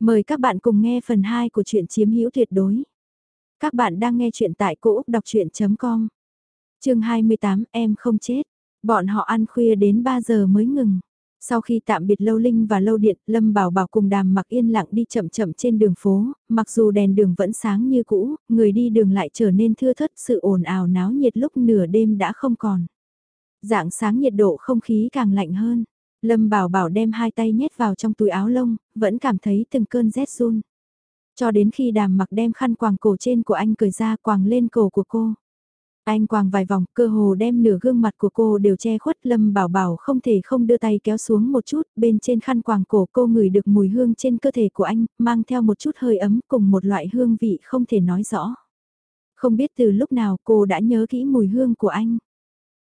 Mời các bạn cùng nghe phần 2 của truyện chiếm hữu tuyệt đối. Các bạn đang nghe truyện tại cỗ đọc chuyện.com. Trường 28 em không chết. Bọn họ ăn khuya đến 3 giờ mới ngừng. Sau khi tạm biệt Lâu Linh và Lâu Điện, Lâm Bảo Bảo cùng đàm mặc yên lặng đi chậm chậm trên đường phố, mặc dù đèn đường vẫn sáng như cũ, người đi đường lại trở nên thưa thất sự ồn ào náo nhiệt lúc nửa đêm đã không còn. Dạng sáng nhiệt độ không khí càng lạnh hơn. Lâm Bảo Bảo đem hai tay nhét vào trong túi áo lông, vẫn cảm thấy từng cơn rét run. Cho đến khi đàm mặc đem khăn quàng cổ trên của anh cởi ra quàng lên cổ của cô. Anh quàng vài vòng, cơ hồ đem nửa gương mặt của cô đều che khuất Lâm Bảo Bảo không thể không đưa tay kéo xuống một chút, bên trên khăn quàng cổ cô ngửi được mùi hương trên cơ thể của anh, mang theo một chút hơi ấm cùng một loại hương vị không thể nói rõ. Không biết từ lúc nào cô đã nhớ kỹ mùi hương của anh.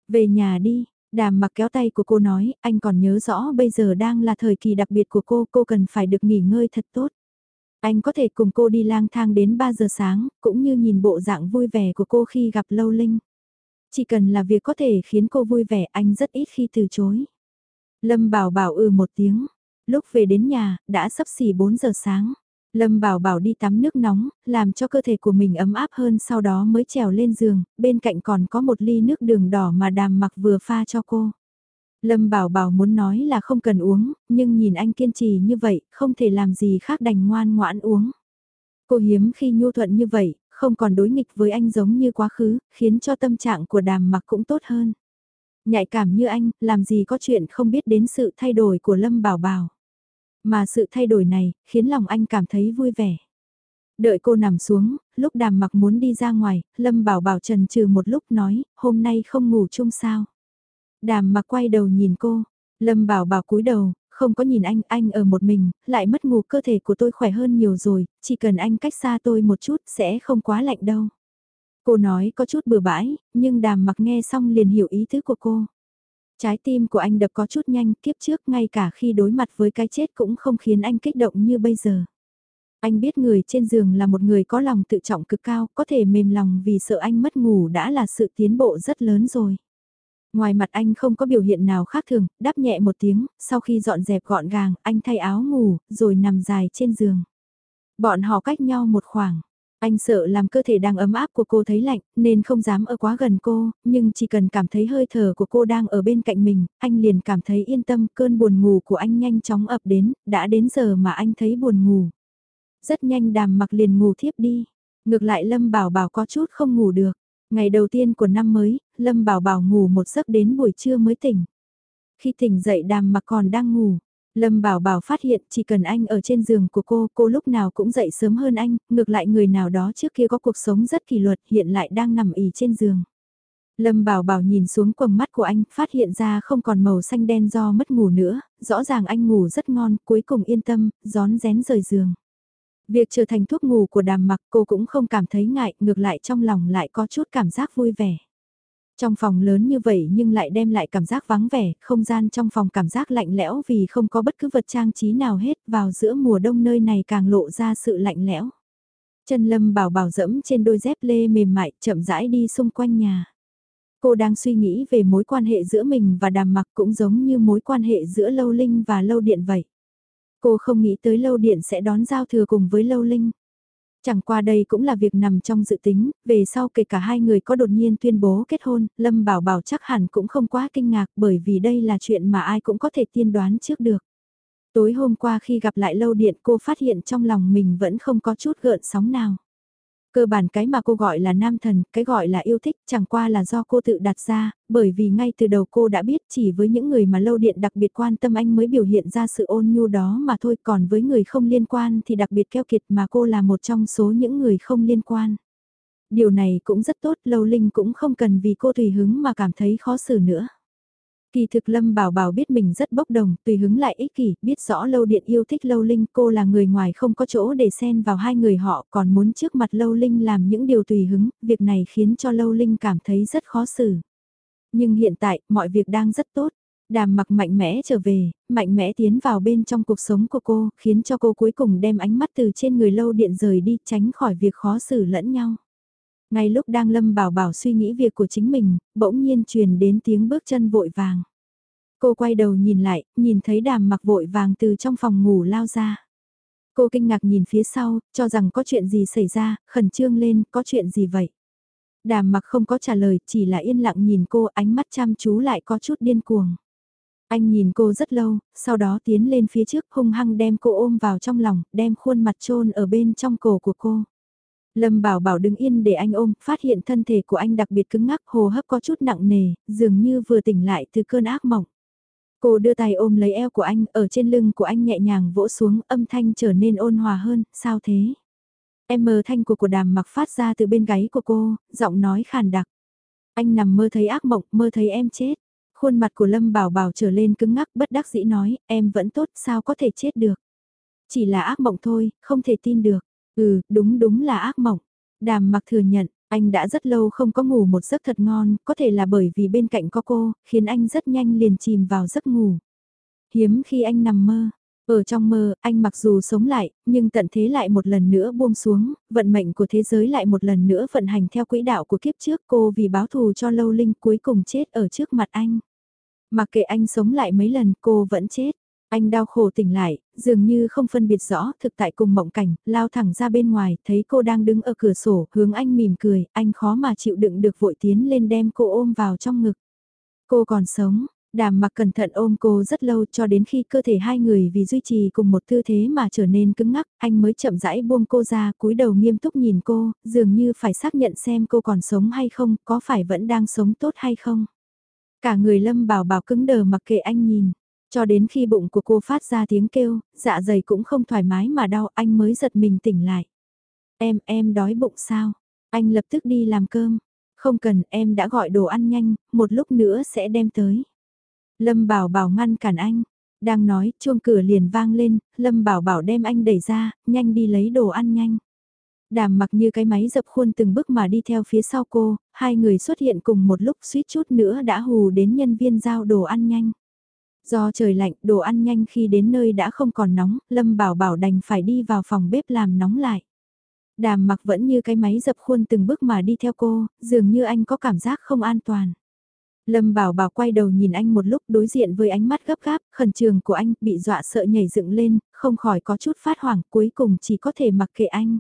Về nhà đi, Đàm mặc kéo tay của cô nói, anh còn nhớ rõ bây giờ đang là thời kỳ đặc biệt của cô, cô cần phải được nghỉ ngơi thật tốt. Anh có thể cùng cô đi lang thang đến 3 giờ sáng, cũng như nhìn bộ dạng vui vẻ của cô khi gặp Lâu Linh. Chỉ cần là việc có thể khiến cô vui vẻ anh rất ít khi từ chối. Lâm bảo bảo ừ một tiếng. Lúc về đến nhà, đã sắp xỉ 4 giờ sáng. Lâm Bảo Bảo đi tắm nước nóng, làm cho cơ thể của mình ấm áp hơn sau đó mới trèo lên giường, bên cạnh còn có một ly nước đường đỏ mà đàm mặc vừa pha cho cô. Lâm Bảo Bảo muốn nói là không cần uống, nhưng nhìn anh kiên trì như vậy, không thể làm gì khác đành ngoan ngoãn uống. Cô hiếm khi nhu thuận như vậy, không còn đối nghịch với anh giống như quá khứ, khiến cho tâm trạng của đàm mặc cũng tốt hơn. Nhạy cảm như anh, làm gì có chuyện không biết đến sự thay đổi của Lâm Bảo Bảo. Mà sự thay đổi này, khiến lòng anh cảm thấy vui vẻ. Đợi cô nằm xuống, lúc đàm mặc muốn đi ra ngoài, Lâm bảo bảo trần trừ một lúc nói, hôm nay không ngủ chung sao. Đàm mặc quay đầu nhìn cô, Lâm bảo bảo cúi đầu, không có nhìn anh, anh ở một mình, lại mất ngủ cơ thể của tôi khỏe hơn nhiều rồi, chỉ cần anh cách xa tôi một chút sẽ không quá lạnh đâu. Cô nói có chút bừa bãi, nhưng đàm mặc nghe xong liền hiểu ý tứ của cô. Trái tim của anh đập có chút nhanh, kiếp trước ngay cả khi đối mặt với cái chết cũng không khiến anh kích động như bây giờ. Anh biết người trên giường là một người có lòng tự trọng cực cao, có thể mềm lòng vì sợ anh mất ngủ đã là sự tiến bộ rất lớn rồi. Ngoài mặt anh không có biểu hiện nào khác thường, đáp nhẹ một tiếng, sau khi dọn dẹp gọn gàng, anh thay áo ngủ, rồi nằm dài trên giường. Bọn họ cách nhau một khoảng, anh sợ làm cơ thể đang ấm áp của cô thấy lạnh, nên không dám ở quá gần cô, nhưng chỉ cần cảm thấy hơi thở của cô đang ở bên cạnh mình, anh liền cảm thấy yên tâm, cơn buồn ngủ của anh nhanh chóng ập đến, đã đến giờ mà anh thấy buồn ngủ. Rất nhanh đàm mặc liền ngủ thiếp đi, ngược lại Lâm Bảo Bảo có chút không ngủ được. Ngày đầu tiên của năm mới, Lâm Bảo Bảo ngủ một giấc đến buổi trưa mới tỉnh. Khi tỉnh dậy đàm mặc còn đang ngủ, Lâm Bảo Bảo phát hiện chỉ cần anh ở trên giường của cô, cô lúc nào cũng dậy sớm hơn anh, ngược lại người nào đó trước kia có cuộc sống rất kỷ luật hiện lại đang nằm ỉ trên giường. Lâm Bảo Bảo nhìn xuống quầng mắt của anh, phát hiện ra không còn màu xanh đen do mất ngủ nữa, rõ ràng anh ngủ rất ngon, cuối cùng yên tâm, gión rén rời giường. Việc trở thành thuốc ngủ của đàm mặc cô cũng không cảm thấy ngại, ngược lại trong lòng lại có chút cảm giác vui vẻ. Trong phòng lớn như vậy nhưng lại đem lại cảm giác vắng vẻ, không gian trong phòng cảm giác lạnh lẽo vì không có bất cứ vật trang trí nào hết, vào giữa mùa đông nơi này càng lộ ra sự lạnh lẽo. Chân lâm bảo bảo dẫm trên đôi dép lê mềm mại, chậm rãi đi xung quanh nhà. Cô đang suy nghĩ về mối quan hệ giữa mình và đàm mặc cũng giống như mối quan hệ giữa lâu linh và lâu điện vậy. Cô không nghĩ tới lâu điện sẽ đón giao thừa cùng với lâu linh. Chẳng qua đây cũng là việc nằm trong dự tính, về sau kể cả hai người có đột nhiên tuyên bố kết hôn, Lâm Bảo Bảo chắc hẳn cũng không quá kinh ngạc bởi vì đây là chuyện mà ai cũng có thể tiên đoán trước được. Tối hôm qua khi gặp lại lâu điện cô phát hiện trong lòng mình vẫn không có chút gợn sóng nào. Cơ bản cái mà cô gọi là nam thần, cái gọi là yêu thích chẳng qua là do cô tự đặt ra, bởi vì ngay từ đầu cô đã biết chỉ với những người mà lâu điện đặc biệt quan tâm anh mới biểu hiện ra sự ôn nhu đó mà thôi còn với người không liên quan thì đặc biệt keo kiệt mà cô là một trong số những người không liên quan. Điều này cũng rất tốt, lâu linh cũng không cần vì cô tùy hứng mà cảm thấy khó xử nữa. Kỳ thực Lâm Bảo Bảo biết mình rất bốc đồng, tùy hứng lại ích kỷ, biết rõ Lâu Điện yêu thích Lâu Linh, cô là người ngoài không có chỗ để xen vào hai người họ, còn muốn trước mặt Lâu Linh làm những điều tùy hứng, việc này khiến cho Lâu Linh cảm thấy rất khó xử. Nhưng hiện tại, mọi việc đang rất tốt. Đàm mặc mạnh mẽ trở về, mạnh mẽ tiến vào bên trong cuộc sống của cô, khiến cho cô cuối cùng đem ánh mắt từ trên người Lâu Điện rời đi, tránh khỏi việc khó xử lẫn nhau. Ngay lúc đang lâm bảo bảo suy nghĩ việc của chính mình, bỗng nhiên truyền đến tiếng bước chân vội vàng. Cô quay đầu nhìn lại, nhìn thấy đàm mặc vội vàng từ trong phòng ngủ lao ra. Cô kinh ngạc nhìn phía sau, cho rằng có chuyện gì xảy ra, khẩn trương lên, có chuyện gì vậy? Đàm mặc không có trả lời, chỉ là yên lặng nhìn cô ánh mắt chăm chú lại có chút điên cuồng. Anh nhìn cô rất lâu, sau đó tiến lên phía trước hung hăng đem cô ôm vào trong lòng, đem khuôn mặt trôn ở bên trong cổ của cô. Lâm Bảo Bảo đứng yên để anh ôm, phát hiện thân thể của anh đặc biệt cứng ngắc, hồ hấp có chút nặng nề, dường như vừa tỉnh lại từ cơn ác mộng. Cô đưa tay ôm lấy eo của anh, ở trên lưng của anh nhẹ nhàng vỗ xuống, âm thanh trở nên ôn hòa hơn, sao thế? Em mờ thanh của của đàm mặc phát ra từ bên gáy của cô, giọng nói khàn đặc. Anh nằm mơ thấy ác mộng, mơ thấy em chết. Khuôn mặt của Lâm Bảo Bảo trở lên cứng ngắc bất đắc dĩ nói, em vẫn tốt, sao có thể chết được. Chỉ là ác mộng thôi, không thể tin được. Ừ, đúng đúng là ác mộng. Đàm mặc thừa nhận, anh đã rất lâu không có ngủ một giấc thật ngon, có thể là bởi vì bên cạnh có cô, khiến anh rất nhanh liền chìm vào giấc ngủ. Hiếm khi anh nằm mơ, ở trong mơ, anh mặc dù sống lại, nhưng tận thế lại một lần nữa buông xuống, vận mệnh của thế giới lại một lần nữa vận hành theo quỹ đạo của kiếp trước cô vì báo thù cho lâu linh cuối cùng chết ở trước mặt anh. Mặc kệ anh sống lại mấy lần cô vẫn chết. Anh đau khổ tỉnh lại, dường như không phân biệt rõ thực tại cùng mộng cảnh, lao thẳng ra bên ngoài, thấy cô đang đứng ở cửa sổ, hướng anh mỉm cười, anh khó mà chịu đựng được vội tiến lên đem cô ôm vào trong ngực. Cô còn sống, Đàm mặc cẩn thận ôm cô rất lâu cho đến khi cơ thể hai người vì duy trì cùng một tư thế mà trở nên cứng ngắc, anh mới chậm rãi buông cô ra, cúi đầu nghiêm túc nhìn cô, dường như phải xác nhận xem cô còn sống hay không, có phải vẫn đang sống tốt hay không. Cả người lâm bảo bảo cứng đờ mặc kệ anh nhìn, cho đến khi bụng của cô phát ra tiếng kêu, dạ dày cũng không thoải mái mà đau, anh mới giật mình tỉnh lại. Em, em đói bụng sao? Anh lập tức đi làm cơm. Không cần, em đã gọi đồ ăn nhanh, một lúc nữa sẽ đem tới. Lâm Bảo Bảo ngăn cản anh. Đang nói, chuông cửa liền vang lên, Lâm Bảo Bảo đem anh đẩy ra, nhanh đi lấy đồ ăn nhanh. Đàm mặc như cái máy dập khuôn từng bước mà đi theo phía sau cô, hai người xuất hiện cùng một lúc suýt chút nữa đã hù đến nhân viên giao đồ ăn nhanh. Do trời lạnh, đồ ăn nhanh khi đến nơi đã không còn nóng, Lâm Bảo Bảo đành phải đi vào phòng bếp làm nóng lại. Đàm mặc vẫn như cái máy dập khuôn từng bước mà đi theo cô, dường như anh có cảm giác không an toàn. Lâm Bảo Bảo quay đầu nhìn anh một lúc đối diện với ánh mắt gấp gáp, khẩn trường của anh, bị dọa sợ nhảy dựng lên, không khỏi có chút phát hoảng, cuối cùng chỉ có thể mặc kệ anh.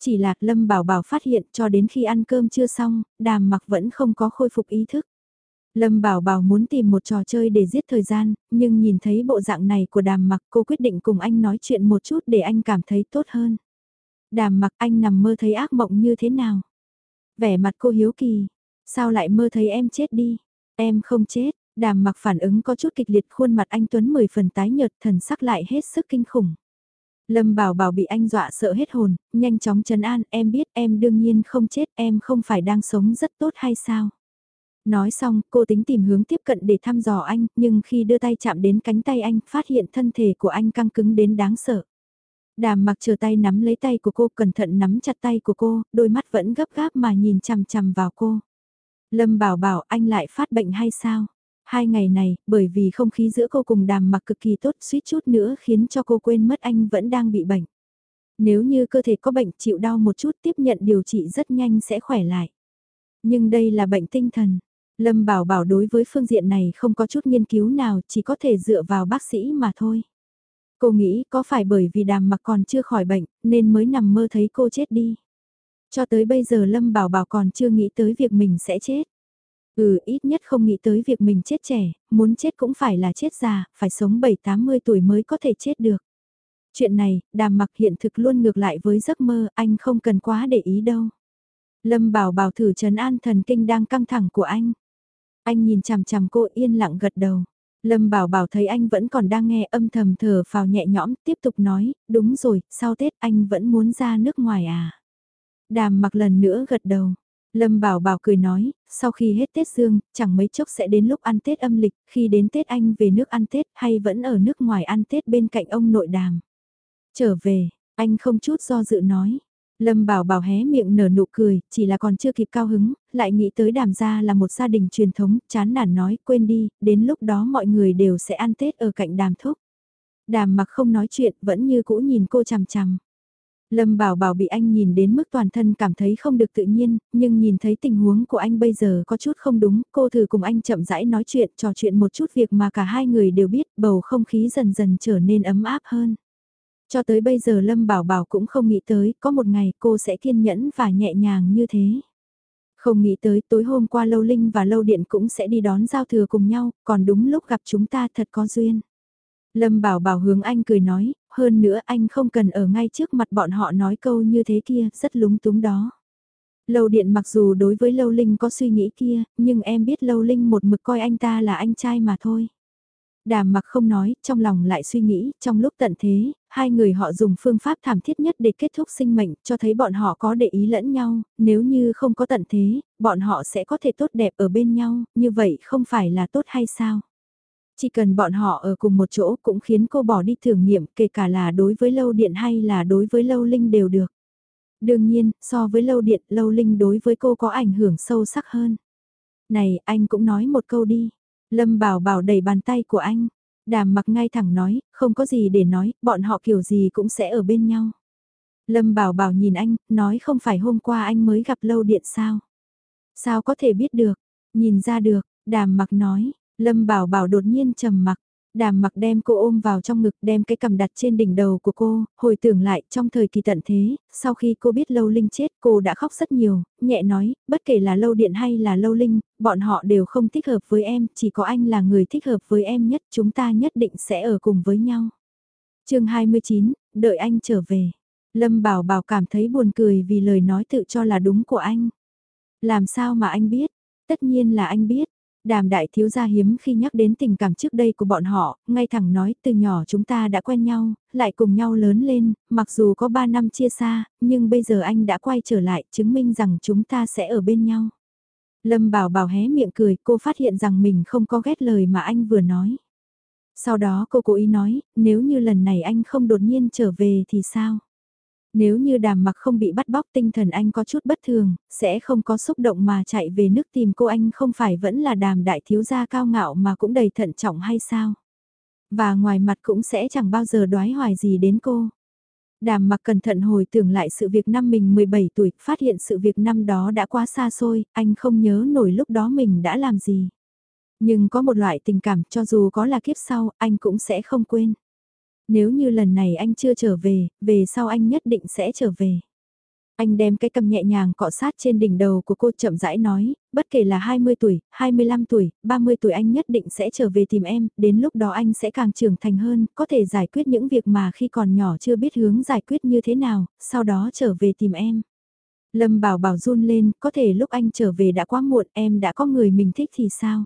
Chỉ là Lâm Bảo Bảo phát hiện cho đến khi ăn cơm chưa xong, đàm mặc vẫn không có khôi phục ý thức. Lâm Bảo Bảo muốn tìm một trò chơi để giết thời gian, nhưng nhìn thấy bộ dạng này của đàm mặc cô quyết định cùng anh nói chuyện một chút để anh cảm thấy tốt hơn. Đàm mặc anh nằm mơ thấy ác mộng như thế nào? Vẻ mặt cô hiếu kỳ, sao lại mơ thấy em chết đi? Em không chết, đàm mặc phản ứng có chút kịch liệt khuôn mặt anh Tuấn mười phần tái nhợt thần sắc lại hết sức kinh khủng. Lâm bảo bảo bị anh dọa sợ hết hồn, nhanh chóng trấn an, em biết em đương nhiên không chết, em không phải đang sống rất tốt hay sao? Nói xong, cô tính tìm hướng tiếp cận để thăm dò anh, nhưng khi đưa tay chạm đến cánh tay anh, phát hiện thân thể của anh căng cứng đến đáng sợ. Đàm mặc chờ tay nắm lấy tay của cô, cẩn thận nắm chặt tay của cô, đôi mắt vẫn gấp gáp mà nhìn chằm chằm vào cô. Lâm bảo bảo anh lại phát bệnh hay sao? Hai ngày này, bởi vì không khí giữa cô cùng đàm mặc cực kỳ tốt suýt chút nữa khiến cho cô quên mất anh vẫn đang bị bệnh. Nếu như cơ thể có bệnh chịu đau một chút tiếp nhận điều trị rất nhanh sẽ khỏe lại. Nhưng đây là bệnh tinh thần. Lâm bảo bảo đối với phương diện này không có chút nghiên cứu nào chỉ có thể dựa vào bác sĩ mà thôi. Cô nghĩ có phải bởi vì đàm mặc còn chưa khỏi bệnh nên mới nằm mơ thấy cô chết đi. Cho tới bây giờ Lâm Bảo Bảo còn chưa nghĩ tới việc mình sẽ chết. Ừ, ít nhất không nghĩ tới việc mình chết trẻ, muốn chết cũng phải là chết già, phải sống 7-80 tuổi mới có thể chết được. Chuyện này, đàm mặc hiện thực luôn ngược lại với giấc mơ, anh không cần quá để ý đâu. Lâm Bảo Bảo thử trấn an thần kinh đang căng thẳng của anh. Anh nhìn chằm chằm cô yên lặng gật đầu. Lâm Bảo Bảo thấy anh vẫn còn đang nghe âm thầm thở phào nhẹ nhõm, tiếp tục nói, đúng rồi, sau Tết anh vẫn muốn ra nước ngoài à. Đàm mặc lần nữa gật đầu. Lâm Bảo Bảo cười nói, sau khi hết Tết Dương, chẳng mấy chốc sẽ đến lúc ăn Tết âm lịch, khi đến Tết anh về nước ăn Tết hay vẫn ở nước ngoài ăn Tết bên cạnh ông nội đàm. Trở về, anh không chút do dự nói. Lâm Bảo Bảo hé miệng nở nụ cười, chỉ là còn chưa kịp cao hứng, lại nghĩ tới đàm gia là một gia đình truyền thống, chán nản nói, quên đi, đến lúc đó mọi người đều sẽ ăn Tết ở cạnh đàm thúc. Đàm mặc không nói chuyện, vẫn như cũ nhìn cô chằm chằm. Lâm Bảo Bảo bị anh nhìn đến mức toàn thân cảm thấy không được tự nhiên, nhưng nhìn thấy tình huống của anh bây giờ có chút không đúng, cô thử cùng anh chậm rãi nói chuyện, trò chuyện một chút việc mà cả hai người đều biết, bầu không khí dần dần trở nên ấm áp hơn. Cho tới bây giờ Lâm Bảo Bảo cũng không nghĩ tới có một ngày cô sẽ kiên nhẫn và nhẹ nhàng như thế. Không nghĩ tới tối hôm qua Lâu Linh và Lâu Điện cũng sẽ đi đón giao thừa cùng nhau, còn đúng lúc gặp chúng ta thật có duyên. Lâm Bảo Bảo hướng anh cười nói, hơn nữa anh không cần ở ngay trước mặt bọn họ nói câu như thế kia, rất lúng túng đó. Lâu Điện mặc dù đối với Lâu Linh có suy nghĩ kia, nhưng em biết Lâu Linh một mực coi anh ta là anh trai mà thôi. Đàm mặc không nói, trong lòng lại suy nghĩ, trong lúc tận thế, hai người họ dùng phương pháp thảm thiết nhất để kết thúc sinh mệnh, cho thấy bọn họ có để ý lẫn nhau, nếu như không có tận thế, bọn họ sẽ có thể tốt đẹp ở bên nhau, như vậy không phải là tốt hay sao? Chỉ cần bọn họ ở cùng một chỗ cũng khiến cô bỏ đi thử nghiệm kể cả là đối với lâu điện hay là đối với lâu linh đều được. Đương nhiên, so với lâu điện, lâu linh đối với cô có ảnh hưởng sâu sắc hơn. Này, anh cũng nói một câu đi. Lâm bảo bảo đẩy bàn tay của anh. Đàm mặc ngay thẳng nói, không có gì để nói, bọn họ kiểu gì cũng sẽ ở bên nhau. Lâm bảo bảo nhìn anh, nói không phải hôm qua anh mới gặp lâu điện sao. Sao có thể biết được, nhìn ra được, đàm mặc nói, Lâm bảo bảo đột nhiên trầm mặc, Đàm mặc đem cô ôm vào trong ngực đem cái cầm đặt trên đỉnh đầu của cô, hồi tưởng lại trong thời kỳ tận thế, sau khi cô biết Lâu Linh chết cô đã khóc rất nhiều, nhẹ nói, bất kể là Lâu Điện hay là Lâu Linh, bọn họ đều không thích hợp với em, chỉ có anh là người thích hợp với em nhất, chúng ta nhất định sẽ ở cùng với nhau. chương 29, đợi anh trở về. Lâm Bảo Bảo cảm thấy buồn cười vì lời nói tự cho là đúng của anh. Làm sao mà anh biết? Tất nhiên là anh biết, Đàm đại thiếu gia hiếm khi nhắc đến tình cảm trước đây của bọn họ, ngay thẳng nói từ nhỏ chúng ta đã quen nhau, lại cùng nhau lớn lên, mặc dù có 3 năm chia xa, nhưng bây giờ anh đã quay trở lại chứng minh rằng chúng ta sẽ ở bên nhau. Lâm bảo bảo hé miệng cười, cô phát hiện rằng mình không có ghét lời mà anh vừa nói. Sau đó cô cố ý nói, nếu như lần này anh không đột nhiên trở về thì sao? Nếu như đàm mặc không bị bắt bóc tinh thần anh có chút bất thường, sẽ không có xúc động mà chạy về nước tìm cô anh không phải vẫn là đàm đại thiếu gia cao ngạo mà cũng đầy thận trọng hay sao? Và ngoài mặt cũng sẽ chẳng bao giờ đoái hoài gì đến cô. Đàm mặc cẩn thận hồi tưởng lại sự việc năm mình 17 tuổi, phát hiện sự việc năm đó đã quá xa xôi, anh không nhớ nổi lúc đó mình đã làm gì. Nhưng có một loại tình cảm cho dù có là kiếp sau, anh cũng sẽ không quên. Nếu như lần này anh chưa trở về, về sau anh nhất định sẽ trở về. Anh đem cái cầm nhẹ nhàng cọ sát trên đỉnh đầu của cô chậm rãi nói, bất kể là 20 tuổi, 25 tuổi, 30 tuổi anh nhất định sẽ trở về tìm em, đến lúc đó anh sẽ càng trưởng thành hơn, có thể giải quyết những việc mà khi còn nhỏ chưa biết hướng giải quyết như thế nào, sau đó trở về tìm em. Lâm bảo bảo run lên, có thể lúc anh trở về đã quá muộn, em đã có người mình thích thì sao?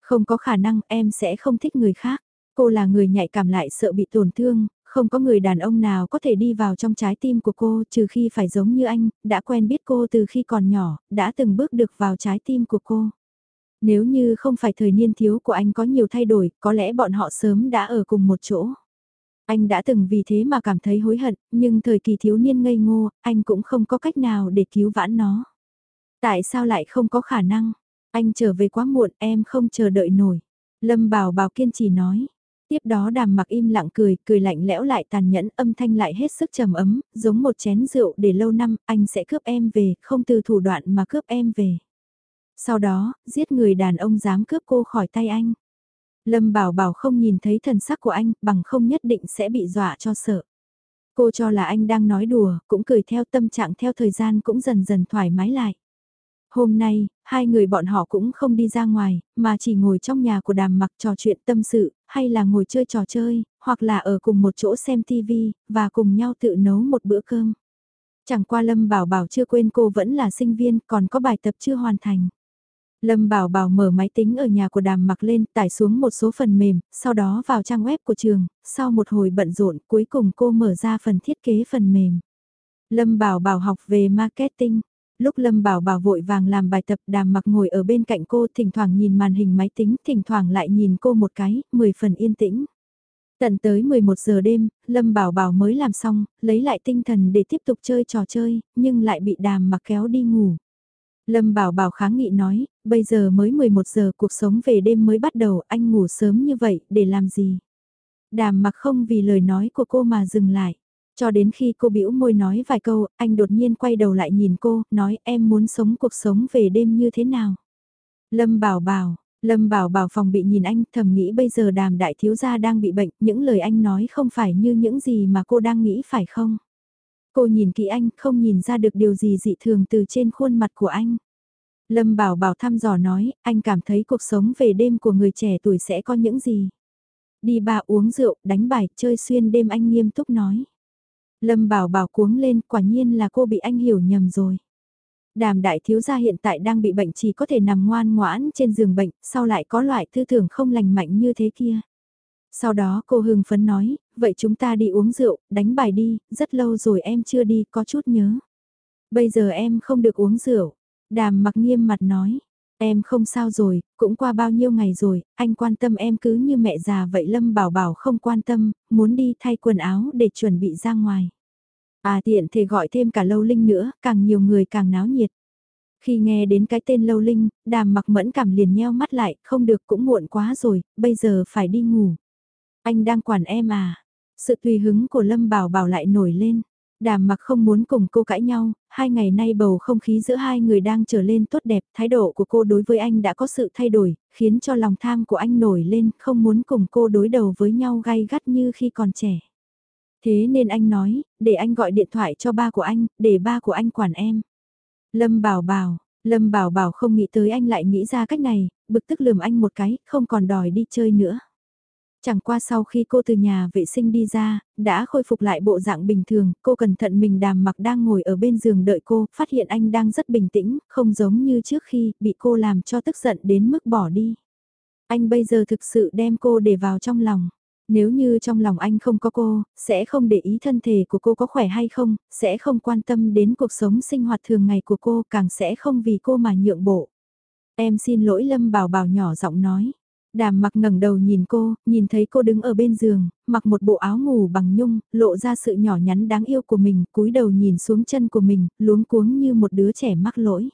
Không có khả năng em sẽ không thích người khác. Cô là người nhạy cảm lại sợ bị tổn thương, không có người đàn ông nào có thể đi vào trong trái tim của cô trừ khi phải giống như anh, đã quen biết cô từ khi còn nhỏ, đã từng bước được vào trái tim của cô. Nếu như không phải thời niên thiếu của anh có nhiều thay đổi, có lẽ bọn họ sớm đã ở cùng một chỗ. Anh đã từng vì thế mà cảm thấy hối hận, nhưng thời kỳ thiếu niên ngây ngô, anh cũng không có cách nào để cứu vãn nó. Tại sao lại không có khả năng? Anh trở về quá muộn, em không chờ đợi nổi. Lâm Bảo Bảo kiên trì nói. Tiếp đó đàm mặc im lặng cười, cười lạnh lẽo lại tàn nhẫn âm thanh lại hết sức trầm ấm, giống một chén rượu để lâu năm anh sẽ cướp em về, không từ thủ đoạn mà cướp em về. Sau đó, giết người đàn ông dám cướp cô khỏi tay anh. Lâm bảo bảo không nhìn thấy thần sắc của anh, bằng không nhất định sẽ bị dọa cho sợ. Cô cho là anh đang nói đùa, cũng cười theo tâm trạng theo thời gian cũng dần dần thoải mái lại. Hôm nay, hai người bọn họ cũng không đi ra ngoài, mà chỉ ngồi trong nhà của đàm mặc trò chuyện tâm sự, hay là ngồi chơi trò chơi, hoặc là ở cùng một chỗ xem TV, và cùng nhau tự nấu một bữa cơm. Chẳng qua Lâm Bảo Bảo chưa quên cô vẫn là sinh viên, còn có bài tập chưa hoàn thành. Lâm Bảo Bảo mở máy tính ở nhà của đàm mặc lên, tải xuống một số phần mềm, sau đó vào trang web của trường, sau một hồi bận rộn cuối cùng cô mở ra phần thiết kế phần mềm. Lâm Bảo Bảo học về marketing, lúc Lâm Bảo Bảo vội vàng làm bài tập đàm mặc ngồi ở bên cạnh cô thỉnh thoảng nhìn màn hình máy tính, thỉnh thoảng lại nhìn cô một cái, 10 phần yên tĩnh. Tận tới 11 giờ đêm, Lâm Bảo Bảo mới làm xong, lấy lại tinh thần để tiếp tục chơi trò chơi, nhưng lại bị đàm mặc kéo đi ngủ. Lâm Bảo Bảo kháng nghị nói, bây giờ mới 11 giờ cuộc sống về đêm mới bắt đầu, anh ngủ sớm như vậy, để làm gì? Đàm mặc không vì lời nói của cô mà dừng lại. Cho đến khi cô bĩu môi nói vài câu, anh đột nhiên quay đầu lại nhìn cô, nói em muốn sống cuộc sống về đêm như thế nào. Lâm bảo bảo, Lâm bảo bảo phòng bị nhìn anh thầm nghĩ bây giờ đàm đại thiếu gia đang bị bệnh, những lời anh nói không phải như những gì mà cô đang nghĩ phải không? Cô nhìn kỹ anh không nhìn ra được điều gì dị thường từ trên khuôn mặt của anh. Lâm bảo bảo thăm dò nói, anh cảm thấy cuộc sống về đêm của người trẻ tuổi sẽ có những gì? Đi bà uống rượu, đánh bài, chơi xuyên đêm anh nghiêm túc nói. Lâm bảo bảo cuống lên, quả nhiên là cô bị anh hiểu nhầm rồi. Đàm đại thiếu gia hiện tại đang bị bệnh chỉ có thể nằm ngoan ngoãn trên giường bệnh, sau lại có loại tư tưởng không lành mạnh như thế kia. Sau đó cô hưng phấn nói, vậy chúng ta đi uống rượu, đánh bài đi, rất lâu rồi em chưa đi, có chút nhớ. Bây giờ em không được uống rượu. Đàm mặc nghiêm mặt nói, em không sao rồi, cũng qua bao nhiêu ngày rồi, anh quan tâm em cứ như mẹ già vậy Lâm bảo bảo không quan tâm, muốn đi thay quần áo để chuẩn bị ra ngoài. À tiện thể gọi thêm cả lâu linh nữa, càng nhiều người càng náo nhiệt. Khi nghe đến cái tên lâu linh, đàm mặc mẫn cảm liền nheo mắt lại, không được cũng muộn quá rồi, bây giờ phải đi ngủ. Anh đang quản em à? Sự tùy hứng của Lâm Bảo Bảo lại nổi lên. Đàm mặc không muốn cùng cô cãi nhau, hai ngày nay bầu không khí giữa hai người đang trở lên tốt đẹp, thái độ của cô đối với anh đã có sự thay đổi, khiến cho lòng tham của anh nổi lên, không muốn cùng cô đối đầu với nhau gay gắt như khi còn trẻ. Thế nên anh nói, để anh gọi điện thoại cho ba của anh, để ba của anh quản em. Lâm bảo bảo, Lâm bảo bảo không nghĩ tới anh lại nghĩ ra cách này, bực tức lườm anh một cái, không còn đòi đi chơi nữa. Chẳng qua sau khi cô từ nhà vệ sinh đi ra, đã khôi phục lại bộ dạng bình thường, cô cẩn thận mình đàm mặc đang ngồi ở bên giường đợi cô, phát hiện anh đang rất bình tĩnh, không giống như trước khi bị cô làm cho tức giận đến mức bỏ đi. Anh bây giờ thực sự đem cô để vào trong lòng. Nếu như trong lòng anh không có cô, sẽ không để ý thân thể của cô có khỏe hay không, sẽ không quan tâm đến cuộc sống sinh hoạt thường ngày của cô, càng sẽ không vì cô mà nhượng bộ. Em xin lỗi Lâm Bảo Bảo nhỏ giọng nói. Đàm mặc ngẩng đầu nhìn cô, nhìn thấy cô đứng ở bên giường, mặc một bộ áo ngủ bằng nhung, lộ ra sự nhỏ nhắn đáng yêu của mình, cúi đầu nhìn xuống chân của mình, luống cuống như một đứa trẻ mắc lỗi.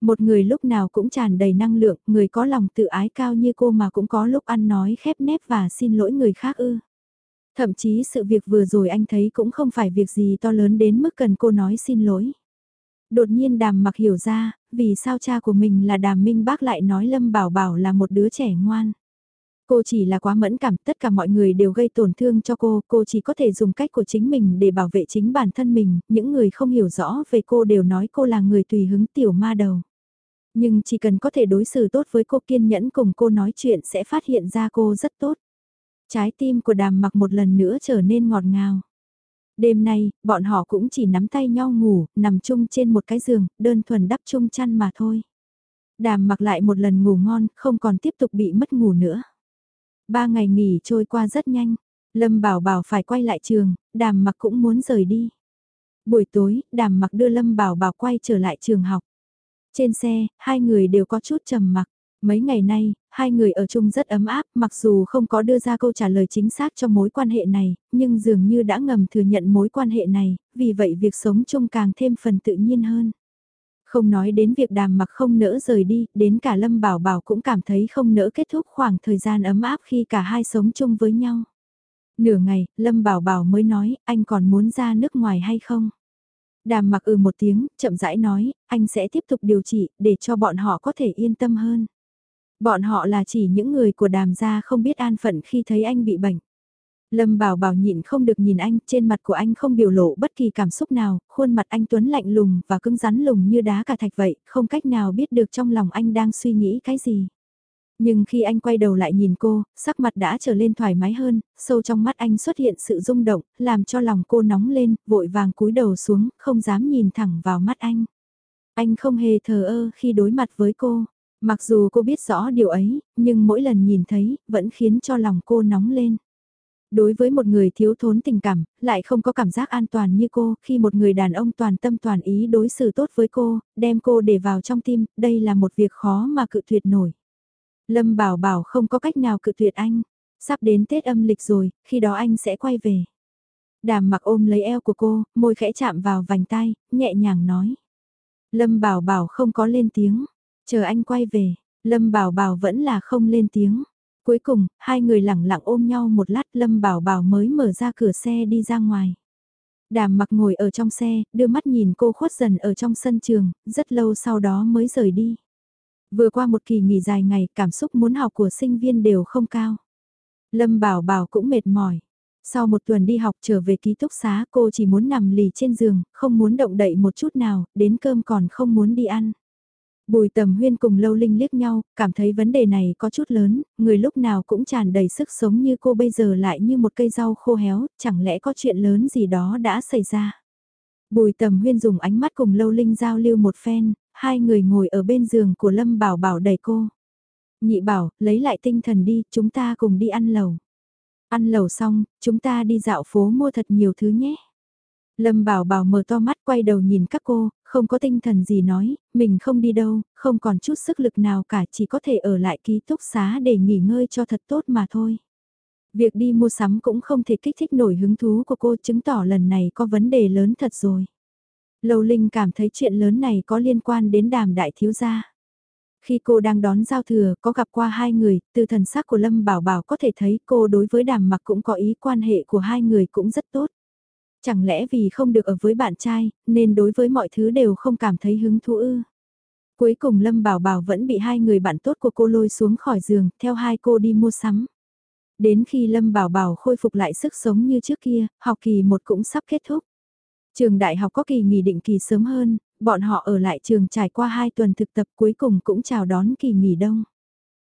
Một người lúc nào cũng tràn đầy năng lượng, người có lòng tự ái cao như cô mà cũng có lúc ăn nói khép nép và xin lỗi người khác ư. Thậm chí sự việc vừa rồi anh thấy cũng không phải việc gì to lớn đến mức cần cô nói xin lỗi. Đột nhiên đàm mặc hiểu ra, vì sao cha của mình là đàm minh bác lại nói Lâm Bảo Bảo là một đứa trẻ ngoan. Cô chỉ là quá mẫn cảm, tất cả mọi người đều gây tổn thương cho cô, cô chỉ có thể dùng cách của chính mình để bảo vệ chính bản thân mình, những người không hiểu rõ về cô đều nói cô là người tùy hứng tiểu ma đầu. Nhưng chỉ cần có thể đối xử tốt với cô kiên nhẫn cùng cô nói chuyện sẽ phát hiện ra cô rất tốt. Trái tim của đàm mặc một lần nữa trở nên ngọt ngào. Đêm nay, bọn họ cũng chỉ nắm tay nhau ngủ, nằm chung trên một cái giường, đơn thuần đắp chung chăn mà thôi. Đàm mặc lại một lần ngủ ngon, không còn tiếp tục bị mất ngủ nữa. Ba ngày nghỉ trôi qua rất nhanh, Lâm Bảo Bảo phải quay lại trường, đàm mặc cũng muốn rời đi. Buổi tối, đàm mặc đưa Lâm Bảo Bảo quay trở lại trường học. Trên xe, hai người đều có chút trầm mặc. Mấy ngày nay, hai người ở chung rất ấm áp, mặc dù không có đưa ra câu trả lời chính xác cho mối quan hệ này, nhưng dường như đã ngầm thừa nhận mối quan hệ này, vì vậy việc sống chung càng thêm phần tự nhiên hơn. Không nói đến việc đàm mặc không nỡ rời đi, đến cả Lâm Bảo Bảo cũng cảm thấy không nỡ kết thúc khoảng thời gian ấm áp khi cả hai sống chung với nhau. Nửa ngày, Lâm Bảo Bảo mới nói, anh còn muốn ra nước ngoài hay không? Đàm mặc ừ một tiếng, chậm rãi nói, anh sẽ tiếp tục điều trị, để cho bọn họ có thể yên tâm hơn. Bọn họ là chỉ những người của đàm gia không biết an phận khi thấy anh bị bệnh. Lâm bảo bảo nhịn không được nhìn anh, trên mặt của anh không biểu lộ bất kỳ cảm xúc nào, khuôn mặt anh tuấn lạnh lùng và cứng rắn lùng như đá cả thạch vậy, không cách nào biết được trong lòng anh đang suy nghĩ cái gì. Nhưng khi anh quay đầu lại nhìn cô, sắc mặt đã trở lên thoải mái hơn, sâu trong mắt anh xuất hiện sự rung động, làm cho lòng cô nóng lên, vội vàng cúi đầu xuống, không dám nhìn thẳng vào mắt anh. Anh không hề thờ ơ khi đối mặt với cô, mặc dù cô biết rõ điều ấy, nhưng mỗi lần nhìn thấy, vẫn khiến cho lòng cô nóng lên. Đối với một người thiếu thốn tình cảm, lại không có cảm giác an toàn như cô, khi một người đàn ông toàn tâm toàn ý đối xử tốt với cô, đem cô để vào trong tim, đây là một việc khó mà cự tuyệt nổi. Lâm bảo bảo không có cách nào cự tuyệt anh. Sắp đến Tết âm lịch rồi, khi đó anh sẽ quay về. Đàm mặc ôm lấy eo của cô, môi khẽ chạm vào vành tay, nhẹ nhàng nói. Lâm bảo bảo không có lên tiếng. Chờ anh quay về, Lâm bảo bảo vẫn là không lên tiếng. Cuối cùng, hai người lặng lặng ôm nhau một lát Lâm bảo bảo mới mở ra cửa xe đi ra ngoài. Đàm mặc ngồi ở trong xe, đưa mắt nhìn cô khuất dần ở trong sân trường, rất lâu sau đó mới rời đi. Vừa qua một kỳ nghỉ dài ngày, cảm xúc muốn học của sinh viên đều không cao. Lâm Bảo Bảo cũng mệt mỏi. Sau một tuần đi học trở về ký túc xá cô chỉ muốn nằm lì trên giường, không muốn động đậy một chút nào, đến cơm còn không muốn đi ăn. Bùi tầm huyên cùng lâu linh liếc nhau, cảm thấy vấn đề này có chút lớn, người lúc nào cũng tràn đầy sức sống như cô bây giờ lại như một cây rau khô héo, chẳng lẽ có chuyện lớn gì đó đã xảy ra. Bùi tầm huyên dùng ánh mắt cùng lâu linh giao lưu một phen, hai người ngồi ở bên giường của Lâm Bảo Bảo đẩy cô. Nhị bảo, lấy lại tinh thần đi, chúng ta cùng đi ăn lẩu. Ăn lẩu xong, chúng ta đi dạo phố mua thật nhiều thứ nhé. Lâm Bảo Bảo mở to mắt quay đầu nhìn các cô, không có tinh thần gì nói, mình không đi đâu, không còn chút sức lực nào cả chỉ có thể ở lại ký túc xá để nghỉ ngơi cho thật tốt mà thôi. Việc đi mua sắm cũng không thể kích thích nổi hứng thú của cô chứng tỏ lần này có vấn đề lớn thật rồi. Lâu Linh cảm thấy chuyện lớn này có liên quan đến đàm đại thiếu gia. Khi cô đang đón giao thừa, có gặp qua hai người, từ thần sắc của Lâm Bảo Bảo có thể thấy cô đối với đàm mặc cũng có ý quan hệ của hai người cũng rất tốt. Chẳng lẽ vì không được ở với bạn trai, nên đối với mọi thứ đều không cảm thấy hứng thú ư? Cuối cùng Lâm Bảo Bảo vẫn bị hai người bạn tốt của cô lôi xuống khỏi giường, theo hai cô đi mua sắm. Đến khi Lâm Bảo Bảo khôi phục lại sức sống như trước kia, học kỳ một cũng sắp kết thúc. Trường đại học có kỳ nghỉ định kỳ sớm hơn, bọn họ ở lại trường trải qua 2 tuần thực tập cuối cùng cũng chào đón kỳ nghỉ đông.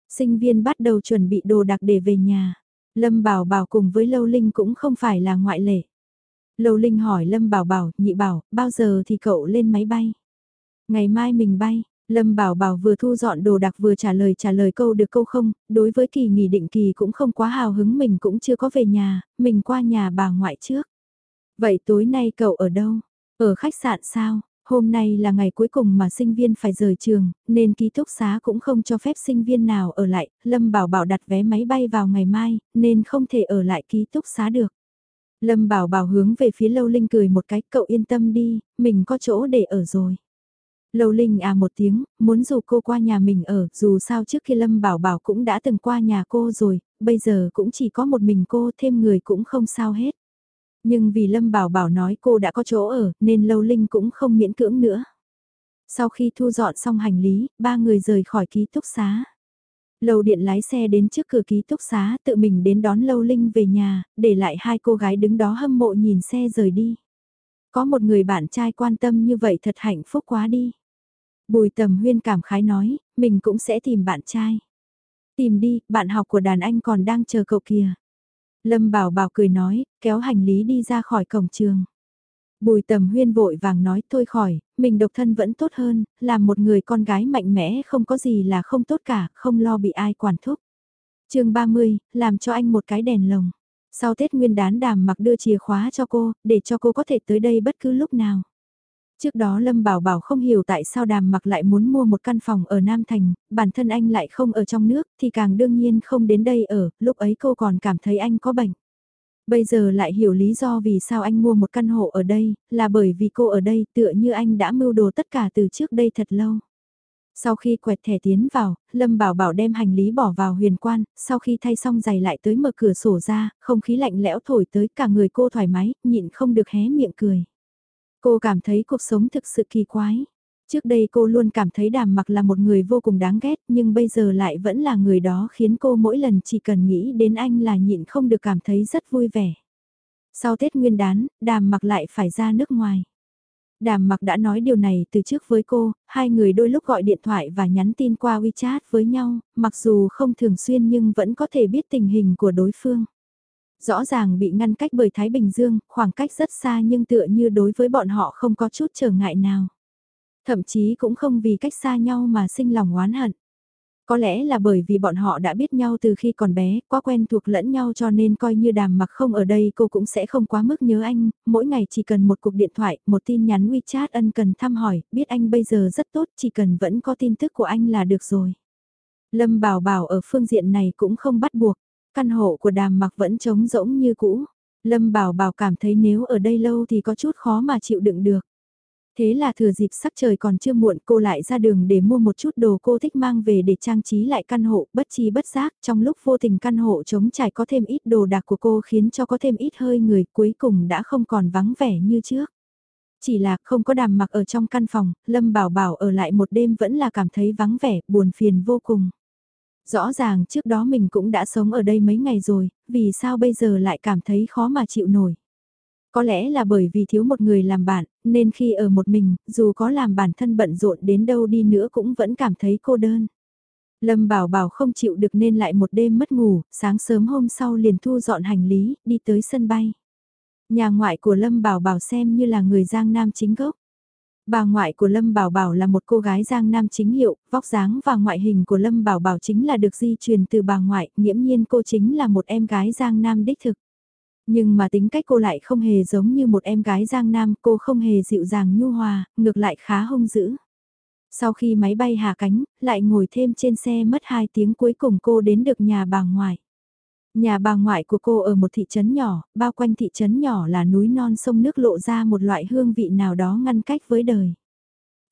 Sinh viên bắt đầu chuẩn bị đồ đặc để về nhà. Lâm Bảo Bảo cùng với Lâu Linh cũng không phải là ngoại lệ. Lâu Linh hỏi Lâm Bảo Bảo, nhị bảo, bao giờ thì cậu lên máy bay? Ngày mai mình bay, Lâm Bảo Bảo vừa thu dọn đồ đặc vừa trả lời trả lời câu được câu không, đối với kỳ nghỉ định kỳ cũng không quá hào hứng mình cũng chưa có về nhà, mình qua nhà bà ngoại trước. Vậy tối nay cậu ở đâu? Ở khách sạn sao? Hôm nay là ngày cuối cùng mà sinh viên phải rời trường, nên ký túc xá cũng không cho phép sinh viên nào ở lại, Lâm Bảo Bảo đặt vé máy bay vào ngày mai, nên không thể ở lại ký túc xá được. Lâm Bảo Bảo hướng về phía Lâu Linh cười một cái, cậu yên tâm đi, mình có chỗ để ở rồi. Lâu Linh à một tiếng, muốn dù cô qua nhà mình ở, dù sao trước khi Lâm Bảo Bảo cũng đã từng qua nhà cô rồi, bây giờ cũng chỉ có một mình cô thêm người cũng không sao hết. Nhưng vì Lâm Bảo Bảo nói cô đã có chỗ ở, nên Lâu Linh cũng không miễn cưỡng nữa. Sau khi thu dọn xong hành lý, ba người rời khỏi ký túc xá. Lâu điện lái xe đến trước cửa ký túc xá tự mình đến đón Lâu Linh về nhà, để lại hai cô gái đứng đó hâm mộ nhìn xe rời đi. Có một người bạn trai quan tâm như vậy thật hạnh phúc quá đi. Bùi tầm huyên cảm khái nói, mình cũng sẽ tìm bạn trai. Tìm đi, bạn học của đàn anh còn đang chờ cậu kìa. Lâm Bảo Bảo cười nói, kéo hành lý đi ra khỏi cổng trường. Bùi tầm huyên vội vàng nói thôi khỏi, mình độc thân vẫn tốt hơn, làm một người con gái mạnh mẽ không có gì là không tốt cả, không lo bị ai quản thúc. chương 30, làm cho anh một cái đèn lồng. Sau Tết Nguyên đán đàm mặc đưa chìa khóa cho cô, để cho cô có thể tới đây bất cứ lúc nào. Trước đó Lâm Bảo Bảo không hiểu tại sao đàm mặc lại muốn mua một căn phòng ở Nam Thành, bản thân anh lại không ở trong nước thì càng đương nhiên không đến đây ở, lúc ấy cô còn cảm thấy anh có bệnh. Bây giờ lại hiểu lý do vì sao anh mua một căn hộ ở đây, là bởi vì cô ở đây tựa như anh đã mưu đồ tất cả từ trước đây thật lâu. Sau khi quẹt thẻ tiến vào, Lâm Bảo Bảo đem hành lý bỏ vào huyền quan, sau khi thay xong giày lại tới mở cửa sổ ra, không khí lạnh lẽo thổi tới cả người cô thoải mái, nhịn không được hé miệng cười. Cô cảm thấy cuộc sống thực sự kỳ quái. Trước đây cô luôn cảm thấy đàm mặc là một người vô cùng đáng ghét nhưng bây giờ lại vẫn là người đó khiến cô mỗi lần chỉ cần nghĩ đến anh là nhịn không được cảm thấy rất vui vẻ. Sau Tết Nguyên đán, đàm mặc lại phải ra nước ngoài. Đàm mặc đã nói điều này từ trước với cô, hai người đôi lúc gọi điện thoại và nhắn tin qua WeChat với nhau, mặc dù không thường xuyên nhưng vẫn có thể biết tình hình của đối phương. Rõ ràng bị ngăn cách bởi Thái Bình Dương, khoảng cách rất xa nhưng tựa như đối với bọn họ không có chút trở ngại nào. Thậm chí cũng không vì cách xa nhau mà sinh lòng oán hận. Có lẽ là bởi vì bọn họ đã biết nhau từ khi còn bé, quá quen thuộc lẫn nhau cho nên coi như đàm mặc không ở đây cô cũng sẽ không quá mức nhớ anh, mỗi ngày chỉ cần một cuộc điện thoại, một tin nhắn WeChat ân cần thăm hỏi, biết anh bây giờ rất tốt, chỉ cần vẫn có tin tức của anh là được rồi. Lâm Bảo Bảo ở phương diện này cũng không bắt buộc, căn hộ của đàm mặc vẫn trống rỗng như cũ. Lâm Bảo Bảo cảm thấy nếu ở đây lâu thì có chút khó mà chịu đựng được. Thế là thừa dịp sắc trời còn chưa muộn cô lại ra đường để mua một chút đồ cô thích mang về để trang trí lại căn hộ bất chi bất giác trong lúc vô tình căn hộ trống trải có thêm ít đồ đạc của cô khiến cho có thêm ít hơi người cuối cùng đã không còn vắng vẻ như trước. Chỉ là không có đàm mặc ở trong căn phòng, Lâm Bảo Bảo ở lại một đêm vẫn là cảm thấy vắng vẻ, buồn phiền vô cùng. Rõ ràng trước đó mình cũng đã sống ở đây mấy ngày rồi, vì sao bây giờ lại cảm thấy khó mà chịu nổi. Có lẽ là bởi vì thiếu một người làm bạn, nên khi ở một mình, dù có làm bản thân bận rộn đến đâu đi nữa cũng vẫn cảm thấy cô đơn. Lâm Bảo Bảo không chịu được nên lại một đêm mất ngủ, sáng sớm hôm sau liền thu dọn hành lý, đi tới sân bay. Nhà ngoại của Lâm Bảo Bảo xem như là người Giang Nam chính gốc. Bà ngoại của Lâm Bảo Bảo là một cô gái Giang Nam chính hiệu, vóc dáng và ngoại hình của Lâm Bảo Bảo chính là được di truyền từ bà ngoại, nghiễm nhiên cô chính là một em gái Giang Nam đích thực. Nhưng mà tính cách cô lại không hề giống như một em gái Giang Nam, cô không hề dịu dàng nhu hòa, ngược lại khá hung dữ. Sau khi máy bay hạ cánh, lại ngồi thêm trên xe mất 2 tiếng cuối cùng cô đến được nhà bà ngoại. Nhà bà ngoại của cô ở một thị trấn nhỏ, bao quanh thị trấn nhỏ là núi non sông nước lộ ra một loại hương vị nào đó ngăn cách với đời.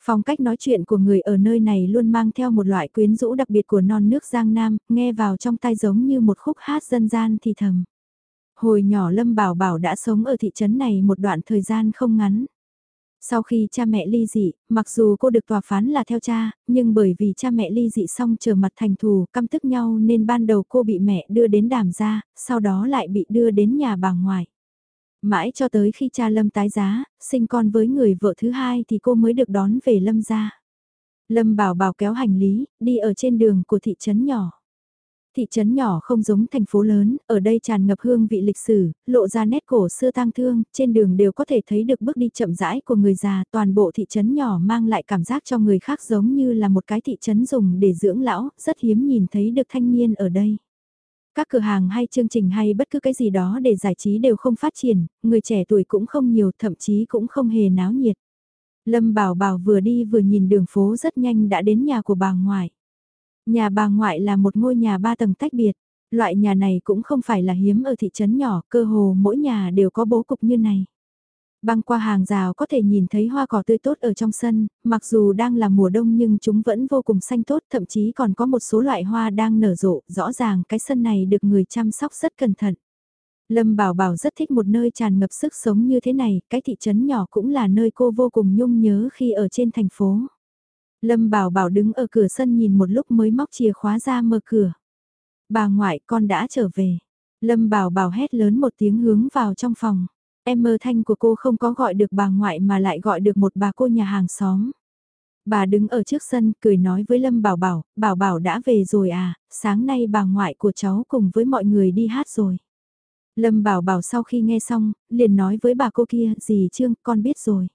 Phong cách nói chuyện của người ở nơi này luôn mang theo một loại quyến rũ đặc biệt của non nước Giang Nam, nghe vào trong tai giống như một khúc hát dân gian thì thầm. Hồi nhỏ Lâm Bảo Bảo đã sống ở thị trấn này một đoạn thời gian không ngắn. Sau khi cha mẹ ly dị, mặc dù cô được tòa phán là theo cha, nhưng bởi vì cha mẹ ly dị xong trở mặt thành thù, căm tức nhau nên ban đầu cô bị mẹ đưa đến đàm gia, sau đó lại bị đưa đến nhà bà ngoại. Mãi cho tới khi cha Lâm tái giá, sinh con với người vợ thứ hai thì cô mới được đón về Lâm gia. Lâm bảo bảo kéo hành lý, đi ở trên đường của thị trấn nhỏ. Thị trấn nhỏ không giống thành phố lớn, ở đây tràn ngập hương vị lịch sử, lộ ra nét cổ xưa tang thương, trên đường đều có thể thấy được bước đi chậm rãi của người già, toàn bộ thị trấn nhỏ mang lại cảm giác cho người khác giống như là một cái thị trấn dùng để dưỡng lão, rất hiếm nhìn thấy được thanh niên ở đây. Các cửa hàng hay chương trình hay bất cứ cái gì đó để giải trí đều không phát triển, người trẻ tuổi cũng không nhiều, thậm chí cũng không hề náo nhiệt. Lâm Bảo Bảo vừa đi vừa nhìn đường phố rất nhanh đã đến nhà của bà ngoại. Nhà bà ngoại là một ngôi nhà ba tầng tách biệt. Loại nhà này cũng không phải là hiếm ở thị trấn nhỏ, cơ hồ mỗi nhà đều có bố cục như này. Băng qua hàng rào có thể nhìn thấy hoa cỏ tươi tốt ở trong sân, mặc dù đang là mùa đông nhưng chúng vẫn vô cùng xanh tốt, thậm chí còn có một số loại hoa đang nở rộ, rõ ràng cái sân này được người chăm sóc rất cẩn thận. Lâm Bảo Bảo rất thích một nơi tràn ngập sức sống như thế này, cái thị trấn nhỏ cũng là nơi cô vô cùng nhung nhớ khi ở trên thành phố. Lâm Bảo Bảo đứng ở cửa sân nhìn một lúc mới móc chìa khóa ra mở cửa. Bà ngoại con đã trở về. Lâm Bảo Bảo hét lớn một tiếng hướng vào trong phòng. Em mơ thanh của cô không có gọi được bà ngoại mà lại gọi được một bà cô nhà hàng xóm. Bà đứng ở trước sân cười nói với Lâm Bảo Bảo, Bảo Bảo đã về rồi à, sáng nay bà ngoại của cháu cùng với mọi người đi hát rồi. Lâm Bảo Bảo sau khi nghe xong, liền nói với bà cô kia, dì Trương, con biết rồi.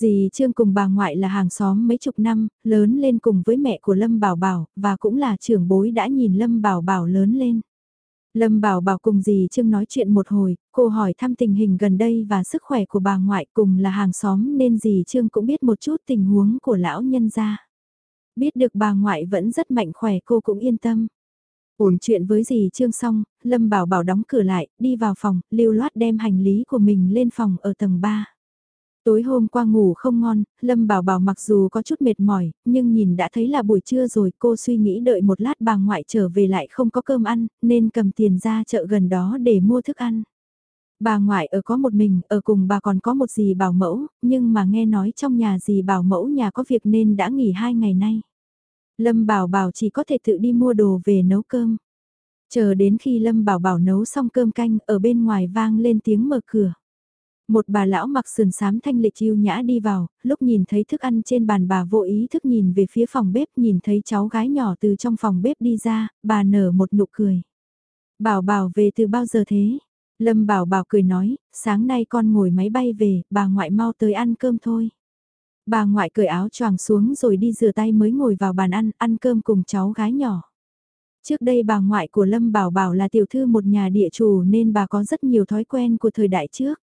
Dì Trương cùng bà ngoại là hàng xóm mấy chục năm, lớn lên cùng với mẹ của Lâm Bảo Bảo, và cũng là trưởng bối đã nhìn Lâm Bảo Bảo lớn lên. Lâm Bảo Bảo cùng dì Trương nói chuyện một hồi, cô hỏi thăm tình hình gần đây và sức khỏe của bà ngoại cùng là hàng xóm nên dì Trương cũng biết một chút tình huống của lão nhân gia. Biết được bà ngoại vẫn rất mạnh khỏe cô cũng yên tâm. Ổn chuyện với dì Trương xong, Lâm Bảo Bảo đóng cửa lại, đi vào phòng, lưu loát đem hành lý của mình lên phòng ở tầng 3. Tối hôm qua ngủ không ngon, Lâm Bảo Bảo mặc dù có chút mệt mỏi, nhưng nhìn đã thấy là buổi trưa rồi cô suy nghĩ đợi một lát bà ngoại trở về lại không có cơm ăn, nên cầm tiền ra chợ gần đó để mua thức ăn. Bà ngoại ở có một mình, ở cùng bà còn có một dì bảo mẫu, nhưng mà nghe nói trong nhà dì bảo mẫu nhà có việc nên đã nghỉ hai ngày nay. Lâm Bảo Bảo chỉ có thể tự đi mua đồ về nấu cơm. Chờ đến khi Lâm Bảo Bảo nấu xong cơm canh ở bên ngoài vang lên tiếng mở cửa. Một bà lão mặc sườn xám thanh lịch yêu nhã đi vào, lúc nhìn thấy thức ăn trên bàn bà vô ý thức nhìn về phía phòng bếp nhìn thấy cháu gái nhỏ từ trong phòng bếp đi ra, bà nở một nụ cười. Bảo bảo về từ bao giờ thế? Lâm bảo bảo cười nói, sáng nay con ngồi máy bay về, bà ngoại mau tới ăn cơm thôi. Bà ngoại cởi áo choàng xuống rồi đi rửa tay mới ngồi vào bàn ăn, ăn cơm cùng cháu gái nhỏ. Trước đây bà ngoại của Lâm Bảo Bảo là tiểu thư một nhà địa chủ nên bà có rất nhiều thói quen của thời đại trước.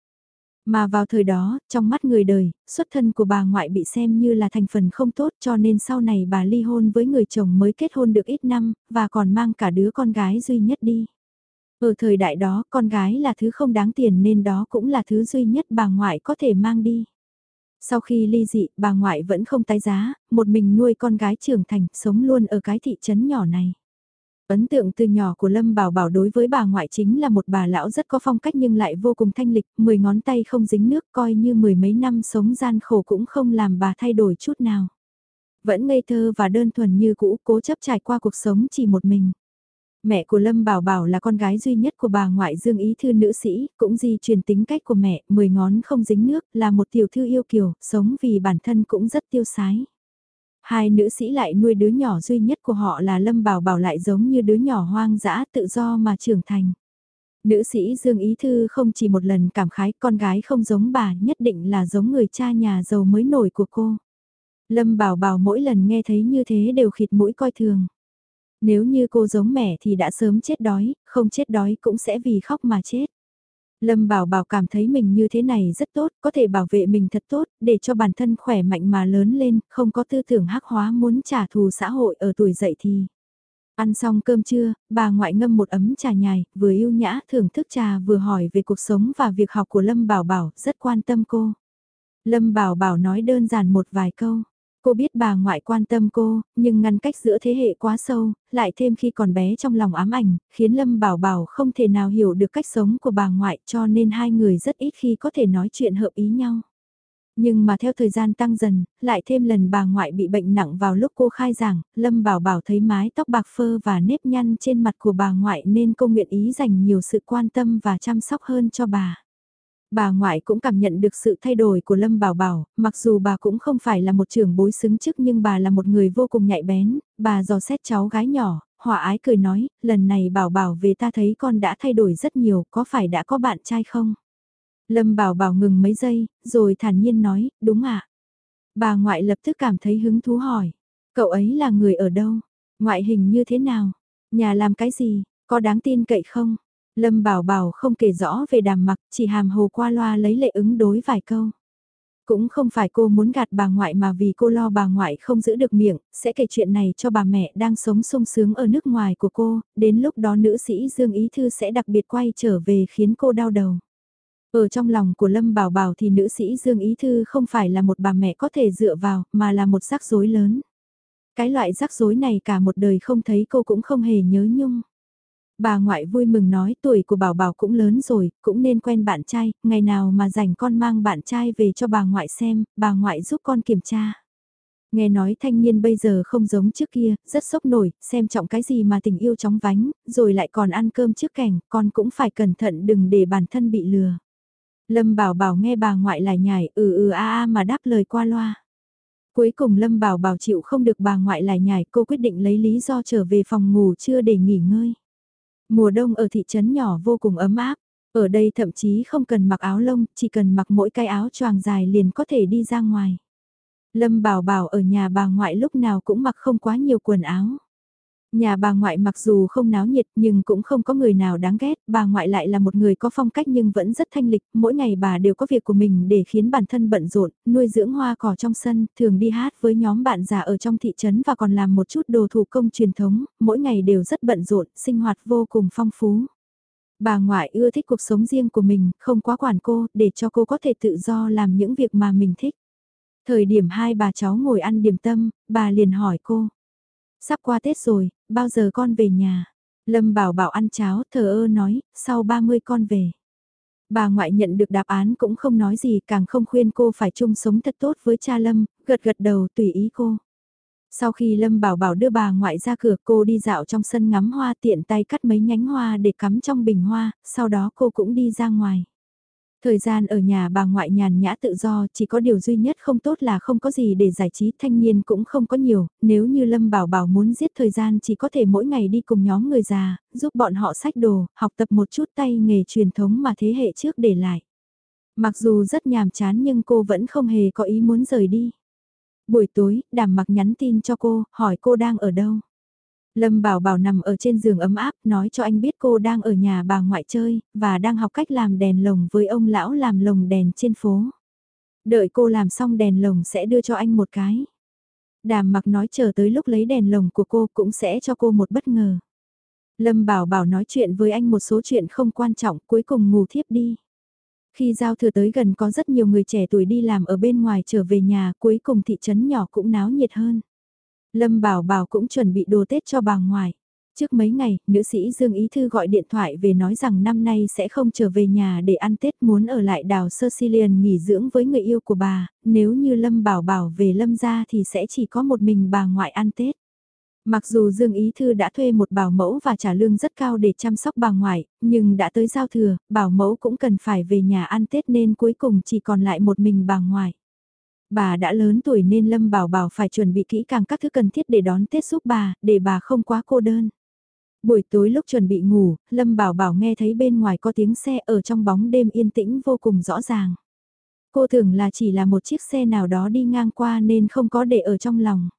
Mà vào thời đó, trong mắt người đời, xuất thân của bà ngoại bị xem như là thành phần không tốt cho nên sau này bà ly hôn với người chồng mới kết hôn được ít năm, và còn mang cả đứa con gái duy nhất đi. Ở thời đại đó, con gái là thứ không đáng tiền nên đó cũng là thứ duy nhất bà ngoại có thể mang đi. Sau khi ly dị, bà ngoại vẫn không tái giá, một mình nuôi con gái trưởng thành, sống luôn ở cái thị trấn nhỏ này. Ấn tượng từ nhỏ của Lâm Bảo Bảo đối với bà ngoại chính là một bà lão rất có phong cách nhưng lại vô cùng thanh lịch, mười ngón tay không dính nước coi như mười mấy năm sống gian khổ cũng không làm bà thay đổi chút nào. Vẫn ngây thơ và đơn thuần như cũ cố chấp trải qua cuộc sống chỉ một mình. Mẹ của Lâm Bảo Bảo là con gái duy nhất của bà ngoại Dương Ý Thư nữ sĩ, cũng di truyền tính cách của mẹ, mười ngón không dính nước, là một tiểu thư yêu kiều, sống vì bản thân cũng rất tiêu sái. Hai nữ sĩ lại nuôi đứa nhỏ duy nhất của họ là Lâm Bảo Bảo lại giống như đứa nhỏ hoang dã tự do mà trưởng thành. Nữ sĩ Dương Ý Thư không chỉ một lần cảm khái con gái không giống bà nhất định là giống người cha nhà giàu mới nổi của cô. Lâm Bảo Bảo mỗi lần nghe thấy như thế đều khịt mũi coi thường. Nếu như cô giống mẹ thì đã sớm chết đói, không chết đói cũng sẽ vì khóc mà chết. Lâm Bảo Bảo cảm thấy mình như thế này rất tốt, có thể bảo vệ mình thật tốt, để cho bản thân khỏe mạnh mà lớn lên, không có tư tưởng hắc hóa muốn trả thù xã hội ở tuổi dậy thì. Ăn xong cơm trưa, bà ngoại ngâm một ấm trà nhài, vừa yêu nhã thưởng thức trà vừa hỏi về cuộc sống và việc học của Lâm Bảo Bảo, rất quan tâm cô. Lâm Bảo Bảo nói đơn giản một vài câu. Cô biết bà ngoại quan tâm cô, nhưng ngăn cách giữa thế hệ quá sâu, lại thêm khi còn bé trong lòng ám ảnh, khiến Lâm Bảo Bảo không thể nào hiểu được cách sống của bà ngoại cho nên hai người rất ít khi có thể nói chuyện hợp ý nhau. Nhưng mà theo thời gian tăng dần, lại thêm lần bà ngoại bị bệnh nặng vào lúc cô khai giảng, Lâm Bảo Bảo thấy mái tóc bạc phơ và nếp nhăn trên mặt của bà ngoại nên cô nguyện ý dành nhiều sự quan tâm và chăm sóc hơn cho bà. Bà ngoại cũng cảm nhận được sự thay đổi của Lâm Bảo Bảo, mặc dù bà cũng không phải là một trưởng bối xứng chức nhưng bà là một người vô cùng nhạy bén, bà dò xét cháu gái nhỏ, hòa ái cười nói, lần này Bảo Bảo về ta thấy con đã thay đổi rất nhiều, có phải đã có bạn trai không? Lâm Bảo Bảo ngừng mấy giây, rồi thản nhiên nói, đúng ạ. Bà ngoại lập tức cảm thấy hứng thú hỏi, cậu ấy là người ở đâu? Ngoại hình như thế nào? Nhà làm cái gì? Có đáng tin cậy không? Lâm Bảo Bảo không kể rõ về đàm mặc, chỉ hàm hồ qua loa lấy lệ ứng đối vài câu. Cũng không phải cô muốn gạt bà ngoại mà vì cô lo bà ngoại không giữ được miệng, sẽ kể chuyện này cho bà mẹ đang sống sung sướng ở nước ngoài của cô, đến lúc đó nữ sĩ Dương Ý Thư sẽ đặc biệt quay trở về khiến cô đau đầu. Ở trong lòng của Lâm Bảo Bảo thì nữ sĩ Dương Ý Thư không phải là một bà mẹ có thể dựa vào, mà là một rắc rối lớn. Cái loại rắc rối này cả một đời không thấy cô cũng không hề nhớ nhung. Bà ngoại vui mừng nói tuổi của bảo bảo cũng lớn rồi, cũng nên quen bạn trai, ngày nào mà rảnh con mang bạn trai về cho bà ngoại xem, bà ngoại giúp con kiểm tra. Nghe nói thanh niên bây giờ không giống trước kia, rất sốc nổi, xem trọng cái gì mà tình yêu chóng vánh, rồi lại còn ăn cơm trước cảnh, con cũng phải cẩn thận đừng để bản thân bị lừa. Lâm bảo bảo nghe bà ngoại lại nhảy ừ ừ a a mà đáp lời qua loa. Cuối cùng Lâm bảo bảo chịu không được bà ngoại lại nhảy cô quyết định lấy lý do trở về phòng ngủ chưa để nghỉ ngơi. Mùa đông ở thị trấn nhỏ vô cùng ấm áp, ở đây thậm chí không cần mặc áo lông, chỉ cần mặc mỗi cái áo choàng dài liền có thể đi ra ngoài. Lâm bảo bảo ở nhà bà ngoại lúc nào cũng mặc không quá nhiều quần áo. Nhà bà ngoại mặc dù không náo nhiệt nhưng cũng không có người nào đáng ghét, bà ngoại lại là một người có phong cách nhưng vẫn rất thanh lịch, mỗi ngày bà đều có việc của mình để khiến bản thân bận rộn, nuôi dưỡng hoa cỏ trong sân, thường đi hát với nhóm bạn già ở trong thị trấn và còn làm một chút đồ thủ công truyền thống, mỗi ngày đều rất bận rộn, sinh hoạt vô cùng phong phú. Bà ngoại ưa thích cuộc sống riêng của mình, không quá quản cô, để cho cô có thể tự do làm những việc mà mình thích. Thời điểm hai bà cháu ngồi ăn điểm tâm, bà liền hỏi cô. Sắp qua Tết rồi, bao giờ con về nhà? Lâm bảo bảo ăn cháo, thờ ơ nói, sau 30 con về. Bà ngoại nhận được đáp án cũng không nói gì, càng không khuyên cô phải chung sống thật tốt với cha Lâm, gật gật đầu tùy ý cô. Sau khi Lâm Bảo Bảo đưa bà ngoại ra cửa cô đi dạo trong sân ngắm hoa tiện tay cắt mấy nhánh hoa để cắm trong bình hoa, sau đó cô cũng đi ra ngoài. Thời gian ở nhà bà ngoại nhàn nhã tự do, chỉ có điều duy nhất không tốt là không có gì để giải trí, thanh niên cũng không có nhiều, nếu như Lâm Bảo Bảo muốn giết thời gian chỉ có thể mỗi ngày đi cùng nhóm người già, giúp bọn họ sách đồ, học tập một chút tay nghề truyền thống mà thế hệ trước để lại. Mặc dù rất nhàm chán nhưng cô vẫn không hề có ý muốn rời đi. Buổi tối, đảm mặc nhắn tin cho cô, hỏi cô đang ở đâu. Lâm Bảo Bảo nằm ở trên giường ấm áp, nói cho anh biết cô đang ở nhà bà ngoại chơi, và đang học cách làm đèn lồng với ông lão làm lồng đèn trên phố. Đợi cô làm xong đèn lồng sẽ đưa cho anh một cái. Đàm mặc nói chờ tới lúc lấy đèn lồng của cô cũng sẽ cho cô một bất ngờ. Lâm Bảo Bảo nói chuyện với anh một số chuyện không quan trọng cuối cùng ngủ thiếp đi. Khi giao thừa tới gần có rất nhiều người trẻ tuổi đi làm ở bên ngoài trở về nhà cuối cùng thị trấn nhỏ cũng náo nhiệt hơn. Lâm Bảo Bảo cũng chuẩn bị đồ Tết cho bà ngoại. Trước mấy ngày, nữ sĩ Dương Ý Thư gọi điện thoại về nói rằng năm nay sẽ không trở về nhà để ăn Tết muốn ở lại đảo Sicilian nghỉ dưỡng với người yêu của bà, nếu như Lâm Bảo Bảo về Lâm gia thì sẽ chỉ có một mình bà ngoại ăn Tết. Mặc dù Dương Ý Thư đã thuê một bảo mẫu và trả lương rất cao để chăm sóc bà ngoại, nhưng đã tới giao thừa, bảo mẫu cũng cần phải về nhà ăn Tết nên cuối cùng chỉ còn lại một mình bà ngoại. Bà đã lớn tuổi nên Lâm Bảo Bảo phải chuẩn bị kỹ càng các thứ cần thiết để đón Tết giúp bà, để bà không quá cô đơn. Buổi tối lúc chuẩn bị ngủ, Lâm Bảo Bảo nghe thấy bên ngoài có tiếng xe ở trong bóng đêm yên tĩnh vô cùng rõ ràng. Cô tưởng là chỉ là một chiếc xe nào đó đi ngang qua nên không có để ở trong lòng.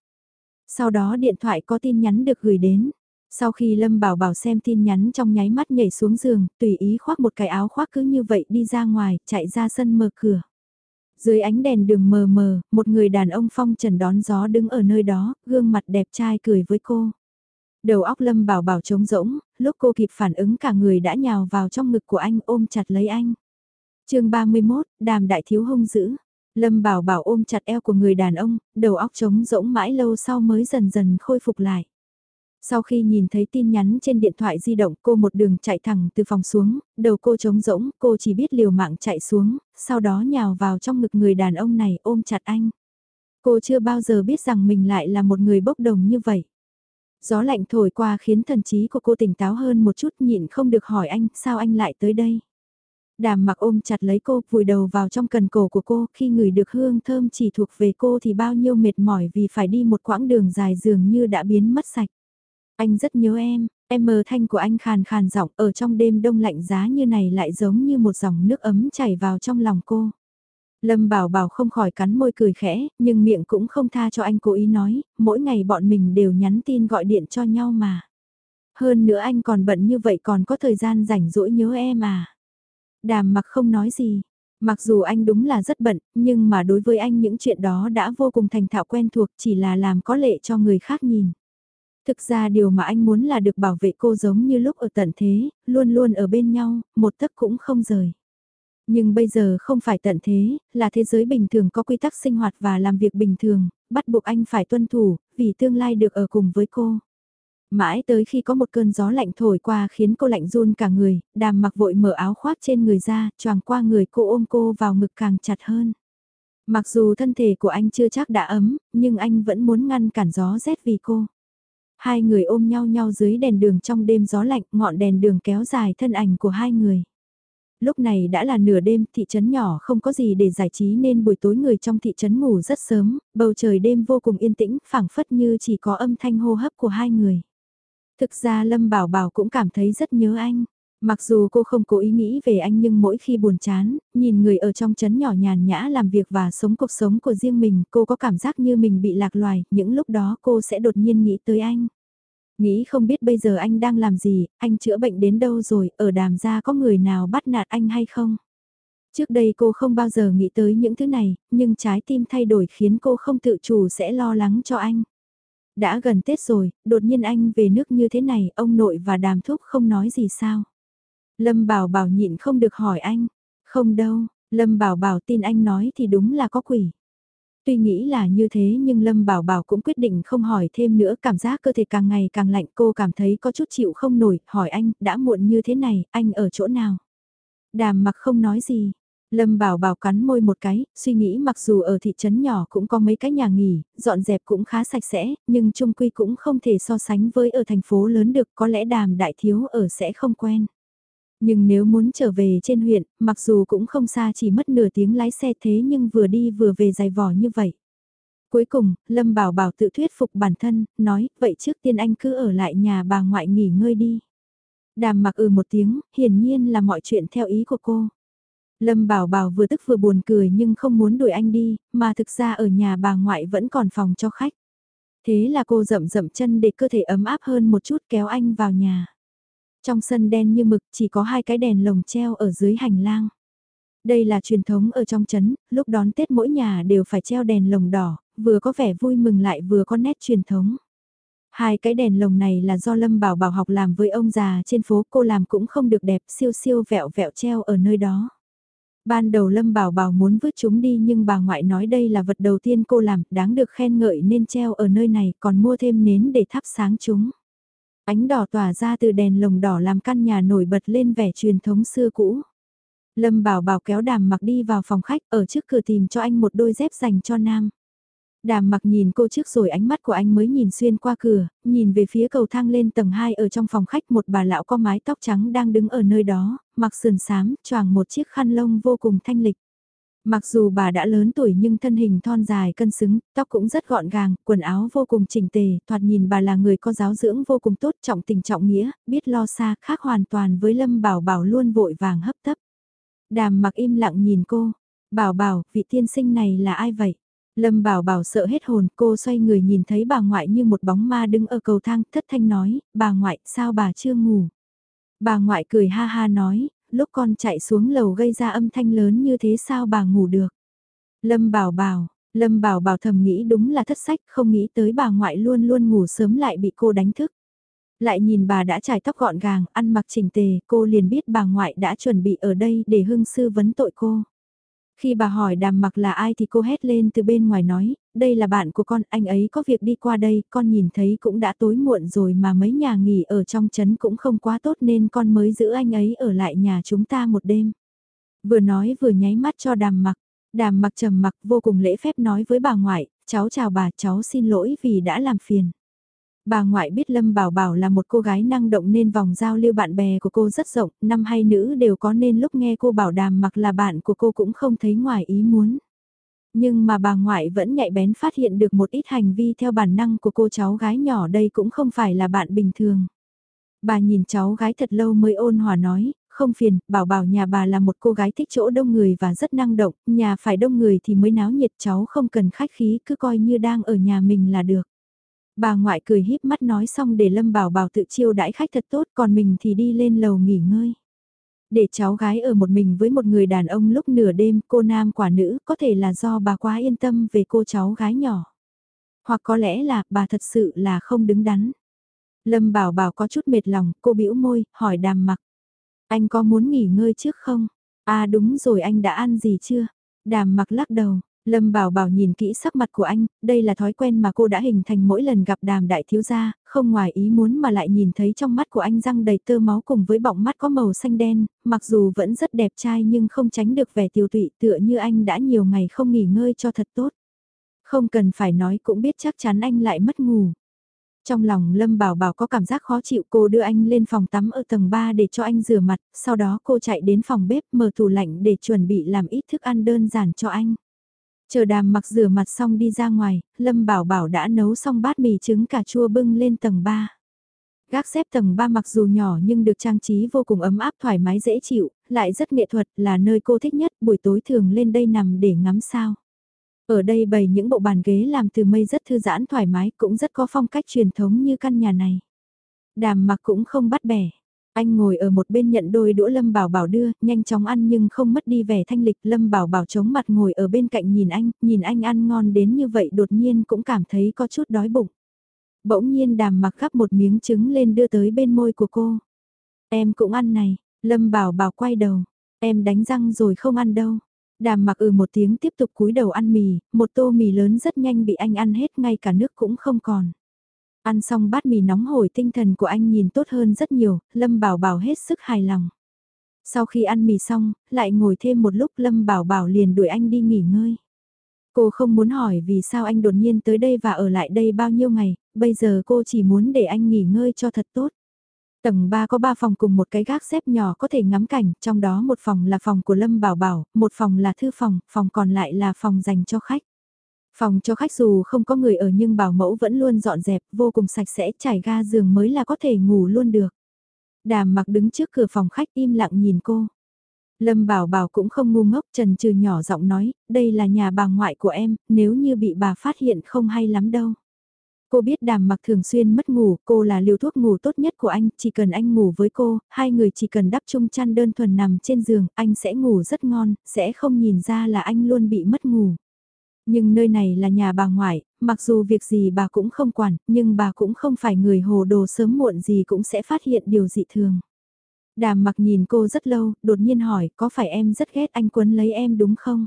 Sau đó điện thoại có tin nhắn được gửi đến. Sau khi Lâm Bảo Bảo xem tin nhắn trong nháy mắt nhảy xuống giường, tùy ý khoác một cái áo khoác cứ như vậy đi ra ngoài, chạy ra sân mở cửa. Dưới ánh đèn đường mờ mờ, một người đàn ông phong trần đón gió đứng ở nơi đó, gương mặt đẹp trai cười với cô. Đầu óc Lâm Bảo Bảo trống rỗng, lúc cô kịp phản ứng cả người đã nhào vào trong ngực của anh ôm chặt lấy anh. chương 31, đàm đại thiếu hung dữ. Lâm Bảo Bảo ôm chặt eo của người đàn ông, đầu óc trống rỗng mãi lâu sau mới dần dần khôi phục lại. Sau khi nhìn thấy tin nhắn trên điện thoại di động cô một đường chạy thẳng từ phòng xuống, đầu cô trống rỗng, cô chỉ biết liều mạng chạy xuống, sau đó nhào vào trong ngực người đàn ông này ôm chặt anh. Cô chưa bao giờ biết rằng mình lại là một người bốc đồng như vậy. Gió lạnh thổi qua khiến thần trí của cô tỉnh táo hơn một chút nhịn không được hỏi anh sao anh lại tới đây. Đàm mặc ôm chặt lấy cô, vùi đầu vào trong cần cổ của cô, khi ngửi được hương thơm chỉ thuộc về cô thì bao nhiêu mệt mỏi vì phải đi một quãng đường dài dường như đã biến mất sạch. Anh rất nhớ em, em mờ thanh của anh khàn khàn giọng ở trong đêm đông lạnh giá như này lại giống như một dòng nước ấm chảy vào trong lòng cô. Lâm Bảo Bảo không khỏi cắn môi cười khẽ, nhưng miệng cũng không tha cho anh cố ý nói, mỗi ngày bọn mình đều nhắn tin gọi điện cho nhau mà. Hơn nữa anh còn bận như vậy còn có thời gian rảnh rỗi nhớ em à. Đàm mặc không nói gì. Mặc dù anh đúng là rất bận, nhưng mà đối với anh những chuyện đó đã vô cùng thành thạo quen thuộc chỉ là làm có lệ cho người khác nhìn. Thực ra điều mà anh muốn là được bảo vệ cô giống như lúc ở tận thế, luôn luôn ở bên nhau, một tấc cũng không rời. Nhưng bây giờ không phải tận thế, là thế giới bình thường có quy tắc sinh hoạt và làm việc bình thường, bắt buộc anh phải tuân thủ, vì tương lai được ở cùng với cô. Mãi tới khi có một cơn gió lạnh thổi qua khiến cô lạnh run cả người, đàm mặc vội mở áo khoác trên người ra, choàng qua người cô ôm cô vào ngực càng chặt hơn. Mặc dù thân thể của anh chưa chắc đã ấm, nhưng anh vẫn muốn ngăn cản gió rét vì cô. Hai người ôm nhau nhau dưới đèn đường trong đêm gió lạnh, ngọn đèn đường kéo dài thân ảnh của hai người. Lúc này đã là nửa đêm, thị trấn nhỏ không có gì để giải trí nên buổi tối người trong thị trấn ngủ rất sớm, bầu trời đêm vô cùng yên tĩnh, phảng phất như chỉ có âm thanh hô hấp của hai người. Thực ra Lâm Bảo Bảo cũng cảm thấy rất nhớ anh. Mặc dù cô không cố ý nghĩ về anh nhưng mỗi khi buồn chán, nhìn người ở trong chấn nhỏ nhàn nhã làm việc và sống cuộc sống của riêng mình, cô có cảm giác như mình bị lạc loài, những lúc đó cô sẽ đột nhiên nghĩ tới anh. Nghĩ không biết bây giờ anh đang làm gì, anh chữa bệnh đến đâu rồi, ở đàm gia có người nào bắt nạt anh hay không? Trước đây cô không bao giờ nghĩ tới những thứ này, nhưng trái tim thay đổi khiến cô không tự chủ sẽ lo lắng cho anh. Đã gần Tết rồi, đột nhiên anh về nước như thế này, ông nội và đàm thúc không nói gì sao? Lâm Bảo Bảo nhịn không được hỏi anh. Không đâu, Lâm Bảo Bảo tin anh nói thì đúng là có quỷ. Tuy nghĩ là như thế nhưng Lâm Bảo Bảo cũng quyết định không hỏi thêm nữa cảm giác cơ thể càng ngày càng lạnh cô cảm thấy có chút chịu không nổi, hỏi anh, đã muộn như thế này, anh ở chỗ nào? Đàm mặc không nói gì, Lâm Bảo Bảo cắn môi một cái, suy nghĩ mặc dù ở thị trấn nhỏ cũng có mấy cái nhà nghỉ, dọn dẹp cũng khá sạch sẽ, nhưng Chung quy cũng không thể so sánh với ở thành phố lớn được, có lẽ đàm đại thiếu ở sẽ không quen. Nhưng nếu muốn trở về trên huyện, mặc dù cũng không xa chỉ mất nửa tiếng lái xe thế nhưng vừa đi vừa về dài vò như vậy. Cuối cùng, Lâm Bảo Bảo tự thuyết phục bản thân, nói, vậy trước tiên anh cứ ở lại nhà bà ngoại nghỉ ngơi đi. Đàm mặc ừ một tiếng, hiển nhiên là mọi chuyện theo ý của cô. Lâm Bảo Bảo vừa tức vừa buồn cười nhưng không muốn đuổi anh đi, mà thực ra ở nhà bà ngoại vẫn còn phòng cho khách. Thế là cô rậm rậm chân để cơ thể ấm áp hơn một chút kéo anh vào nhà. Trong sân đen như mực chỉ có hai cái đèn lồng treo ở dưới hành lang. Đây là truyền thống ở trong trấn, lúc đón Tết mỗi nhà đều phải treo đèn lồng đỏ, vừa có vẻ vui mừng lại vừa có nét truyền thống. Hai cái đèn lồng này là do Lâm Bảo Bảo học làm với ông già trên phố cô làm cũng không được đẹp siêu siêu vẹo vẹo treo ở nơi đó. Ban đầu Lâm Bảo Bảo muốn vứt chúng đi nhưng bà ngoại nói đây là vật đầu tiên cô làm, đáng được khen ngợi nên treo ở nơi này còn mua thêm nến để thắp sáng chúng. Ánh đỏ tỏa ra từ đèn lồng đỏ làm căn nhà nổi bật lên vẻ truyền thống xưa cũ. Lâm Bảo Bảo kéo đàm mặc đi vào phòng khách ở trước cửa tìm cho anh một đôi dép dành cho nam. Đàm mặc nhìn cô trước rồi ánh mắt của anh mới nhìn xuyên qua cửa, nhìn về phía cầu thang lên tầng 2 ở trong phòng khách một bà lão có mái tóc trắng đang đứng ở nơi đó, mặc sườn xám, choàng một chiếc khăn lông vô cùng thanh lịch. Mặc dù bà đã lớn tuổi nhưng thân hình thon dài cân xứng, tóc cũng rất gọn gàng, quần áo vô cùng chỉnh tề, thoạt nhìn bà là người có giáo dưỡng vô cùng tốt trọng tình trọng nghĩa, biết lo xa, khác hoàn toàn với Lâm Bảo Bảo luôn vội vàng hấp tấp. Đàm mặc im lặng nhìn cô, Bảo Bảo, vị tiên sinh này là ai vậy? Lâm Bảo Bảo sợ hết hồn, cô xoay người nhìn thấy bà ngoại như một bóng ma đứng ở cầu thang, thất thanh nói, bà ngoại, sao bà chưa ngủ? Bà ngoại cười ha ha nói, lúc con chạy xuống lầu gây ra âm thanh lớn như thế sao bà ngủ được? Lâm Bảo Bảo, Lâm Bảo Bảo thầm nghĩ đúng là thất sách, không nghĩ tới bà ngoại luôn luôn ngủ sớm lại bị cô đánh thức. Lại nhìn bà đã trải tóc gọn gàng, ăn mặc chỉnh tề, cô liền biết bà ngoại đã chuẩn bị ở đây để hưng sư vấn tội cô. Khi bà hỏi đàm mặc là ai thì cô hét lên từ bên ngoài nói, đây là bạn của con, anh ấy có việc đi qua đây, con nhìn thấy cũng đã tối muộn rồi mà mấy nhà nghỉ ở trong trấn cũng không quá tốt nên con mới giữ anh ấy ở lại nhà chúng ta một đêm. Vừa nói vừa nháy mắt cho đàm mặc, đàm mặc trầm mặc vô cùng lễ phép nói với bà ngoại, cháu chào bà, cháu xin lỗi vì đã làm phiền. Bà ngoại biết Lâm Bảo Bảo là một cô gái năng động nên vòng giao lưu bạn bè của cô rất rộng, năm hay nữ đều có nên lúc nghe cô bảo đàm mặc là bạn của cô cũng không thấy ngoài ý muốn. Nhưng mà bà ngoại vẫn nhạy bén phát hiện được một ít hành vi theo bản năng của cô cháu gái nhỏ đây cũng không phải là bạn bình thường. Bà nhìn cháu gái thật lâu mới ôn hòa nói, không phiền, bảo bảo nhà bà là một cô gái thích chỗ đông người và rất năng động, nhà phải đông người thì mới náo nhiệt cháu không cần khách khí cứ coi như đang ở nhà mình là được. Bà ngoại cười híp mắt nói xong để Lâm Bảo Bảo tự chiêu đãi khách thật tốt còn mình thì đi lên lầu nghỉ ngơi. Để cháu gái ở một mình với một người đàn ông lúc nửa đêm cô nam quả nữ có thể là do bà quá yên tâm về cô cháu gái nhỏ. Hoặc có lẽ là bà thật sự là không đứng đắn. Lâm Bảo Bảo có chút mệt lòng, cô bĩu môi, hỏi đàm mặc. Anh có muốn nghỉ ngơi trước không? À đúng rồi anh đã ăn gì chưa? Đàm mặc lắc đầu, Lâm Bảo Bảo nhìn kỹ sắc mặt của anh, đây là thói quen mà cô đã hình thành mỗi lần gặp đàm đại thiếu gia, không ngoài ý muốn mà lại nhìn thấy trong mắt của anh răng đầy tơ máu cùng với bọng mắt có màu xanh đen, mặc dù vẫn rất đẹp trai nhưng không tránh được vẻ tiêu tụy tựa như anh đã nhiều ngày không nghỉ ngơi cho thật tốt. Không cần phải nói cũng biết chắc chắn anh lại mất ngủ. Trong lòng Lâm Bảo Bảo có cảm giác khó chịu cô đưa anh lên phòng tắm ở tầng 3 để cho anh rửa mặt, sau đó cô chạy đến phòng bếp mở tủ lạnh để chuẩn bị làm ít thức ăn đơn giản cho anh. Chờ đàm mặc rửa mặt xong đi ra ngoài, Lâm Bảo Bảo đã nấu xong bát mì trứng cà chua bưng lên tầng 3. Gác xếp tầng 3 mặc dù nhỏ nhưng được trang trí vô cùng ấm áp thoải mái dễ chịu, lại rất nghệ thuật là nơi cô thích nhất buổi tối thường lên đây nằm để ngắm sao. Ở đây bày những bộ bàn ghế làm từ mây rất thư giãn thoải mái cũng rất có phong cách truyền thống như căn nhà này. Đàm mặc cũng không bắt bẻ. Anh ngồi ở một bên nhận đôi đũa Lâm Bảo Bảo đưa, nhanh chóng ăn nhưng không mất đi vẻ thanh lịch. Lâm Bảo Bảo chống mặt ngồi ở bên cạnh nhìn anh, nhìn anh ăn ngon đến như vậy đột nhiên cũng cảm thấy có chút đói bụng. Bỗng nhiên đàm mặc gắp một miếng trứng lên đưa tới bên môi của cô. Em cũng ăn này, Lâm Bảo Bảo quay đầu, em đánh răng rồi không ăn đâu. Đàm mặc ừ một tiếng tiếp tục cúi đầu ăn mì, một tô mì lớn rất nhanh bị anh ăn hết ngay cả nước cũng không còn. Ăn xong bát mì nóng hổi tinh thần của anh nhìn tốt hơn rất nhiều, Lâm Bảo Bảo hết sức hài lòng. Sau khi ăn mì xong, lại ngồi thêm một lúc Lâm Bảo Bảo liền đuổi anh đi nghỉ ngơi. Cô không muốn hỏi vì sao anh đột nhiên tới đây và ở lại đây bao nhiêu ngày, bây giờ cô chỉ muốn để anh nghỉ ngơi cho thật tốt. Tầng 3 có 3 phòng cùng một cái gác xếp nhỏ có thể ngắm cảnh, trong đó một phòng là phòng của Lâm Bảo Bảo, một phòng là thư phòng, phòng còn lại là phòng dành cho khách. Phòng cho khách dù không có người ở nhưng bảo mẫu vẫn luôn dọn dẹp, vô cùng sạch sẽ, trải ga giường mới là có thể ngủ luôn được. Đàm mặc đứng trước cửa phòng khách im lặng nhìn cô. Lâm bảo bảo cũng không ngu ngốc trần trừ nhỏ giọng nói, đây là nhà bà ngoại của em, nếu như bị bà phát hiện không hay lắm đâu. Cô biết đàm mặc thường xuyên mất ngủ, cô là liều thuốc ngủ tốt nhất của anh, chỉ cần anh ngủ với cô, hai người chỉ cần đắp chung chăn đơn thuần nằm trên giường, anh sẽ ngủ rất ngon, sẽ không nhìn ra là anh luôn bị mất ngủ. Nhưng nơi này là nhà bà ngoại, mặc dù việc gì bà cũng không quản, nhưng bà cũng không phải người hồ đồ sớm muộn gì cũng sẽ phát hiện điều dị thường. Đàm mặc nhìn cô rất lâu, đột nhiên hỏi có phải em rất ghét anh quấn lấy em đúng không?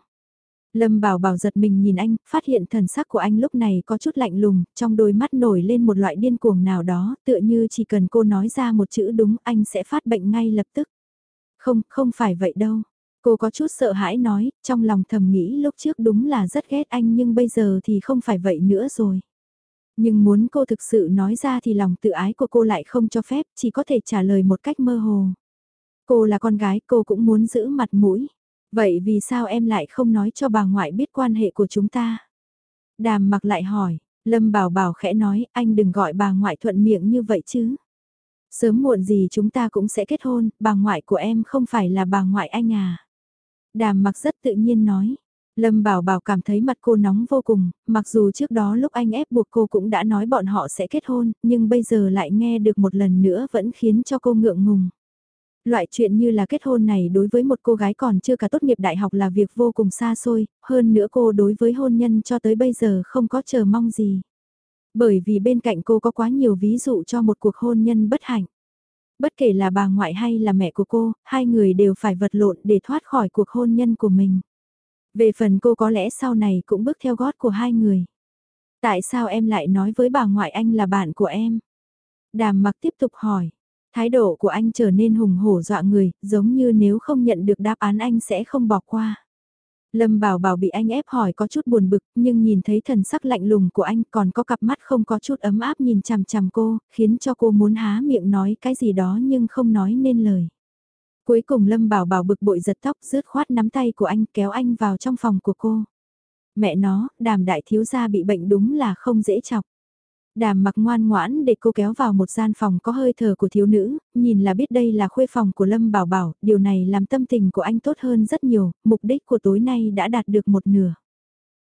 Lâm Bảo Bảo giật mình nhìn anh, phát hiện thần sắc của anh lúc này có chút lạnh lùng, trong đôi mắt nổi lên một loại điên cuồng nào đó, tựa như chỉ cần cô nói ra một chữ đúng anh sẽ phát bệnh ngay lập tức. Không, không phải vậy đâu. Cô có chút sợ hãi nói, trong lòng thầm nghĩ lúc trước đúng là rất ghét anh nhưng bây giờ thì không phải vậy nữa rồi. Nhưng muốn cô thực sự nói ra thì lòng tự ái của cô lại không cho phép, chỉ có thể trả lời một cách mơ hồ. Cô là con gái, cô cũng muốn giữ mặt mũi. Vậy vì sao em lại không nói cho bà ngoại biết quan hệ của chúng ta? Đàm mặc lại hỏi, Lâm Bảo Bảo khẽ nói, anh đừng gọi bà ngoại thuận miệng như vậy chứ. Sớm muộn gì chúng ta cũng sẽ kết hôn, bà ngoại của em không phải là bà ngoại anh à. Đàm mặc rất tự nhiên nói. Lâm Bảo Bảo cảm thấy mặt cô nóng vô cùng, mặc dù trước đó lúc anh ép buộc cô cũng đã nói bọn họ sẽ kết hôn, nhưng bây giờ lại nghe được một lần nữa vẫn khiến cho cô ngượng ngùng. Loại chuyện như là kết hôn này đối với một cô gái còn chưa cả tốt nghiệp đại học là việc vô cùng xa xôi, hơn nữa cô đối với hôn nhân cho tới bây giờ không có chờ mong gì. Bởi vì bên cạnh cô có quá nhiều ví dụ cho một cuộc hôn nhân bất hạnh. Bất kể là bà ngoại hay là mẹ của cô, hai người đều phải vật lộn để thoát khỏi cuộc hôn nhân của mình. Về phần cô có lẽ sau này cũng bước theo gót của hai người. Tại sao em lại nói với bà ngoại anh là bạn của em? Đàm mặc tiếp tục hỏi. Thái độ của anh trở nên hùng hổ dọa người, giống như nếu không nhận được đáp án anh sẽ không bỏ qua. Lâm Bảo Bảo bị anh ép hỏi có chút buồn bực, nhưng nhìn thấy thần sắc lạnh lùng của anh còn có cặp mắt không có chút ấm áp nhìn chằm chằm cô, khiến cho cô muốn há miệng nói cái gì đó nhưng không nói nên lời. Cuối cùng Lâm Bảo Bảo bực bội giật tóc rướt khoát nắm tay của anh kéo anh vào trong phòng của cô. Mẹ nó, đàm đại thiếu gia bị bệnh đúng là không dễ chọc. Đàm mặc ngoan ngoãn để cô kéo vào một gian phòng có hơi thở của thiếu nữ, nhìn là biết đây là khuê phòng của Lâm Bảo Bảo, điều này làm tâm tình của anh tốt hơn rất nhiều, mục đích của tối nay đã đạt được một nửa.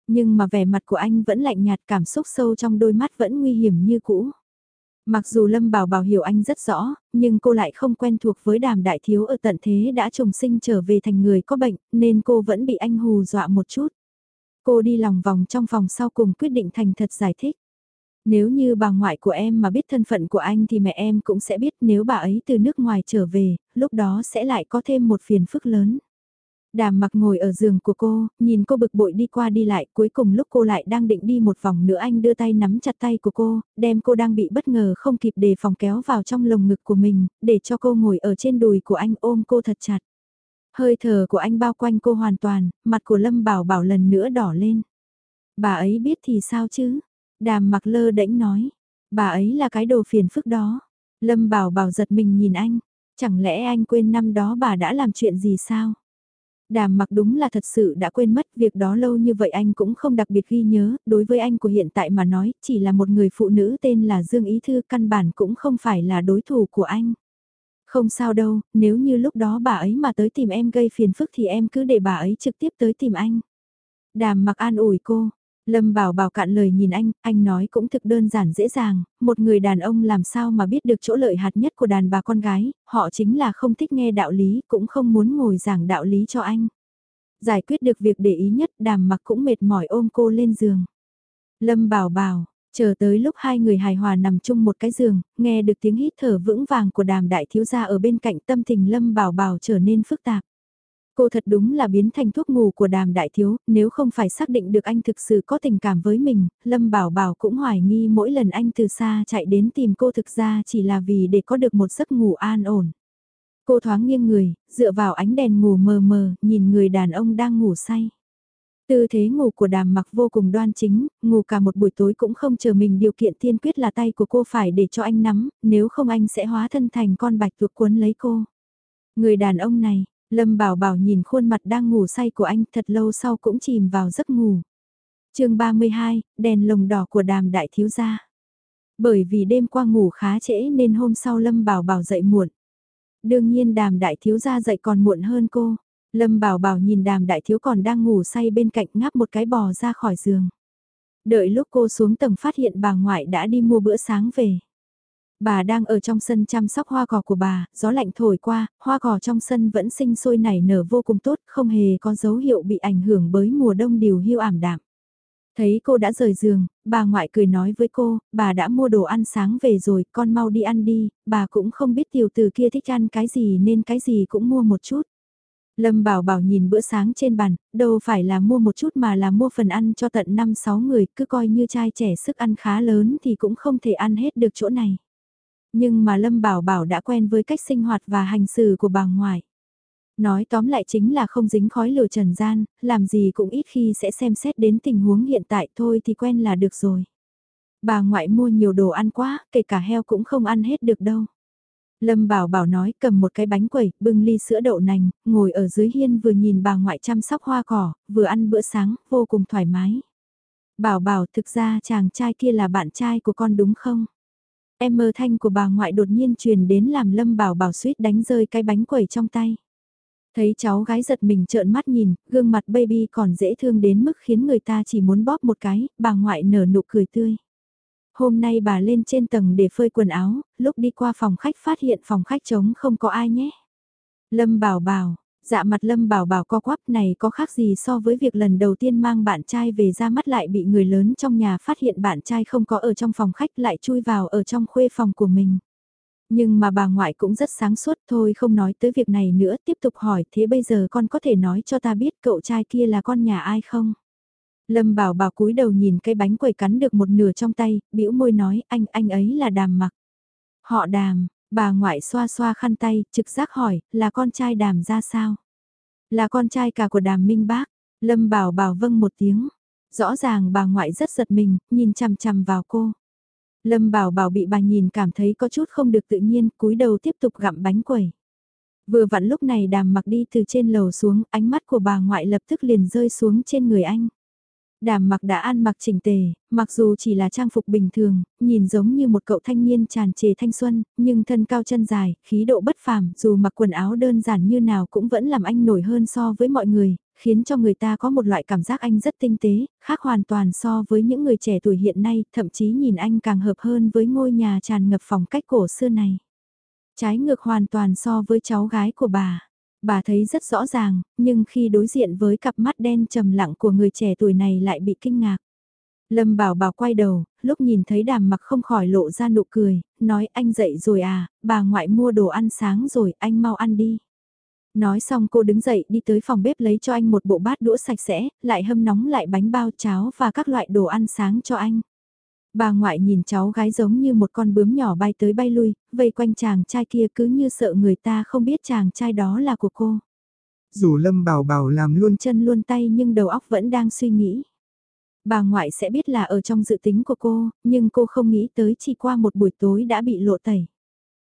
Nhưng mà vẻ mặt của anh vẫn lạnh nhạt cảm xúc sâu trong đôi mắt vẫn nguy hiểm như cũ. Mặc dù Lâm Bảo Bảo hiểu anh rất rõ, nhưng cô lại không quen thuộc với đàm đại thiếu ở tận thế đã trùng sinh trở về thành người có bệnh, nên cô vẫn bị anh hù dọa một chút. Cô đi lòng vòng trong phòng sau cùng quyết định thành thật giải thích. Nếu như bà ngoại của em mà biết thân phận của anh thì mẹ em cũng sẽ biết nếu bà ấy từ nước ngoài trở về, lúc đó sẽ lại có thêm một phiền phức lớn. Đàm mặc ngồi ở giường của cô, nhìn cô bực bội đi qua đi lại, cuối cùng lúc cô lại đang định đi một vòng nữa anh đưa tay nắm chặt tay của cô, đem cô đang bị bất ngờ không kịp đề phòng kéo vào trong lồng ngực của mình, để cho cô ngồi ở trên đùi của anh ôm cô thật chặt. Hơi thở của anh bao quanh cô hoàn toàn, mặt của Lâm Bảo Bảo lần nữa đỏ lên. Bà ấy biết thì sao chứ? Đàm mặc lơ đễnh nói, bà ấy là cái đồ phiền phức đó. Lâm bảo bảo giật mình nhìn anh, chẳng lẽ anh quên năm đó bà đã làm chuyện gì sao? Đàm mặc đúng là thật sự đã quên mất việc đó lâu như vậy anh cũng không đặc biệt ghi nhớ, đối với anh của hiện tại mà nói, chỉ là một người phụ nữ tên là Dương Ý Thư căn bản cũng không phải là đối thủ của anh. Không sao đâu, nếu như lúc đó bà ấy mà tới tìm em gây phiền phức thì em cứ để bà ấy trực tiếp tới tìm anh. Đàm mặc an ủi cô, Lâm Bảo Bảo cạn lời nhìn anh, anh nói cũng thực đơn giản dễ dàng, một người đàn ông làm sao mà biết được chỗ lợi hạt nhất của đàn bà con gái, họ chính là không thích nghe đạo lý, cũng không muốn ngồi giảng đạo lý cho anh. Giải quyết được việc để ý nhất, đàm mặc cũng mệt mỏi ôm cô lên giường. Lâm Bảo Bảo, chờ tới lúc hai người hài hòa nằm chung một cái giường, nghe được tiếng hít thở vững vàng của đàm đại thiếu gia ở bên cạnh tâm tình Lâm Bảo Bảo trở nên phức tạp. Cô thật đúng là biến thành thuốc ngủ của đàm đại thiếu, nếu không phải xác định được anh thực sự có tình cảm với mình, Lâm Bảo Bảo cũng hoài nghi mỗi lần anh từ xa chạy đến tìm cô thực ra chỉ là vì để có được một giấc ngủ an ổn. Cô thoáng nghiêng người, dựa vào ánh đèn ngủ mờ mờ, nhìn người đàn ông đang ngủ say. Tư thế ngủ của đàm mặc vô cùng đoan chính, ngủ cả một buổi tối cũng không chờ mình điều kiện tiên quyết là tay của cô phải để cho anh nắm, nếu không anh sẽ hóa thân thành con bạch tuộc cuốn lấy cô. Người đàn ông này, Lâm Bảo Bảo nhìn khuôn mặt đang ngủ say của anh thật lâu sau cũng chìm vào giấc ngủ. chương 32, đèn lồng đỏ của đàm đại thiếu gia. Bởi vì đêm qua ngủ khá trễ nên hôm sau Lâm Bảo Bảo dậy muộn. Đương nhiên đàm đại thiếu gia dậy còn muộn hơn cô. Lâm Bảo Bảo nhìn đàm đại thiếu còn đang ngủ say bên cạnh ngáp một cái bò ra khỏi giường. Đợi lúc cô xuống tầng phát hiện bà ngoại đã đi mua bữa sáng về. Bà đang ở trong sân chăm sóc hoa cỏ của bà, gió lạnh thổi qua, hoa cỏ trong sân vẫn sinh sôi nảy nở vô cùng tốt, không hề có dấu hiệu bị ảnh hưởng bởi mùa đông điều hưu ảm đạm. Thấy cô đã rời giường, bà ngoại cười nói với cô, bà đã mua đồ ăn sáng về rồi, con mau đi ăn đi, bà cũng không biết tiểu từ kia thích ăn cái gì nên cái gì cũng mua một chút. Lâm Bảo Bảo nhìn bữa sáng trên bàn, đâu phải là mua một chút mà là mua phần ăn cho tận 5-6 người, cứ coi như trai trẻ sức ăn khá lớn thì cũng không thể ăn hết được chỗ này. Nhưng mà Lâm Bảo Bảo đã quen với cách sinh hoạt và hành xử của bà ngoại. Nói tóm lại chính là không dính khói lửa trần gian, làm gì cũng ít khi sẽ xem xét đến tình huống hiện tại thôi thì quen là được rồi. Bà ngoại mua nhiều đồ ăn quá, kể cả heo cũng không ăn hết được đâu. Lâm Bảo Bảo nói cầm một cái bánh quẩy, bưng ly sữa đậu nành, ngồi ở dưới hiên vừa nhìn bà ngoại chăm sóc hoa cỏ, vừa ăn bữa sáng, vô cùng thoải mái. Bảo Bảo thực ra chàng trai kia là bạn trai của con đúng không? Em mơ thanh của bà ngoại đột nhiên truyền đến làm Lâm Bảo Bảo suýt đánh rơi cái bánh quẩy trong tay. Thấy cháu gái giật mình trợn mắt nhìn, gương mặt baby còn dễ thương đến mức khiến người ta chỉ muốn bóp một cái, bà ngoại nở nụ cười tươi. Hôm nay bà lên trên tầng để phơi quần áo, lúc đi qua phòng khách phát hiện phòng khách trống không có ai nhé. Lâm bảo bảo, dạ mặt Lâm bảo bảo co quắp này có khác gì so với việc lần đầu tiên mang bạn trai về ra mắt lại bị người lớn trong nhà phát hiện bạn trai không có ở trong phòng khách lại chui vào ở trong khuê phòng của mình. Nhưng mà bà ngoại cũng rất sáng suốt thôi không nói tới việc này nữa tiếp tục hỏi thế bây giờ con có thể nói cho ta biết cậu trai kia là con nhà ai không? Lâm bảo bảo cúi đầu nhìn cây bánh quẩy cắn được một nửa trong tay, bĩu môi nói anh, anh ấy là đàm mặc. Họ đàm, bà ngoại xoa xoa khăn tay, trực giác hỏi, là con trai đàm ra sao? Là con trai cả của đàm minh bác. Lâm bảo bảo vâng một tiếng. Rõ ràng bà ngoại rất giật mình, nhìn chằm chằm vào cô. Lâm bảo bảo bị bà nhìn cảm thấy có chút không được tự nhiên, cúi đầu tiếp tục gặm bánh quẩy. Vừa vặn lúc này đàm mặc đi từ trên lầu xuống, ánh mắt của bà ngoại lập tức liền rơi xuống trên người anh. Đàm mặc đã ăn mặc chỉnh tề, mặc dù chỉ là trang phục bình thường, nhìn giống như một cậu thanh niên tràn trề thanh xuân, nhưng thân cao chân dài, khí độ bất phàm, dù mặc quần áo đơn giản như nào cũng vẫn làm anh nổi hơn so với mọi người, khiến cho người ta có một loại cảm giác anh rất tinh tế, khác hoàn toàn so với những người trẻ tuổi hiện nay, thậm chí nhìn anh càng hợp hơn với ngôi nhà tràn ngập phong cách cổ xưa này. Trái ngược hoàn toàn so với cháu gái của bà. Bà thấy rất rõ ràng, nhưng khi đối diện với cặp mắt đen trầm lặng của người trẻ tuổi này lại bị kinh ngạc. Lâm bảo bảo quay đầu, lúc nhìn thấy đàm mặc không khỏi lộ ra nụ cười, nói anh dậy rồi à, bà ngoại mua đồ ăn sáng rồi, anh mau ăn đi. Nói xong cô đứng dậy đi tới phòng bếp lấy cho anh một bộ bát đũa sạch sẽ, lại hâm nóng lại bánh bao cháo và các loại đồ ăn sáng cho anh. Bà ngoại nhìn cháu gái giống như một con bướm nhỏ bay tới bay lui, vây quanh chàng trai kia cứ như sợ người ta không biết chàng trai đó là của cô. Dù Lâm Bảo Bảo làm luôn chân luôn tay nhưng đầu óc vẫn đang suy nghĩ. Bà ngoại sẽ biết là ở trong dự tính của cô, nhưng cô không nghĩ tới chỉ qua một buổi tối đã bị lộ tẩy.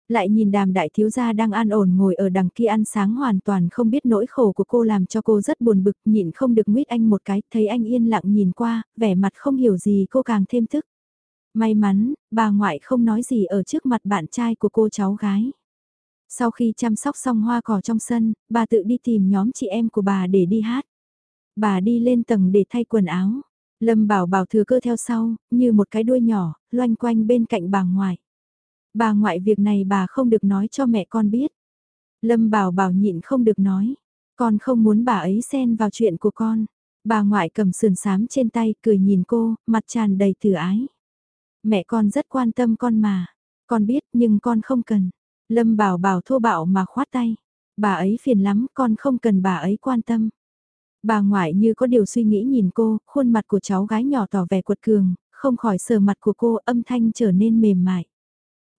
Lại nhìn đàm đại thiếu gia đang an ổn ngồi ở đằng kia ăn sáng hoàn toàn không biết nỗi khổ của cô làm cho cô rất buồn bực, nhịn không được nguyết anh một cái, thấy anh yên lặng nhìn qua, vẻ mặt không hiểu gì cô càng thêm thức. May mắn, bà ngoại không nói gì ở trước mặt bạn trai của cô cháu gái. Sau khi chăm sóc xong hoa cỏ trong sân, bà tự đi tìm nhóm chị em của bà để đi hát. Bà đi lên tầng để thay quần áo. Lâm bảo bảo thừa cơ theo sau, như một cái đuôi nhỏ, loanh quanh bên cạnh bà ngoại. Bà ngoại việc này bà không được nói cho mẹ con biết. Lâm bảo bảo nhịn không được nói. Con không muốn bà ấy xen vào chuyện của con. Bà ngoại cầm sườn sám trên tay cười nhìn cô, mặt tràn đầy từ ái. Mẹ con rất quan tâm con mà. Con biết nhưng con không cần. Lâm bảo bảo thô bạo mà khoát tay. Bà ấy phiền lắm con không cần bà ấy quan tâm. Bà ngoại như có điều suy nghĩ nhìn cô, khuôn mặt của cháu gái nhỏ tỏ vẻ quật cường, không khỏi sờ mặt của cô âm thanh trở nên mềm mại.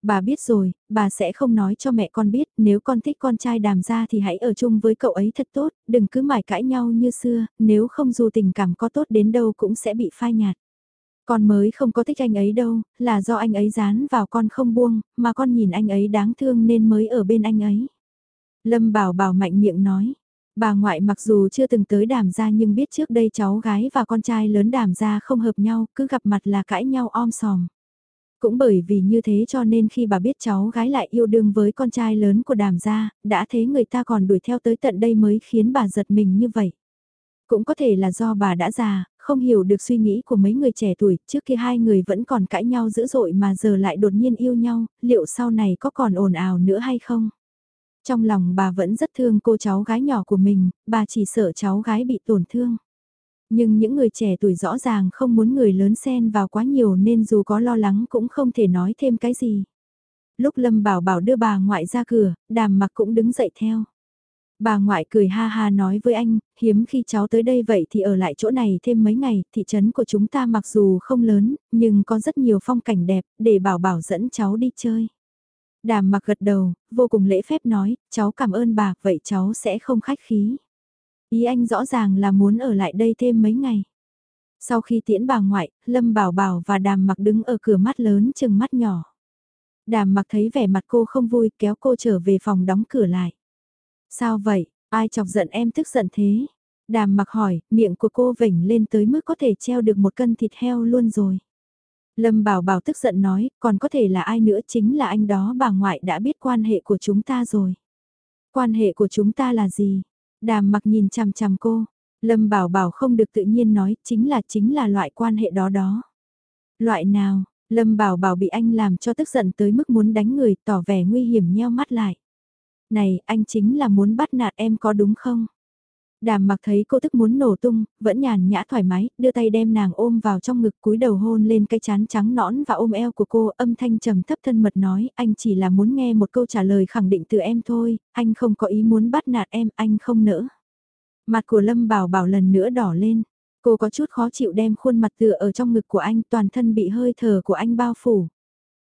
Bà biết rồi, bà sẽ không nói cho mẹ con biết, nếu con thích con trai đàm ra thì hãy ở chung với cậu ấy thật tốt, đừng cứ mải cãi nhau như xưa, nếu không dù tình cảm có tốt đến đâu cũng sẽ bị phai nhạt. Con mới không có thích anh ấy đâu, là do anh ấy dán vào con không buông, mà con nhìn anh ấy đáng thương nên mới ở bên anh ấy. Lâm Bảo Bảo mạnh miệng nói. Bà ngoại mặc dù chưa từng tới đàm gia nhưng biết trước đây cháu gái và con trai lớn đàm gia không hợp nhau, cứ gặp mặt là cãi nhau om sòm. Cũng bởi vì như thế cho nên khi bà biết cháu gái lại yêu đương với con trai lớn của đàm gia, đã thế người ta còn đuổi theo tới tận đây mới khiến bà giật mình như vậy. Cũng có thể là do bà đã già, không hiểu được suy nghĩ của mấy người trẻ tuổi, trước kia hai người vẫn còn cãi nhau dữ dội mà giờ lại đột nhiên yêu nhau, liệu sau này có còn ồn ào nữa hay không? Trong lòng bà vẫn rất thương cô cháu gái nhỏ của mình, bà chỉ sợ cháu gái bị tổn thương. Nhưng những người trẻ tuổi rõ ràng không muốn người lớn xen vào quá nhiều nên dù có lo lắng cũng không thể nói thêm cái gì. Lúc Lâm Bảo Bảo đưa bà ngoại ra cửa, đàm mặc cũng đứng dậy theo. Bà ngoại cười ha ha nói với anh, hiếm khi cháu tới đây vậy thì ở lại chỗ này thêm mấy ngày, thị trấn của chúng ta mặc dù không lớn, nhưng có rất nhiều phong cảnh đẹp, để bảo bảo dẫn cháu đi chơi. Đàm mặc gật đầu, vô cùng lễ phép nói, cháu cảm ơn bà, vậy cháu sẽ không khách khí. Ý anh rõ ràng là muốn ở lại đây thêm mấy ngày. Sau khi tiễn bà ngoại, Lâm Bảo Bảo và Đàm mặc đứng ở cửa mắt lớn chừng mắt nhỏ. Đàm mặc thấy vẻ mặt cô không vui kéo cô trở về phòng đóng cửa lại. Sao vậy, ai chọc giận em tức giận thế? Đàm mặc hỏi, miệng của cô vểnh lên tới mức có thể treo được một cân thịt heo luôn rồi. Lâm Bảo Bảo tức giận nói, còn có thể là ai nữa chính là anh đó bà ngoại đã biết quan hệ của chúng ta rồi. Quan hệ của chúng ta là gì? Đàm mặc nhìn chằm chằm cô. Lâm Bảo Bảo không được tự nhiên nói, chính là chính là loại quan hệ đó đó. Loại nào? Lâm Bảo Bảo bị anh làm cho tức giận tới mức muốn đánh người, tỏ vẻ nguy hiểm nheo mắt lại. Này, anh chính là muốn bắt nạt em có đúng không? Đàm mặc thấy cô tức muốn nổ tung, vẫn nhàn nhã thoải mái, đưa tay đem nàng ôm vào trong ngực cúi đầu hôn lên cái chán trắng nõn và ôm eo của cô âm thanh trầm thấp thân mật nói anh chỉ là muốn nghe một câu trả lời khẳng định từ em thôi, anh không có ý muốn bắt nạt em, anh không nỡ. Mặt của Lâm Bảo Bảo lần nữa đỏ lên, cô có chút khó chịu đem khuôn mặt tựa ở trong ngực của anh toàn thân bị hơi thở của anh bao phủ.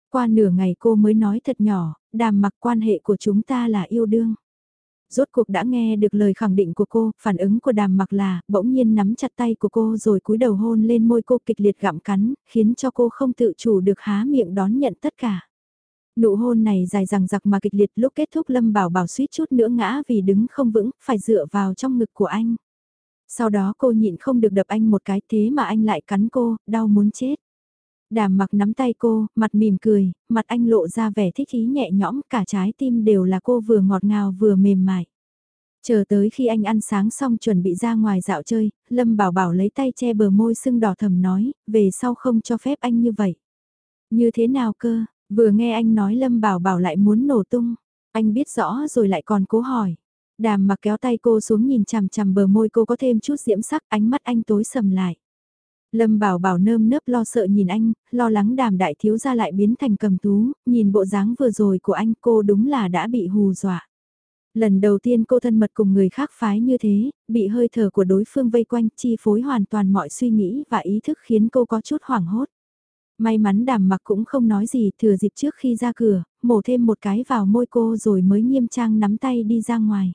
Qua nửa ngày cô mới nói thật nhỏ, đàm mặc quan hệ của chúng ta là yêu đương. Rốt cuộc đã nghe được lời khẳng định của cô, phản ứng của đàm mặc là, bỗng nhiên nắm chặt tay của cô rồi cúi đầu hôn lên môi cô kịch liệt gặm cắn, khiến cho cô không tự chủ được há miệng đón nhận tất cả. Nụ hôn này dài dằng dặc mà kịch liệt lúc kết thúc Lâm Bảo Bảo suýt chút nữa ngã vì đứng không vững, phải dựa vào trong ngực của anh. Sau đó cô nhịn không được đập anh một cái thế mà anh lại cắn cô, đau muốn chết. Đàm mặc nắm tay cô, mặt mỉm cười, mặt anh lộ ra vẻ thích ý nhẹ nhõm, cả trái tim đều là cô vừa ngọt ngào vừa mềm mại. Chờ tới khi anh ăn sáng xong chuẩn bị ra ngoài dạo chơi, Lâm Bảo Bảo lấy tay che bờ môi sưng đỏ thầm nói, về sau không cho phép anh như vậy. Như thế nào cơ, vừa nghe anh nói Lâm Bảo Bảo lại muốn nổ tung, anh biết rõ rồi lại còn cố hỏi. Đàm mặc kéo tay cô xuống nhìn chằm chằm bờ môi cô có thêm chút diễm sắc ánh mắt anh tối sầm lại. Lâm bảo bảo nơm nớp lo sợ nhìn anh, lo lắng đàm đại thiếu gia lại biến thành cầm tú, nhìn bộ dáng vừa rồi của anh cô đúng là đã bị hù dọa. Lần đầu tiên cô thân mật cùng người khác phái như thế, bị hơi thở của đối phương vây quanh chi phối hoàn toàn mọi suy nghĩ và ý thức khiến cô có chút hoảng hốt. May mắn đàm mặc cũng không nói gì thừa dịp trước khi ra cửa, mổ thêm một cái vào môi cô rồi mới nghiêm trang nắm tay đi ra ngoài.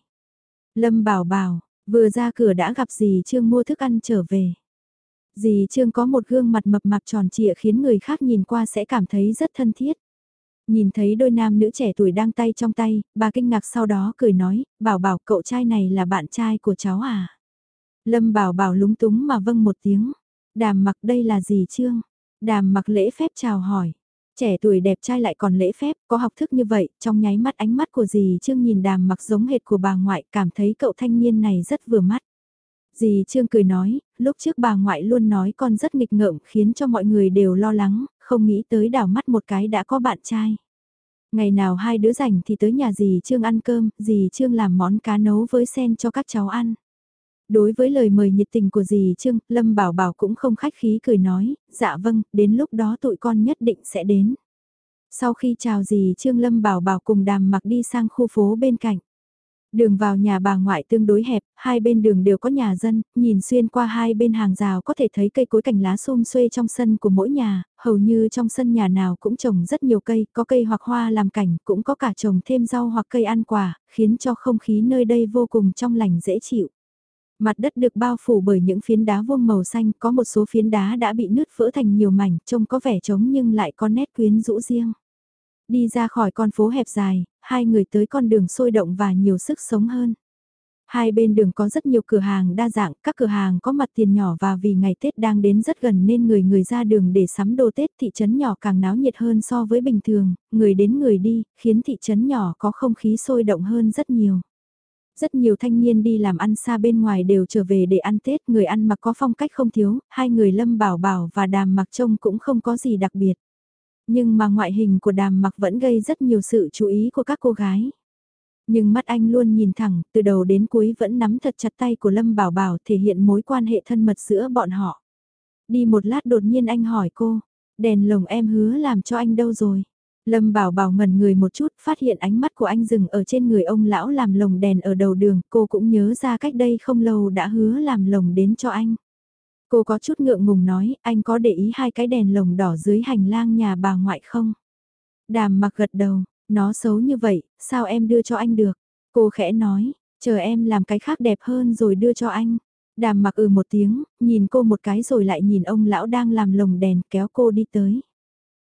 Lâm bảo bảo, vừa ra cửa đã gặp gì Trương mua thức ăn trở về. Dì Trương có một gương mặt mập mạp tròn trịa khiến người khác nhìn qua sẽ cảm thấy rất thân thiết. Nhìn thấy đôi nam nữ trẻ tuổi đang tay trong tay, bà kinh ngạc sau đó cười nói, bảo bảo cậu trai này là bạn trai của cháu à. Lâm bảo bảo lúng túng mà vâng một tiếng. Đàm mặc đây là gì Trương? Đàm mặc lễ phép chào hỏi. Trẻ tuổi đẹp trai lại còn lễ phép, có học thức như vậy, trong nháy mắt ánh mắt của dì Trương nhìn đàm mặc giống hệt của bà ngoại, cảm thấy cậu thanh niên này rất vừa mắt. Dì Trương cười nói, lúc trước bà ngoại luôn nói con rất nghịch ngợm khiến cho mọi người đều lo lắng, không nghĩ tới đảo mắt một cái đã có bạn trai. Ngày nào hai đứa rảnh thì tới nhà dì Trương ăn cơm, dì Trương làm món cá nấu với sen cho các cháu ăn. Đối với lời mời nhiệt tình của dì Trương, Lâm Bảo Bảo cũng không khách khí cười nói, dạ vâng, đến lúc đó tụi con nhất định sẽ đến. Sau khi chào dì Trương Lâm Bảo Bảo cùng đàm mặc đi sang khu phố bên cạnh. Đường vào nhà bà ngoại tương đối hẹp, hai bên đường đều có nhà dân, nhìn xuyên qua hai bên hàng rào có thể thấy cây cối cành lá xum xuê trong sân của mỗi nhà, hầu như trong sân nhà nào cũng trồng rất nhiều cây, có cây hoặc hoa làm cảnh, cũng có cả trồng thêm rau hoặc cây ăn quả, khiến cho không khí nơi đây vô cùng trong lành dễ chịu. Mặt đất được bao phủ bởi những phiến đá vuông màu xanh, có một số phiến đá đã bị nứt vỡ thành nhiều mảnh, trông có vẻ trống nhưng lại có nét quyến rũ riêng. Đi ra khỏi con phố hẹp dài, hai người tới con đường sôi động và nhiều sức sống hơn. Hai bên đường có rất nhiều cửa hàng đa dạng, các cửa hàng có mặt tiền nhỏ và vì ngày Tết đang đến rất gần nên người người ra đường để sắm đồ Tết thị trấn nhỏ càng náo nhiệt hơn so với bình thường, người đến người đi, khiến thị trấn nhỏ có không khí sôi động hơn rất nhiều. Rất nhiều thanh niên đi làm ăn xa bên ngoài đều trở về để ăn Tết, người ăn mặc có phong cách không thiếu, hai người Lâm Bảo Bảo và Đàm Mặc Trông cũng không có gì đặc biệt. Nhưng mà ngoại hình của đàm mặc vẫn gây rất nhiều sự chú ý của các cô gái. Nhưng mắt anh luôn nhìn thẳng, từ đầu đến cuối vẫn nắm thật chặt tay của Lâm Bảo Bảo thể hiện mối quan hệ thân mật giữa bọn họ. Đi một lát đột nhiên anh hỏi cô, đèn lồng em hứa làm cho anh đâu rồi? Lâm bảo bảo ngẩn người một chút, phát hiện ánh mắt của anh dừng ở trên người ông lão làm lồng đèn ở đầu đường, cô cũng nhớ ra cách đây không lâu đã hứa làm lồng đến cho anh. Cô có chút ngượng ngùng nói, anh có để ý hai cái đèn lồng đỏ dưới hành lang nhà bà ngoại không? Đàm mặc gật đầu, nó xấu như vậy, sao em đưa cho anh được? Cô khẽ nói, chờ em làm cái khác đẹp hơn rồi đưa cho anh. Đàm mặc ừ một tiếng, nhìn cô một cái rồi lại nhìn ông lão đang làm lồng đèn kéo cô đi tới.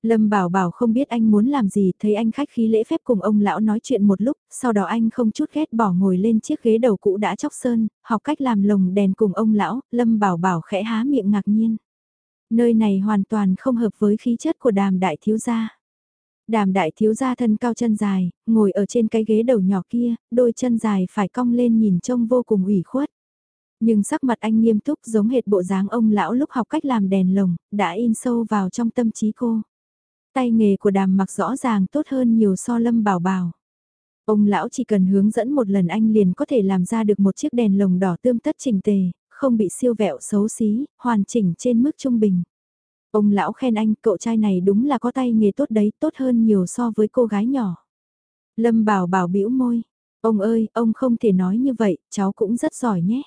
Lâm Bảo Bảo không biết anh muốn làm gì, thấy anh khách khí lễ phép cùng ông lão nói chuyện một lúc, sau đó anh không chút ghét bỏ ngồi lên chiếc ghế đầu cũ đã chóc sơn, học cách làm lồng đèn cùng ông lão, Lâm Bảo Bảo khẽ há miệng ngạc nhiên. Nơi này hoàn toàn không hợp với khí chất của đàm đại thiếu gia. Đàm đại thiếu gia thân cao chân dài, ngồi ở trên cái ghế đầu nhỏ kia, đôi chân dài phải cong lên nhìn trông vô cùng ủy khuất. Nhưng sắc mặt anh nghiêm túc giống hệt bộ dáng ông lão lúc học cách làm đèn lồng, đã in sâu vào trong tâm trí cô. Tay nghề của đàm mặc rõ ràng tốt hơn nhiều so lâm bảo bảo. Ông lão chỉ cần hướng dẫn một lần anh liền có thể làm ra được một chiếc đèn lồng đỏ tươm tất chỉnh tề, không bị siêu vẹo xấu xí, hoàn chỉnh trên mức trung bình. Ông lão khen anh, cậu trai này đúng là có tay nghề tốt đấy, tốt hơn nhiều so với cô gái nhỏ. Lâm bảo bảo bĩu môi, ông ơi, ông không thể nói như vậy, cháu cũng rất giỏi nhé.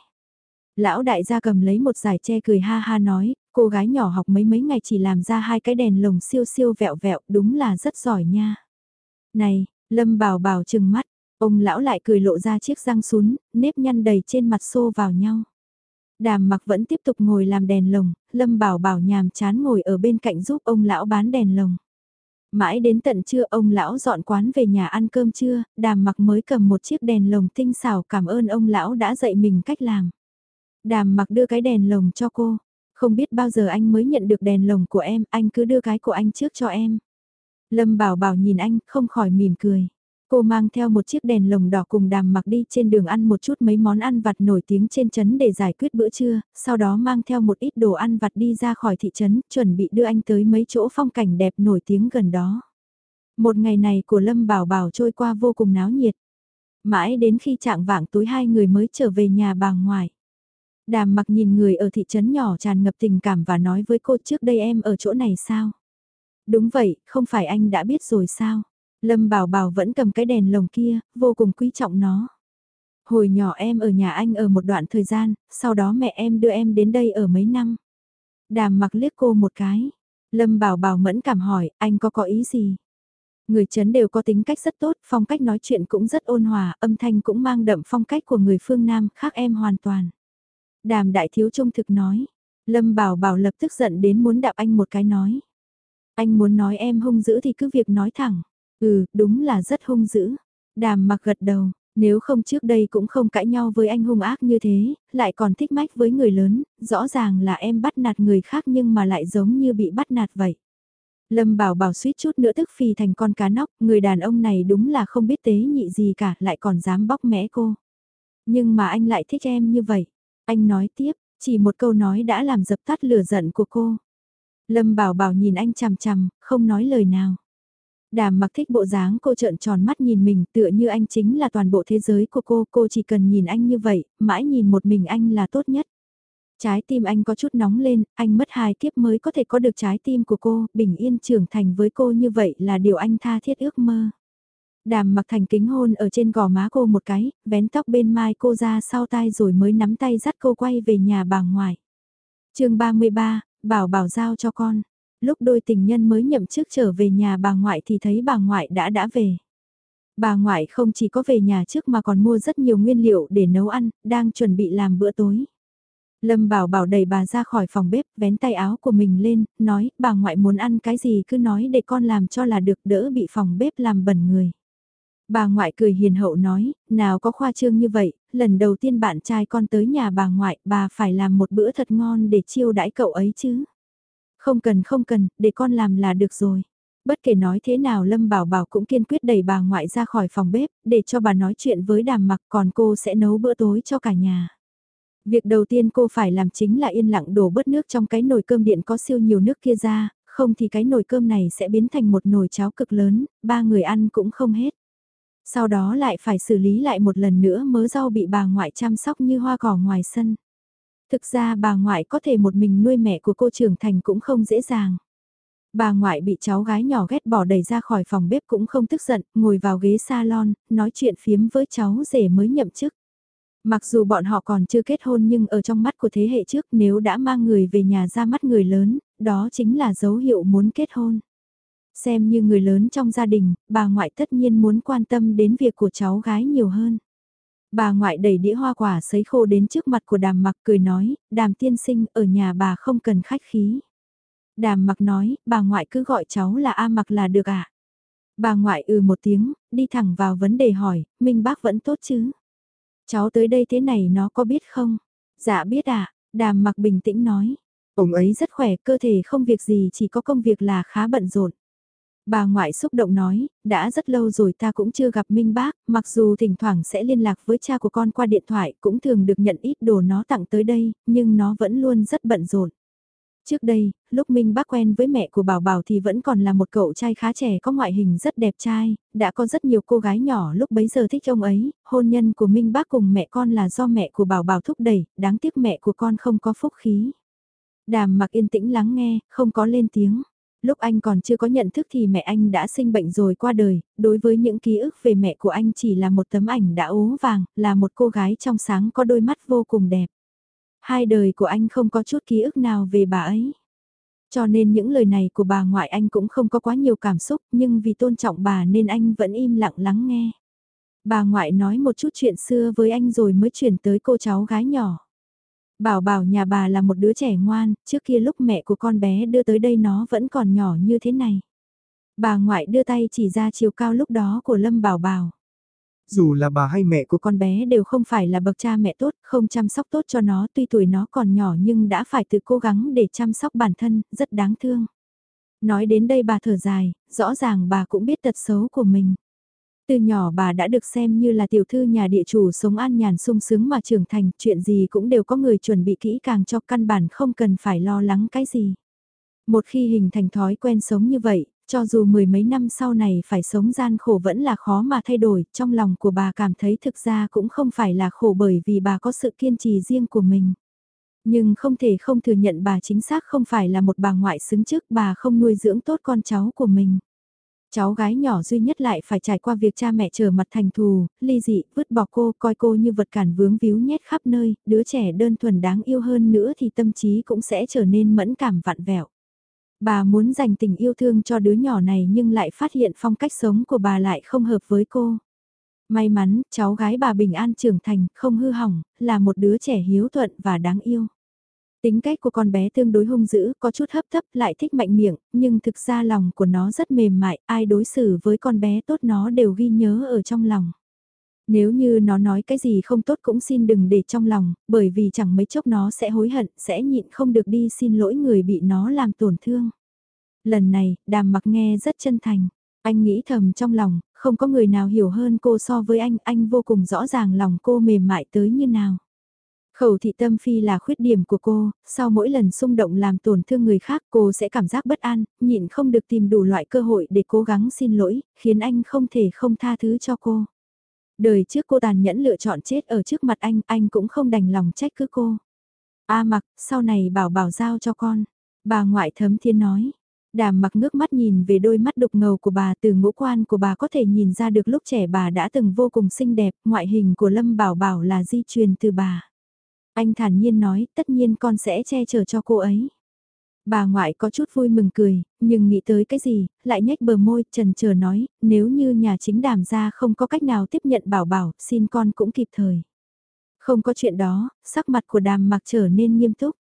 Lão đại gia cầm lấy một giải che cười ha ha nói, cô gái nhỏ học mấy mấy ngày chỉ làm ra hai cái đèn lồng siêu siêu vẹo vẹo, đúng là rất giỏi nha. Này, Lâm bảo bảo chừng mắt, ông lão lại cười lộ ra chiếc răng sún, nếp nhăn đầy trên mặt xô vào nhau. Đàm mặc vẫn tiếp tục ngồi làm đèn lồng, Lâm bảo bảo nhàm chán ngồi ở bên cạnh giúp ông lão bán đèn lồng. Mãi đến tận trưa ông lão dọn quán về nhà ăn cơm trưa, đàm mặc mới cầm một chiếc đèn lồng tinh xảo cảm ơn ông lão đã dạy mình cách làm. Đàm mặc đưa cái đèn lồng cho cô, không biết bao giờ anh mới nhận được đèn lồng của em, anh cứ đưa cái của anh trước cho em. Lâm bảo bảo nhìn anh, không khỏi mỉm cười. Cô mang theo một chiếc đèn lồng đỏ cùng đàm mặc đi trên đường ăn một chút mấy món ăn vặt nổi tiếng trên trấn để giải quyết bữa trưa, sau đó mang theo một ít đồ ăn vặt đi ra khỏi thị trấn, chuẩn bị đưa anh tới mấy chỗ phong cảnh đẹp nổi tiếng gần đó. Một ngày này của Lâm Bảo Bảo trôi qua vô cùng náo nhiệt. Mãi đến khi trạng vạng tối hai người mới trở về nhà bà ngoại. Đàm mặc nhìn người ở thị trấn nhỏ tràn ngập tình cảm và nói với cô trước đây em ở chỗ này sao? Đúng vậy, không phải anh đã biết rồi sao? Lâm Bảo Bảo vẫn cầm cái đèn lồng kia, vô cùng quý trọng nó. Hồi nhỏ em ở nhà anh ở một đoạn thời gian, sau đó mẹ em đưa em đến đây ở mấy năm. Đàm mặc liếc cô một cái. Lâm Bảo Bảo mẫn cảm hỏi, anh có có ý gì? Người chấn đều có tính cách rất tốt, phong cách nói chuyện cũng rất ôn hòa, âm thanh cũng mang đậm phong cách của người phương Nam, khác em hoàn toàn. Đàm đại thiếu trung thực nói. Lâm bảo bảo lập tức giận đến muốn đạp anh một cái nói. Anh muốn nói em hung dữ thì cứ việc nói thẳng. Ừ, đúng là rất hung dữ. Đàm mặc gật đầu, nếu không trước đây cũng không cãi nhau với anh hung ác như thế, lại còn thích mách với người lớn, rõ ràng là em bắt nạt người khác nhưng mà lại giống như bị bắt nạt vậy. Lâm bảo bảo suýt chút nữa tức phì thành con cá nóc, người đàn ông này đúng là không biết tế nhị gì cả, lại còn dám bóc mẽ cô. Nhưng mà anh lại thích em như vậy. Anh nói tiếp, chỉ một câu nói đã làm dập tắt lửa giận của cô. Lâm bảo bảo nhìn anh chằm chằm, không nói lời nào. Đàm mặc thích bộ dáng cô trợn tròn mắt nhìn mình tựa như anh chính là toàn bộ thế giới của cô, cô chỉ cần nhìn anh như vậy, mãi nhìn một mình anh là tốt nhất. Trái tim anh có chút nóng lên, anh mất hai kiếp mới có thể có được trái tim của cô, bình yên trưởng thành với cô như vậy là điều anh tha thiết ước mơ. Đàm mặc thành kính hôn ở trên gò má cô một cái, vén tóc bên mai cô ra sau tai rồi mới nắm tay dắt cô quay về nhà bà ngoại. chương 33, bảo bảo giao cho con. Lúc đôi tình nhân mới nhậm chức trở về nhà bà ngoại thì thấy bà ngoại đã đã về. Bà ngoại không chỉ có về nhà trước mà còn mua rất nhiều nguyên liệu để nấu ăn, đang chuẩn bị làm bữa tối. Lâm bảo bảo đẩy bà ra khỏi phòng bếp, vén tay áo của mình lên, nói, bà ngoại muốn ăn cái gì cứ nói để con làm cho là được đỡ bị phòng bếp làm bẩn người. Bà ngoại cười hiền hậu nói, nào có khoa trương như vậy, lần đầu tiên bạn trai con tới nhà bà ngoại, bà phải làm một bữa thật ngon để chiêu đãi cậu ấy chứ. Không cần không cần, để con làm là được rồi. Bất kể nói thế nào Lâm Bảo Bảo cũng kiên quyết đẩy bà ngoại ra khỏi phòng bếp, để cho bà nói chuyện với đàm mặc còn cô sẽ nấu bữa tối cho cả nhà. Việc đầu tiên cô phải làm chính là yên lặng đổ bớt nước trong cái nồi cơm điện có siêu nhiều nước kia ra, không thì cái nồi cơm này sẽ biến thành một nồi cháo cực lớn, ba người ăn cũng không hết sau đó lại phải xử lý lại một lần nữa mớ rau bị bà ngoại chăm sóc như hoa cỏ ngoài sân. Thực ra bà ngoại có thể một mình nuôi mẹ của cô trưởng thành cũng không dễ dàng. Bà ngoại bị cháu gái nhỏ ghét bỏ đẩy ra khỏi phòng bếp cũng không tức giận, ngồi vào ghế salon, nói chuyện phiếm với cháu rể mới nhậm chức. Mặc dù bọn họ còn chưa kết hôn nhưng ở trong mắt của thế hệ trước nếu đã mang người về nhà ra mắt người lớn, đó chính là dấu hiệu muốn kết hôn. Xem như người lớn trong gia đình, bà ngoại tất nhiên muốn quan tâm đến việc của cháu gái nhiều hơn. Bà ngoại đẩy đĩa hoa quả sấy khô đến trước mặt của đàm mặc cười nói, đàm tiên sinh ở nhà bà không cần khách khí. Đàm mặc nói, bà ngoại cứ gọi cháu là A mặc là được ạ. À? Bà ngoại ừ một tiếng, đi thẳng vào vấn đề hỏi, Minh bác vẫn tốt chứ? Cháu tới đây thế này nó có biết không? Dạ biết ạ, à? đàm mặc bình tĩnh nói. Ông ấy rất khỏe, cơ thể không việc gì chỉ có công việc là khá bận rộn. Bà ngoại xúc động nói, đã rất lâu rồi ta cũng chưa gặp Minh Bác, mặc dù thỉnh thoảng sẽ liên lạc với cha của con qua điện thoại, cũng thường được nhận ít đồ nó tặng tới đây, nhưng nó vẫn luôn rất bận rộn. Trước đây, lúc Minh Bác quen với mẹ của Bảo Bảo thì vẫn còn là một cậu trai khá trẻ có ngoại hình rất đẹp trai, đã có rất nhiều cô gái nhỏ lúc bấy giờ thích ông ấy, hôn nhân của Minh Bác cùng mẹ con là do mẹ của Bảo Bảo thúc đẩy, đáng tiếc mẹ của con không có phúc khí. Đàm mặc yên tĩnh lắng nghe, không có lên tiếng. Lúc anh còn chưa có nhận thức thì mẹ anh đã sinh bệnh rồi qua đời, đối với những ký ức về mẹ của anh chỉ là một tấm ảnh đã ố vàng, là một cô gái trong sáng có đôi mắt vô cùng đẹp. Hai đời của anh không có chút ký ức nào về bà ấy. Cho nên những lời này của bà ngoại anh cũng không có quá nhiều cảm xúc, nhưng vì tôn trọng bà nên anh vẫn im lặng lắng nghe. Bà ngoại nói một chút chuyện xưa với anh rồi mới chuyển tới cô cháu gái nhỏ. Bảo bảo nhà bà là một đứa trẻ ngoan, trước kia lúc mẹ của con bé đưa tới đây nó vẫn còn nhỏ như thế này. Bà ngoại đưa tay chỉ ra chiều cao lúc đó của Lâm Bảo Bảo. Dù là bà hay mẹ của con bé đều không phải là bậc cha mẹ tốt, không chăm sóc tốt cho nó tuy tuổi nó còn nhỏ nhưng đã phải tự cố gắng để chăm sóc bản thân, rất đáng thương. Nói đến đây bà thở dài, rõ ràng bà cũng biết tật xấu của mình. Từ nhỏ bà đã được xem như là tiểu thư nhà địa chủ sống an nhàn sung sướng mà trưởng thành, chuyện gì cũng đều có người chuẩn bị kỹ càng cho căn bản không cần phải lo lắng cái gì. Một khi hình thành thói quen sống như vậy, cho dù mười mấy năm sau này phải sống gian khổ vẫn là khó mà thay đổi, trong lòng của bà cảm thấy thực ra cũng không phải là khổ bởi vì bà có sự kiên trì riêng của mình. Nhưng không thể không thừa nhận bà chính xác không phải là một bà ngoại xứng trước bà không nuôi dưỡng tốt con cháu của mình. Cháu gái nhỏ duy nhất lại phải trải qua việc cha mẹ trở mặt thành thù, ly dị, vứt bỏ cô, coi cô như vật cản vướng víu nhét khắp nơi, đứa trẻ đơn thuần đáng yêu hơn nữa thì tâm trí cũng sẽ trở nên mẫn cảm vạn vẹo. Bà muốn dành tình yêu thương cho đứa nhỏ này nhưng lại phát hiện phong cách sống của bà lại không hợp với cô. May mắn, cháu gái bà bình an trưởng thành, không hư hỏng, là một đứa trẻ hiếu thuận và đáng yêu. Tính cách của con bé tương đối hung dữ, có chút hấp thấp, lại thích mạnh miệng, nhưng thực ra lòng của nó rất mềm mại, ai đối xử với con bé tốt nó đều ghi nhớ ở trong lòng. Nếu như nó nói cái gì không tốt cũng xin đừng để trong lòng, bởi vì chẳng mấy chốc nó sẽ hối hận, sẽ nhịn không được đi xin lỗi người bị nó làm tổn thương. Lần này, đàm mặc nghe rất chân thành. Anh nghĩ thầm trong lòng, không có người nào hiểu hơn cô so với anh, anh vô cùng rõ ràng lòng cô mềm mại tới như nào. Khẩu thị tâm phi là khuyết điểm của cô, sau mỗi lần xung động làm tổn thương người khác cô sẽ cảm giác bất an, nhịn không được tìm đủ loại cơ hội để cố gắng xin lỗi, khiến anh không thể không tha thứ cho cô. Đời trước cô tàn nhẫn lựa chọn chết ở trước mặt anh, anh cũng không đành lòng trách cứ cô. A mặc, sau này bảo bảo giao cho con. Bà ngoại thấm thiên nói. Đàm mặc ngước mắt nhìn về đôi mắt đục ngầu của bà từ ngũ quan của bà có thể nhìn ra được lúc trẻ bà đã từng vô cùng xinh đẹp, ngoại hình của Lâm Bảo Bảo là di truyền từ bà. Anh thản nhiên nói, tất nhiên con sẽ che chở cho cô ấy. Bà ngoại có chút vui mừng cười, nhưng nghĩ tới cái gì, lại nhếch bờ môi, trần chờ nói, nếu như nhà chính đàm ra không có cách nào tiếp nhận bảo bảo, xin con cũng kịp thời. Không có chuyện đó, sắc mặt của đàm mặc trở nên nghiêm túc.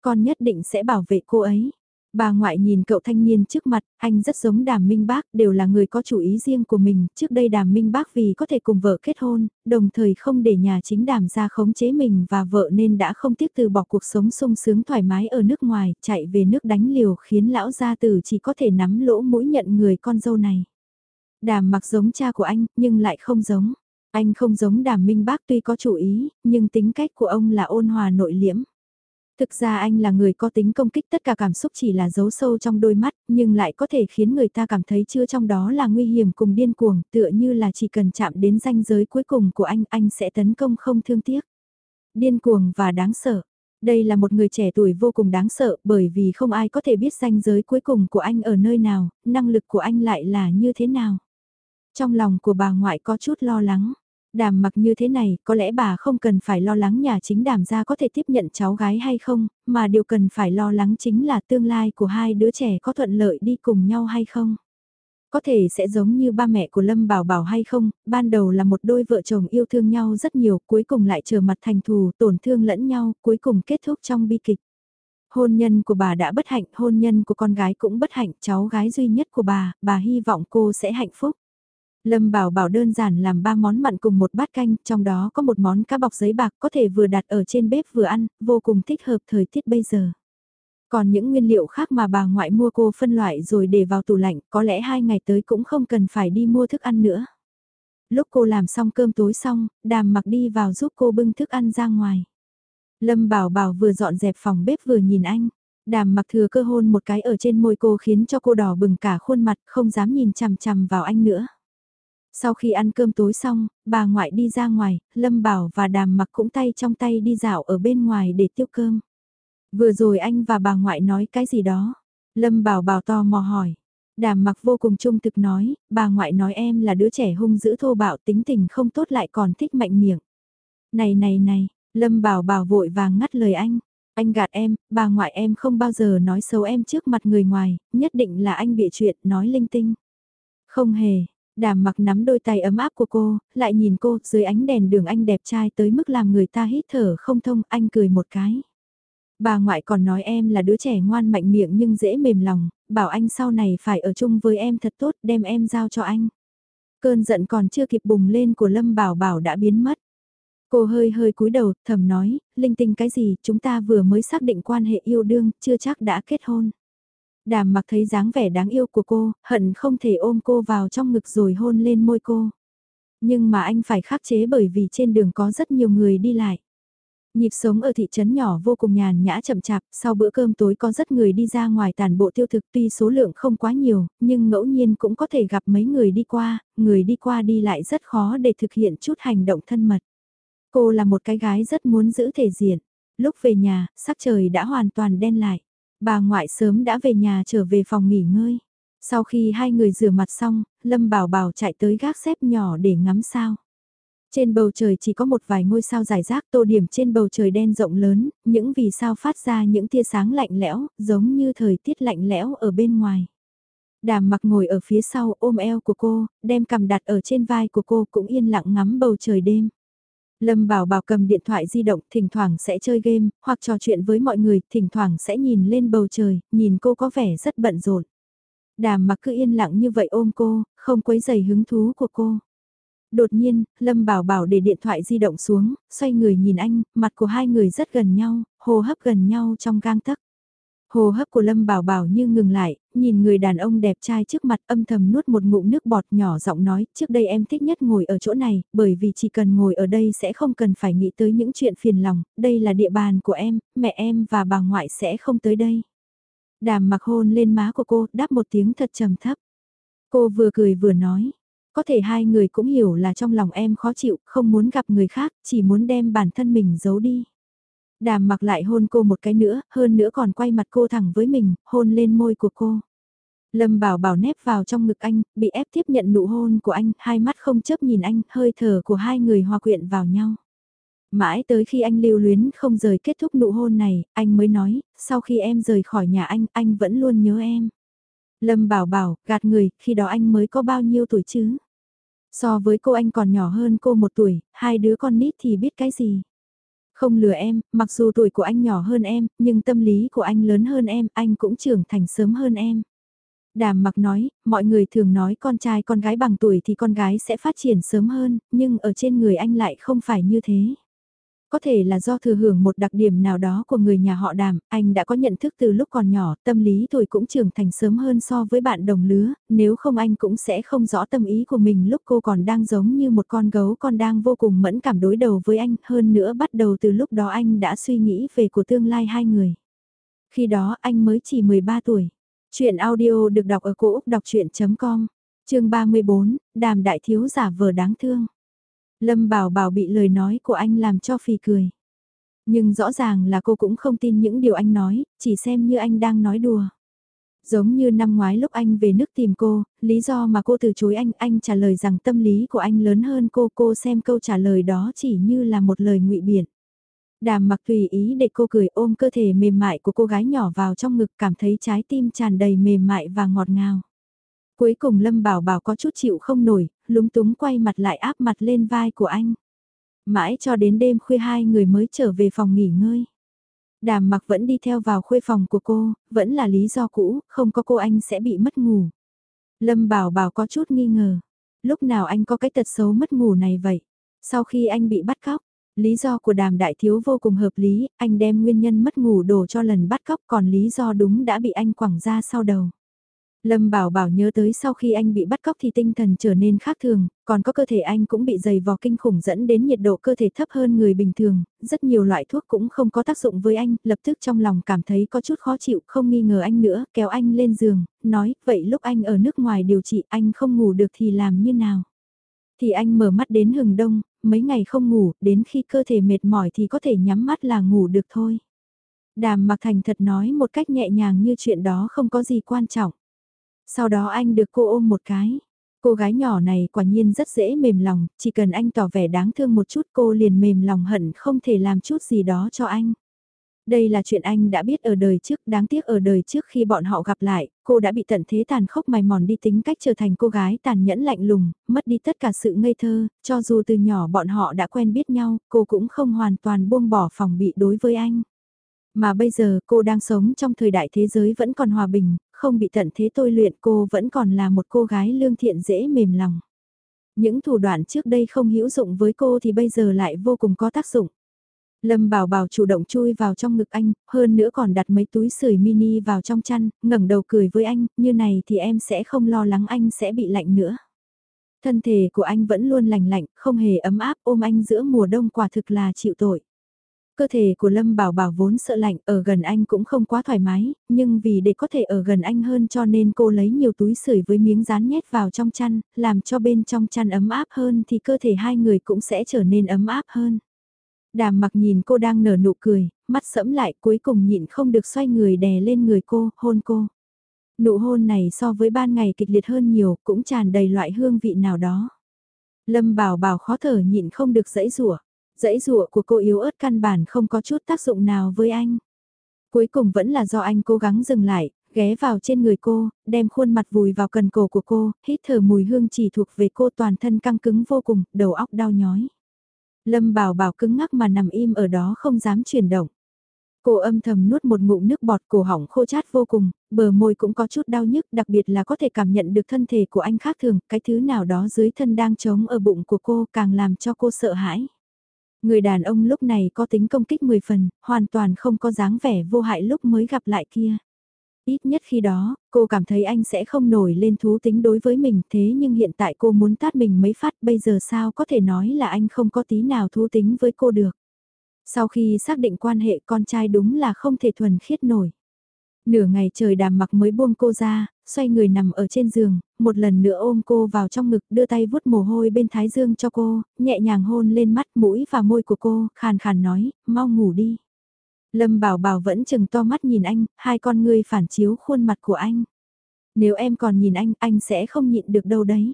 Con nhất định sẽ bảo vệ cô ấy. Bà ngoại nhìn cậu thanh niên trước mặt, anh rất giống đàm minh bác, đều là người có chủ ý riêng của mình, trước đây đàm minh bác vì có thể cùng vợ kết hôn, đồng thời không để nhà chính đàm ra khống chế mình và vợ nên đã không tiếc từ bỏ cuộc sống sung sướng thoải mái ở nước ngoài, chạy về nước đánh liều khiến lão gia tử chỉ có thể nắm lỗ mũi nhận người con dâu này. Đàm mặc giống cha của anh, nhưng lại không giống. Anh không giống đàm minh bác tuy có chủ ý, nhưng tính cách của ông là ôn hòa nội liễm. Thực ra anh là người có tính công kích tất cả cảm xúc chỉ là giấu sâu trong đôi mắt, nhưng lại có thể khiến người ta cảm thấy chưa trong đó là nguy hiểm cùng điên cuồng, tựa như là chỉ cần chạm đến ranh giới cuối cùng của anh, anh sẽ tấn công không thương tiếc. Điên cuồng và đáng sợ. Đây là một người trẻ tuổi vô cùng đáng sợ bởi vì không ai có thể biết ranh giới cuối cùng của anh ở nơi nào, năng lực của anh lại là như thế nào. Trong lòng của bà ngoại có chút lo lắng. Đàm mặc như thế này, có lẽ bà không cần phải lo lắng nhà chính đàm gia có thể tiếp nhận cháu gái hay không, mà điều cần phải lo lắng chính là tương lai của hai đứa trẻ có thuận lợi đi cùng nhau hay không. Có thể sẽ giống như ba mẹ của Lâm Bảo Bảo hay không, ban đầu là một đôi vợ chồng yêu thương nhau rất nhiều, cuối cùng lại trở mặt thành thù, tổn thương lẫn nhau, cuối cùng kết thúc trong bi kịch. Hôn nhân của bà đã bất hạnh, hôn nhân của con gái cũng bất hạnh, cháu gái duy nhất của bà, bà hy vọng cô sẽ hạnh phúc. Lâm Bảo Bảo đơn giản làm ba món mặn cùng một bát canh, trong đó có một món cá bọc giấy bạc có thể vừa đặt ở trên bếp vừa ăn, vô cùng thích hợp thời tiết bây giờ. Còn những nguyên liệu khác mà bà ngoại mua cô phân loại rồi để vào tủ lạnh, có lẽ hai ngày tới cũng không cần phải đi mua thức ăn nữa. Lúc cô làm xong cơm tối xong, đàm mặc đi vào giúp cô bưng thức ăn ra ngoài. Lâm Bảo Bảo vừa dọn dẹp phòng bếp vừa nhìn anh. Đàm mặc thừa cơ hôn một cái ở trên môi cô khiến cho cô đỏ bừng cả khuôn mặt không dám nhìn chằm chằm vào anh nữa. Sau khi ăn cơm tối xong, bà ngoại đi ra ngoài, Lâm Bảo và Đàm mặc cũng tay trong tay đi dạo ở bên ngoài để tiêu cơm. Vừa rồi anh và bà ngoại nói cái gì đó? Lâm Bảo Bảo to mò hỏi. Đàm mặc vô cùng trung thực nói, bà ngoại nói em là đứa trẻ hung dữ thô bạo tính tình không tốt lại còn thích mạnh miệng. Này này này, Lâm Bảo Bảo vội vàng ngắt lời anh. Anh gạt em, bà ngoại em không bao giờ nói xấu em trước mặt người ngoài, nhất định là anh bịa chuyện, nói linh tinh. Không hề, Đàm mặc nắm đôi tay ấm áp của cô, lại nhìn cô, dưới ánh đèn đường anh đẹp trai tới mức làm người ta hít thở không thông, anh cười một cái. Bà ngoại còn nói em là đứa trẻ ngoan mạnh miệng nhưng dễ mềm lòng, bảo anh sau này phải ở chung với em thật tốt, đem em giao cho anh. Cơn giận còn chưa kịp bùng lên của Lâm Bảo Bảo đã biến mất. Cô hơi hơi cúi đầu, thầm nói, linh tinh cái gì, chúng ta vừa mới xác định quan hệ yêu đương, chưa chắc đã kết hôn. Đàm mặc thấy dáng vẻ đáng yêu của cô, hận không thể ôm cô vào trong ngực rồi hôn lên môi cô. Nhưng mà anh phải khắc chế bởi vì trên đường có rất nhiều người đi lại. Nhịp sống ở thị trấn nhỏ vô cùng nhàn nhã chậm chạp, sau bữa cơm tối có rất người đi ra ngoài tàn bộ tiêu thực tuy số lượng không quá nhiều, nhưng ngẫu nhiên cũng có thể gặp mấy người đi qua, người đi qua đi lại rất khó để thực hiện chút hành động thân mật. Cô là một cái gái rất muốn giữ thể diện. Lúc về nhà, sắc trời đã hoàn toàn đen lại. Bà ngoại sớm đã về nhà trở về phòng nghỉ ngơi. Sau khi hai người rửa mặt xong, Lâm Bảo Bảo chạy tới gác xếp nhỏ để ngắm sao. Trên bầu trời chỉ có một vài ngôi sao dài rác tô điểm trên bầu trời đen rộng lớn, những vì sao phát ra những tia sáng lạnh lẽo, giống như thời tiết lạnh lẽo ở bên ngoài. Đàm mặc ngồi ở phía sau ôm eo của cô, đem cầm đặt ở trên vai của cô cũng yên lặng ngắm bầu trời đêm. Lâm Bảo Bảo cầm điện thoại di động, thỉnh thoảng sẽ chơi game, hoặc trò chuyện với mọi người, thỉnh thoảng sẽ nhìn lên bầu trời, nhìn cô có vẻ rất bận rộn. Đàm mặc cứ yên lặng như vậy ôm cô, không quấy dày hứng thú của cô. Đột nhiên, Lâm Bảo Bảo để điện thoại di động xuống, xoay người nhìn anh, mặt của hai người rất gần nhau, hô hấp gần nhau trong gang tấc. Hồ hấp của Lâm Bảo Bảo như ngừng lại, nhìn người đàn ông đẹp trai trước mặt âm thầm nuốt một ngụm nước bọt nhỏ giọng nói, trước đây em thích nhất ngồi ở chỗ này, bởi vì chỉ cần ngồi ở đây sẽ không cần phải nghĩ tới những chuyện phiền lòng, đây là địa bàn của em, mẹ em và bà ngoại sẽ không tới đây. Đàm mặc hôn lên má của cô, đáp một tiếng thật trầm thấp. Cô vừa cười vừa nói, có thể hai người cũng hiểu là trong lòng em khó chịu, không muốn gặp người khác, chỉ muốn đem bản thân mình giấu đi. Đàm mặc lại hôn cô một cái nữa, hơn nữa còn quay mặt cô thẳng với mình, hôn lên môi của cô. Lâm bảo bảo nép vào trong ngực anh, bị ép tiếp nhận nụ hôn của anh, hai mắt không chấp nhìn anh, hơi thở của hai người hòa quyện vào nhau. Mãi tới khi anh lưu luyến không rời kết thúc nụ hôn này, anh mới nói, sau khi em rời khỏi nhà anh, anh vẫn luôn nhớ em. Lâm bảo bảo, gạt người, khi đó anh mới có bao nhiêu tuổi chứ? So với cô anh còn nhỏ hơn cô một tuổi, hai đứa con nít thì biết cái gì? Không lừa em, mặc dù tuổi của anh nhỏ hơn em, nhưng tâm lý của anh lớn hơn em, anh cũng trưởng thành sớm hơn em. Đàm mặc nói, mọi người thường nói con trai con gái bằng tuổi thì con gái sẽ phát triển sớm hơn, nhưng ở trên người anh lại không phải như thế. Có thể là do thừa hưởng một đặc điểm nào đó của người nhà họ đàm, anh đã có nhận thức từ lúc còn nhỏ, tâm lý tuổi cũng trưởng thành sớm hơn so với bạn đồng lứa, nếu không anh cũng sẽ không rõ tâm ý của mình lúc cô còn đang giống như một con gấu con đang vô cùng mẫn cảm đối đầu với anh, hơn nữa bắt đầu từ lúc đó anh đã suy nghĩ về của tương lai hai người. Khi đó anh mới chỉ 13 tuổi. Chuyện audio được đọc ở cổ Úc đọc chuyện.com, chương 34, đàm đại thiếu giả vờ đáng thương. Lâm Bảo Bảo bị lời nói của anh làm cho phì cười. Nhưng rõ ràng là cô cũng không tin những điều anh nói, chỉ xem như anh đang nói đùa. Giống như năm ngoái lúc anh về nước tìm cô, lý do mà cô từ chối anh, anh trả lời rằng tâm lý của anh lớn hơn cô, cô xem câu trả lời đó chỉ như là một lời ngụy biện. Đàm mặc tùy ý để cô cười ôm cơ thể mềm mại của cô gái nhỏ vào trong ngực cảm thấy trái tim tràn đầy mềm mại và ngọt ngào. Cuối cùng Lâm Bảo Bảo có chút chịu không nổi, lúng túng quay mặt lại áp mặt lên vai của anh. Mãi cho đến đêm khuya hai người mới trở về phòng nghỉ ngơi. Đàm mặc vẫn đi theo vào khuê phòng của cô, vẫn là lý do cũ, không có cô anh sẽ bị mất ngủ. Lâm Bảo Bảo có chút nghi ngờ. Lúc nào anh có cái tật xấu mất ngủ này vậy? Sau khi anh bị bắt cóc, lý do của đàm đại thiếu vô cùng hợp lý, anh đem nguyên nhân mất ngủ đổ cho lần bắt cóc còn lý do đúng đã bị anh quẳng ra sau đầu. Lâm Bảo Bảo nhớ tới sau khi anh bị bắt cóc thì tinh thần trở nên khác thường, còn có cơ thể anh cũng bị dày vò kinh khủng dẫn đến nhiệt độ cơ thể thấp hơn người bình thường, rất nhiều loại thuốc cũng không có tác dụng với anh, lập tức trong lòng cảm thấy có chút khó chịu, không nghi ngờ anh nữa, kéo anh lên giường, nói, vậy lúc anh ở nước ngoài điều trị anh không ngủ được thì làm như nào? Thì anh mở mắt đến hừng đông, mấy ngày không ngủ, đến khi cơ thể mệt mỏi thì có thể nhắm mắt là ngủ được thôi. Đàm mặc thành thật nói một cách nhẹ nhàng như chuyện đó không có gì quan trọng. Sau đó anh được cô ôm một cái. Cô gái nhỏ này quả nhiên rất dễ mềm lòng, chỉ cần anh tỏ vẻ đáng thương một chút cô liền mềm lòng hận không thể làm chút gì đó cho anh. Đây là chuyện anh đã biết ở đời trước, đáng tiếc ở đời trước khi bọn họ gặp lại, cô đã bị tận thế tàn khốc mài mòn đi tính cách trở thành cô gái tàn nhẫn lạnh lùng, mất đi tất cả sự ngây thơ, cho dù từ nhỏ bọn họ đã quen biết nhau, cô cũng không hoàn toàn buông bỏ phòng bị đối với anh. Mà bây giờ cô đang sống trong thời đại thế giới vẫn còn hòa bình, không bị tận thế tôi luyện cô vẫn còn là một cô gái lương thiện dễ mềm lòng. Những thủ đoạn trước đây không hữu dụng với cô thì bây giờ lại vô cùng có tác dụng. Lâm Bảo Bảo chủ động chui vào trong ngực anh, hơn nữa còn đặt mấy túi sưởi mini vào trong chăn, ngẩng đầu cười với anh, như này thì em sẽ không lo lắng anh sẽ bị lạnh nữa. Thân thể của anh vẫn luôn lành lạnh, không hề ấm áp ôm anh giữa mùa đông quả thực là chịu tội. Cơ thể của Lâm Bảo Bảo vốn sợ lạnh, ở gần anh cũng không quá thoải mái, nhưng vì để có thể ở gần anh hơn cho nên cô lấy nhiều túi sưởi với miếng dán nhét vào trong chăn, làm cho bên trong chăn ấm áp hơn thì cơ thể hai người cũng sẽ trở nên ấm áp hơn. Đàm mặc nhìn cô đang nở nụ cười, mắt sẫm lại cuối cùng nhịn không được xoay người đè lên người cô, hôn cô. Nụ hôn này so với ban ngày kịch liệt hơn nhiều, cũng tràn đầy loại hương vị nào đó. Lâm bảo bảo khó thở nhịn không được dãy rủa Dãy rụa của cô yếu ớt căn bản không có chút tác dụng nào với anh. Cuối cùng vẫn là do anh cố gắng dừng lại, ghé vào trên người cô, đem khuôn mặt vùi vào cần cổ của cô, hít thở mùi hương chỉ thuộc về cô toàn thân căng cứng vô cùng, đầu óc đau nhói. Lâm bảo bảo cứng ngắc mà nằm im ở đó không dám chuyển động. Cô âm thầm nuốt một ngụm nước bọt cổ họng khô chát vô cùng, bờ môi cũng có chút đau nhức đặc biệt là có thể cảm nhận được thân thể của anh khác thường, cái thứ nào đó dưới thân đang trống ở bụng của cô càng làm cho cô sợ hãi. Người đàn ông lúc này có tính công kích 10 phần, hoàn toàn không có dáng vẻ vô hại lúc mới gặp lại kia. Ít nhất khi đó, cô cảm thấy anh sẽ không nổi lên thú tính đối với mình thế nhưng hiện tại cô muốn tát mình mấy phát bây giờ sao có thể nói là anh không có tí nào thú tính với cô được. Sau khi xác định quan hệ con trai đúng là không thể thuần khiết nổi. Nửa ngày trời đàm mặc mới buông cô ra, xoay người nằm ở trên giường, một lần nữa ôm cô vào trong ngực đưa tay vuốt mồ hôi bên thái dương cho cô, nhẹ nhàng hôn lên mắt mũi và môi của cô, khàn khàn nói, mau ngủ đi. Lâm bảo bảo vẫn chừng to mắt nhìn anh, hai con ngươi phản chiếu khuôn mặt của anh. Nếu em còn nhìn anh, anh sẽ không nhịn được đâu đấy.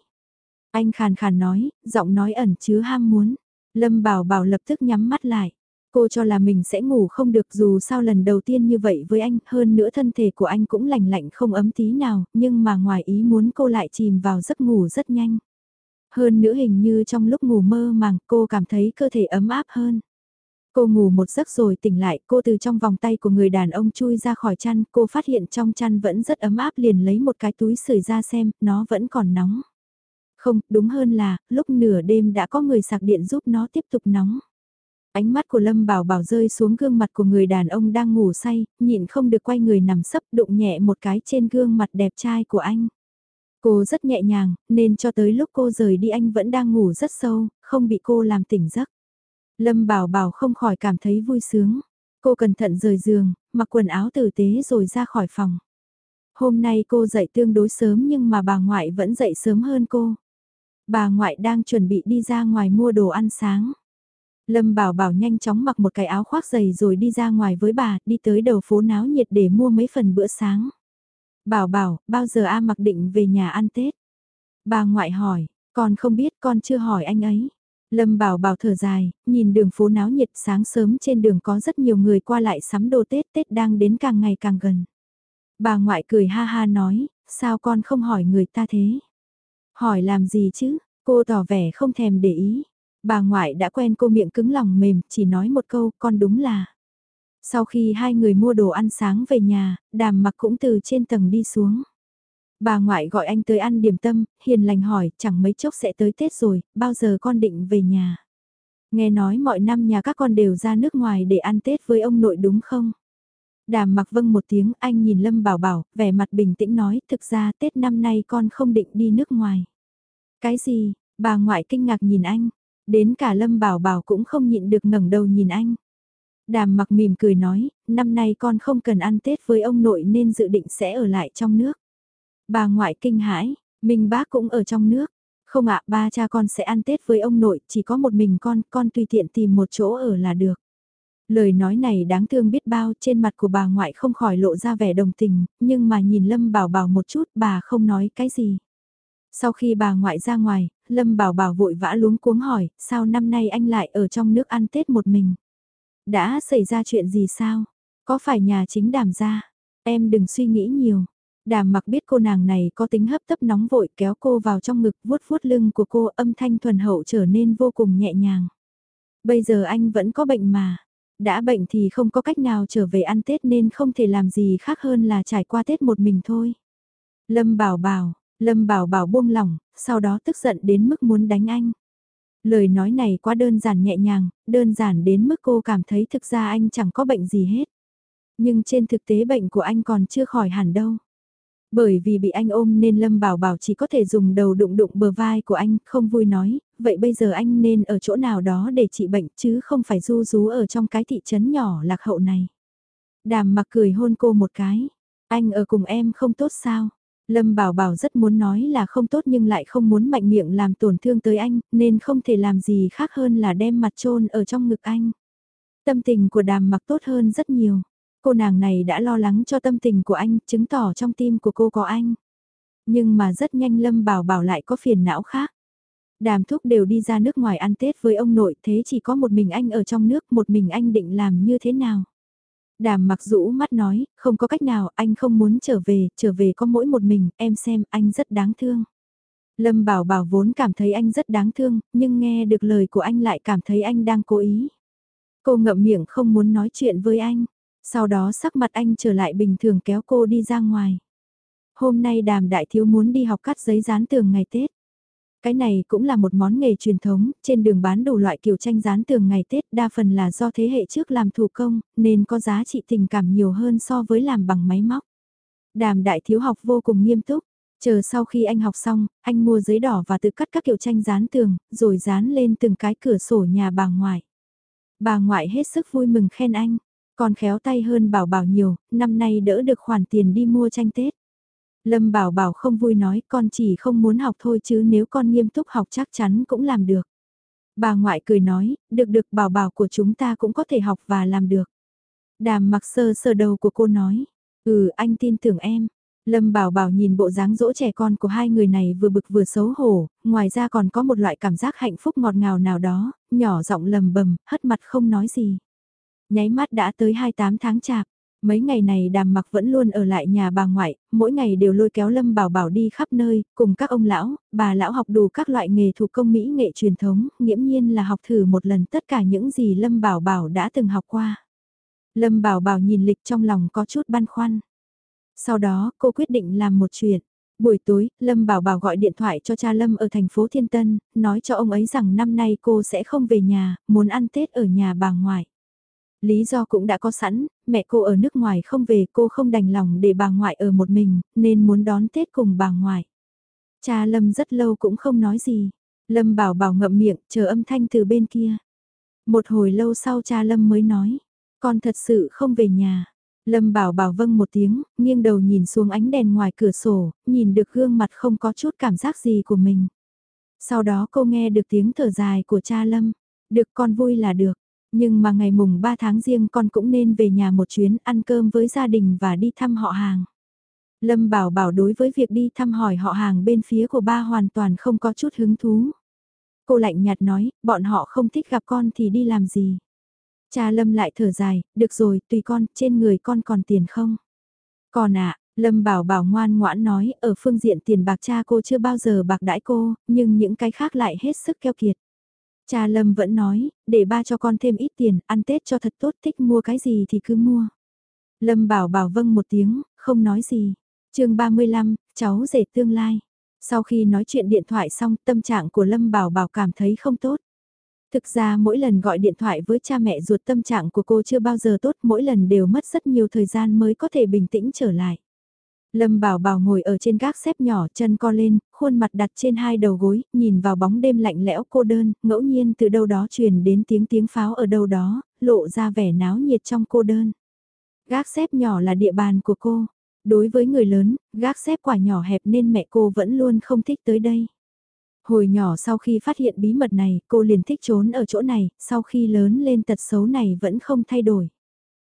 Anh khàn khàn nói, giọng nói ẩn chứa ham muốn. Lâm bảo bảo lập tức nhắm mắt lại. Cô cho là mình sẽ ngủ không được dù sao lần đầu tiên như vậy với anh, hơn nữa thân thể của anh cũng lành lạnh không ấm tí nào, nhưng mà ngoài ý muốn cô lại chìm vào giấc ngủ rất nhanh. Hơn nữa hình như trong lúc ngủ mơ màng cô cảm thấy cơ thể ấm áp hơn. Cô ngủ một giấc rồi tỉnh lại, cô từ trong vòng tay của người đàn ông chui ra khỏi chăn, cô phát hiện trong chăn vẫn rất ấm áp liền lấy một cái túi sưởi ra xem, nó vẫn còn nóng. Không, đúng hơn là, lúc nửa đêm đã có người sạc điện giúp nó tiếp tục nóng. Ánh mắt của Lâm Bảo Bảo rơi xuống gương mặt của người đàn ông đang ngủ say, nhịn không được quay người nằm sấp đụng nhẹ một cái trên gương mặt đẹp trai của anh. Cô rất nhẹ nhàng, nên cho tới lúc cô rời đi anh vẫn đang ngủ rất sâu, không bị cô làm tỉnh giấc. Lâm Bảo Bảo không khỏi cảm thấy vui sướng. Cô cẩn thận rời giường, mặc quần áo tử tế rồi ra khỏi phòng. Hôm nay cô dậy tương đối sớm nhưng mà bà ngoại vẫn dậy sớm hơn cô. Bà ngoại đang chuẩn bị đi ra ngoài mua đồ ăn sáng. Lâm Bảo Bảo nhanh chóng mặc một cái áo khoác dày rồi đi ra ngoài với bà, đi tới đầu phố náo nhiệt để mua mấy phần bữa sáng. Bảo Bảo, bao giờ A mặc định về nhà ăn Tết? Bà ngoại hỏi, con không biết con chưa hỏi anh ấy. Lâm Bảo Bảo thở dài, nhìn đường phố náo nhiệt sáng sớm trên đường có rất nhiều người qua lại sắm đồ Tết, Tết đang đến càng ngày càng gần. Bà ngoại cười ha ha nói, sao con không hỏi người ta thế? Hỏi làm gì chứ, cô tỏ vẻ không thèm để ý. Bà ngoại đã quen cô miệng cứng lòng mềm, chỉ nói một câu, con đúng là. Sau khi hai người mua đồ ăn sáng về nhà, đàm mặc cũng từ trên tầng đi xuống. Bà ngoại gọi anh tới ăn điểm tâm, hiền lành hỏi, chẳng mấy chốc sẽ tới Tết rồi, bao giờ con định về nhà? Nghe nói mọi năm nhà các con đều ra nước ngoài để ăn Tết với ông nội đúng không? Đàm mặc vâng một tiếng, anh nhìn Lâm Bảo Bảo, vẻ mặt bình tĩnh nói, thực ra Tết năm nay con không định đi nước ngoài. Cái gì, bà ngoại kinh ngạc nhìn anh, đến cả Lâm Bảo Bảo cũng không nhịn được ngẩng đầu nhìn anh. Đàm mặc mỉm cười nói, năm nay con không cần ăn Tết với ông nội nên dự định sẽ ở lại trong nước. Bà ngoại kinh hãi, Minh bác cũng ở trong nước. Không ạ, ba cha con sẽ ăn Tết với ông nội, chỉ có một mình con, con tùy tiện tìm một chỗ ở là được. Lời nói này đáng thương biết bao, trên mặt của bà ngoại không khỏi lộ ra vẻ đồng tình, nhưng mà nhìn Lâm Bảo Bảo một chút bà không nói cái gì. Sau khi bà ngoại ra ngoài, Lâm Bảo Bảo vội vã luống cuống hỏi, sao năm nay anh lại ở trong nước ăn Tết một mình? Đã xảy ra chuyện gì sao? Có phải nhà chính đàm ra? Em đừng suy nghĩ nhiều. Đàm mặc biết cô nàng này có tính hấp tấp nóng vội kéo cô vào trong ngực vuốt vuốt lưng của cô âm thanh thuần hậu trở nên vô cùng nhẹ nhàng. Bây giờ anh vẫn có bệnh mà. Đã bệnh thì không có cách nào trở về ăn Tết nên không thể làm gì khác hơn là trải qua Tết một mình thôi. Lâm bảo bảo, Lâm bảo bảo buông lỏng, sau đó tức giận đến mức muốn đánh anh. Lời nói này quá đơn giản nhẹ nhàng, đơn giản đến mức cô cảm thấy thực ra anh chẳng có bệnh gì hết. Nhưng trên thực tế bệnh của anh còn chưa khỏi hẳn đâu. Bởi vì bị anh ôm nên Lâm Bảo Bảo chỉ có thể dùng đầu đụng đụng bờ vai của anh, không vui nói, vậy bây giờ anh nên ở chỗ nào đó để trị bệnh chứ không phải du rú ở trong cái thị trấn nhỏ lạc hậu này. Đàm mặc cười hôn cô một cái, anh ở cùng em không tốt sao? Lâm Bảo Bảo rất muốn nói là không tốt nhưng lại không muốn mạnh miệng làm tổn thương tới anh, nên không thể làm gì khác hơn là đem mặt trôn ở trong ngực anh. Tâm tình của đàm mặc tốt hơn rất nhiều. Cô nàng này đã lo lắng cho tâm tình của anh, chứng tỏ trong tim của cô có anh. Nhưng mà rất nhanh Lâm Bảo Bảo lại có phiền não khác. Đàm thúc đều đi ra nước ngoài ăn Tết với ông nội thế chỉ có một mình anh ở trong nước, một mình anh định làm như thế nào? Đàm mặc rũ mắt nói, không có cách nào, anh không muốn trở về, trở về có mỗi một mình, em xem, anh rất đáng thương. Lâm Bảo Bảo vốn cảm thấy anh rất đáng thương, nhưng nghe được lời của anh lại cảm thấy anh đang cố ý. Cô ngậm miệng không muốn nói chuyện với anh. Sau đó sắc mặt anh trở lại bình thường kéo cô đi ra ngoài. Hôm nay đàm đại thiếu muốn đi học cắt giấy dán tường ngày Tết. Cái này cũng là một món nghề truyền thống, trên đường bán đủ loại kiểu tranh dán tường ngày Tết đa phần là do thế hệ trước làm thủ công, nên có giá trị tình cảm nhiều hơn so với làm bằng máy móc. Đàm đại thiếu học vô cùng nghiêm túc, chờ sau khi anh học xong, anh mua giấy đỏ và tự cắt các kiểu tranh dán tường, rồi dán lên từng cái cửa sổ nhà bà ngoại. Bà ngoại hết sức vui mừng khen anh, còn khéo tay hơn bảo bảo nhiều, năm nay đỡ được khoản tiền đi mua tranh Tết. Lâm bảo bảo không vui nói con chỉ không muốn học thôi chứ nếu con nghiêm túc học chắc chắn cũng làm được. Bà ngoại cười nói, được được bảo bảo của chúng ta cũng có thể học và làm được. Đàm mặc sơ sơ đầu của cô nói, ừ anh tin tưởng em. Lâm Bảo Bảo nhìn bộ dáng dỗ trẻ con của hai người này vừa bực vừa xấu hổ, ngoài ra còn có một loại cảm giác hạnh phúc ngọt ngào nào đó, nhỏ giọng lầm bầm, hất mặt không nói gì. Nháy mắt đã tới 28 tháng chạp. Mấy ngày này đàm mặc vẫn luôn ở lại nhà bà ngoại, mỗi ngày đều lôi kéo Lâm Bảo Bảo đi khắp nơi, cùng các ông lão, bà lão học đủ các loại nghề thủ công mỹ nghệ truyền thống, nghiễm nhiên là học thử một lần tất cả những gì Lâm Bảo Bảo đã từng học qua. Lâm Bảo Bảo nhìn lịch trong lòng có chút băn khoăn. Sau đó cô quyết định làm một chuyện. Buổi tối, Lâm Bảo Bảo gọi điện thoại cho cha Lâm ở thành phố Thiên Tân, nói cho ông ấy rằng năm nay cô sẽ không về nhà, muốn ăn Tết ở nhà bà ngoại. Lý do cũng đã có sẵn, mẹ cô ở nước ngoài không về cô không đành lòng để bà ngoại ở một mình, nên muốn đón Tết cùng bà ngoại. Cha Lâm rất lâu cũng không nói gì. Lâm bảo bảo ngậm miệng, chờ âm thanh từ bên kia. Một hồi lâu sau cha Lâm mới nói, con thật sự không về nhà. Lâm bảo bảo vâng một tiếng, nghiêng đầu nhìn xuống ánh đèn ngoài cửa sổ, nhìn được gương mặt không có chút cảm giác gì của mình. Sau đó cô nghe được tiếng thở dài của cha Lâm. Được con vui là được, nhưng mà ngày mùng 3 tháng riêng con cũng nên về nhà một chuyến ăn cơm với gia đình và đi thăm họ hàng. Lâm Bảo Bảo đối với việc đi thăm hỏi họ hàng bên phía của ba hoàn toàn không có chút hứng thú. Cô lạnh nhạt nói, bọn họ không thích gặp con thì đi làm gì. Cha Lâm lại thở dài, được rồi, tùy con, trên người con còn tiền không? Còn ạ, Lâm Bảo Bảo ngoan ngoãn nói, ở phương diện tiền bạc cha cô chưa bao giờ bạc đãi cô, nhưng những cái khác lại hết sức keo kiệt. Cha Lâm vẫn nói, để ba cho con thêm ít tiền, ăn Tết cho thật tốt, thích mua cái gì thì cứ mua. Lâm Bảo Bảo vâng một tiếng, không nói gì. chương 35, cháu rể tương lai. Sau khi nói chuyện điện thoại xong, tâm trạng của Lâm Bảo Bảo cảm thấy không tốt. Thực ra mỗi lần gọi điện thoại với cha mẹ ruột tâm trạng của cô chưa bao giờ tốt, mỗi lần đều mất rất nhiều thời gian mới có thể bình tĩnh trở lại. Lâm Bảo Bảo ngồi ở trên gác xếp nhỏ chân co lên, khuôn mặt đặt trên hai đầu gối, nhìn vào bóng đêm lạnh lẽo cô đơn, ngẫu nhiên từ đâu đó truyền đến tiếng tiếng pháo ở đâu đó, lộ ra vẻ náo nhiệt trong cô đơn. Gác xếp nhỏ là địa bàn của cô. Đối với người lớn, gác xếp quả nhỏ hẹp nên mẹ cô vẫn luôn không thích tới đây. Hồi nhỏ sau khi phát hiện bí mật này, cô liền thích trốn ở chỗ này, sau khi lớn lên tật xấu này vẫn không thay đổi.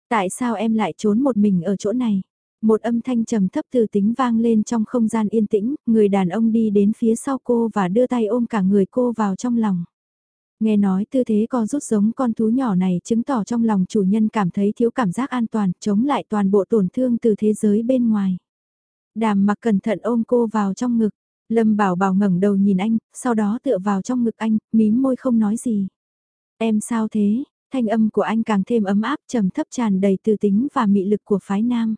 Tại sao em lại trốn một mình ở chỗ này? Một âm thanh trầm thấp từ tính vang lên trong không gian yên tĩnh, người đàn ông đi đến phía sau cô và đưa tay ôm cả người cô vào trong lòng. Nghe nói tư thế con rút giống con thú nhỏ này chứng tỏ trong lòng chủ nhân cảm thấy thiếu cảm giác an toàn, chống lại toàn bộ tổn thương từ thế giới bên ngoài. Đàm mặc cẩn thận ôm cô vào trong ngực, Lâm Bảo Bảo ngẩng đầu nhìn anh, sau đó tựa vào trong ngực anh, mím môi không nói gì. Em sao thế? Thanh âm của anh càng thêm ấm áp trầm thấp tràn đầy tư tính và mị lực của phái nam.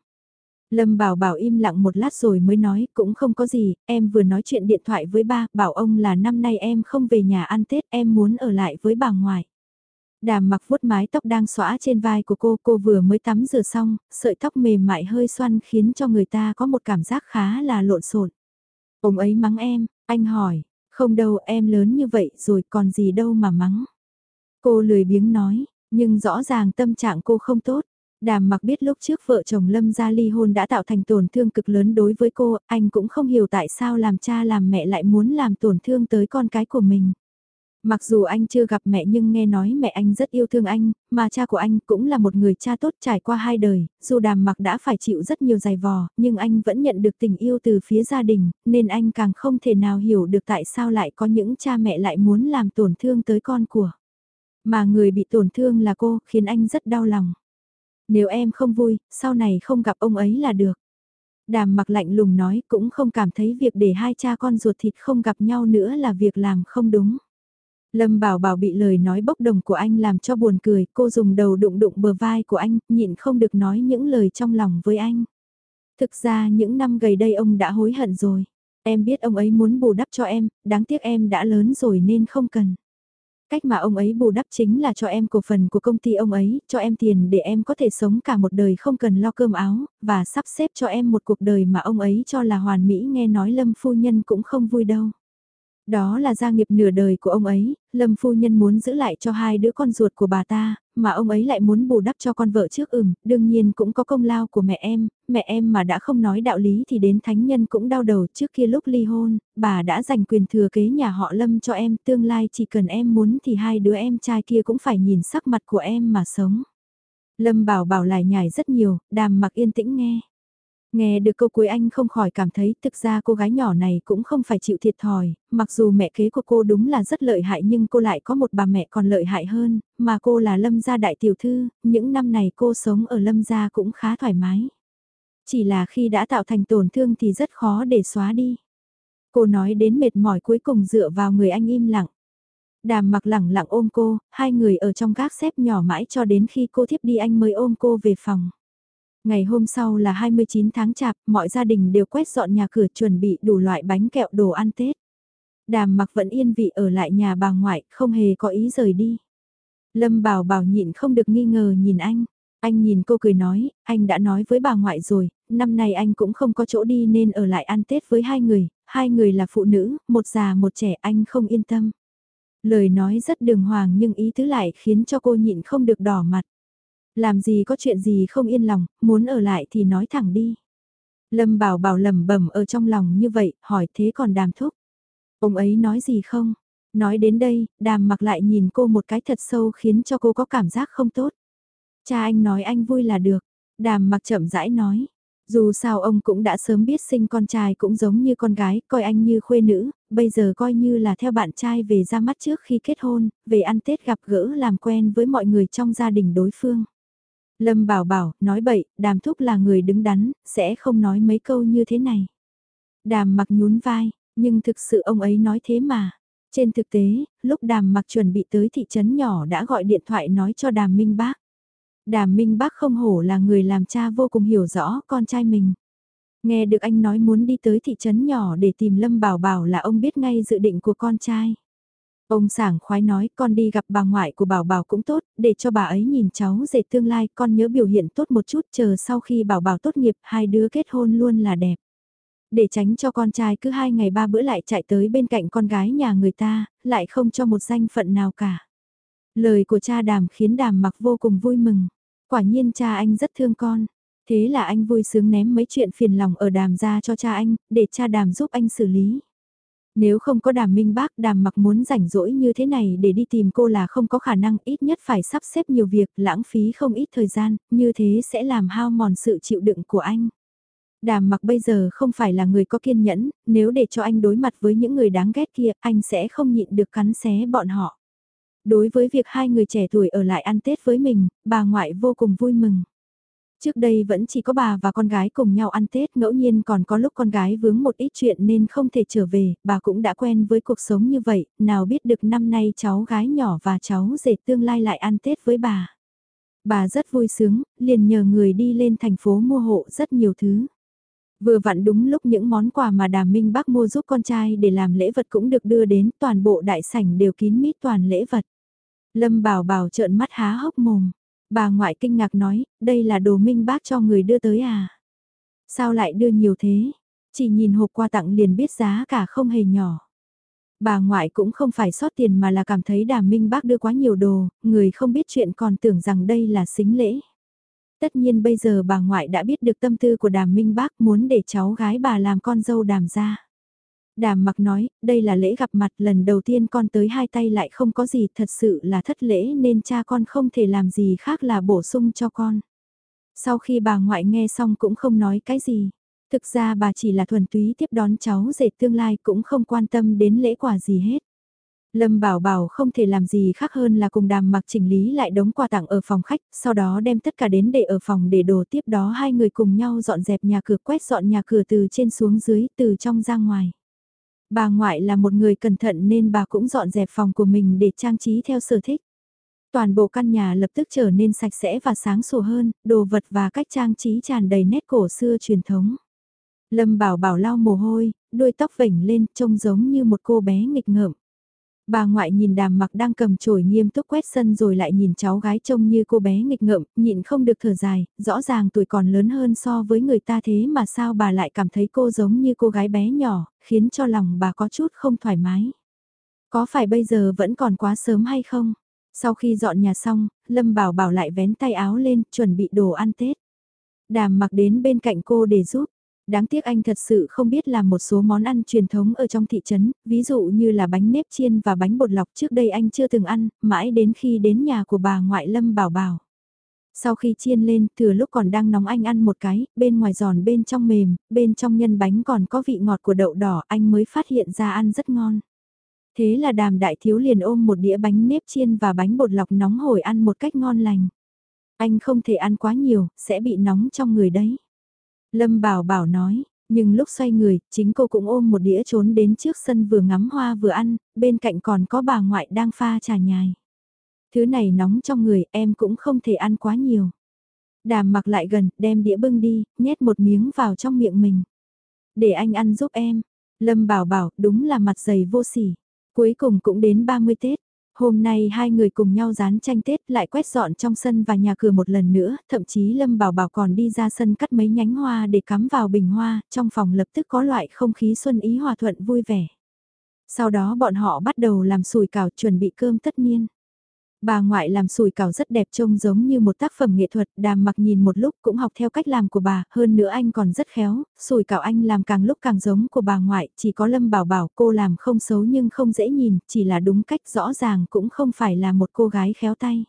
Lâm Bảo Bảo im lặng một lát rồi mới nói, cũng không có gì, em vừa nói chuyện điện thoại với ba, bảo ông là năm nay em không về nhà ăn Tết, em muốn ở lại với bà ngoại. Đàm mặc vuốt mái tóc đang xõa trên vai của cô, cô vừa mới tắm rửa xong, sợi tóc mềm mại hơi xoăn khiến cho người ta có một cảm giác khá là lộn xộn. Ông ấy mắng em, anh hỏi, không đâu em lớn như vậy rồi còn gì đâu mà mắng. Cô lười biếng nói, nhưng rõ ràng tâm trạng cô không tốt. Đàm mặc biết lúc trước vợ chồng Lâm gia ly hôn đã tạo thành tổn thương cực lớn đối với cô, anh cũng không hiểu tại sao làm cha làm mẹ lại muốn làm tổn thương tới con cái của mình. Mặc dù anh chưa gặp mẹ nhưng nghe nói mẹ anh rất yêu thương anh, mà cha của anh cũng là một người cha tốt trải qua hai đời, dù đàm mặc đã phải chịu rất nhiều dài vò, nhưng anh vẫn nhận được tình yêu từ phía gia đình, nên anh càng không thể nào hiểu được tại sao lại có những cha mẹ lại muốn làm tổn thương tới con của. Mà người bị tổn thương là cô, khiến anh rất đau lòng. Nếu em không vui, sau này không gặp ông ấy là được. Đàm mặc lạnh lùng nói cũng không cảm thấy việc để hai cha con ruột thịt không gặp nhau nữa là việc làm không đúng. Lâm Bảo Bảo bị lời nói bốc đồng của anh làm cho buồn cười, cô dùng đầu đụng đụng bờ vai của anh, nhịn không được nói những lời trong lòng với anh. Thực ra những năm gần đây ông đã hối hận rồi. Em biết ông ấy muốn bù đắp cho em, đáng tiếc em đã lớn rồi nên không cần. Cách mà ông ấy bù đắp chính là cho em cổ phần của công ty ông ấy, cho em tiền để em có thể sống cả một đời không cần lo cơm áo, và sắp xếp cho em một cuộc đời mà ông ấy cho là hoàn mỹ nghe nói Lâm Phu Nhân cũng không vui đâu. Đó là gia nghiệp nửa đời của ông ấy, Lâm phu nhân muốn giữ lại cho hai đứa con ruột của bà ta, mà ông ấy lại muốn bù đắp cho con vợ trước ừm, đương nhiên cũng có công lao của mẹ em, mẹ em mà đã không nói đạo lý thì đến thánh nhân cũng đau đầu trước kia lúc ly hôn, bà đã dành quyền thừa kế nhà họ Lâm cho em, tương lai chỉ cần em muốn thì hai đứa em trai kia cũng phải nhìn sắc mặt của em mà sống. Lâm bảo bảo lại nhảy rất nhiều, đàm mặc yên tĩnh nghe. Nghe được câu cuối anh không khỏi cảm thấy thực ra cô gái nhỏ này cũng không phải chịu thiệt thòi, mặc dù mẹ kế của cô đúng là rất lợi hại nhưng cô lại có một bà mẹ còn lợi hại hơn, mà cô là lâm gia đại tiểu thư, những năm này cô sống ở lâm gia cũng khá thoải mái. Chỉ là khi đã tạo thành tổn thương thì rất khó để xóa đi. Cô nói đến mệt mỏi cuối cùng dựa vào người anh im lặng. Đàm mặc lẳng lặng ôm cô, hai người ở trong gác xếp nhỏ mãi cho đến khi cô thiếp đi anh mới ôm cô về phòng. Ngày hôm sau là 29 tháng chạp, mọi gia đình đều quét dọn nhà cửa chuẩn bị đủ loại bánh kẹo đồ ăn Tết. Đàm mặc vẫn yên vị ở lại nhà bà ngoại, không hề có ý rời đi. Lâm bảo bảo nhịn không được nghi ngờ nhìn anh. Anh nhìn cô cười nói, anh đã nói với bà ngoại rồi, năm nay anh cũng không có chỗ đi nên ở lại ăn Tết với hai người, hai người là phụ nữ, một già một trẻ anh không yên tâm. Lời nói rất đường hoàng nhưng ý tứ lại khiến cho cô nhịn không được đỏ mặt. Làm gì có chuyện gì không yên lòng, muốn ở lại thì nói thẳng đi. Lâm bảo bảo lầm bẩm ở trong lòng như vậy, hỏi thế còn đàm thúc. Ông ấy nói gì không? Nói đến đây, đàm mặc lại nhìn cô một cái thật sâu khiến cho cô có cảm giác không tốt. Cha anh nói anh vui là được. Đàm mặc chậm rãi nói. Dù sao ông cũng đã sớm biết sinh con trai cũng giống như con gái, coi anh như khuê nữ, bây giờ coi như là theo bạn trai về ra mắt trước khi kết hôn, về ăn Tết gặp gỡ làm quen với mọi người trong gia đình đối phương. Lâm bảo bảo, nói bậy, đàm thúc là người đứng đắn, sẽ không nói mấy câu như thế này. Đàm mặc nhún vai, nhưng thực sự ông ấy nói thế mà. Trên thực tế, lúc đàm mặc chuẩn bị tới thị trấn nhỏ đã gọi điện thoại nói cho đàm minh bác. Đàm Minh Bác không hổ là người làm cha vô cùng hiểu rõ con trai mình. Nghe được anh nói muốn đi tới thị trấn nhỏ để tìm Lâm Bảo Bảo là ông biết ngay dự định của con trai. Ông sảng khoái nói con đi gặp bà ngoại của Bảo Bảo cũng tốt, để cho bà ấy nhìn cháu dệt tương lai con nhớ biểu hiện tốt một chút chờ sau khi Bảo Bảo tốt nghiệp hai đứa kết hôn luôn là đẹp. Để tránh cho con trai cứ hai ngày ba bữa lại chạy tới bên cạnh con gái nhà người ta, lại không cho một danh phận nào cả. Lời của cha đàm khiến đàm mặc vô cùng vui mừng. Quả nhiên cha anh rất thương con. Thế là anh vui sướng ném mấy chuyện phiền lòng ở đàm ra cho cha anh, để cha đàm giúp anh xử lý. Nếu không có đàm minh bác đàm mặc muốn rảnh rỗi như thế này để đi tìm cô là không có khả năng ít nhất phải sắp xếp nhiều việc lãng phí không ít thời gian, như thế sẽ làm hao mòn sự chịu đựng của anh. Đàm mặc bây giờ không phải là người có kiên nhẫn, nếu để cho anh đối mặt với những người đáng ghét kia, anh sẽ không nhịn được cắn xé bọn họ. Đối với việc hai người trẻ tuổi ở lại ăn Tết với mình, bà ngoại vô cùng vui mừng. Trước đây vẫn chỉ có bà và con gái cùng nhau ăn Tết, ngẫu nhiên còn có lúc con gái vướng một ít chuyện nên không thể trở về, bà cũng đã quen với cuộc sống như vậy, nào biết được năm nay cháu gái nhỏ và cháu rể tương lai lại ăn Tết với bà. Bà rất vui sướng, liền nhờ người đi lên thành phố mua hộ rất nhiều thứ. Vừa vặn đúng lúc những món quà mà Đàm Minh Bắc mua giúp con trai để làm lễ vật cũng được đưa đến, toàn bộ đại sảnh đều kín mít toàn lễ vật. Lâm Bảo Bảo trợn mắt há hốc mồm. Bà ngoại kinh ngạc nói, đây là đồ minh bác cho người đưa tới à? Sao lại đưa nhiều thế? Chỉ nhìn hộp quà tặng liền biết giá cả không hề nhỏ. Bà ngoại cũng không phải sót tiền mà là cảm thấy đàm minh bác đưa quá nhiều đồ, người không biết chuyện còn tưởng rằng đây là xính lễ. Tất nhiên bây giờ bà ngoại đã biết được tâm tư của đàm minh bác muốn để cháu gái bà làm con dâu đàm ra. Đàm mặc nói, đây là lễ gặp mặt lần đầu tiên con tới hai tay lại không có gì thật sự là thất lễ nên cha con không thể làm gì khác là bổ sung cho con. Sau khi bà ngoại nghe xong cũng không nói cái gì. Thực ra bà chỉ là thuần túy tiếp đón cháu dệt tương lai cũng không quan tâm đến lễ quả gì hết. Lâm Bảo Bảo không thể làm gì khác hơn là cùng đàm mặc chỉnh lý lại đống quà tặng ở phòng khách, sau đó đem tất cả đến để ở phòng để đồ tiếp đó hai người cùng nhau dọn dẹp nhà cửa quét dọn nhà cửa từ trên xuống dưới, từ trong ra ngoài. Bà ngoại là một người cẩn thận nên bà cũng dọn dẹp phòng của mình để trang trí theo sở thích. Toàn bộ căn nhà lập tức trở nên sạch sẽ và sáng sủa hơn, đồ vật và cách trang trí tràn đầy nét cổ xưa truyền thống. Lâm bảo bảo lau mồ hôi, đôi tóc vểnh lên trông giống như một cô bé nghịch ngợm. Bà ngoại nhìn đàm mặc đang cầm chổi nghiêm túc quét sân rồi lại nhìn cháu gái trông như cô bé nghịch ngợm, nhịn không được thở dài, rõ ràng tuổi còn lớn hơn so với người ta thế mà sao bà lại cảm thấy cô giống như cô gái bé nhỏ, khiến cho lòng bà có chút không thoải mái. Có phải bây giờ vẫn còn quá sớm hay không? Sau khi dọn nhà xong, Lâm Bảo Bảo lại vén tay áo lên, chuẩn bị đồ ăn Tết. Đàm mặc đến bên cạnh cô để giúp. Đáng tiếc anh thật sự không biết làm một số món ăn truyền thống ở trong thị trấn, ví dụ như là bánh nếp chiên và bánh bột lọc trước đây anh chưa từng ăn, mãi đến khi đến nhà của bà ngoại Lâm Bảo Bảo. Sau khi chiên lên, thừa lúc còn đang nóng anh ăn một cái, bên ngoài giòn bên trong mềm, bên trong nhân bánh còn có vị ngọt của đậu đỏ, anh mới phát hiện ra ăn rất ngon. Thế là đàm đại thiếu liền ôm một đĩa bánh nếp chiên và bánh bột lọc nóng hổi ăn một cách ngon lành. Anh không thể ăn quá nhiều, sẽ bị nóng trong người đấy. Lâm Bảo Bảo nói, nhưng lúc xoay người, chính cô cũng ôm một đĩa trốn đến trước sân vừa ngắm hoa vừa ăn, bên cạnh còn có bà ngoại đang pha trà nhài. Thứ này nóng trong người, em cũng không thể ăn quá nhiều. Đàm mặc lại gần, đem đĩa bưng đi, nhét một miếng vào trong miệng mình. Để anh ăn giúp em. Lâm bảo bảo, đúng là mặt dày vô sỉ. Cuối cùng cũng đến 30 Tết. Hôm nay hai người cùng nhau dán tranh Tết lại quét dọn trong sân và nhà cửa một lần nữa, thậm chí Lâm Bảo Bảo còn đi ra sân cắt mấy nhánh hoa để cắm vào bình hoa, trong phòng lập tức có loại không khí xuân ý hòa thuận vui vẻ. Sau đó bọn họ bắt đầu làm sủi cảo chuẩn bị cơm tất niên. Bà ngoại làm sủi cảo rất đẹp trông giống như một tác phẩm nghệ thuật, đàm mặc nhìn một lúc cũng học theo cách làm của bà, hơn nữa anh còn rất khéo, sủi cảo anh làm càng lúc càng giống của bà ngoại, chỉ có Lâm Bảo Bảo cô làm không xấu nhưng không dễ nhìn, chỉ là đúng cách rõ ràng cũng không phải là một cô gái khéo tay.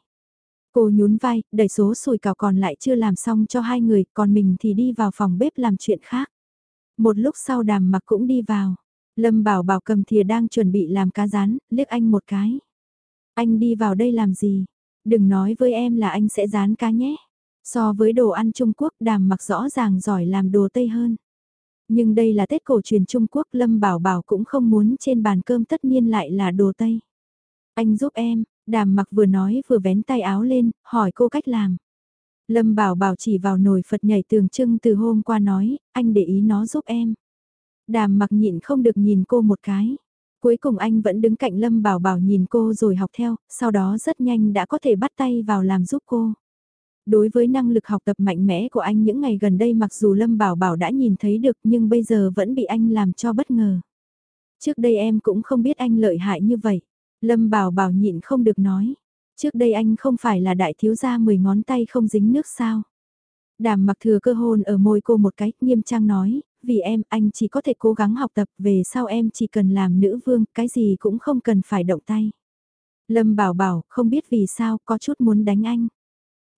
Cô nhún vai, đẩy số sủi cảo còn lại chưa làm xong cho hai người, còn mình thì đi vào phòng bếp làm chuyện khác. Một lúc sau đàm mặc cũng đi vào. Lâm Bảo Bảo cầm thìa đang chuẩn bị làm cá rán, liếc anh một cái. Anh đi vào đây làm gì? Đừng nói với em là anh sẽ rán cá nhé. So với đồ ăn Trung Quốc đàm mặc rõ ràng giỏi làm đồ Tây hơn. Nhưng đây là Tết cổ truyền Trung Quốc Lâm Bảo Bảo cũng không muốn trên bàn cơm tất nhiên lại là đồ Tây. Anh giúp em, đàm mặc vừa nói vừa vén tay áo lên, hỏi cô cách làm. Lâm Bảo Bảo chỉ vào nồi Phật nhảy tường trưng từ hôm qua nói, anh để ý nó giúp em. Đàm mặc nhịn không được nhìn cô một cái. Cuối cùng anh vẫn đứng cạnh Lâm Bảo Bảo nhìn cô rồi học theo, sau đó rất nhanh đã có thể bắt tay vào làm giúp cô. Đối với năng lực học tập mạnh mẽ của anh những ngày gần đây mặc dù Lâm Bảo Bảo đã nhìn thấy được nhưng bây giờ vẫn bị anh làm cho bất ngờ. Trước đây em cũng không biết anh lợi hại như vậy. Lâm Bảo Bảo nhịn không được nói. Trước đây anh không phải là đại thiếu gia 10 ngón tay không dính nước sao. Đàm mặc thừa cơ hôn ở môi cô một cái, nghiêm trang nói, vì em, anh chỉ có thể cố gắng học tập, về sau em chỉ cần làm nữ vương, cái gì cũng không cần phải động tay. Lâm bảo bảo, không biết vì sao, có chút muốn đánh anh.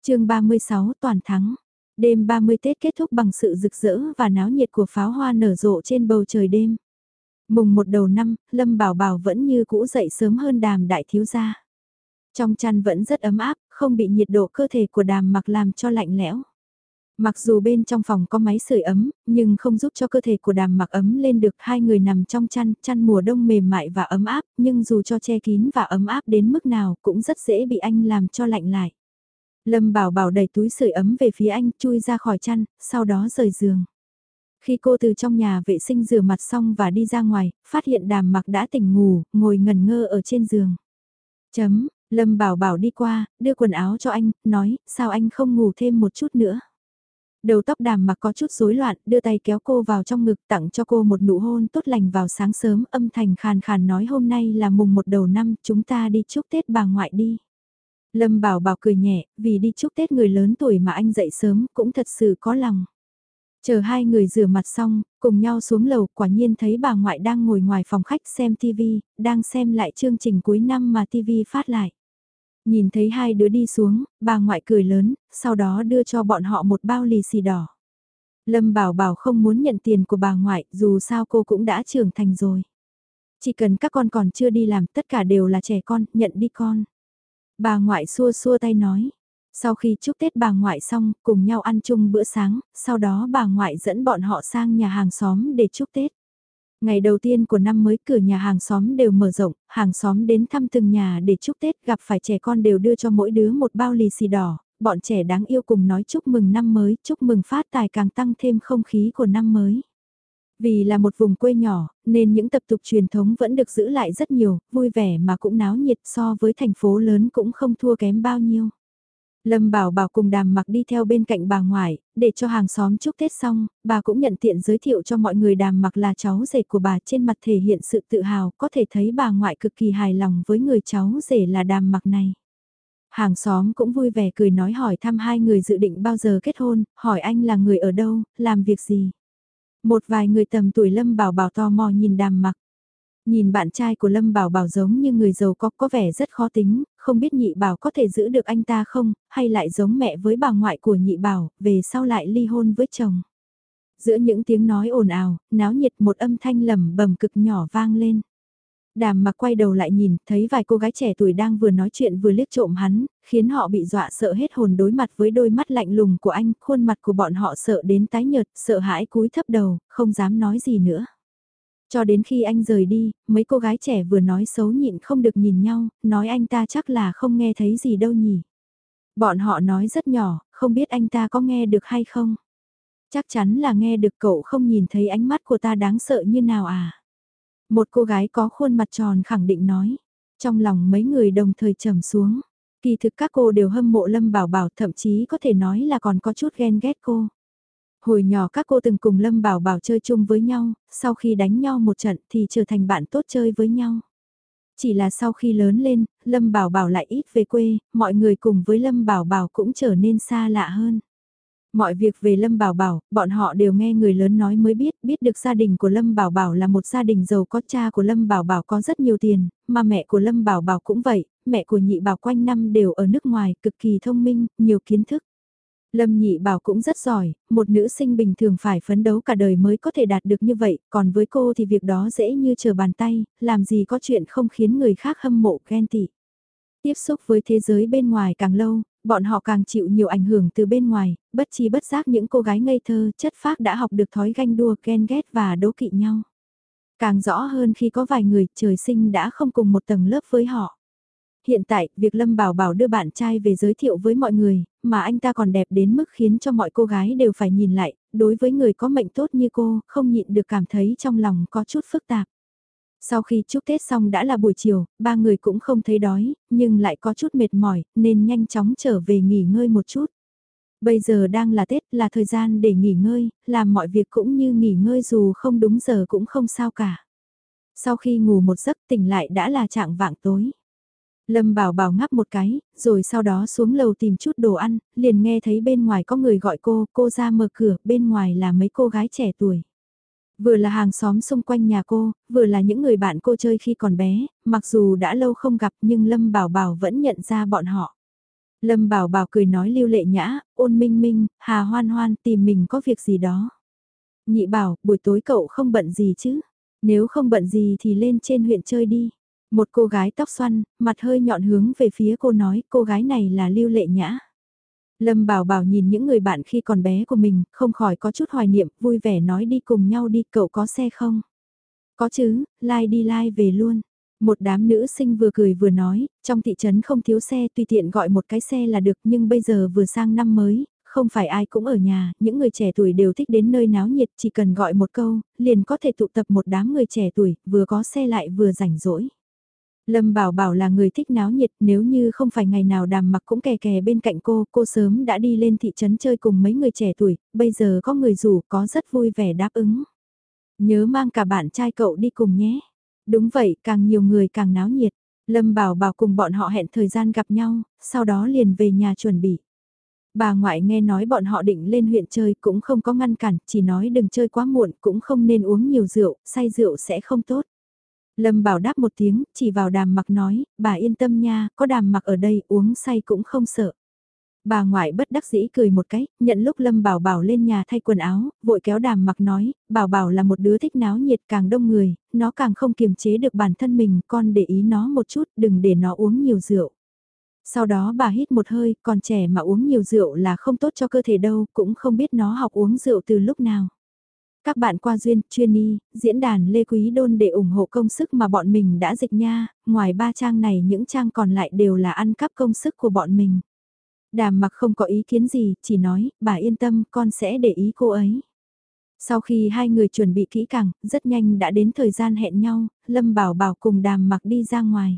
chương 36 toàn thắng. Đêm 30 Tết kết thúc bằng sự rực rỡ và náo nhiệt của pháo hoa nở rộ trên bầu trời đêm. Mùng một đầu năm, Lâm Bảo Bảo vẫn như cũ dậy sớm hơn đàm đại thiếu gia. Trong chăn vẫn rất ấm áp, không bị nhiệt độ cơ thể của đàm mặc làm cho lạnh lẽo. Mặc dù bên trong phòng có máy sưởi ấm, nhưng không giúp cho cơ thể của đàm mặc ấm lên được hai người nằm trong chăn, chăn mùa đông mềm mại và ấm áp, nhưng dù cho che kín và ấm áp đến mức nào cũng rất dễ bị anh làm cho lạnh lại. Lâm bảo bảo đẩy túi sưởi ấm về phía anh, chui ra khỏi chăn, sau đó rời giường. Khi cô từ trong nhà vệ sinh rửa mặt xong và đi ra ngoài, phát hiện đàm mặc đã tỉnh ngủ, ngồi ngần ngơ ở trên giường. Chấm, Lâm bảo bảo đi qua, đưa quần áo cho anh, nói, sao anh không ngủ thêm một chút nữa. Đầu tóc đàm mặc có chút rối loạn, đưa tay kéo cô vào trong ngực tặng cho cô một nụ hôn tốt lành vào sáng sớm âm thanh khàn khàn nói hôm nay là mùng một đầu năm chúng ta đi chúc Tết bà ngoại đi. Lâm bảo bảo cười nhẹ, vì đi chúc Tết người lớn tuổi mà anh dậy sớm cũng thật sự có lòng. Chờ hai người rửa mặt xong, cùng nhau xuống lầu quả nhiên thấy bà ngoại đang ngồi ngoài phòng khách xem TV, đang xem lại chương trình cuối năm mà TV phát lại. Nhìn thấy hai đứa đi xuống, bà ngoại cười lớn, sau đó đưa cho bọn họ một bao lì xì đỏ. Lâm bảo bảo không muốn nhận tiền của bà ngoại, dù sao cô cũng đã trưởng thành rồi. Chỉ cần các con còn chưa đi làm, tất cả đều là trẻ con, nhận đi con. Bà ngoại xua xua tay nói. Sau khi chúc Tết bà ngoại xong, cùng nhau ăn chung bữa sáng, sau đó bà ngoại dẫn bọn họ sang nhà hàng xóm để chúc Tết. Ngày đầu tiên của năm mới cửa nhà hàng xóm đều mở rộng, hàng xóm đến thăm từng nhà để chúc Tết gặp phải trẻ con đều đưa cho mỗi đứa một bao lì xì đỏ, bọn trẻ đáng yêu cùng nói chúc mừng năm mới, chúc mừng phát tài càng tăng thêm không khí của năm mới. Vì là một vùng quê nhỏ, nên những tập tục truyền thống vẫn được giữ lại rất nhiều, vui vẻ mà cũng náo nhiệt so với thành phố lớn cũng không thua kém bao nhiêu. Lâm Bảo Bảo cùng đàm mặc đi theo bên cạnh bà ngoại, để cho hàng xóm chúc Tết xong, bà cũng nhận tiện giới thiệu cho mọi người đàm mặc là cháu rể của bà trên mặt thể hiện sự tự hào, có thể thấy bà ngoại cực kỳ hài lòng với người cháu rể là đàm mặc này. Hàng xóm cũng vui vẻ cười nói hỏi thăm hai người dự định bao giờ kết hôn, hỏi anh là người ở đâu, làm việc gì. Một vài người tầm tuổi Lâm Bảo Bảo tò mò nhìn đàm mặc. Nhìn bạn trai của Lâm Bảo Bảo giống như người giàu có có vẻ rất khó tính, không biết nhị bảo có thể giữ được anh ta không, hay lại giống mẹ với bà ngoại của nhị bảo, về sau lại ly hôn với chồng. Giữa những tiếng nói ồn ào, náo nhiệt một âm thanh lầm bầm cực nhỏ vang lên. Đàm mặc quay đầu lại nhìn, thấy vài cô gái trẻ tuổi đang vừa nói chuyện vừa liếc trộm hắn, khiến họ bị dọa sợ hết hồn đối mặt với đôi mắt lạnh lùng của anh, khuôn mặt của bọn họ sợ đến tái nhợt, sợ hãi cúi thấp đầu, không dám nói gì nữa. Cho đến khi anh rời đi, mấy cô gái trẻ vừa nói xấu nhịn không được nhìn nhau, nói anh ta chắc là không nghe thấy gì đâu nhỉ. Bọn họ nói rất nhỏ, không biết anh ta có nghe được hay không. Chắc chắn là nghe được cậu không nhìn thấy ánh mắt của ta đáng sợ như nào à. Một cô gái có khuôn mặt tròn khẳng định nói. Trong lòng mấy người đồng thời trầm xuống. Kỳ thực các cô đều hâm mộ Lâm Bảo Bảo thậm chí có thể nói là còn có chút ghen ghét cô. Hồi nhỏ các cô từng cùng Lâm Bảo Bảo chơi chung với nhau, sau khi đánh nhau một trận thì trở thành bạn tốt chơi với nhau. Chỉ là sau khi lớn lên, Lâm Bảo Bảo lại ít về quê, mọi người cùng với Lâm Bảo Bảo cũng trở nên xa lạ hơn. Mọi việc về Lâm Bảo Bảo, bọn họ đều nghe người lớn nói mới biết, biết được gia đình của Lâm Bảo Bảo là một gia đình giàu có cha của Lâm Bảo Bảo có rất nhiều tiền, mà mẹ của Lâm Bảo Bảo cũng vậy, mẹ của nhị bảo quanh năm đều ở nước ngoài, cực kỳ thông minh, nhiều kiến thức. Lâm nhị bảo cũng rất giỏi, một nữ sinh bình thường phải phấn đấu cả đời mới có thể đạt được như vậy, còn với cô thì việc đó dễ như chờ bàn tay, làm gì có chuyện không khiến người khác hâm mộ ghen tị. Tiếp xúc với thế giới bên ngoài càng lâu, bọn họ càng chịu nhiều ảnh hưởng từ bên ngoài, bất chi bất giác những cô gái ngây thơ chất phác đã học được thói ganh đua ghen ghét và đố kỵ nhau. Càng rõ hơn khi có vài người trời sinh đã không cùng một tầng lớp với họ. Hiện tại, việc Lâm Bảo Bảo đưa bạn trai về giới thiệu với mọi người, mà anh ta còn đẹp đến mức khiến cho mọi cô gái đều phải nhìn lại, đối với người có mệnh tốt như cô, không nhịn được cảm thấy trong lòng có chút phức tạp. Sau khi chúc Tết xong đã là buổi chiều, ba người cũng không thấy đói, nhưng lại có chút mệt mỏi, nên nhanh chóng trở về nghỉ ngơi một chút. Bây giờ đang là Tết, là thời gian để nghỉ ngơi, làm mọi việc cũng như nghỉ ngơi dù không đúng giờ cũng không sao cả. Sau khi ngủ một giấc tỉnh lại đã là trạng vạng tối. Lâm Bảo Bảo ngáp một cái, rồi sau đó xuống lầu tìm chút đồ ăn, liền nghe thấy bên ngoài có người gọi cô, cô ra mở cửa, bên ngoài là mấy cô gái trẻ tuổi. Vừa là hàng xóm xung quanh nhà cô, vừa là những người bạn cô chơi khi còn bé, mặc dù đã lâu không gặp nhưng Lâm Bảo Bảo vẫn nhận ra bọn họ. Lâm Bảo Bảo cười nói lưu lệ nhã, ôn minh minh, hà hoan hoan tìm mình có việc gì đó. Nhị bảo, buổi tối cậu không bận gì chứ? Nếu không bận gì thì lên trên huyện chơi đi. Một cô gái tóc xoăn, mặt hơi nhọn hướng về phía cô nói cô gái này là lưu lệ nhã. Lâm Bảo Bảo nhìn những người bạn khi còn bé của mình, không khỏi có chút hoài niệm, vui vẻ nói đi cùng nhau đi, cậu có xe không? Có chứ, lai like đi lai like về luôn. Một đám nữ sinh vừa cười vừa nói, trong thị trấn không thiếu xe tùy tiện gọi một cái xe là được nhưng bây giờ vừa sang năm mới, không phải ai cũng ở nhà, những người trẻ tuổi đều thích đến nơi náo nhiệt chỉ cần gọi một câu, liền có thể tụ tập một đám người trẻ tuổi, vừa có xe lại vừa rảnh rỗi. Lâm Bảo Bảo là người thích náo nhiệt nếu như không phải ngày nào đàm mặc cũng kè kè bên cạnh cô, cô sớm đã đi lên thị trấn chơi cùng mấy người trẻ tuổi, bây giờ có người rủ có rất vui vẻ đáp ứng. Nhớ mang cả bạn trai cậu đi cùng nhé. Đúng vậy, càng nhiều người càng náo nhiệt. Lâm Bảo Bảo cùng bọn họ hẹn thời gian gặp nhau, sau đó liền về nhà chuẩn bị. Bà ngoại nghe nói bọn họ định lên huyện chơi cũng không có ngăn cản, chỉ nói đừng chơi quá muộn, cũng không nên uống nhiều rượu, say rượu sẽ không tốt. Lâm Bảo đáp một tiếng, chỉ vào đàm mặc nói, bà yên tâm nha, có đàm mặc ở đây uống say cũng không sợ. Bà ngoại bất đắc dĩ cười một cái, nhận lúc Lâm Bảo Bảo lên nhà thay quần áo, vội kéo đàm mặc nói, Bảo Bảo là một đứa thích náo nhiệt càng đông người, nó càng không kiềm chế được bản thân mình, con để ý nó một chút, đừng để nó uống nhiều rượu. Sau đó bà hít một hơi, còn trẻ mà uống nhiều rượu là không tốt cho cơ thể đâu, cũng không biết nó học uống rượu từ lúc nào. Các bạn qua duyên, chuyên y, diễn đàn Lê Quý Đôn để ủng hộ công sức mà bọn mình đã dịch nha, ngoài ba trang này những trang còn lại đều là ăn cắp công sức của bọn mình. Đàm mặc không có ý kiến gì, chỉ nói, bà yên tâm, con sẽ để ý cô ấy. Sau khi hai người chuẩn bị kỹ càng, rất nhanh đã đến thời gian hẹn nhau, Lâm Bảo Bảo cùng đàm mặc đi ra ngoài.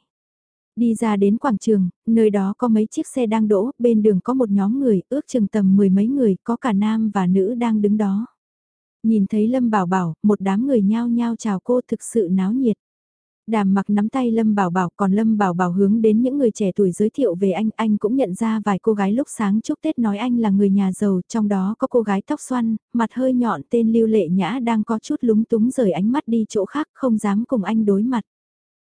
Đi ra đến quảng trường, nơi đó có mấy chiếc xe đang đỗ, bên đường có một nhóm người, ước chừng tầm mười mấy người, có cả nam và nữ đang đứng đó. Nhìn thấy Lâm Bảo Bảo, một đám người nhao nhao chào cô thực sự náo nhiệt. Đàm mặc nắm tay Lâm Bảo Bảo còn Lâm Bảo Bảo hướng đến những người trẻ tuổi giới thiệu về anh, anh cũng nhận ra vài cô gái lúc sáng chúc Tết nói anh là người nhà giàu, trong đó có cô gái tóc xoăn, mặt hơi nhọn tên Lưu Lệ Nhã đang có chút lúng túng rời ánh mắt đi chỗ khác không dám cùng anh đối mặt.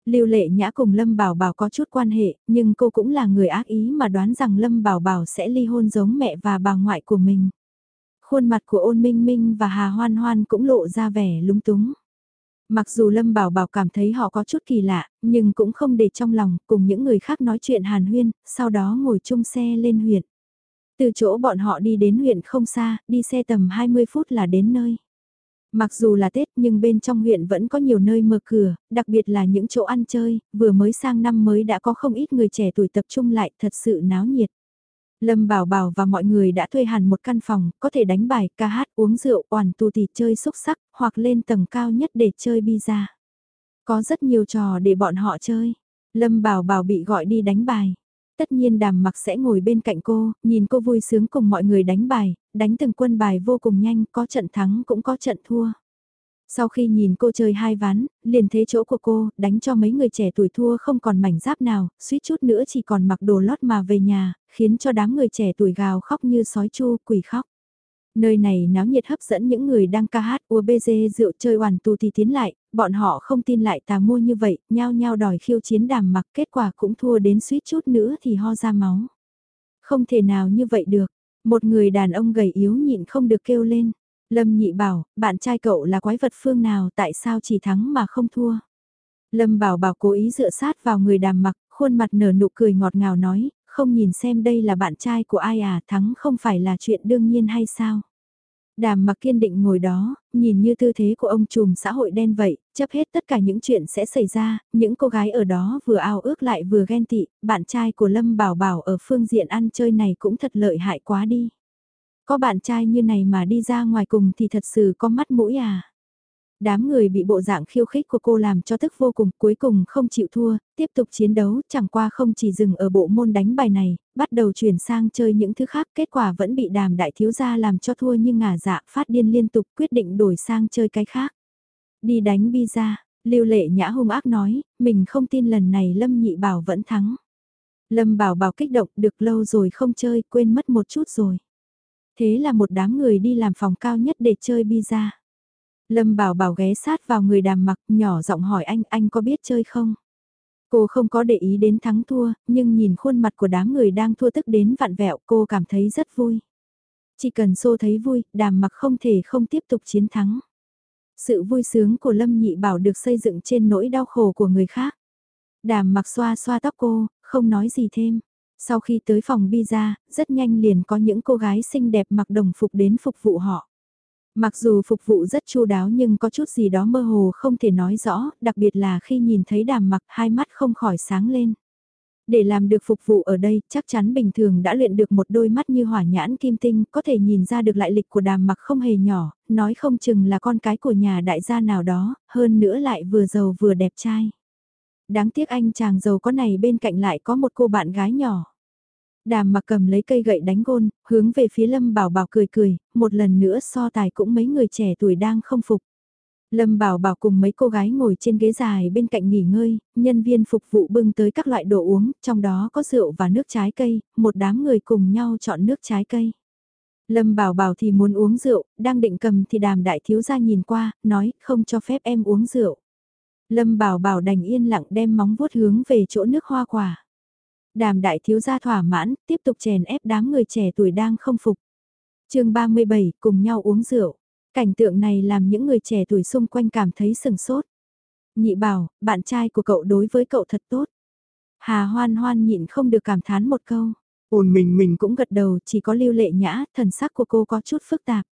Lưu Lệ Nhã cùng Lâm Bảo Bảo có chút quan hệ, nhưng cô cũng là người ác ý mà đoán rằng Lâm Bảo Bảo sẽ ly hôn giống mẹ và bà ngoại của mình khuôn mặt của ôn minh minh và hà hoan hoan cũng lộ ra vẻ lúng túng. Mặc dù Lâm Bảo Bảo cảm thấy họ có chút kỳ lạ, nhưng cũng không để trong lòng, cùng những người khác nói chuyện hàn huyên, sau đó ngồi chung xe lên huyện. Từ chỗ bọn họ đi đến huyện không xa, đi xe tầm 20 phút là đến nơi. Mặc dù là Tết nhưng bên trong huyện vẫn có nhiều nơi mở cửa, đặc biệt là những chỗ ăn chơi, vừa mới sang năm mới đã có không ít người trẻ tuổi tập trung lại thật sự náo nhiệt. Lâm Bảo Bảo và mọi người đã thuê hẳn một căn phòng, có thể đánh bài, ca hát, uống rượu, oản tù tì chơi xúc sắc, hoặc lên tầng cao nhất để chơi bida. Có rất nhiều trò để bọn họ chơi. Lâm Bảo Bảo bị gọi đi đánh bài. Tất nhiên đàm mặc sẽ ngồi bên cạnh cô, nhìn cô vui sướng cùng mọi người đánh bài, đánh từng quân bài vô cùng nhanh, có trận thắng cũng có trận thua. Sau khi nhìn cô chơi hai ván, liền thế chỗ của cô, đánh cho mấy người trẻ tuổi thua không còn mảnh giáp nào, suýt chút nữa chỉ còn mặc đồ lót mà về nhà, khiến cho đám người trẻ tuổi gào khóc như sói chu, quỷ khóc. Nơi này náo nhiệt hấp dẫn những người đang ca hát ua bê dê rượu chơi hoàn tù thì tiến lại, bọn họ không tin lại tà mua như vậy, nhao nhao đòi khiêu chiến đàm mặc kết quả cũng thua đến suýt chút nữa thì ho ra máu. Không thể nào như vậy được, một người đàn ông gầy yếu nhịn không được kêu lên. Lâm nhị bảo, bạn trai cậu là quái vật phương nào tại sao chỉ thắng mà không thua. Lâm bảo bảo cố ý dựa sát vào người đàm mặc, khuôn mặt nở nụ cười ngọt ngào nói, không nhìn xem đây là bạn trai của ai à, thắng không phải là chuyện đương nhiên hay sao? Đàm mặc kiên định ngồi đó, nhìn như tư thế của ông trùm xã hội đen vậy, chấp hết tất cả những chuyện sẽ xảy ra, những cô gái ở đó vừa ao ước lại vừa ghen tị, bạn trai của Lâm Bảo Bảo ở phương diện ăn chơi này cũng thật lợi hại quá đi. Có bạn trai như này mà đi ra ngoài cùng thì thật sự có mắt mũi à. Đám người bị bộ dạng khiêu khích của cô làm cho tức vô cùng, cuối cùng không chịu thua, tiếp tục chiến đấu, chẳng qua không chỉ dừng ở bộ môn đánh bài này, bắt đầu chuyển sang chơi những thứ khác, kết quả vẫn bị đàm đại thiếu gia làm cho thua nhưng ngả dạ, phát điên liên tục quyết định đổi sang chơi cái khác. Đi đánh bi ra, lưu lệ nhã hung ác nói, mình không tin lần này Lâm Nhị Bảo vẫn thắng. Lâm Bảo Bảo kích động được lâu rồi không chơi, quên mất một chút rồi. Thế là một đám người đi làm phòng cao nhất để chơi bi. Lâm Bảo Bảo ghé sát vào người đàm mặc nhỏ giọng hỏi anh, anh có biết chơi không? Cô không có để ý đến thắng thua, nhưng nhìn khuôn mặt của đám người đang thua tức đến vạn vẹo cô cảm thấy rất vui. Chỉ cần xô thấy vui, đàm mặc không thể không tiếp tục chiến thắng. Sự vui sướng của Lâm Nhị Bảo được xây dựng trên nỗi đau khổ của người khác. Đàm mặc xoa xoa tóc cô, không nói gì thêm. Sau khi tới phòng pizza, rất nhanh liền có những cô gái xinh đẹp mặc đồng phục đến phục vụ họ. Mặc dù phục vụ rất chu đáo nhưng có chút gì đó mơ hồ không thể nói rõ, đặc biệt là khi nhìn thấy đàm mặc hai mắt không khỏi sáng lên. Để làm được phục vụ ở đây, chắc chắn bình thường đã luyện được một đôi mắt như hỏa nhãn kim tinh, có thể nhìn ra được lại lịch của đàm mặc không hề nhỏ, nói không chừng là con cái của nhà đại gia nào đó, hơn nữa lại vừa giàu vừa đẹp trai. Đáng tiếc anh chàng giàu có này bên cạnh lại có một cô bạn gái nhỏ. Đàm mặc cầm lấy cây gậy đánh gôn, hướng về phía Lâm Bảo Bảo cười cười, một lần nữa so tài cũng mấy người trẻ tuổi đang không phục. Lâm Bảo Bảo cùng mấy cô gái ngồi trên ghế dài bên cạnh nghỉ ngơi, nhân viên phục vụ bưng tới các loại đồ uống, trong đó có rượu và nước trái cây, một đám người cùng nhau chọn nước trái cây. Lâm Bảo Bảo thì muốn uống rượu, đang định cầm thì đàm đại thiếu gia nhìn qua, nói không cho phép em uống rượu. Lâm Bảo Bảo đành yên lặng đem móng vuốt hướng về chỗ nước hoa quả. Đàm đại thiếu gia thỏa mãn, tiếp tục chèn ép đám người trẻ tuổi đang không phục. chương 37, cùng nhau uống rượu. Cảnh tượng này làm những người trẻ tuổi xung quanh cảm thấy sừng sốt. Nhị bảo, bạn trai của cậu đối với cậu thật tốt. Hà hoan hoan nhịn không được cảm thán một câu. Ôn mình mình cũng gật đầu, chỉ có lưu lệ nhã, thần sắc của cô có chút phức tạp.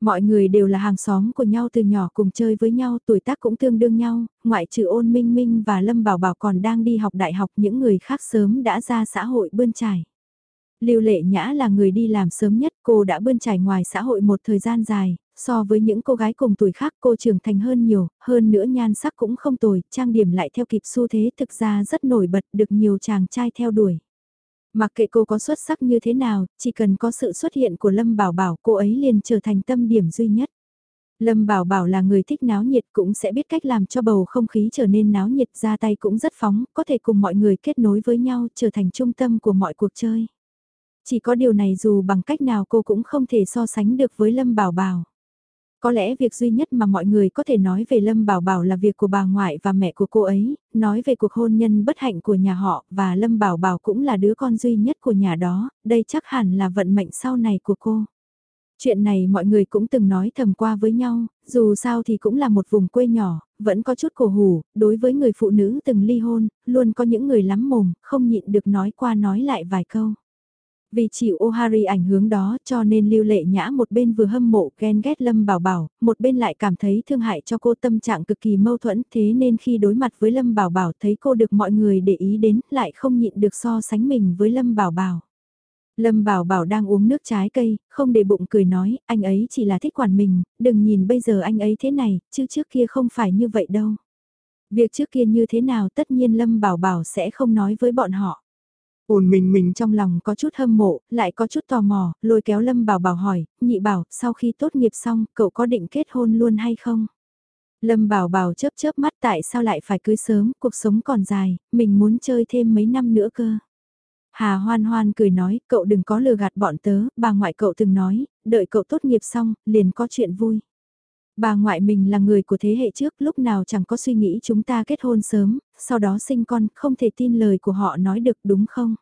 Mọi người đều là hàng xóm của nhau từ nhỏ cùng chơi với nhau, tuổi tác cũng tương đương nhau, ngoại trừ ôn minh minh và Lâm Bảo Bảo còn đang đi học đại học những người khác sớm đã ra xã hội bươn trải. Lưu Lệ Nhã là người đi làm sớm nhất, cô đã bươn trải ngoài xã hội một thời gian dài, so với những cô gái cùng tuổi khác cô trưởng thành hơn nhiều, hơn nữa nhan sắc cũng không tồi, trang điểm lại theo kịp xu thế thực ra rất nổi bật được nhiều chàng trai theo đuổi. Mặc kệ cô có xuất sắc như thế nào, chỉ cần có sự xuất hiện của Lâm Bảo Bảo cô ấy liền trở thành tâm điểm duy nhất. Lâm Bảo Bảo là người thích náo nhiệt cũng sẽ biết cách làm cho bầu không khí trở nên náo nhiệt ra tay cũng rất phóng, có thể cùng mọi người kết nối với nhau trở thành trung tâm của mọi cuộc chơi. Chỉ có điều này dù bằng cách nào cô cũng không thể so sánh được với Lâm Bảo Bảo. Có lẽ việc duy nhất mà mọi người có thể nói về Lâm Bảo Bảo là việc của bà ngoại và mẹ của cô ấy, nói về cuộc hôn nhân bất hạnh của nhà họ và Lâm Bảo Bảo cũng là đứa con duy nhất của nhà đó, đây chắc hẳn là vận mệnh sau này của cô. Chuyện này mọi người cũng từng nói thầm qua với nhau, dù sao thì cũng là một vùng quê nhỏ, vẫn có chút cổ hủ, đối với người phụ nữ từng ly hôn, luôn có những người lắm mồm, không nhịn được nói qua nói lại vài câu. Vì chịu Ohari ảnh hưởng đó cho nên lưu lệ nhã một bên vừa hâm mộ ghen ghét Lâm Bảo Bảo, một bên lại cảm thấy thương hại cho cô tâm trạng cực kỳ mâu thuẫn thế nên khi đối mặt với Lâm Bảo Bảo thấy cô được mọi người để ý đến lại không nhịn được so sánh mình với Lâm Bảo Bảo. Lâm Bảo Bảo đang uống nước trái cây, không để bụng cười nói, anh ấy chỉ là thích quản mình, đừng nhìn bây giờ anh ấy thế này, chứ trước kia không phải như vậy đâu. Việc trước kia như thế nào tất nhiên Lâm Bảo Bảo sẽ không nói với bọn họ. Ổn mình mình trong lòng có chút hâm mộ, lại có chút tò mò, lôi kéo Lâm Bảo Bảo hỏi, nhị bảo, sau khi tốt nghiệp xong, cậu có định kết hôn luôn hay không? Lâm Bảo Bảo chớp chớp mắt tại sao lại phải cưới sớm, cuộc sống còn dài, mình muốn chơi thêm mấy năm nữa cơ. Hà hoan hoan cười nói, cậu đừng có lừa gạt bọn tớ, bà ngoại cậu từng nói, đợi cậu tốt nghiệp xong, liền có chuyện vui. Bà ngoại mình là người của thế hệ trước, lúc nào chẳng có suy nghĩ chúng ta kết hôn sớm, sau đó sinh con, không thể tin lời của họ nói được đúng không?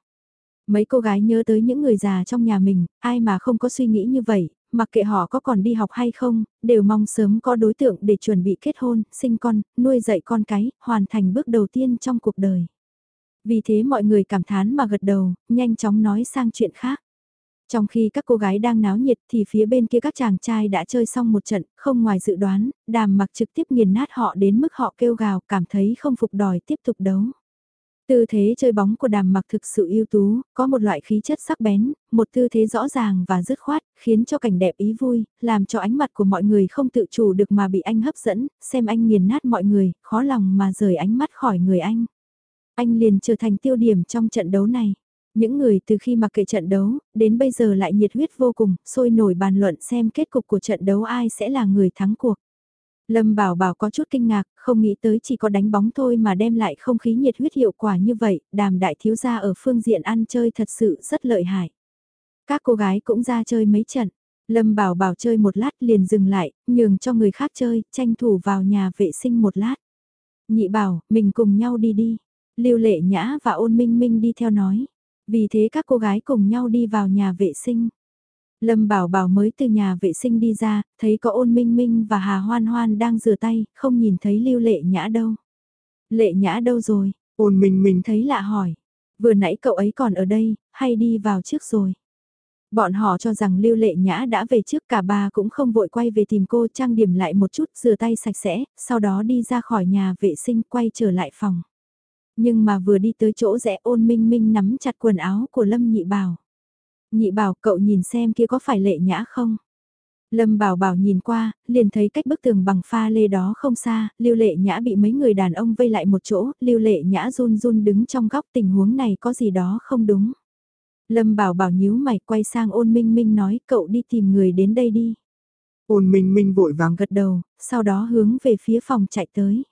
Mấy cô gái nhớ tới những người già trong nhà mình, ai mà không có suy nghĩ như vậy, mặc kệ họ có còn đi học hay không, đều mong sớm có đối tượng để chuẩn bị kết hôn, sinh con, nuôi dạy con cái, hoàn thành bước đầu tiên trong cuộc đời. Vì thế mọi người cảm thán mà gật đầu, nhanh chóng nói sang chuyện khác. Trong khi các cô gái đang náo nhiệt thì phía bên kia các chàng trai đã chơi xong một trận, không ngoài dự đoán, đàm mặc trực tiếp nghiền nát họ đến mức họ kêu gào cảm thấy không phục đòi tiếp tục đấu. Tư thế chơi bóng của đàm mặc thực sự ưu tú, có một loại khí chất sắc bén, một tư thế rõ ràng và dứt khoát, khiến cho cảnh đẹp ý vui, làm cho ánh mặt của mọi người không tự chủ được mà bị anh hấp dẫn, xem anh nghiền nát mọi người, khó lòng mà rời ánh mắt khỏi người anh. Anh liền trở thành tiêu điểm trong trận đấu này. Những người từ khi mặc kệ trận đấu, đến bây giờ lại nhiệt huyết vô cùng, sôi nổi bàn luận xem kết cục của trận đấu ai sẽ là người thắng cuộc. Lâm Bảo Bảo có chút kinh ngạc, không nghĩ tới chỉ có đánh bóng thôi mà đem lại không khí nhiệt huyết hiệu quả như vậy, đàm đại thiếu gia ở phương diện ăn chơi thật sự rất lợi hại. Các cô gái cũng ra chơi mấy trận, Lâm Bảo Bảo chơi một lát liền dừng lại, nhường cho người khác chơi, tranh thủ vào nhà vệ sinh một lát. Nhị bảo, mình cùng nhau đi đi. Lưu Lệ Nhã và Ôn Minh Minh đi theo nói. Vì thế các cô gái cùng nhau đi vào nhà vệ sinh. Lâm Bảo Bảo mới từ nhà vệ sinh đi ra, thấy có ôn minh minh và Hà Hoan Hoan đang rửa tay, không nhìn thấy lưu lệ nhã đâu. Lệ nhã đâu rồi? Ôn minh minh thấy lạ hỏi. Vừa nãy cậu ấy còn ở đây, hay đi vào trước rồi? Bọn họ cho rằng lưu lệ nhã đã về trước cả ba cũng không vội quay về tìm cô trang điểm lại một chút rửa tay sạch sẽ, sau đó đi ra khỏi nhà vệ sinh quay trở lại phòng. Nhưng mà vừa đi tới chỗ rẽ ôn minh minh nắm chặt quần áo của Lâm Nhị Bảo. Nhị bảo cậu nhìn xem kia có phải lệ nhã không? Lâm bảo bảo nhìn qua, liền thấy cách bức tường bằng pha lê đó không xa, lưu lệ nhã bị mấy người đàn ông vây lại một chỗ, lưu lệ nhã run run đứng trong góc tình huống này có gì đó không đúng. Lâm bảo bảo nhíu mày quay sang ôn minh minh nói cậu đi tìm người đến đây đi. Ôn minh minh vội vàng gật đầu, sau đó hướng về phía phòng chạy tới.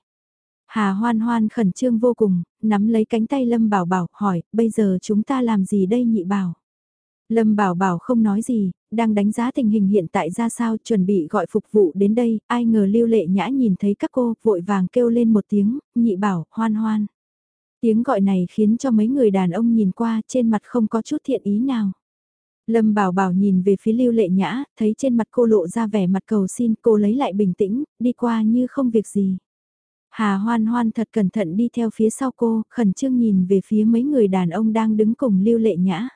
Hà hoan hoan khẩn trương vô cùng, nắm lấy cánh tay Lâm bảo bảo hỏi, bây giờ chúng ta làm gì đây nhị bảo? Lâm Bảo Bảo không nói gì, đang đánh giá tình hình hiện tại ra sao chuẩn bị gọi phục vụ đến đây, ai ngờ lưu lệ nhã nhìn thấy các cô vội vàng kêu lên một tiếng, nhị bảo, hoan hoan. Tiếng gọi này khiến cho mấy người đàn ông nhìn qua trên mặt không có chút thiện ý nào. Lâm Bảo Bảo nhìn về phía lưu lệ nhã, thấy trên mặt cô lộ ra vẻ mặt cầu xin cô lấy lại bình tĩnh, đi qua như không việc gì. Hà hoan hoan thật cẩn thận đi theo phía sau cô, khẩn trương nhìn về phía mấy người đàn ông đang đứng cùng lưu lệ nhã.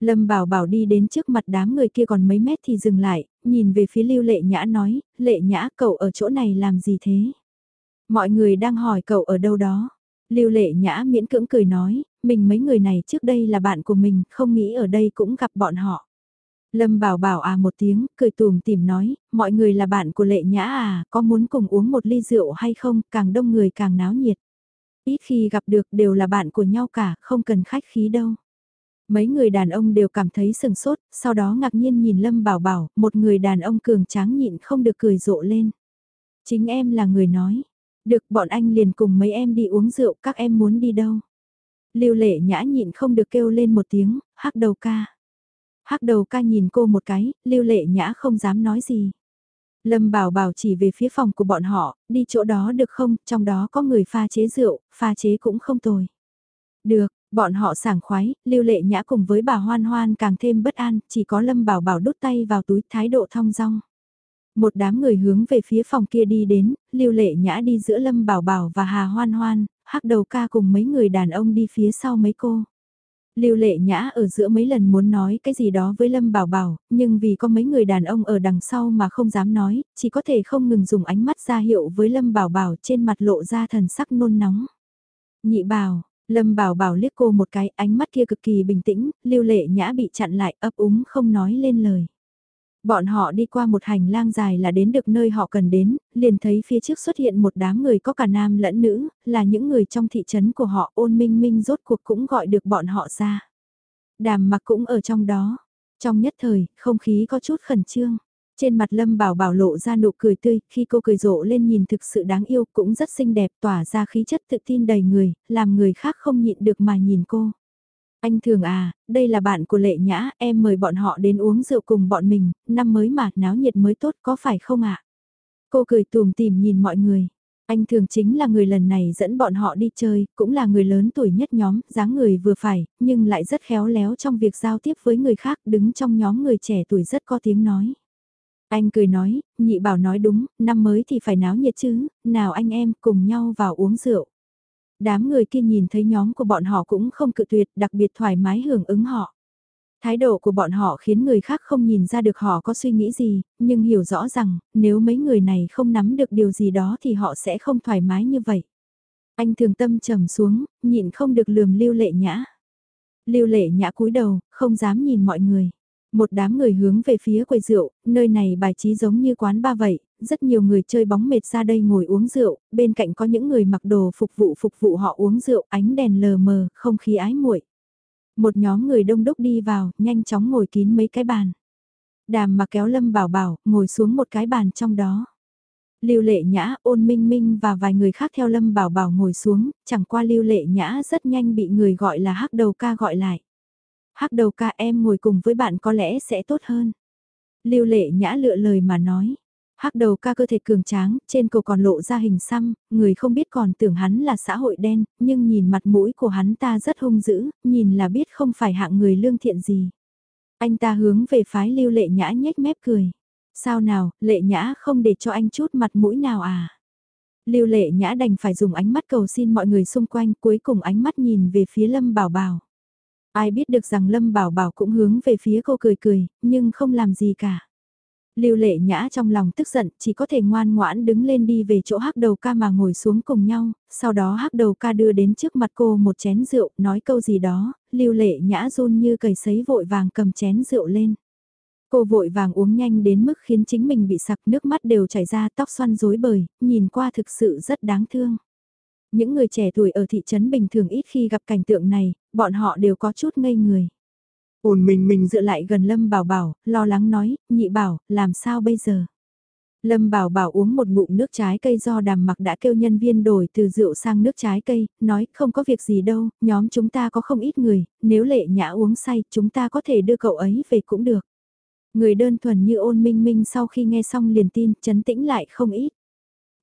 Lâm Bảo Bảo đi đến trước mặt đám người kia còn mấy mét thì dừng lại, nhìn về phía Lưu Lệ Nhã nói, Lệ Nhã cậu ở chỗ này làm gì thế? Mọi người đang hỏi cậu ở đâu đó. Lưu Lệ Nhã miễn cưỡng cười nói, mình mấy người này trước đây là bạn của mình, không nghĩ ở đây cũng gặp bọn họ. Lâm Bảo Bảo à một tiếng, cười tùm tìm nói, mọi người là bạn của Lệ Nhã à, có muốn cùng uống một ly rượu hay không, càng đông người càng náo nhiệt. Ít khi gặp được đều là bạn của nhau cả, không cần khách khí đâu. Mấy người đàn ông đều cảm thấy sừng sốt, sau đó ngạc nhiên nhìn Lâm Bảo Bảo, một người đàn ông cường tráng nhịn không được cười rộ lên. Chính em là người nói. Được bọn anh liền cùng mấy em đi uống rượu, các em muốn đi đâu? Lưu lệ nhã nhịn không được kêu lên một tiếng, hắc đầu ca. Hắc đầu ca nhìn cô một cái, lưu lệ nhã không dám nói gì. Lâm bảo bảo chỉ về phía phòng của bọn họ, đi chỗ đó được không, trong đó có người pha chế rượu, pha chế cũng không tồi. Được, Bọn họ sảng khoái, lưu lệ nhã cùng với bà hoan hoan càng thêm bất an, chỉ có lâm bảo bảo đút tay vào túi thái độ thong dong. Một đám người hướng về phía phòng kia đi đến, lưu lệ nhã đi giữa lâm bảo bảo và hà hoan hoan, hắc đầu ca cùng mấy người đàn ông đi phía sau mấy cô. Lưu Lệ Nhã ở giữa mấy lần muốn nói cái gì đó với Lâm Bảo Bảo, nhưng vì có mấy người đàn ông ở đằng sau mà không dám nói, chỉ có thể không ngừng dùng ánh mắt ra hiệu với Lâm Bảo Bảo trên mặt lộ ra thần sắc nôn nóng. Nhị Bảo, Lâm Bảo Bảo liếc cô một cái, ánh mắt kia cực kỳ bình tĩnh, lưu lệ nhã bị chặn lại ấp úng không nói lên lời. Bọn họ đi qua một hành lang dài là đến được nơi họ cần đến, liền thấy phía trước xuất hiện một đám người có cả nam lẫn nữ, là những người trong thị trấn của họ ôn minh minh rốt cuộc cũng gọi được bọn họ ra. Đàm mặc cũng ở trong đó. Trong nhất thời, không khí có chút khẩn trương. Trên mặt Lâm Bảo Bảo lộ ra nụ cười tươi, khi cô cười rộ lên nhìn thực sự đáng yêu cũng rất xinh đẹp tỏa ra khí chất tự tin đầy người, làm người khác không nhịn được mà nhìn cô. Anh thường à, đây là bạn của Lệ Nhã, em mời bọn họ đến uống rượu cùng bọn mình, năm mới mà, náo nhiệt mới tốt có phải không ạ? Cô cười tùm tìm nhìn mọi người. Anh thường chính là người lần này dẫn bọn họ đi chơi, cũng là người lớn tuổi nhất nhóm, dáng người vừa phải, nhưng lại rất khéo léo trong việc giao tiếp với người khác, đứng trong nhóm người trẻ tuổi rất có tiếng nói. Anh cười nói, nhị bảo nói đúng, năm mới thì phải náo nhiệt chứ, nào anh em cùng nhau vào uống rượu. Đám người kia nhìn thấy nhóm của bọn họ cũng không cự tuyệt, đặc biệt thoải mái hưởng ứng họ. Thái độ của bọn họ khiến người khác không nhìn ra được họ có suy nghĩ gì, nhưng hiểu rõ rằng, nếu mấy người này không nắm được điều gì đó thì họ sẽ không thoải mái như vậy. Anh thường tâm trầm xuống, nhịn không được lườm lưu lệ nhã. Lưu lệ nhã cúi đầu, không dám nhìn mọi người. Một đám người hướng về phía quầy rượu, nơi này bài trí giống như quán ba vậy, rất nhiều người chơi bóng mệt ra đây ngồi uống rượu, bên cạnh có những người mặc đồ phục vụ phục vụ họ uống rượu, ánh đèn lờ mờ, không khí ái muội. Một nhóm người đông đúc đi vào, nhanh chóng ngồi kín mấy cái bàn. Đàm mà kéo Lâm Bảo Bảo, ngồi xuống một cái bàn trong đó. Lưu Lệ Nhã, Ôn Minh Minh và vài người khác theo Lâm Bảo Bảo ngồi xuống, chẳng qua Lưu Lệ Nhã rất nhanh bị người gọi là hắc đầu ca gọi lại. Hắc đầu ca em ngồi cùng với bạn có lẽ sẽ tốt hơn. Lưu Lệ Nhã lựa lời mà nói. Hắc đầu ca cơ thể cường tráng, trên cổ còn lộ ra hình xăm, người không biết còn tưởng hắn là xã hội đen, nhưng nhìn mặt mũi của hắn ta rất hung dữ, nhìn là biết không phải hạng người lương thiện gì. Anh ta hướng về phái lưu lệ nhã nhếch mép cười. Sao nào, lệ nhã không để cho anh chút mặt mũi nào à? Lưu lệ nhã đành phải dùng ánh mắt cầu xin mọi người xung quanh cuối cùng ánh mắt nhìn về phía Lâm Bảo Bảo. Ai biết được rằng Lâm Bảo Bảo cũng hướng về phía cô cười cười, nhưng không làm gì cả. Lưu lệ nhã trong lòng tức giận, chỉ có thể ngoan ngoãn đứng lên đi về chỗ hắc đầu ca mà ngồi xuống cùng nhau, sau đó hắc đầu ca đưa đến trước mặt cô một chén rượu, nói câu gì đó, lưu lệ nhã run như cầy sấy vội vàng cầm chén rượu lên. Cô vội vàng uống nhanh đến mức khiến chính mình bị sặc nước mắt đều chảy ra tóc xoăn rối bời, nhìn qua thực sự rất đáng thương. Những người trẻ tuổi ở thị trấn bình thường ít khi gặp cảnh tượng này, bọn họ đều có chút ngây người. Ổn mình mình dựa lại gần Lâm Bảo Bảo, lo lắng nói, nhị bảo, làm sao bây giờ? Lâm Bảo Bảo uống một ngụm nước trái cây do đàm mặc đã kêu nhân viên đổi từ rượu sang nước trái cây, nói không có việc gì đâu, nhóm chúng ta có không ít người, nếu lệ nhã uống say chúng ta có thể đưa cậu ấy về cũng được. Người đơn thuần như ôn minh minh sau khi nghe xong liền tin, chấn tĩnh lại không ít.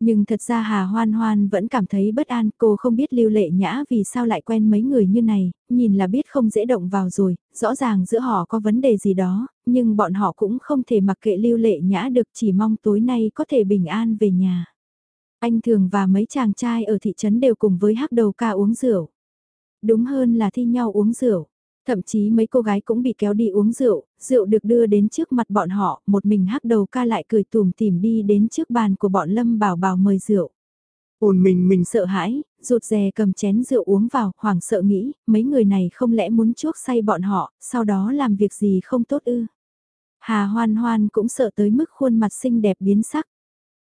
Nhưng thật ra Hà Hoan Hoan vẫn cảm thấy bất an, cô không biết lưu lệ nhã vì sao lại quen mấy người như này, nhìn là biết không dễ động vào rồi, rõ ràng giữa họ có vấn đề gì đó, nhưng bọn họ cũng không thể mặc kệ lưu lệ nhã được chỉ mong tối nay có thể bình an về nhà. Anh Thường và mấy chàng trai ở thị trấn đều cùng với hắc đầu ca uống rượu. Đúng hơn là thi nhau uống rượu. Thậm chí mấy cô gái cũng bị kéo đi uống rượu, rượu được đưa đến trước mặt bọn họ, một mình hắc đầu ca lại cười tùm tìm đi đến trước bàn của bọn Lâm Bảo Bảo mời rượu. Ổn mình mình sợ hãi, rụt rè cầm chén rượu uống vào, hoảng sợ nghĩ, mấy người này không lẽ muốn chuốc say bọn họ, sau đó làm việc gì không tốt ư. Hà hoan hoan cũng sợ tới mức khuôn mặt xinh đẹp biến sắc.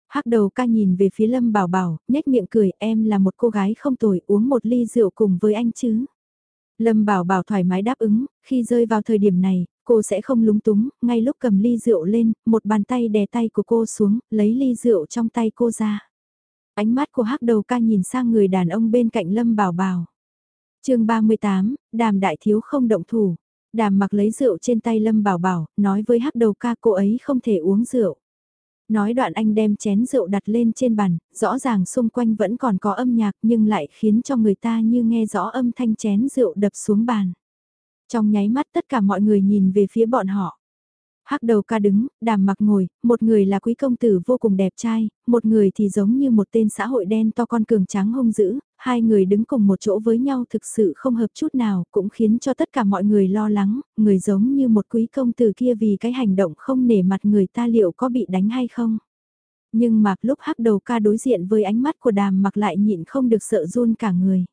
Hắc đầu ca nhìn về phía Lâm Bảo Bảo, nhếch miệng cười, em là một cô gái không tồi, uống một ly rượu cùng với anh chứ. Lâm Bảo Bảo thoải mái đáp ứng, khi rơi vào thời điểm này, cô sẽ không lúng túng, ngay lúc cầm ly rượu lên, một bàn tay đè tay của cô xuống, lấy ly rượu trong tay cô ra. Ánh mắt của hắc đầu ca nhìn sang người đàn ông bên cạnh Lâm Bảo Bảo. chương 38, đàm đại thiếu không động thủ. Đàm mặc lấy rượu trên tay Lâm Bảo Bảo, nói với hắc đầu ca cô ấy không thể uống rượu. Nói đoạn anh đem chén rượu đặt lên trên bàn, rõ ràng xung quanh vẫn còn có âm nhạc nhưng lại khiến cho người ta như nghe rõ âm thanh chén rượu đập xuống bàn. Trong nháy mắt tất cả mọi người nhìn về phía bọn họ. Hắc đầu ca đứng, đàm mặc ngồi, một người là quý công tử vô cùng đẹp trai, một người thì giống như một tên xã hội đen to con cường tráng hung dữ, hai người đứng cùng một chỗ với nhau thực sự không hợp chút nào, cũng khiến cho tất cả mọi người lo lắng, người giống như một quý công tử kia vì cái hành động không nể mặt người ta liệu có bị đánh hay không. Nhưng mà lúc hắc đầu ca đối diện với ánh mắt của đàm mặc lại nhịn không được sợ run cả người.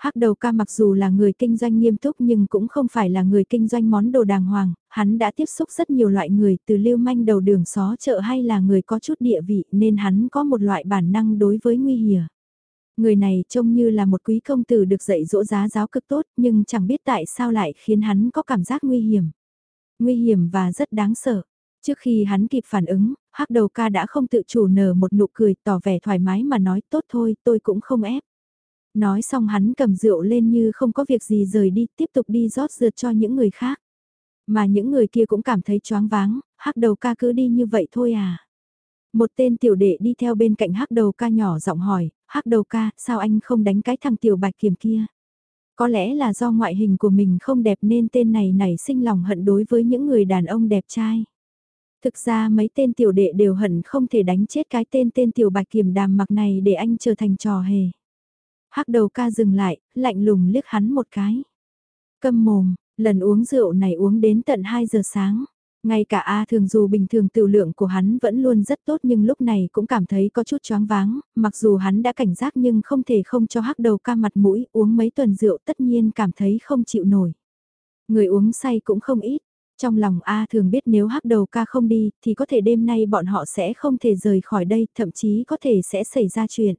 Hắc đầu ca mặc dù là người kinh doanh nghiêm túc nhưng cũng không phải là người kinh doanh món đồ đàng hoàng, hắn đã tiếp xúc rất nhiều loại người từ lưu manh đầu đường xó chợ hay là người có chút địa vị nên hắn có một loại bản năng đối với nguy hiểm. Người này trông như là một quý công tử được dạy dỗ giá giáo cực tốt nhưng chẳng biết tại sao lại khiến hắn có cảm giác nguy hiểm. Nguy hiểm và rất đáng sợ. Trước khi hắn kịp phản ứng, hắc đầu ca đã không tự chủ nở một nụ cười tỏ vẻ thoải mái mà nói tốt thôi tôi cũng không ép. Nói xong hắn cầm rượu lên như không có việc gì rời đi tiếp tục đi rót rượt cho những người khác. Mà những người kia cũng cảm thấy choáng váng, hắc đầu ca cứ đi như vậy thôi à. Một tên tiểu đệ đi theo bên cạnh hắc đầu ca nhỏ giọng hỏi, hắc đầu ca, sao anh không đánh cái thằng tiểu bạch kiềm kia? Có lẽ là do ngoại hình của mình không đẹp nên tên này nảy sinh lòng hận đối với những người đàn ông đẹp trai. Thực ra mấy tên tiểu đệ đều hận không thể đánh chết cái tên tên tiểu bạch kiềm đàm mặc này để anh trở thành trò hề. Hắc đầu ca dừng lại, lạnh lùng liếc hắn một cái. Câm mồm, lần uống rượu này uống đến tận 2 giờ sáng. Ngay cả A thường dù bình thường tiểu lượng của hắn vẫn luôn rất tốt nhưng lúc này cũng cảm thấy có chút choáng váng, mặc dù hắn đã cảnh giác nhưng không thể không cho hắc đầu ca mặt mũi uống mấy tuần rượu tất nhiên cảm thấy không chịu nổi. Người uống say cũng không ít, trong lòng A thường biết nếu hắc đầu ca không đi thì có thể đêm nay bọn họ sẽ không thể rời khỏi đây, thậm chí có thể sẽ xảy ra chuyện.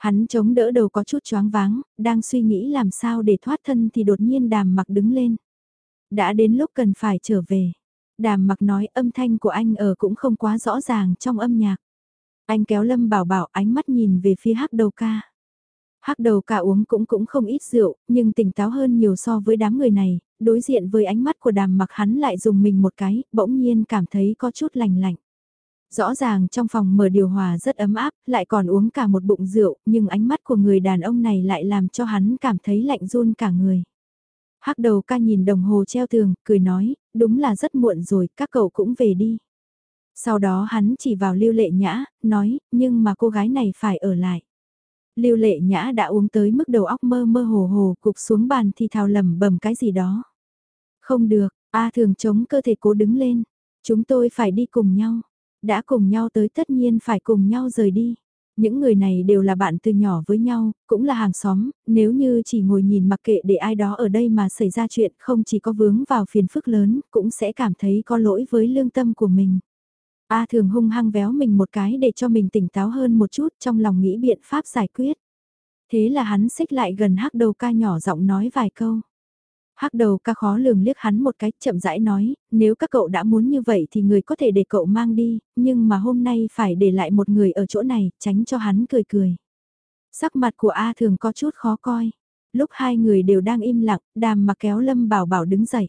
Hắn chống đỡ đầu có chút choáng váng, đang suy nghĩ làm sao để thoát thân thì đột nhiên đàm mặc đứng lên. Đã đến lúc cần phải trở về. Đàm mặc nói âm thanh của anh ở cũng không quá rõ ràng trong âm nhạc. Anh kéo Lâm Bảo Bảo ánh mắt nhìn về phía hắc đầu ca. Hắc đầu ca uống cũng cũng không ít rượu, nhưng tỉnh táo hơn nhiều so với đám người này, đối diện với ánh mắt của đàm mặc hắn lại dùng mình một cái, bỗng nhiên cảm thấy có chút lành lạnh. Rõ ràng trong phòng mở điều hòa rất ấm áp, lại còn uống cả một bụng rượu, nhưng ánh mắt của người đàn ông này lại làm cho hắn cảm thấy lạnh run cả người. Hắc đầu ca nhìn đồng hồ treo tường, cười nói, đúng là rất muộn rồi, các cậu cũng về đi. Sau đó hắn chỉ vào lưu lệ nhã, nói, nhưng mà cô gái này phải ở lại. Lưu lệ nhã đã uống tới mức đầu óc mơ mơ hồ hồ, cục xuống bàn thì thào lầm bầm cái gì đó. Không được, A thường chống cơ thể cố đứng lên, chúng tôi phải đi cùng nhau. Đã cùng nhau tới tất nhiên phải cùng nhau rời đi. Những người này đều là bạn từ nhỏ với nhau, cũng là hàng xóm, nếu như chỉ ngồi nhìn mặc kệ để ai đó ở đây mà xảy ra chuyện không chỉ có vướng vào phiền phức lớn, cũng sẽ cảm thấy có lỗi với lương tâm của mình. A thường hung hăng véo mình một cái để cho mình tỉnh táo hơn một chút trong lòng nghĩ biện pháp giải quyết. Thế là hắn xích lại gần hắc đầu ca nhỏ giọng nói vài câu. Hắc đầu ca khó lường liếc hắn một cái chậm rãi nói, nếu các cậu đã muốn như vậy thì người có thể để cậu mang đi, nhưng mà hôm nay phải để lại một người ở chỗ này, tránh cho hắn cười cười. Sắc mặt của A thường có chút khó coi. Lúc hai người đều đang im lặng, đàm mà kéo Lâm Bảo Bảo đứng dậy.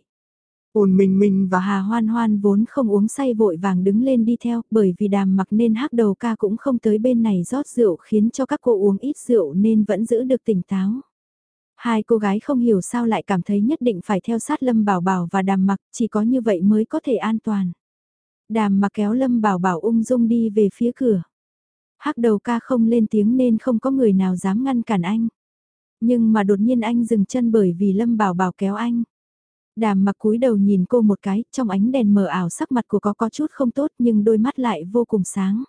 Ôn mình mình và Hà Hoan Hoan vốn không uống say vội vàng đứng lên đi theo, bởi vì đàm mặc nên hắc đầu ca cũng không tới bên này rót rượu khiến cho các cô uống ít rượu nên vẫn giữ được tỉnh táo. Hai cô gái không hiểu sao lại cảm thấy nhất định phải theo sát Lâm Bảo Bảo và Đàm Mặc, chỉ có như vậy mới có thể an toàn. Đàm Mặc kéo Lâm Bảo Bảo ung dung đi về phía cửa. Hắc đầu ca không lên tiếng nên không có người nào dám ngăn cản anh. Nhưng mà đột nhiên anh dừng chân bởi vì Lâm Bảo Bảo kéo anh. Đàm mặc cúi đầu nhìn cô một cái, trong ánh đèn mờ ảo sắc mặt của có có chút không tốt nhưng đôi mắt lại vô cùng sáng.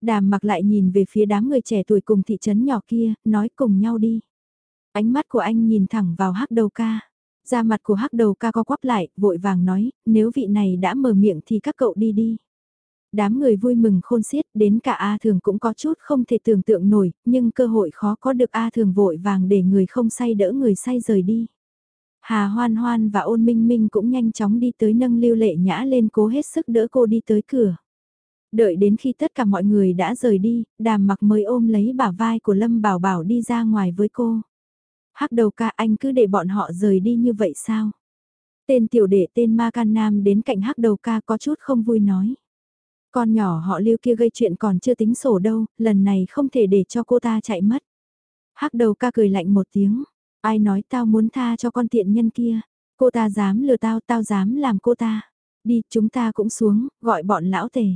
Đàm mặc lại nhìn về phía đám người trẻ tuổi cùng thị trấn nhỏ kia, nói cùng nhau đi. Ánh mắt của anh nhìn thẳng vào hắc đầu ca. Da mặt của hắc đầu ca co quắp lại, vội vàng nói, nếu vị này đã mở miệng thì các cậu đi đi. Đám người vui mừng khôn xiết, đến cả A Thường cũng có chút không thể tưởng tượng nổi, nhưng cơ hội khó có được A Thường vội vàng để người không say đỡ người say rời đi. Hà Hoan Hoan và Ôn Minh Minh cũng nhanh chóng đi tới nâng lưu lệ nhã lên cố hết sức đỡ cô đi tới cửa. Đợi đến khi tất cả mọi người đã rời đi, đàm mặc mới ôm lấy bả vai của Lâm Bảo Bảo đi ra ngoài với cô hắc đầu ca anh cứ để bọn họ rời đi như vậy sao? Tên tiểu đệ tên Ma Can Nam đến cạnh hắc đầu ca có chút không vui nói. Con nhỏ họ lưu kia gây chuyện còn chưa tính sổ đâu, lần này không thể để cho cô ta chạy mất. hắc đầu ca cười lạnh một tiếng, ai nói tao muốn tha cho con tiện nhân kia, cô ta dám lừa tao, tao dám làm cô ta. Đi, chúng ta cũng xuống, gọi bọn lão tề.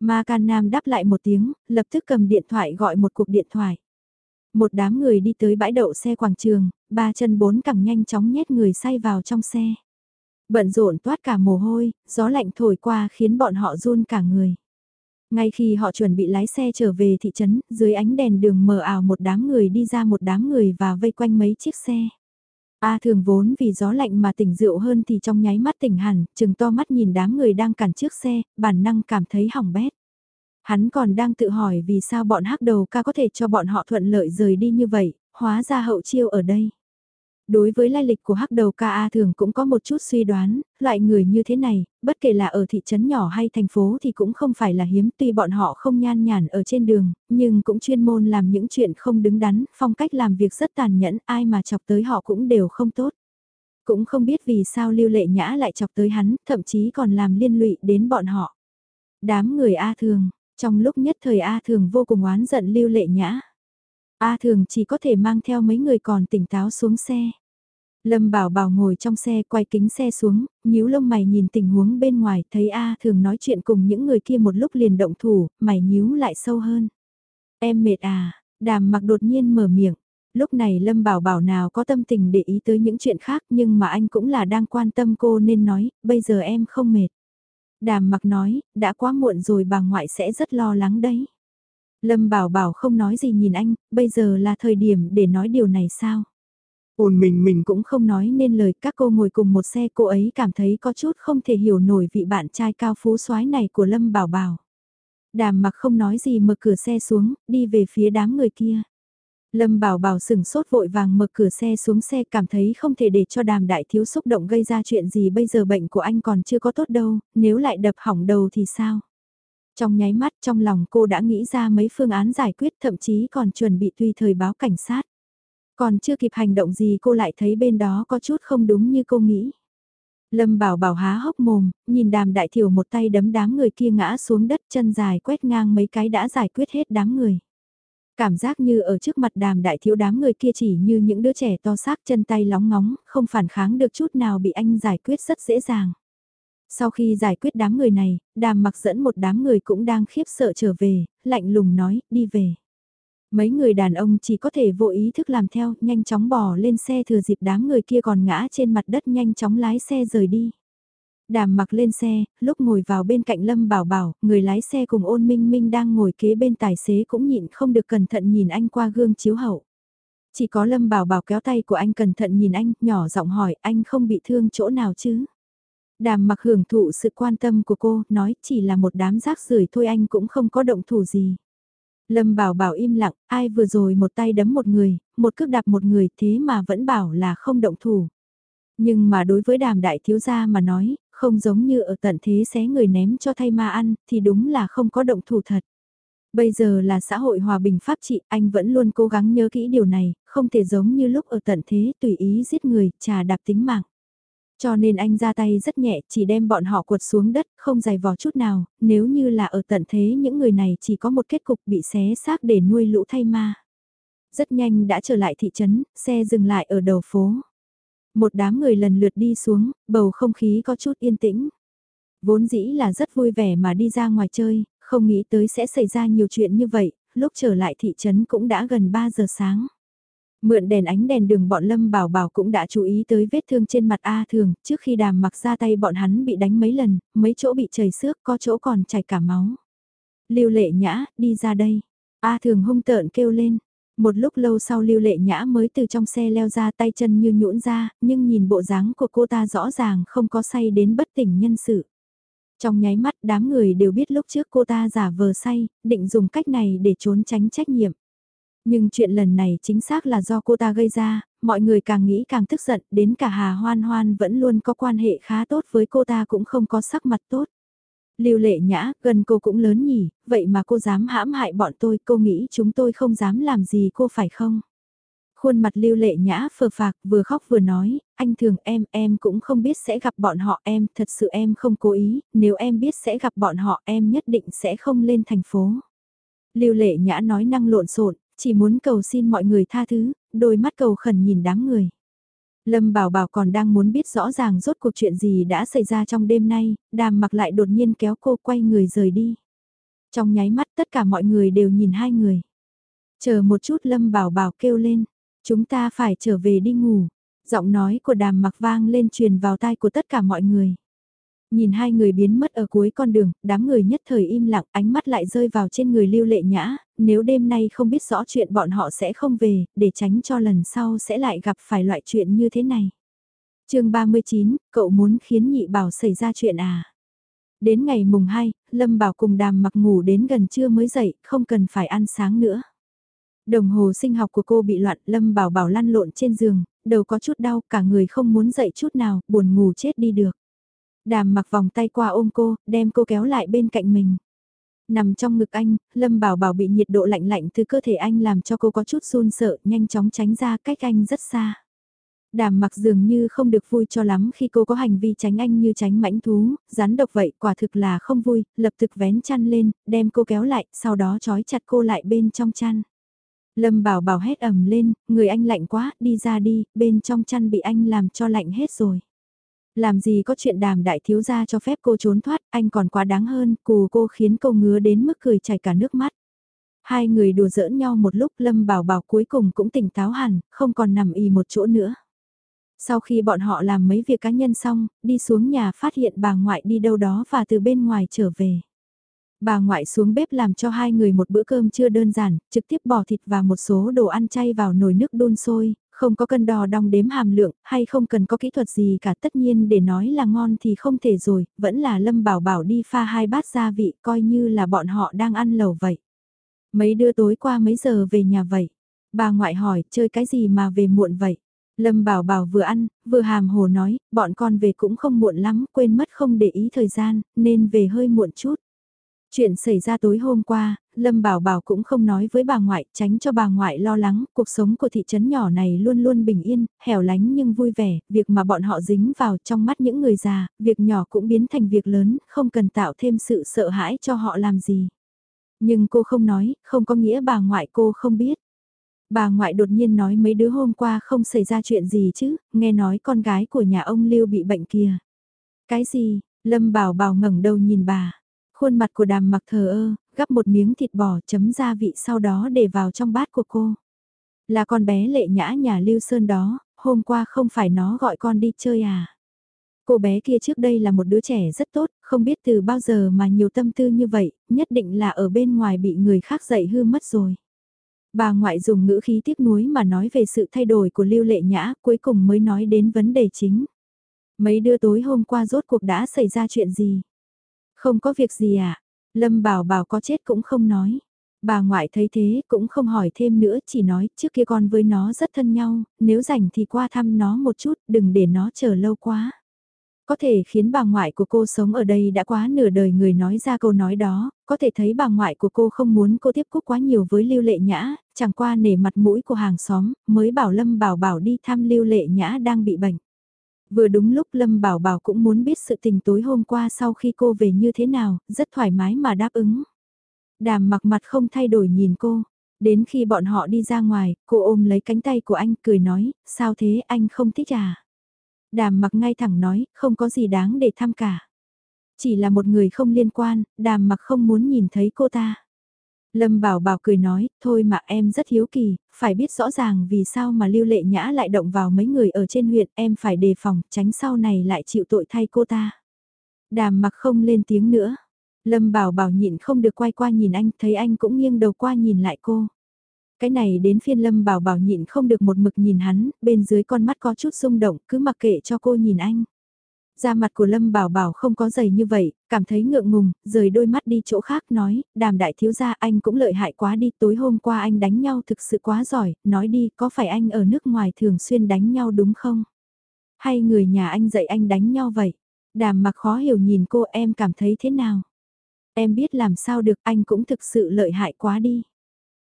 Ma Can Nam đáp lại một tiếng, lập tức cầm điện thoại gọi một cuộc điện thoại. Một đám người đi tới bãi đậu xe quảng trường, ba chân bốn cẳng nhanh chóng nhét người say vào trong xe. Bận rộn toát cả mồ hôi, gió lạnh thổi qua khiến bọn họ run cả người. Ngay khi họ chuẩn bị lái xe trở về thị trấn, dưới ánh đèn đường mờ ảo một đám người đi ra một đám người và vây quanh mấy chiếc xe. A thường vốn vì gió lạnh mà tỉnh rượu hơn thì trong nháy mắt tỉnh hẳn, chừng to mắt nhìn đám người đang cản trước xe, bản năng cảm thấy hỏng bét. Hắn còn đang tự hỏi vì sao bọn hắc đầu ca có thể cho bọn họ thuận lợi rời đi như vậy, hóa ra hậu chiêu ở đây. Đối với lai lịch của hắc đầu ca A thường cũng có một chút suy đoán, loại người như thế này, bất kể là ở thị trấn nhỏ hay thành phố thì cũng không phải là hiếm tuy bọn họ không nhan nhản ở trên đường, nhưng cũng chuyên môn làm những chuyện không đứng đắn, phong cách làm việc rất tàn nhẫn, ai mà chọc tới họ cũng đều không tốt. Cũng không biết vì sao lưu lệ nhã lại chọc tới hắn, thậm chí còn làm liên lụy đến bọn họ. Đám người A thường, trong lúc nhất thời A thường vô cùng oán giận lưu lệ nhã. A thường chỉ có thể mang theo mấy người còn tỉnh táo xuống xe. Lâm Bảo Bảo ngồi trong xe quay kính xe xuống, nhíu lông mày nhìn tình huống bên ngoài, thấy A thường nói chuyện cùng những người kia một lúc liền động thủ, mày nhíu lại sâu hơn. Em mệt à, đàm mặc đột nhiên mở miệng. Lúc này Lâm Bảo Bảo nào có tâm tình để ý tới những chuyện khác nhưng mà anh cũng là đang quan tâm cô nên nói, bây giờ em không mệt. Đàm mặc nói, đã quá muộn rồi bà ngoại sẽ rất lo lắng đấy. Lâm Bảo Bảo không nói gì nhìn anh, bây giờ là thời điểm để nói điều này sao? Ôn mình mình cũng không nói nên lời các cô ngồi cùng một xe cô ấy cảm thấy có chút không thể hiểu nổi vị bạn trai cao phú soái này của Lâm Bảo Bảo. Đàm mặc không nói gì mở cửa xe xuống, đi về phía đám người kia. Lâm Bảo Bảo sừng sốt vội vàng mở cửa xe xuống xe cảm thấy không thể để cho đàm đại thiếu xúc động gây ra chuyện gì bây giờ bệnh của anh còn chưa có tốt đâu, nếu lại đập hỏng đầu thì sao? Trong nháy mắt trong lòng cô đã nghĩ ra mấy phương án giải quyết thậm chí còn chuẩn bị tùy thời báo cảnh sát. Còn chưa kịp hành động gì cô lại thấy bên đó có chút không đúng như cô nghĩ. Lâm bảo bảo há hốc mồm, nhìn đàm đại thiểu một tay đấm đám người kia ngã xuống đất chân dài quét ngang mấy cái đã giải quyết hết đám người. Cảm giác như ở trước mặt đàm đại thiếu đám người kia chỉ như những đứa trẻ to xác chân tay lóng ngóng, không phản kháng được chút nào bị anh giải quyết rất dễ dàng. Sau khi giải quyết đám người này, đàm mặc dẫn một đám người cũng đang khiếp sợ trở về, lạnh lùng nói, đi về. Mấy người đàn ông chỉ có thể vô ý thức làm theo, nhanh chóng bỏ lên xe thừa dịp đám người kia còn ngã trên mặt đất nhanh chóng lái xe rời đi. Đàm mặc lên xe, lúc ngồi vào bên cạnh Lâm Bảo Bảo, người lái xe cùng ôn minh minh đang ngồi kế bên tài xế cũng nhịn không được cẩn thận nhìn anh qua gương chiếu hậu. Chỉ có Lâm Bảo Bảo kéo tay của anh cẩn thận nhìn anh, nhỏ giọng hỏi anh không bị thương chỗ nào chứ? Đàm mặc hưởng thụ sự quan tâm của cô, nói chỉ là một đám rác rưởi thôi anh cũng không có động thủ gì. Lâm bảo bảo im lặng, ai vừa rồi một tay đấm một người, một cước đạp một người thế mà vẫn bảo là không động thủ. Nhưng mà đối với đàm đại thiếu gia mà nói, không giống như ở tận thế xé người ném cho thay ma ăn, thì đúng là không có động thủ thật. Bây giờ là xã hội hòa bình pháp trị, anh vẫn luôn cố gắng nhớ kỹ điều này, không thể giống như lúc ở tận thế tùy ý giết người, trà đạp tính mạng. Cho nên anh ra tay rất nhẹ, chỉ đem bọn họ quật xuống đất, không dày vò chút nào, nếu như là ở tận thế những người này chỉ có một kết cục bị xé xác để nuôi lũ thay ma. Rất nhanh đã trở lại thị trấn, xe dừng lại ở đầu phố. Một đám người lần lượt đi xuống, bầu không khí có chút yên tĩnh. Vốn dĩ là rất vui vẻ mà đi ra ngoài chơi, không nghĩ tới sẽ xảy ra nhiều chuyện như vậy, lúc trở lại thị trấn cũng đã gần 3 giờ sáng. Mượn đèn ánh đèn đường bọn Lâm Bảo Bảo cũng đã chú ý tới vết thương trên mặt A Thường, trước khi đàm mặc ra tay bọn hắn bị đánh mấy lần, mấy chỗ bị chảy xước, có chỗ còn chảy cả máu. Lưu lệ nhã, đi ra đây. A Thường hung tợn kêu lên. Một lúc lâu sau Lưu Lệ Nhã mới từ trong xe leo ra tay chân như nhũn ra, nhưng nhìn bộ dáng của cô ta rõ ràng không có say đến bất tỉnh nhân sự. Trong nháy mắt đám người đều biết lúc trước cô ta giả vờ say, định dùng cách này để trốn tránh trách nhiệm. Nhưng chuyện lần này chính xác là do cô ta gây ra, mọi người càng nghĩ càng tức giận, đến cả Hà Hoan Hoan vẫn luôn có quan hệ khá tốt với cô ta cũng không có sắc mặt tốt. Lưu lệ nhã, gần cô cũng lớn nhỉ, vậy mà cô dám hãm hại bọn tôi, cô nghĩ chúng tôi không dám làm gì cô phải không? Khuôn mặt lưu lệ nhã phờ phạc vừa khóc vừa nói, anh thường em, em cũng không biết sẽ gặp bọn họ em, thật sự em không cố ý, nếu em biết sẽ gặp bọn họ em nhất định sẽ không lên thành phố. Lưu lệ nhã nói năng lộn xộn chỉ muốn cầu xin mọi người tha thứ, đôi mắt cầu khẩn nhìn đám người. Lâm Bảo Bảo còn đang muốn biết rõ ràng rốt cuộc chuyện gì đã xảy ra trong đêm nay, đàm mặc lại đột nhiên kéo cô quay người rời đi. Trong nháy mắt tất cả mọi người đều nhìn hai người. Chờ một chút Lâm Bảo Bảo kêu lên, chúng ta phải trở về đi ngủ. Giọng nói của đàm mặc vang lên truyền vào tai của tất cả mọi người. Nhìn hai người biến mất ở cuối con đường, đám người nhất thời im lặng, ánh mắt lại rơi vào trên người lưu lệ nhã, nếu đêm nay không biết rõ chuyện bọn họ sẽ không về, để tránh cho lần sau sẽ lại gặp phải loại chuyện như thế này. chương 39, cậu muốn khiến nhị bảo xảy ra chuyện à? Đến ngày mùng 2, Lâm Bảo cùng đàm mặc ngủ đến gần trưa mới dậy, không cần phải ăn sáng nữa. Đồng hồ sinh học của cô bị loạn, Lâm Bảo Bảo lăn lộn trên giường, đầu có chút đau, cả người không muốn dậy chút nào, buồn ngủ chết đi được. Đàm mặc vòng tay qua ôm cô, đem cô kéo lại bên cạnh mình. Nằm trong ngực anh, Lâm Bảo Bảo bị nhiệt độ lạnh lạnh từ cơ thể anh làm cho cô có chút run sợ, nhanh chóng tránh ra cách anh rất xa. Đàm mặc dường như không được vui cho lắm khi cô có hành vi tránh anh như tránh mãnh thú, rắn độc vậy quả thực là không vui, lập tức vén chăn lên, đem cô kéo lại, sau đó trói chặt cô lại bên trong chăn. Lâm bảo bảo hét ầm lên, người anh lạnh quá, đi ra đi, bên trong chăn bị anh làm cho lạnh hết rồi. Làm gì có chuyện đàm đại thiếu gia cho phép cô trốn thoát, anh còn quá đáng hơn, cù cô khiến cô ngứa đến mức cười chảy cả nước mắt. Hai người đùa giỡn nhau một lúc Lâm Bảo Bảo cuối cùng cũng tỉnh táo hẳn, không còn nằm y một chỗ nữa. Sau khi bọn họ làm mấy việc cá nhân xong, đi xuống nhà phát hiện bà ngoại đi đâu đó và từ bên ngoài trở về. Bà ngoại xuống bếp làm cho hai người một bữa cơm chưa đơn giản, trực tiếp bỏ thịt và một số đồ ăn chay vào nồi nước đun sôi, không có cân đo đong đếm hàm lượng, hay không cần có kỹ thuật gì cả tất nhiên để nói là ngon thì không thể rồi, vẫn là Lâm Bảo Bảo đi pha hai bát gia vị coi như là bọn họ đang ăn lẩu vậy. Mấy đứa tối qua mấy giờ về nhà vậy? Bà ngoại hỏi, chơi cái gì mà về muộn vậy? Lâm Bảo Bảo vừa ăn, vừa hàm hồ nói, bọn con về cũng không muộn lắm, quên mất không để ý thời gian, nên về hơi muộn chút. Chuyện xảy ra tối hôm qua, Lâm Bảo Bảo cũng không nói với bà ngoại, tránh cho bà ngoại lo lắng, cuộc sống của thị trấn nhỏ này luôn luôn bình yên, hẻo lánh nhưng vui vẻ, việc mà bọn họ dính vào trong mắt những người già, việc nhỏ cũng biến thành việc lớn, không cần tạo thêm sự sợ hãi cho họ làm gì. Nhưng cô không nói, không có nghĩa bà ngoại cô không biết. Bà ngoại đột nhiên nói mấy đứa hôm qua không xảy ra chuyện gì chứ, nghe nói con gái của nhà ông Lưu bị bệnh kìa. Cái gì, Lâm Bảo Bảo ngẩng đầu nhìn bà. Khuôn mặt của đàm mặc thờ ơ, gắp một miếng thịt bò chấm gia vị sau đó để vào trong bát của cô. Là con bé lệ nhã nhà Lưu Sơn đó, hôm qua không phải nó gọi con đi chơi à. Cô bé kia trước đây là một đứa trẻ rất tốt, không biết từ bao giờ mà nhiều tâm tư như vậy, nhất định là ở bên ngoài bị người khác dạy hư mất rồi. Bà ngoại dùng ngữ khí tiếc nuối mà nói về sự thay đổi của Lưu Lệ Nhã, cuối cùng mới nói đến vấn đề chính. Mấy đứa tối hôm qua rốt cuộc đã xảy ra chuyện gì? Không có việc gì à? Lâm bảo bảo có chết cũng không nói. Bà ngoại thấy thế cũng không hỏi thêm nữa chỉ nói trước kia con với nó rất thân nhau, nếu rảnh thì qua thăm nó một chút đừng để nó chờ lâu quá. Có thể khiến bà ngoại của cô sống ở đây đã quá nửa đời người nói ra câu nói đó, có thể thấy bà ngoại của cô không muốn cô tiếp cúc quá nhiều với Lưu Lệ Nhã, chẳng qua nể mặt mũi của hàng xóm, mới bảo Lâm Bảo Bảo đi thăm Lưu Lệ Nhã đang bị bệnh. Vừa đúng lúc Lâm Bảo Bảo cũng muốn biết sự tình tối hôm qua sau khi cô về như thế nào, rất thoải mái mà đáp ứng. Đàm mặc mặt không thay đổi nhìn cô. Đến khi bọn họ đi ra ngoài, cô ôm lấy cánh tay của anh cười nói, sao thế anh không thích à? Đàm mặc ngay thẳng nói, không có gì đáng để thăm cả. Chỉ là một người không liên quan, đàm mặc không muốn nhìn thấy cô ta. Lâm Bảo Bảo cười nói, thôi mà em rất hiếu kỳ, phải biết rõ ràng vì sao mà Lưu Lệ Nhã lại động vào mấy người ở trên huyện, em phải đề phòng, tránh sau này lại chịu tội thay cô ta. Đàm mặc không lên tiếng nữa. Lâm Bảo Bảo nhịn không được quay qua nhìn anh, thấy anh cũng nghiêng đầu qua nhìn lại cô. Cái này đến phiên Lâm Bảo Bảo nhịn không được một mực nhìn hắn, bên dưới con mắt có chút rung động, cứ mặc kệ cho cô nhìn anh. Da mặt của Lâm Bảo Bảo không có dày như vậy, cảm thấy ngượng ngùng, rời đôi mắt đi chỗ khác nói, đàm đại thiếu gia anh cũng lợi hại quá đi, tối hôm qua anh đánh nhau thực sự quá giỏi, nói đi, có phải anh ở nước ngoài thường xuyên đánh nhau đúng không? Hay người nhà anh dạy anh đánh nhau vậy? Đàm mặc khó hiểu nhìn cô em cảm thấy thế nào? Em biết làm sao được anh cũng thực sự lợi hại quá đi.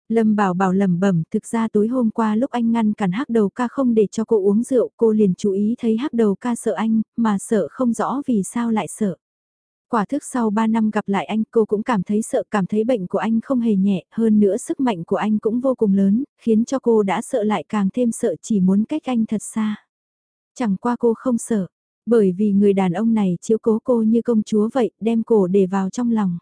Lâm Bảo Bảo lẩm bẩm, thực ra tối hôm qua lúc anh ngăn cản hắc đầu ca không để cho cô uống rượu, cô liền chú ý thấy hắc đầu ca sợ anh, mà sợ không rõ vì sao lại sợ. Quả thức sau 3 năm gặp lại anh cô cũng cảm thấy sợ, cảm thấy bệnh của anh không hề nhẹ, hơn nữa sức mạnh của anh cũng vô cùng lớn, khiến cho cô đã sợ lại càng thêm sợ chỉ muốn cách anh thật xa. Chẳng qua cô không sợ, bởi vì người đàn ông này chiếu cố cô như công chúa vậy, đem cổ để vào trong lòng.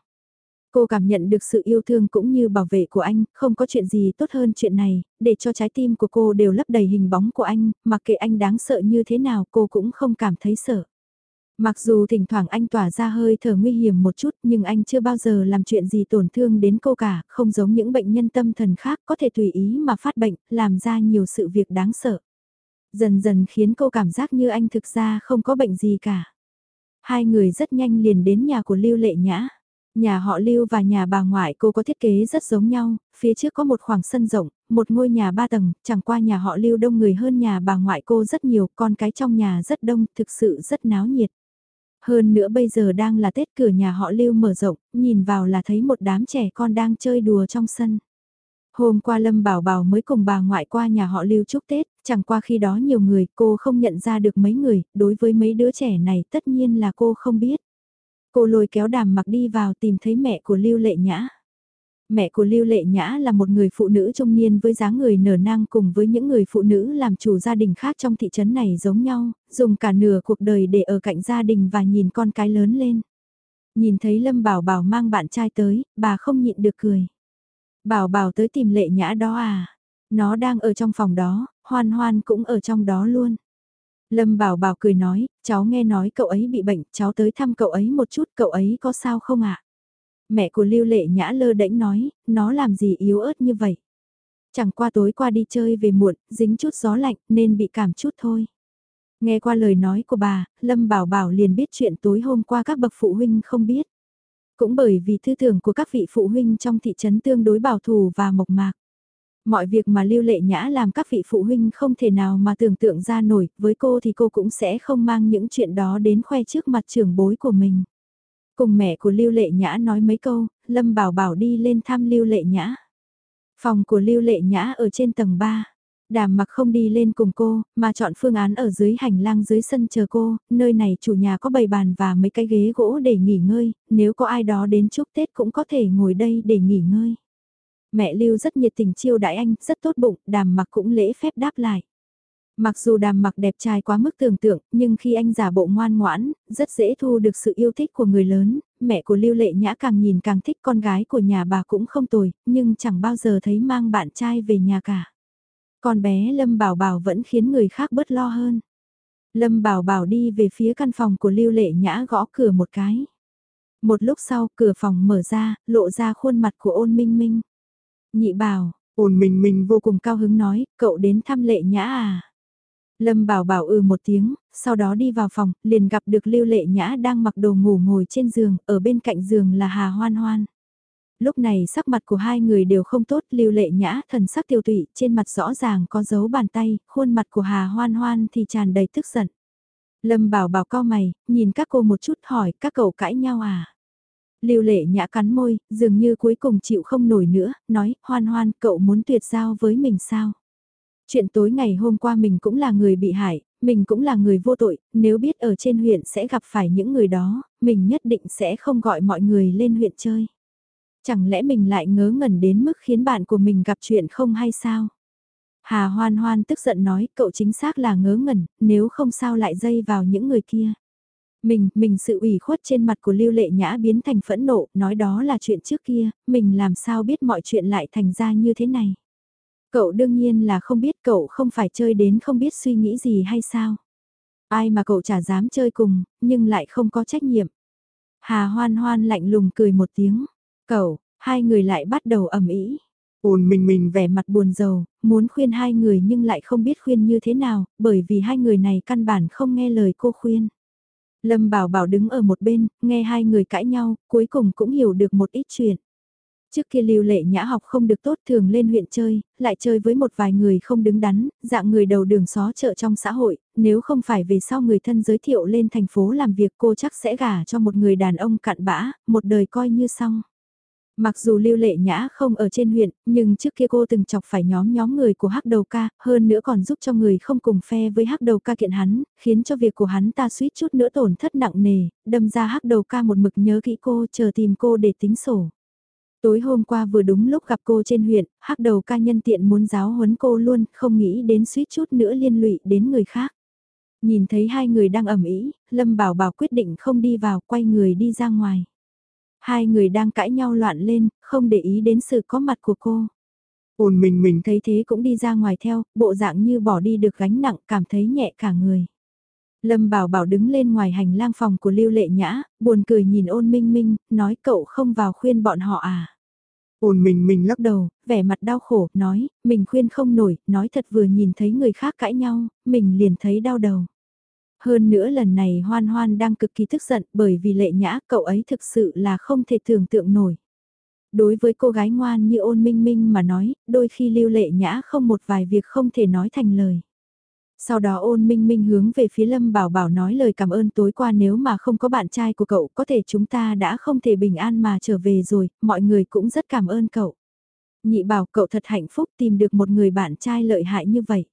Cô cảm nhận được sự yêu thương cũng như bảo vệ của anh, không có chuyện gì tốt hơn chuyện này, để cho trái tim của cô đều lấp đầy hình bóng của anh, mặc kệ anh đáng sợ như thế nào cô cũng không cảm thấy sợ. Mặc dù thỉnh thoảng anh tỏa ra hơi thở nguy hiểm một chút nhưng anh chưa bao giờ làm chuyện gì tổn thương đến cô cả, không giống những bệnh nhân tâm thần khác có thể tùy ý mà phát bệnh, làm ra nhiều sự việc đáng sợ. Dần dần khiến cô cảm giác như anh thực ra không có bệnh gì cả. Hai người rất nhanh liền đến nhà của Lưu Lệ Nhã. Nhà họ Lưu và nhà bà ngoại cô có thiết kế rất giống nhau, phía trước có một khoảng sân rộng, một ngôi nhà ba tầng, chẳng qua nhà họ Lưu đông người hơn nhà bà ngoại cô rất nhiều, con cái trong nhà rất đông, thực sự rất náo nhiệt. Hơn nữa bây giờ đang là Tết cửa nhà họ Lưu mở rộng, nhìn vào là thấy một đám trẻ con đang chơi đùa trong sân. Hôm qua Lâm Bảo Bảo mới cùng bà ngoại qua nhà họ Lưu chúc Tết, chẳng qua khi đó nhiều người cô không nhận ra được mấy người, đối với mấy đứa trẻ này tất nhiên là cô không biết. Cô lôi kéo đàm mặc đi vào tìm thấy mẹ của Lưu Lệ Nhã. Mẹ của Lưu Lệ Nhã là một người phụ nữ trung niên với dáng người nở nang cùng với những người phụ nữ làm chủ gia đình khác trong thị trấn này giống nhau, dùng cả nửa cuộc đời để ở cạnh gia đình và nhìn con cái lớn lên. Nhìn thấy Lâm Bảo Bảo mang bạn trai tới, bà không nhịn được cười. Bảo Bảo tới tìm Lệ Nhã đó à? Nó đang ở trong phòng đó, Hoan Hoan cũng ở trong đó luôn. Lâm Bảo Bảo cười nói, cháu nghe nói cậu ấy bị bệnh, cháu tới thăm cậu ấy một chút, cậu ấy có sao không ạ? Mẹ của Lưu Lệ Nhã lơ đễnh nói, nó làm gì yếu ớt như vậy? Chẳng qua tối qua đi chơi về muộn, dính chút gió lạnh nên bị cảm chút thôi. Nghe qua lời nói của bà, Lâm Bảo Bảo liền biết chuyện tối hôm qua các bậc phụ huynh không biết. Cũng bởi vì tư tưởng của các vị phụ huynh trong thị trấn tương đối bảo thủ và mộc mạc. Mọi việc mà Lưu Lệ Nhã làm các vị phụ huynh không thể nào mà tưởng tượng ra nổi, với cô thì cô cũng sẽ không mang những chuyện đó đến khoe trước mặt trưởng bối của mình. Cùng mẹ của Lưu Lệ Nhã nói mấy câu, Lâm Bảo Bảo đi lên thăm Lưu Lệ Nhã. Phòng của Lưu Lệ Nhã ở trên tầng 3. Đàm mặc không đi lên cùng cô, mà chọn phương án ở dưới hành lang dưới sân chờ cô, nơi này chủ nhà có bầy bàn và mấy cái ghế gỗ để nghỉ ngơi, nếu có ai đó đến chúc Tết cũng có thể ngồi đây để nghỉ ngơi. Mẹ Lưu rất nhiệt tình chiêu đãi anh, rất tốt bụng, đàm mặc cũng lễ phép đáp lại. Mặc dù đàm mặc đẹp trai quá mức tưởng tượng, nhưng khi anh giả bộ ngoan ngoãn, rất dễ thu được sự yêu thích của người lớn, mẹ của Lưu Lệ Nhã càng nhìn càng thích con gái của nhà bà cũng không tồi, nhưng chẳng bao giờ thấy mang bạn trai về nhà cả. Con bé Lâm Bảo Bảo vẫn khiến người khác bớt lo hơn. Lâm Bảo Bảo đi về phía căn phòng của Lưu Lệ Nhã gõ cửa một cái. Một lúc sau cửa phòng mở ra, lộ ra khuôn mặt của ôn minh minh. Nhị bảo, ồn minh minh vô cùng cao hứng nói, cậu đến thăm Lệ Nhã à? Lâm bảo bảo ừ một tiếng, sau đó đi vào phòng, liền gặp được Lưu Lệ Nhã đang mặc đồ ngủ ngồi trên giường, ở bên cạnh giường là Hà Hoan Hoan. Lúc này sắc mặt của hai người đều không tốt, Lưu Lệ Nhã thần sắc tiêu tụy, trên mặt rõ ràng có dấu bàn tay, khuôn mặt của Hà Hoan Hoan thì tràn đầy tức giận. Lâm bảo bảo cao mày, nhìn các cô một chút hỏi, các cậu cãi nhau à? Lưu Lệ Nhã cắn môi, dường như cuối cùng chịu không nổi nữa, nói, Hoan Hoan, cậu muốn tuyệt giao với mình sao? Chuyện tối ngày hôm qua mình cũng là người bị hại, mình cũng là người vô tội, nếu biết ở trên huyện sẽ gặp phải những người đó, mình nhất định sẽ không gọi mọi người lên huyện chơi. Chẳng lẽ mình lại ngớ ngẩn đến mức khiến bạn của mình gặp chuyện không hay sao? Hà hoan hoan tức giận nói cậu chính xác là ngớ ngẩn, nếu không sao lại dây vào những người kia. Mình, mình sự ủy khuất trên mặt của Lưu Lệ Nhã biến thành phẫn nộ, nói đó là chuyện trước kia, mình làm sao biết mọi chuyện lại thành ra như thế này. Cậu đương nhiên là không biết cậu không phải chơi đến không biết suy nghĩ gì hay sao. Ai mà cậu chả dám chơi cùng, nhưng lại không có trách nhiệm. Hà hoan hoan lạnh lùng cười một tiếng. Cậu, hai người lại bắt đầu ầm ĩ. Ôn mình mình vẻ mặt buồn rầu, muốn khuyên hai người nhưng lại không biết khuyên như thế nào, bởi vì hai người này căn bản không nghe lời cô khuyên. Lâm Bảo Bảo đứng ở một bên, nghe hai người cãi nhau, cuối cùng cũng hiểu được một ít chuyện. Trước kia lưu lệ nhã học không được tốt thường lên huyện chơi, lại chơi với một vài người không đứng đắn, dạng người đầu đường xó chợ trong xã hội, nếu không phải về sau người thân giới thiệu lên thành phố làm việc cô chắc sẽ gả cho một người đàn ông cặn bã, một đời coi như xong. Mặc dù lưu lệ nhã không ở trên huyện, nhưng trước kia cô từng chọc phải nhóm nhóm người của hắc đầu ca, hơn nữa còn giúp cho người không cùng phe với hắc đầu ca kiện hắn, khiến cho việc của hắn ta suýt chút nữa tổn thất nặng nề, đâm ra hắc đầu ca một mực nhớ kỹ cô chờ tìm cô để tính sổ. Tối hôm qua vừa đúng lúc gặp cô trên huyện, hắc đầu ca nhân tiện muốn giáo huấn cô luôn, không nghĩ đến suýt chút nữa liên lụy đến người khác. Nhìn thấy hai người đang ẩm ý, Lâm Bảo Bảo quyết định không đi vào, quay người đi ra ngoài. Hai người đang cãi nhau loạn lên, không để ý đến sự có mặt của cô. Ôn mình mình thấy thế cũng đi ra ngoài theo, bộ dạng như bỏ đi được gánh nặng, cảm thấy nhẹ cả người. Lâm Bảo Bảo đứng lên ngoài hành lang phòng của Lưu Lệ Nhã, buồn cười nhìn ôn minh minh, nói cậu không vào khuyên bọn họ à. Ôn minh minh lắc đầu, vẻ mặt đau khổ, nói, mình khuyên không nổi, nói thật vừa nhìn thấy người khác cãi nhau, mình liền thấy đau đầu. Hơn nữa lần này hoan hoan đang cực kỳ tức giận bởi vì lệ nhã cậu ấy thực sự là không thể tưởng tượng nổi. Đối với cô gái ngoan như ôn minh minh mà nói, đôi khi lưu lệ nhã không một vài việc không thể nói thành lời. Sau đó ôn minh minh hướng về phía Lâm Bảo Bảo nói lời cảm ơn tối qua nếu mà không có bạn trai của cậu có thể chúng ta đã không thể bình an mà trở về rồi, mọi người cũng rất cảm ơn cậu. Nhị bảo cậu thật hạnh phúc tìm được một người bạn trai lợi hại như vậy.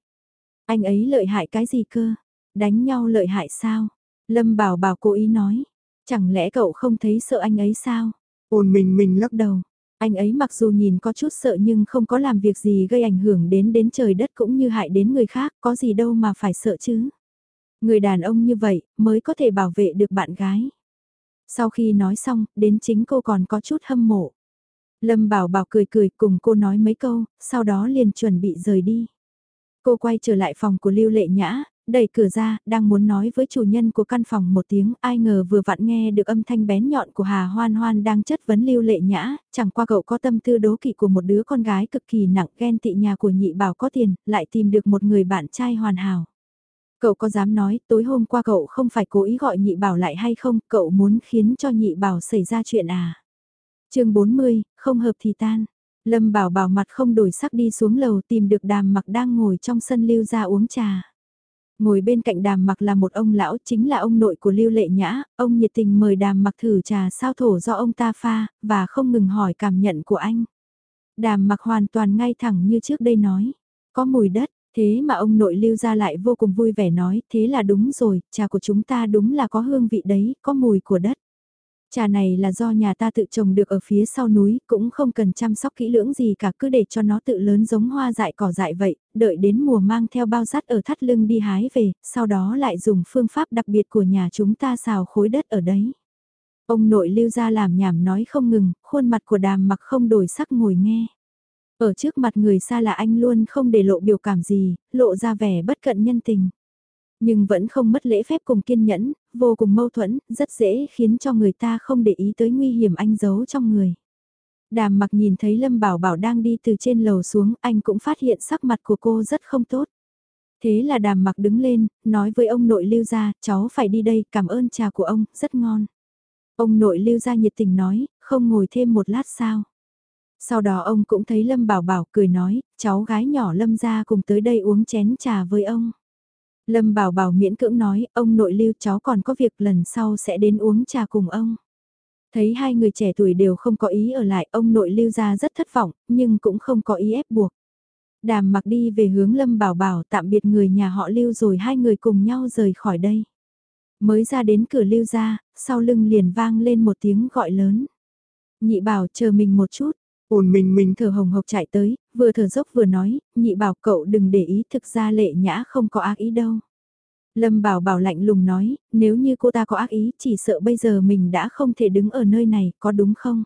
Anh ấy lợi hại cái gì cơ? Đánh nhau lợi hại sao? Lâm Bảo Bảo cố ý nói. Chẳng lẽ cậu không thấy sợ anh ấy sao? Ôn minh minh lắc đầu. Anh ấy mặc dù nhìn có chút sợ nhưng không có làm việc gì gây ảnh hưởng đến đến trời đất cũng như hại đến người khác, có gì đâu mà phải sợ chứ. Người đàn ông như vậy mới có thể bảo vệ được bạn gái. Sau khi nói xong, đến chính cô còn có chút hâm mộ. Lâm Bảo Bảo cười cười cùng cô nói mấy câu, sau đó liền chuẩn bị rời đi. Cô quay trở lại phòng của Lưu Lệ Nhã, đẩy cửa ra, đang muốn nói với chủ nhân của căn phòng một tiếng, ai ngờ vừa vặn nghe được âm thanh bén nhọn của Hà Hoan Hoan đang chất vấn lưu lệ nhã, chẳng qua cậu có tâm tư đố kỵ của một đứa con gái cực kỳ nặng ghen tị nhà của nhị bảo có tiền, lại tìm được một người bạn trai hoàn hảo. Cậu có dám nói tối hôm qua cậu không phải cố ý gọi nhị bảo lại hay không, cậu muốn khiến cho nhị bảo xảy ra chuyện à? chương 40, không hợp thì tan. Lâm bảo bảo mặt không đổi sắc đi xuống lầu tìm được đàm mặc đang ngồi trong sân lưu ra uống trà. Ngồi bên cạnh đàm mặc là một ông lão chính là ông nội của Lưu Lệ Nhã, ông nhiệt tình mời đàm mặc thử trà sao thổ do ông ta pha, và không ngừng hỏi cảm nhận của anh. Đàm mặc hoàn toàn ngay thẳng như trước đây nói, có mùi đất, thế mà ông nội lưu ra lại vô cùng vui vẻ nói, thế là đúng rồi, trà của chúng ta đúng là có hương vị đấy, có mùi của đất. Trà này là do nhà ta tự trồng được ở phía sau núi, cũng không cần chăm sóc kỹ lưỡng gì cả cứ để cho nó tự lớn giống hoa dại cỏ dại vậy, đợi đến mùa mang theo bao sắt ở thắt lưng đi hái về, sau đó lại dùng phương pháp đặc biệt của nhà chúng ta xào khối đất ở đấy. Ông nội lưu ra làm nhảm nói không ngừng, khuôn mặt của đàm mặc không đổi sắc ngồi nghe. Ở trước mặt người xa là anh luôn không để lộ biểu cảm gì, lộ ra vẻ bất cận nhân tình nhưng vẫn không mất lễ phép cùng kiên nhẫn, vô cùng mâu thuẫn, rất dễ khiến cho người ta không để ý tới nguy hiểm anh giấu trong người. Đàm mặc nhìn thấy Lâm Bảo Bảo đang đi từ trên lầu xuống, anh cũng phát hiện sắc mặt của cô rất không tốt. Thế là đàm mặc đứng lên, nói với ông nội lưu gia, cháu phải đi đây, cảm ơn trà của ông, rất ngon. Ông nội lưu gia nhiệt tình nói, không ngồi thêm một lát sao. Sau đó ông cũng thấy Lâm Bảo Bảo cười nói, cháu gái nhỏ Lâm gia cùng tới đây uống chén trà với ông. Lâm Bảo Bảo miễn cưỡng nói, ông nội lưu cháu còn có việc lần sau sẽ đến uống trà cùng ông. Thấy hai người trẻ tuổi đều không có ý ở lại, ông nội lưu ra rất thất vọng, nhưng cũng không có ý ép buộc. Đàm mặc đi về hướng Lâm Bảo Bảo tạm biệt người nhà họ lưu rồi hai người cùng nhau rời khỏi đây. Mới ra đến cửa lưu ra, sau lưng liền vang lên một tiếng gọi lớn. Nhị bảo chờ mình một chút, ổn mình mình thở hồng hộc chạy tới, vừa thở dốc vừa nói, nhị bảo cậu đừng để ý thực ra lệ nhã không có ác ý đâu. Lâm bảo bảo lạnh lùng nói, nếu như cô ta có ác ý chỉ sợ bây giờ mình đã không thể đứng ở nơi này, có đúng không?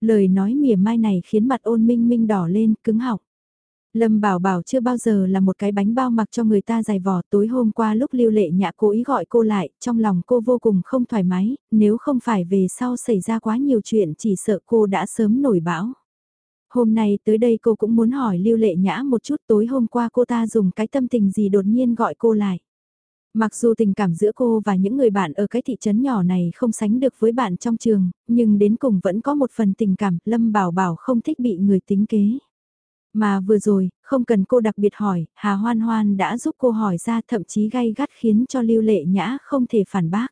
Lời nói mỉa mai này khiến mặt ôn minh minh đỏ lên, cứng họng. Lâm Bảo Bảo chưa bao giờ là một cái bánh bao mặc cho người ta dài vò tối hôm qua lúc lưu lệ nhã cố ý gọi cô lại, trong lòng cô vô cùng không thoải mái, nếu không phải về sau xảy ra quá nhiều chuyện chỉ sợ cô đã sớm nổi bão. Hôm nay tới đây cô cũng muốn hỏi Lưu Lệ Nhã một chút tối hôm qua cô ta dùng cái tâm tình gì đột nhiên gọi cô lại. Mặc dù tình cảm giữa cô và những người bạn ở cái thị trấn nhỏ này không sánh được với bạn trong trường, nhưng đến cùng vẫn có một phần tình cảm, Lâm Bảo Bảo không thích bị người tính kế. Mà vừa rồi, không cần cô đặc biệt hỏi, Hà Hoan Hoan đã giúp cô hỏi ra thậm chí gay gắt khiến cho Lưu Lệ Nhã không thể phản bác.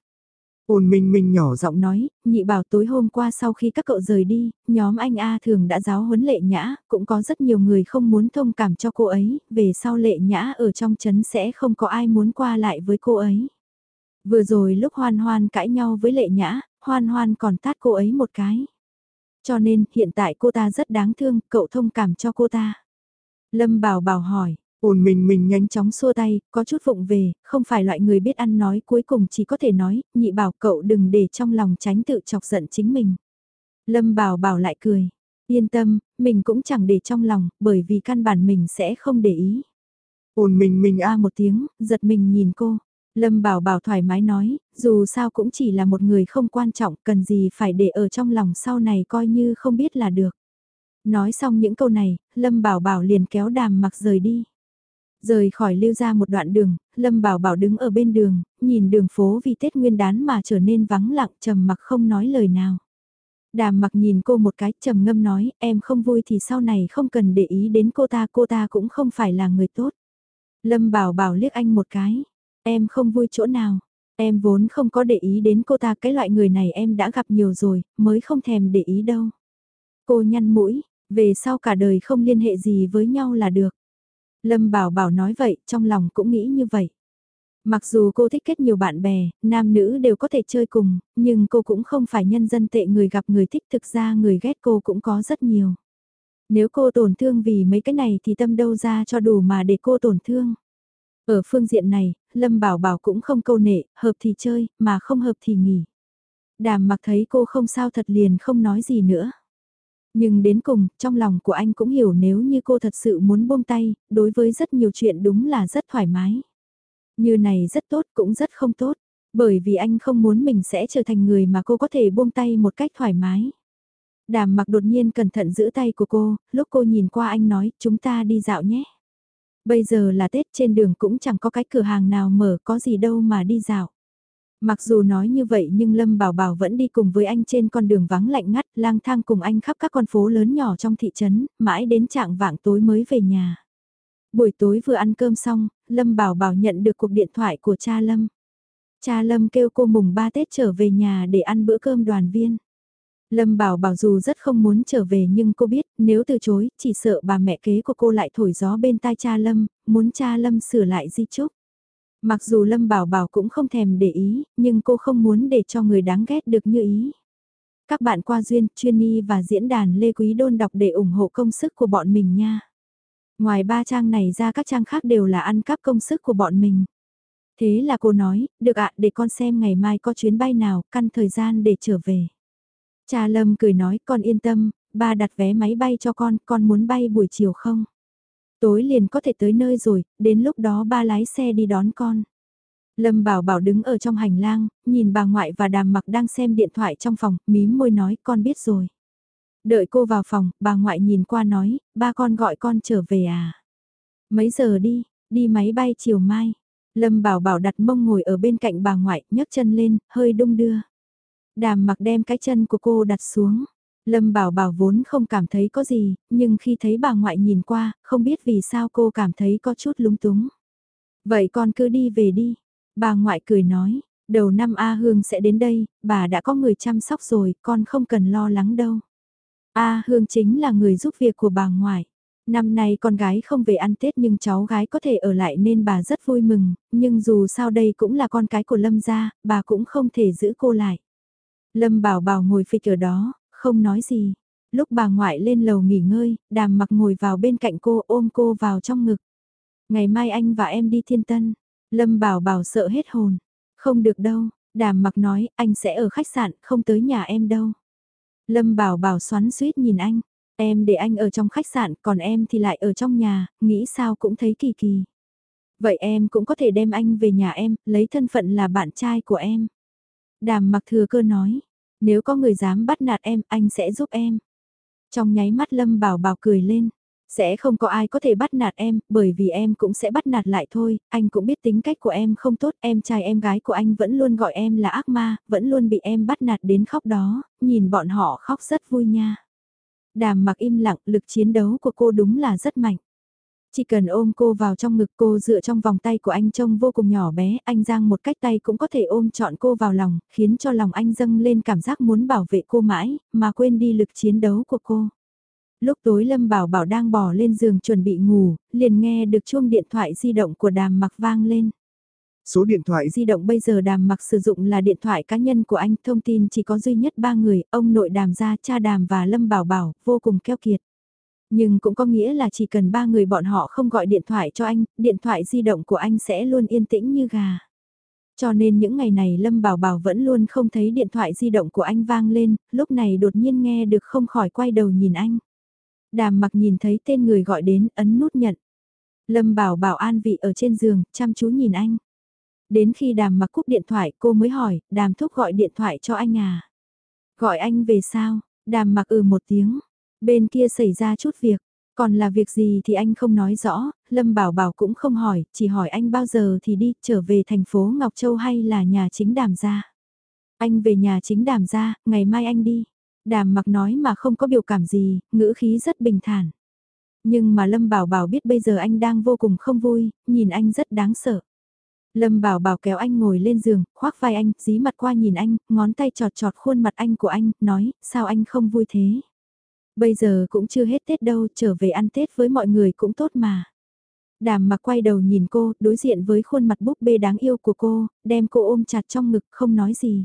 Ôn Minh Minh nhỏ giọng nói, nhị bảo tối hôm qua sau khi các cậu rời đi, nhóm anh A thường đã giáo huấn lệ nhã, cũng có rất nhiều người không muốn thông cảm cho cô ấy, về sau lệ nhã ở trong chấn sẽ không có ai muốn qua lại với cô ấy. Vừa rồi lúc hoan hoan cãi nhau với lệ nhã, hoan hoan còn tát cô ấy một cái. Cho nên hiện tại cô ta rất đáng thương, cậu thông cảm cho cô ta. Lâm Bảo Bảo hỏi, Ôn mình mình nhanh chóng xua tay, có chút vụng về, không phải loại người biết ăn nói cuối cùng chỉ có thể nói, nhị bảo cậu đừng để trong lòng tránh tự chọc giận chính mình. Lâm bảo bảo lại cười, yên tâm, mình cũng chẳng để trong lòng, bởi vì căn bản mình sẽ không để ý. Ôn mình mình a một tiếng, giật mình nhìn cô. Lâm bảo bảo thoải mái nói, dù sao cũng chỉ là một người không quan trọng, cần gì phải để ở trong lòng sau này coi như không biết là được. Nói xong những câu này, Lâm bảo bảo liền kéo đàm mặc rời đi. Rời khỏi lưu ra một đoạn đường, Lâm Bảo Bảo đứng ở bên đường, nhìn đường phố vì Tết Nguyên đán mà trở nên vắng lặng trầm mặc không nói lời nào. Đàm mặc nhìn cô một cái trầm ngâm nói em không vui thì sau này không cần để ý đến cô ta, cô ta cũng không phải là người tốt. Lâm Bảo Bảo liếc anh một cái, em không vui chỗ nào, em vốn không có để ý đến cô ta cái loại người này em đã gặp nhiều rồi, mới không thèm để ý đâu. Cô nhăn mũi, về sau cả đời không liên hệ gì với nhau là được. Lâm Bảo Bảo nói vậy, trong lòng cũng nghĩ như vậy. Mặc dù cô thích kết nhiều bạn bè, nam nữ đều có thể chơi cùng, nhưng cô cũng không phải nhân dân tệ người gặp người thích thực ra người ghét cô cũng có rất nhiều. Nếu cô tổn thương vì mấy cái này thì tâm đâu ra cho đủ mà để cô tổn thương. Ở phương diện này, Lâm Bảo Bảo cũng không câu nệ, hợp thì chơi, mà không hợp thì nghỉ. Đàm mặc thấy cô không sao thật liền không nói gì nữa. Nhưng đến cùng, trong lòng của anh cũng hiểu nếu như cô thật sự muốn buông tay, đối với rất nhiều chuyện đúng là rất thoải mái. Như này rất tốt cũng rất không tốt, bởi vì anh không muốn mình sẽ trở thành người mà cô có thể buông tay một cách thoải mái. Đàm mặc đột nhiên cẩn thận giữ tay của cô, lúc cô nhìn qua anh nói, chúng ta đi dạo nhé. Bây giờ là Tết trên đường cũng chẳng có cái cửa hàng nào mở có gì đâu mà đi dạo. Mặc dù nói như vậy nhưng Lâm Bảo Bảo vẫn đi cùng với anh trên con đường vắng lạnh ngắt, lang thang cùng anh khắp các con phố lớn nhỏ trong thị trấn, mãi đến trạng vạng tối mới về nhà. Buổi tối vừa ăn cơm xong, Lâm Bảo Bảo nhận được cuộc điện thoại của cha Lâm. Cha Lâm kêu cô mùng 3 Tết trở về nhà để ăn bữa cơm đoàn viên. Lâm Bảo Bảo dù rất không muốn trở về nhưng cô biết nếu từ chối chỉ sợ bà mẹ kế của cô lại thổi gió bên tai cha Lâm, muốn cha Lâm sửa lại di chúc. Mặc dù Lâm Bảo Bảo cũng không thèm để ý, nhưng cô không muốn để cho người đáng ghét được như ý. Các bạn qua duyên, chuyên y và diễn đàn Lê Quý Đôn đọc để ủng hộ công sức của bọn mình nha. Ngoài ba trang này ra các trang khác đều là ăn cắp công sức của bọn mình. Thế là cô nói, được ạ để con xem ngày mai có chuyến bay nào, căn thời gian để trở về. Cha Lâm cười nói con yên tâm, ba đặt vé máy bay cho con, con muốn bay buổi chiều không? Tối liền có thể tới nơi rồi, đến lúc đó ba lái xe đi đón con. Lâm Bảo Bảo đứng ở trong hành lang, nhìn bà ngoại và đàm mặc đang xem điện thoại trong phòng, mím môi nói con biết rồi. Đợi cô vào phòng, bà ngoại nhìn qua nói, ba con gọi con trở về à. Mấy giờ đi, đi máy bay chiều mai. Lâm Bảo Bảo đặt mông ngồi ở bên cạnh bà ngoại, nhấc chân lên, hơi đung đưa. Đàm mặc đem cái chân của cô đặt xuống. Lâm Bảo Bảo vốn không cảm thấy có gì, nhưng khi thấy bà ngoại nhìn qua, không biết vì sao cô cảm thấy có chút lúng túng. Vậy con cứ đi về đi. Bà ngoại cười nói, đầu năm A Hương sẽ đến đây, bà đã có người chăm sóc rồi, con không cần lo lắng đâu. A Hương chính là người giúp việc của bà ngoại. Năm nay con gái không về ăn Tết nhưng cháu gái có thể ở lại nên bà rất vui mừng, nhưng dù sao đây cũng là con cái của Lâm gia, bà cũng không thể giữ cô lại. Lâm bảo bảo ngồi phịch ở đó, không nói gì. Lúc bà ngoại lên lầu nghỉ ngơi, đàm mặc ngồi vào bên cạnh cô ôm cô vào trong ngực. Ngày mai anh và em đi thiên tân. Lâm bảo bảo sợ hết hồn. Không được đâu, đàm mặc nói anh sẽ ở khách sạn, không tới nhà em đâu. Lâm bảo bảo xoắn suýt nhìn anh. Em để anh ở trong khách sạn, còn em thì lại ở trong nhà, nghĩ sao cũng thấy kỳ kỳ. Vậy em cũng có thể đem anh về nhà em, lấy thân phận là bạn trai của em. Đàm mặc thừa cơ nói, nếu có người dám bắt nạt em, anh sẽ giúp em. Trong nháy mắt Lâm Bảo Bảo cười lên. Sẽ không có ai có thể bắt nạt em, bởi vì em cũng sẽ bắt nạt lại thôi, anh cũng biết tính cách của em không tốt, em trai em gái của anh vẫn luôn gọi em là ác ma, vẫn luôn bị em bắt nạt đến khóc đó, nhìn bọn họ khóc rất vui nha. Đàm mặc im lặng, lực chiến đấu của cô đúng là rất mạnh. Chỉ cần ôm cô vào trong ngực cô dựa trong vòng tay của anh trông vô cùng nhỏ bé, anh giang một cách tay cũng có thể ôm trọn cô vào lòng, khiến cho lòng anh dâng lên cảm giác muốn bảo vệ cô mãi, mà quên đi lực chiến đấu của cô. Lúc tối Lâm Bảo Bảo đang bỏ lên giường chuẩn bị ngủ, liền nghe được chuông điện thoại di động của đàm mặc vang lên. Số điện thoại di động bây giờ đàm mặc sử dụng là điện thoại cá nhân của anh, thông tin chỉ có duy nhất ba người, ông nội đàm gia, cha đàm và Lâm Bảo Bảo, vô cùng keo kiệt. Nhưng cũng có nghĩa là chỉ cần ba người bọn họ không gọi điện thoại cho anh, điện thoại di động của anh sẽ luôn yên tĩnh như gà. Cho nên những ngày này Lâm Bảo Bảo vẫn luôn không thấy điện thoại di động của anh vang lên, lúc này đột nhiên nghe được không khỏi quay đầu nhìn anh. Đàm mặc nhìn thấy tên người gọi đến, ấn nút nhận. Lâm Bảo Bảo an vị ở trên giường, chăm chú nhìn anh. Đến khi đàm mặc cúp điện thoại cô mới hỏi, đàm thúc gọi điện thoại cho anh à? Gọi anh về sao? Đàm mặc ừ một tiếng, Bên kia xảy ra chút việc, Còn là việc gì thì anh không nói rõ, Lâm Bảo Bảo cũng không hỏi, chỉ hỏi anh bao giờ thì đi, trở về thành phố Ngọc Châu hay là nhà chính đàm gia. Anh về nhà chính đàm gia, ngày mai anh đi. Đàm mặc nói mà không có biểu cảm gì, ngữ khí rất bình thản. Nhưng mà Lâm Bảo Bảo biết bây giờ anh đang vô cùng không vui, nhìn anh rất đáng sợ. Lâm Bảo Bảo kéo anh ngồi lên giường, khoác vai anh, dí mặt qua nhìn anh, ngón tay trọt trọt khuôn mặt anh của anh, nói, sao anh không vui thế? Bây giờ cũng chưa hết Tết đâu, trở về ăn Tết với mọi người cũng tốt mà. Đàm mặc quay đầu nhìn cô, đối diện với khuôn mặt búp bê đáng yêu của cô, đem cô ôm chặt trong ngực không nói gì.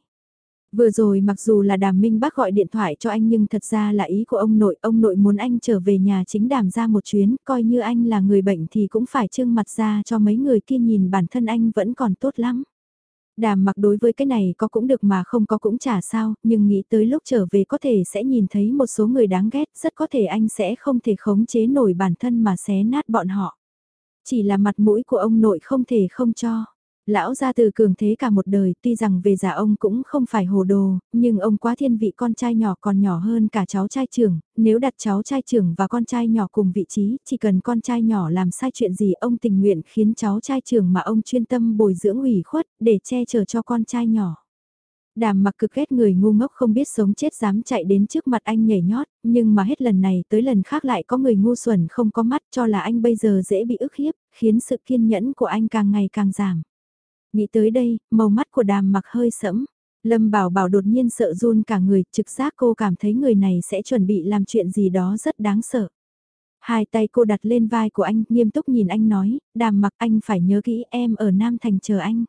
Vừa rồi mặc dù là đàm minh bác gọi điện thoại cho anh nhưng thật ra là ý của ông nội, ông nội muốn anh trở về nhà chính đàm ra một chuyến, coi như anh là người bệnh thì cũng phải trương mặt ra cho mấy người kia nhìn bản thân anh vẫn còn tốt lắm. Đàm mặc đối với cái này có cũng được mà không có cũng chả sao, nhưng nghĩ tới lúc trở về có thể sẽ nhìn thấy một số người đáng ghét, rất có thể anh sẽ không thể khống chế nổi bản thân mà xé nát bọn họ. Chỉ là mặt mũi của ông nội không thể không cho. Lão gia từ cường thế cả một đời, tuy rằng về già ông cũng không phải hồ đồ, nhưng ông quá thiên vị con trai nhỏ còn nhỏ hơn cả cháu trai trưởng, nếu đặt cháu trai trưởng và con trai nhỏ cùng vị trí, chỉ cần con trai nhỏ làm sai chuyện gì ông tình nguyện khiến cháu trai trưởng mà ông chuyên tâm bồi dưỡng ủy khuất để che chở cho con trai nhỏ. Đàm mặc cực ghét người ngu ngốc không biết sống chết dám chạy đến trước mặt anh nhảy nhót, nhưng mà hết lần này tới lần khác lại có người ngu xuẩn không có mắt cho là anh bây giờ dễ bị ức hiếp, khiến sự kiên nhẫn của anh càng ngày càng giảm. Nghĩ tới đây, màu mắt của đàm mặc hơi sẫm. Lâm Bảo Bảo đột nhiên sợ run cả người, trực giác cô cảm thấy người này sẽ chuẩn bị làm chuyện gì đó rất đáng sợ. Hai tay cô đặt lên vai của anh, nghiêm túc nhìn anh nói, đàm mặc anh phải nhớ kỹ em ở Nam Thành chờ anh.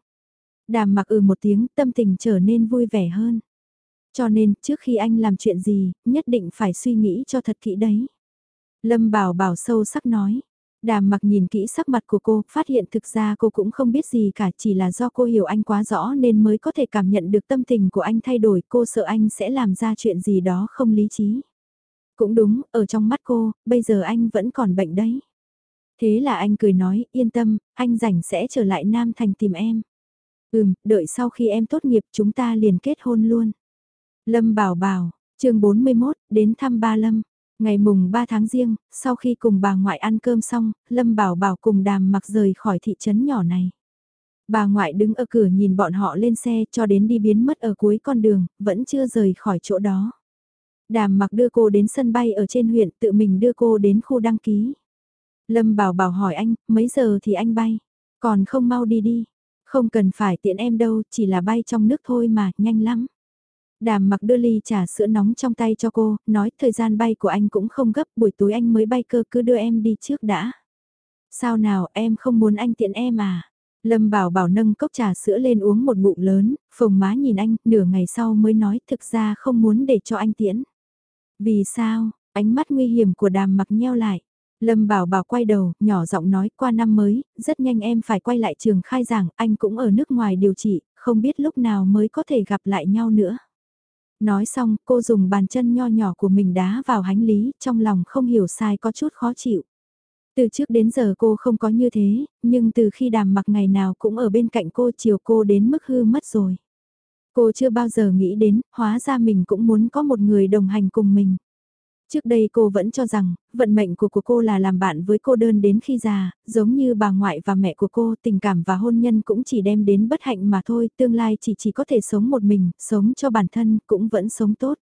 Đàm mặc ừ một tiếng, tâm tình trở nên vui vẻ hơn. Cho nên, trước khi anh làm chuyện gì, nhất định phải suy nghĩ cho thật kỹ đấy. Lâm Bảo Bảo sâu sắc nói, Đàm mặc nhìn kỹ sắc mặt của cô, phát hiện thực ra cô cũng không biết gì cả, chỉ là do cô hiểu anh quá rõ nên mới có thể cảm nhận được tâm tình của anh thay đổi, cô sợ anh sẽ làm ra chuyện gì đó không lý trí. Cũng đúng, ở trong mắt cô, bây giờ anh vẫn còn bệnh đấy. Thế là anh cười nói, yên tâm, anh rảnh sẽ trở lại Nam Thành tìm em. Ừm, đợi sau khi em tốt nghiệp chúng ta liền kết hôn luôn. Lâm bảo bảo, chương 41, đến thăm ba Lâm. Ngày mùng 3 tháng riêng, sau khi cùng bà ngoại ăn cơm xong, Lâm Bảo Bảo cùng đàm mặc rời khỏi thị trấn nhỏ này. Bà ngoại đứng ở cửa nhìn bọn họ lên xe cho đến đi biến mất ở cuối con đường, vẫn chưa rời khỏi chỗ đó. Đàm mặc đưa cô đến sân bay ở trên huyện tự mình đưa cô đến khu đăng ký. Lâm Bảo Bảo hỏi anh, mấy giờ thì anh bay? Còn không mau đi đi. Không cần phải tiện em đâu, chỉ là bay trong nước thôi mà, nhanh lắm. Đàm mặc đưa ly trà sữa nóng trong tay cho cô, nói thời gian bay của anh cũng không gấp, buổi tối anh mới bay cơ cứ đưa em đi trước đã. Sao nào em không muốn anh tiện em à? Lâm bảo bảo nâng cốc trà sữa lên uống một ngụm lớn, phồng má nhìn anh, nửa ngày sau mới nói thực ra không muốn để cho anh tiễn. Vì sao, ánh mắt nguy hiểm của đàm mặc nheo lại. Lâm bảo bảo quay đầu, nhỏ giọng nói qua năm mới, rất nhanh em phải quay lại trường khai giảng, anh cũng ở nước ngoài điều trị, không biết lúc nào mới có thể gặp lại nhau nữa. Nói xong, cô dùng bàn chân nho nhỏ của mình đá vào hành lý, trong lòng không hiểu sai có chút khó chịu. Từ trước đến giờ cô không có như thế, nhưng từ khi đàm mặc ngày nào cũng ở bên cạnh cô chiều cô đến mức hư mất rồi. Cô chưa bao giờ nghĩ đến, hóa ra mình cũng muốn có một người đồng hành cùng mình. Trước đây cô vẫn cho rằng, vận mệnh của của cô là làm bạn với cô đơn đến khi già, giống như bà ngoại và mẹ của cô, tình cảm và hôn nhân cũng chỉ đem đến bất hạnh mà thôi, tương lai chỉ chỉ có thể sống một mình, sống cho bản thân, cũng vẫn sống tốt.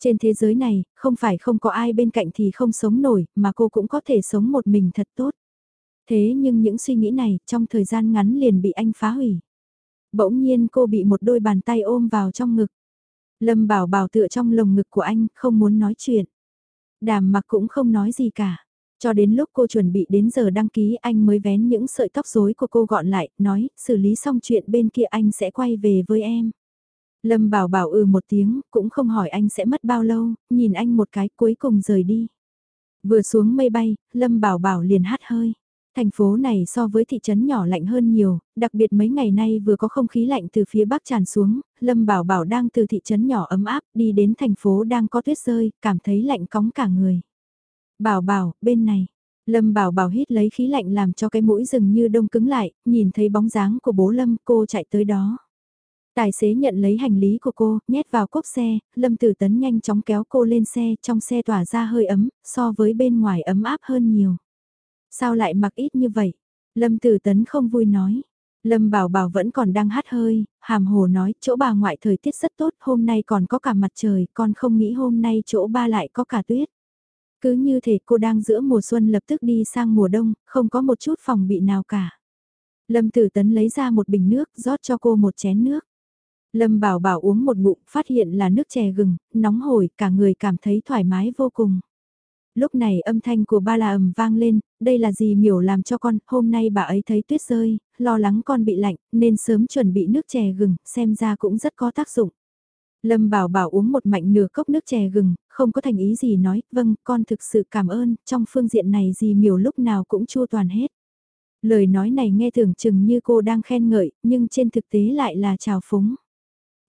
Trên thế giới này, không phải không có ai bên cạnh thì không sống nổi, mà cô cũng có thể sống một mình thật tốt. Thế nhưng những suy nghĩ này, trong thời gian ngắn liền bị anh phá hủy. Bỗng nhiên cô bị một đôi bàn tay ôm vào trong ngực. Lâm bảo bảo tựa trong lồng ngực của anh, không muốn nói chuyện. Đàm mặc cũng không nói gì cả. Cho đến lúc cô chuẩn bị đến giờ đăng ký anh mới vén những sợi tóc rối của cô gọn lại, nói, xử lý xong chuyện bên kia anh sẽ quay về với em. Lâm bảo bảo ừ một tiếng, cũng không hỏi anh sẽ mất bao lâu, nhìn anh một cái cuối cùng rời đi. Vừa xuống mây bay, Lâm bảo bảo liền hát hơi. Thành phố này so với thị trấn nhỏ lạnh hơn nhiều, đặc biệt mấy ngày nay vừa có không khí lạnh từ phía bắc tràn xuống, Lâm Bảo Bảo đang từ thị trấn nhỏ ấm áp đi đến thành phố đang có tuyết rơi, cảm thấy lạnh cóng cả người. Bảo Bảo, bên này. Lâm Bảo Bảo hít lấy khí lạnh làm cho cái mũi rừng như đông cứng lại, nhìn thấy bóng dáng của bố Lâm cô chạy tới đó. Tài xế nhận lấy hành lý của cô, nhét vào cốp xe, Lâm Tử Tấn nhanh chóng kéo cô lên xe, trong xe tỏa ra hơi ấm, so với bên ngoài ấm áp hơn nhiều. Sao lại mặc ít như vậy? Lâm Tử Tấn không vui nói. Lâm Bảo Bảo vẫn còn đang hát hơi, hàm hồ nói chỗ bà ngoại thời tiết rất tốt, hôm nay còn có cả mặt trời, con không nghĩ hôm nay chỗ ba lại có cả tuyết. Cứ như thể cô đang giữa mùa xuân lập tức đi sang mùa đông, không có một chút phòng bị nào cả. Lâm Tử Tấn lấy ra một bình nước, rót cho cô một chén nước. Lâm Bảo Bảo uống một ngụm, phát hiện là nước chè gừng, nóng hổi, cả người cảm thấy thoải mái vô cùng. Lúc này âm thanh của ba là ầm vang lên, đây là gì miểu làm cho con, hôm nay bà ấy thấy tuyết rơi, lo lắng con bị lạnh, nên sớm chuẩn bị nước chè gừng, xem ra cũng rất có tác dụng. Lâm Bảo Bảo uống một mạnh nửa cốc nước chè gừng, không có thành ý gì nói, vâng, con thực sự cảm ơn, trong phương diện này gì miểu lúc nào cũng chua toàn hết. Lời nói này nghe tưởng chừng như cô đang khen ngợi, nhưng trên thực tế lại là trào phúng.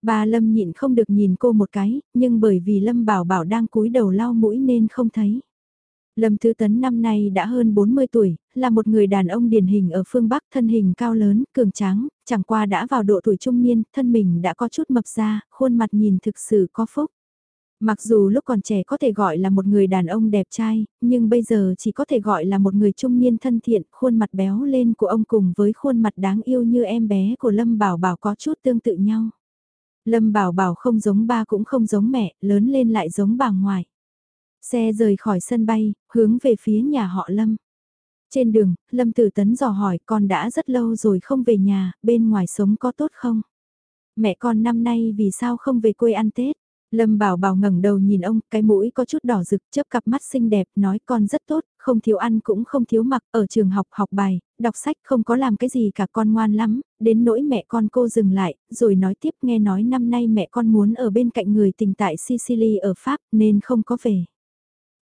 Bà Lâm nhịn không được nhìn cô một cái, nhưng bởi vì Lâm Bảo Bảo đang cúi đầu lau mũi nên không thấy. Lâm Thứ Tấn năm nay đã hơn 40 tuổi, là một người đàn ông điển hình ở phương Bắc thân hình cao lớn, cường tráng, chẳng qua đã vào độ tuổi trung niên, thân mình đã có chút mập ra, khuôn mặt nhìn thực sự có phúc. Mặc dù lúc còn trẻ có thể gọi là một người đàn ông đẹp trai, nhưng bây giờ chỉ có thể gọi là một người trung niên thân thiện, khuôn mặt béo lên của ông cùng với khuôn mặt đáng yêu như em bé của Lâm Bảo Bảo có chút tương tự nhau. Lâm Bảo Bảo không giống ba cũng không giống mẹ, lớn lên lại giống bà ngoại. Xe rời khỏi sân bay, hướng về phía nhà họ Lâm. Trên đường, Lâm Tử Tấn dò hỏi con đã rất lâu rồi không về nhà, bên ngoài sống có tốt không? Mẹ con năm nay vì sao không về quê ăn Tết? Lâm Bảo Bảo ngẩng đầu nhìn ông, cái mũi có chút đỏ rực, chớp cặp mắt xinh đẹp, nói con rất tốt, không thiếu ăn cũng không thiếu mặc, ở trường học học bài, đọc sách không có làm cái gì cả con ngoan lắm, đến nỗi mẹ con cô dừng lại, rồi nói tiếp nghe nói năm nay mẹ con muốn ở bên cạnh người tình tại Sicily ở Pháp nên không có về.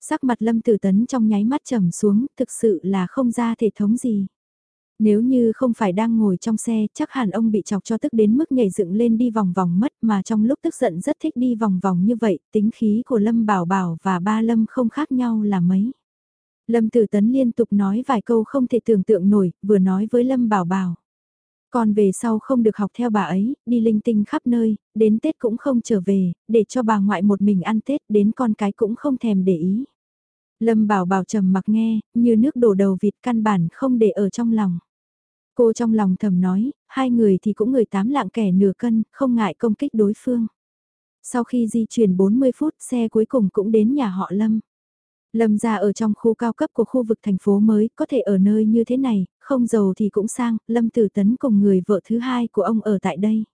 Sắc mặt Lâm Tử Tấn trong nháy mắt trầm xuống, thực sự là không ra thể thống gì. Nếu như không phải đang ngồi trong xe, chắc hẳn ông bị chọc cho tức đến mức nhảy dựng lên đi vòng vòng mất mà trong lúc tức giận rất thích đi vòng vòng như vậy, tính khí của Lâm Bảo Bảo và ba Lâm không khác nhau là mấy. Lâm Tử Tấn liên tục nói vài câu không thể tưởng tượng nổi, vừa nói với Lâm Bảo Bảo. Còn về sau không được học theo bà ấy, đi linh tinh khắp nơi, đến Tết cũng không trở về, để cho bà ngoại một mình ăn Tết, đến con cái cũng không thèm để ý. Lâm Bảo Bảo trầm mặc nghe, như nước đổ đầu vịt căn bản không để ở trong lòng. Cô trong lòng thầm nói, hai người thì cũng người tám lạng kẻ nửa cân, không ngại công kích đối phương. Sau khi di chuyển 40 phút, xe cuối cùng cũng đến nhà họ Lâm. Lâm ra ở trong khu cao cấp của khu vực thành phố mới, có thể ở nơi như thế này, không giàu thì cũng sang, Lâm Tử Tấn cùng người vợ thứ hai của ông ở tại đây.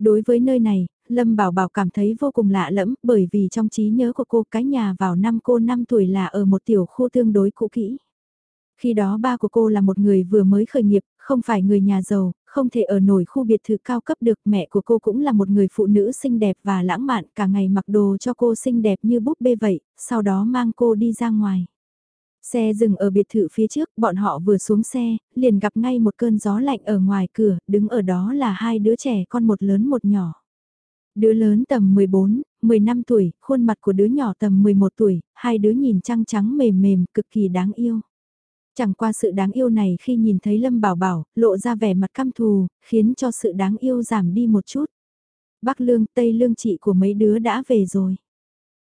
Đối với nơi này, Lâm Bảo Bảo cảm thấy vô cùng lạ lẫm bởi vì trong trí nhớ của cô cái nhà vào năm cô 5 tuổi là ở một tiểu khu tương đối cũ kỹ. Khi đó ba của cô là một người vừa mới khởi nghiệp, không phải người nhà giàu, không thể ở nổi khu biệt thự cao cấp được. Mẹ của cô cũng là một người phụ nữ xinh đẹp và lãng mạn, cả ngày mặc đồ cho cô xinh đẹp như búp bê vậy, sau đó mang cô đi ra ngoài. Xe dừng ở biệt thự phía trước, bọn họ vừa xuống xe, liền gặp ngay một cơn gió lạnh ở ngoài cửa, đứng ở đó là hai đứa trẻ con một lớn một nhỏ. Đứa lớn tầm 14, 15 tuổi, khuôn mặt của đứa nhỏ tầm 11 tuổi, hai đứa nhìn trăng trắng mềm mềm, cực kỳ đáng yêu. Chẳng qua sự đáng yêu này khi nhìn thấy Lâm Bảo Bảo, lộ ra vẻ mặt căm thù, khiến cho sự đáng yêu giảm đi một chút. Bắc Lương, Tây Lương chị của mấy đứa đã về rồi.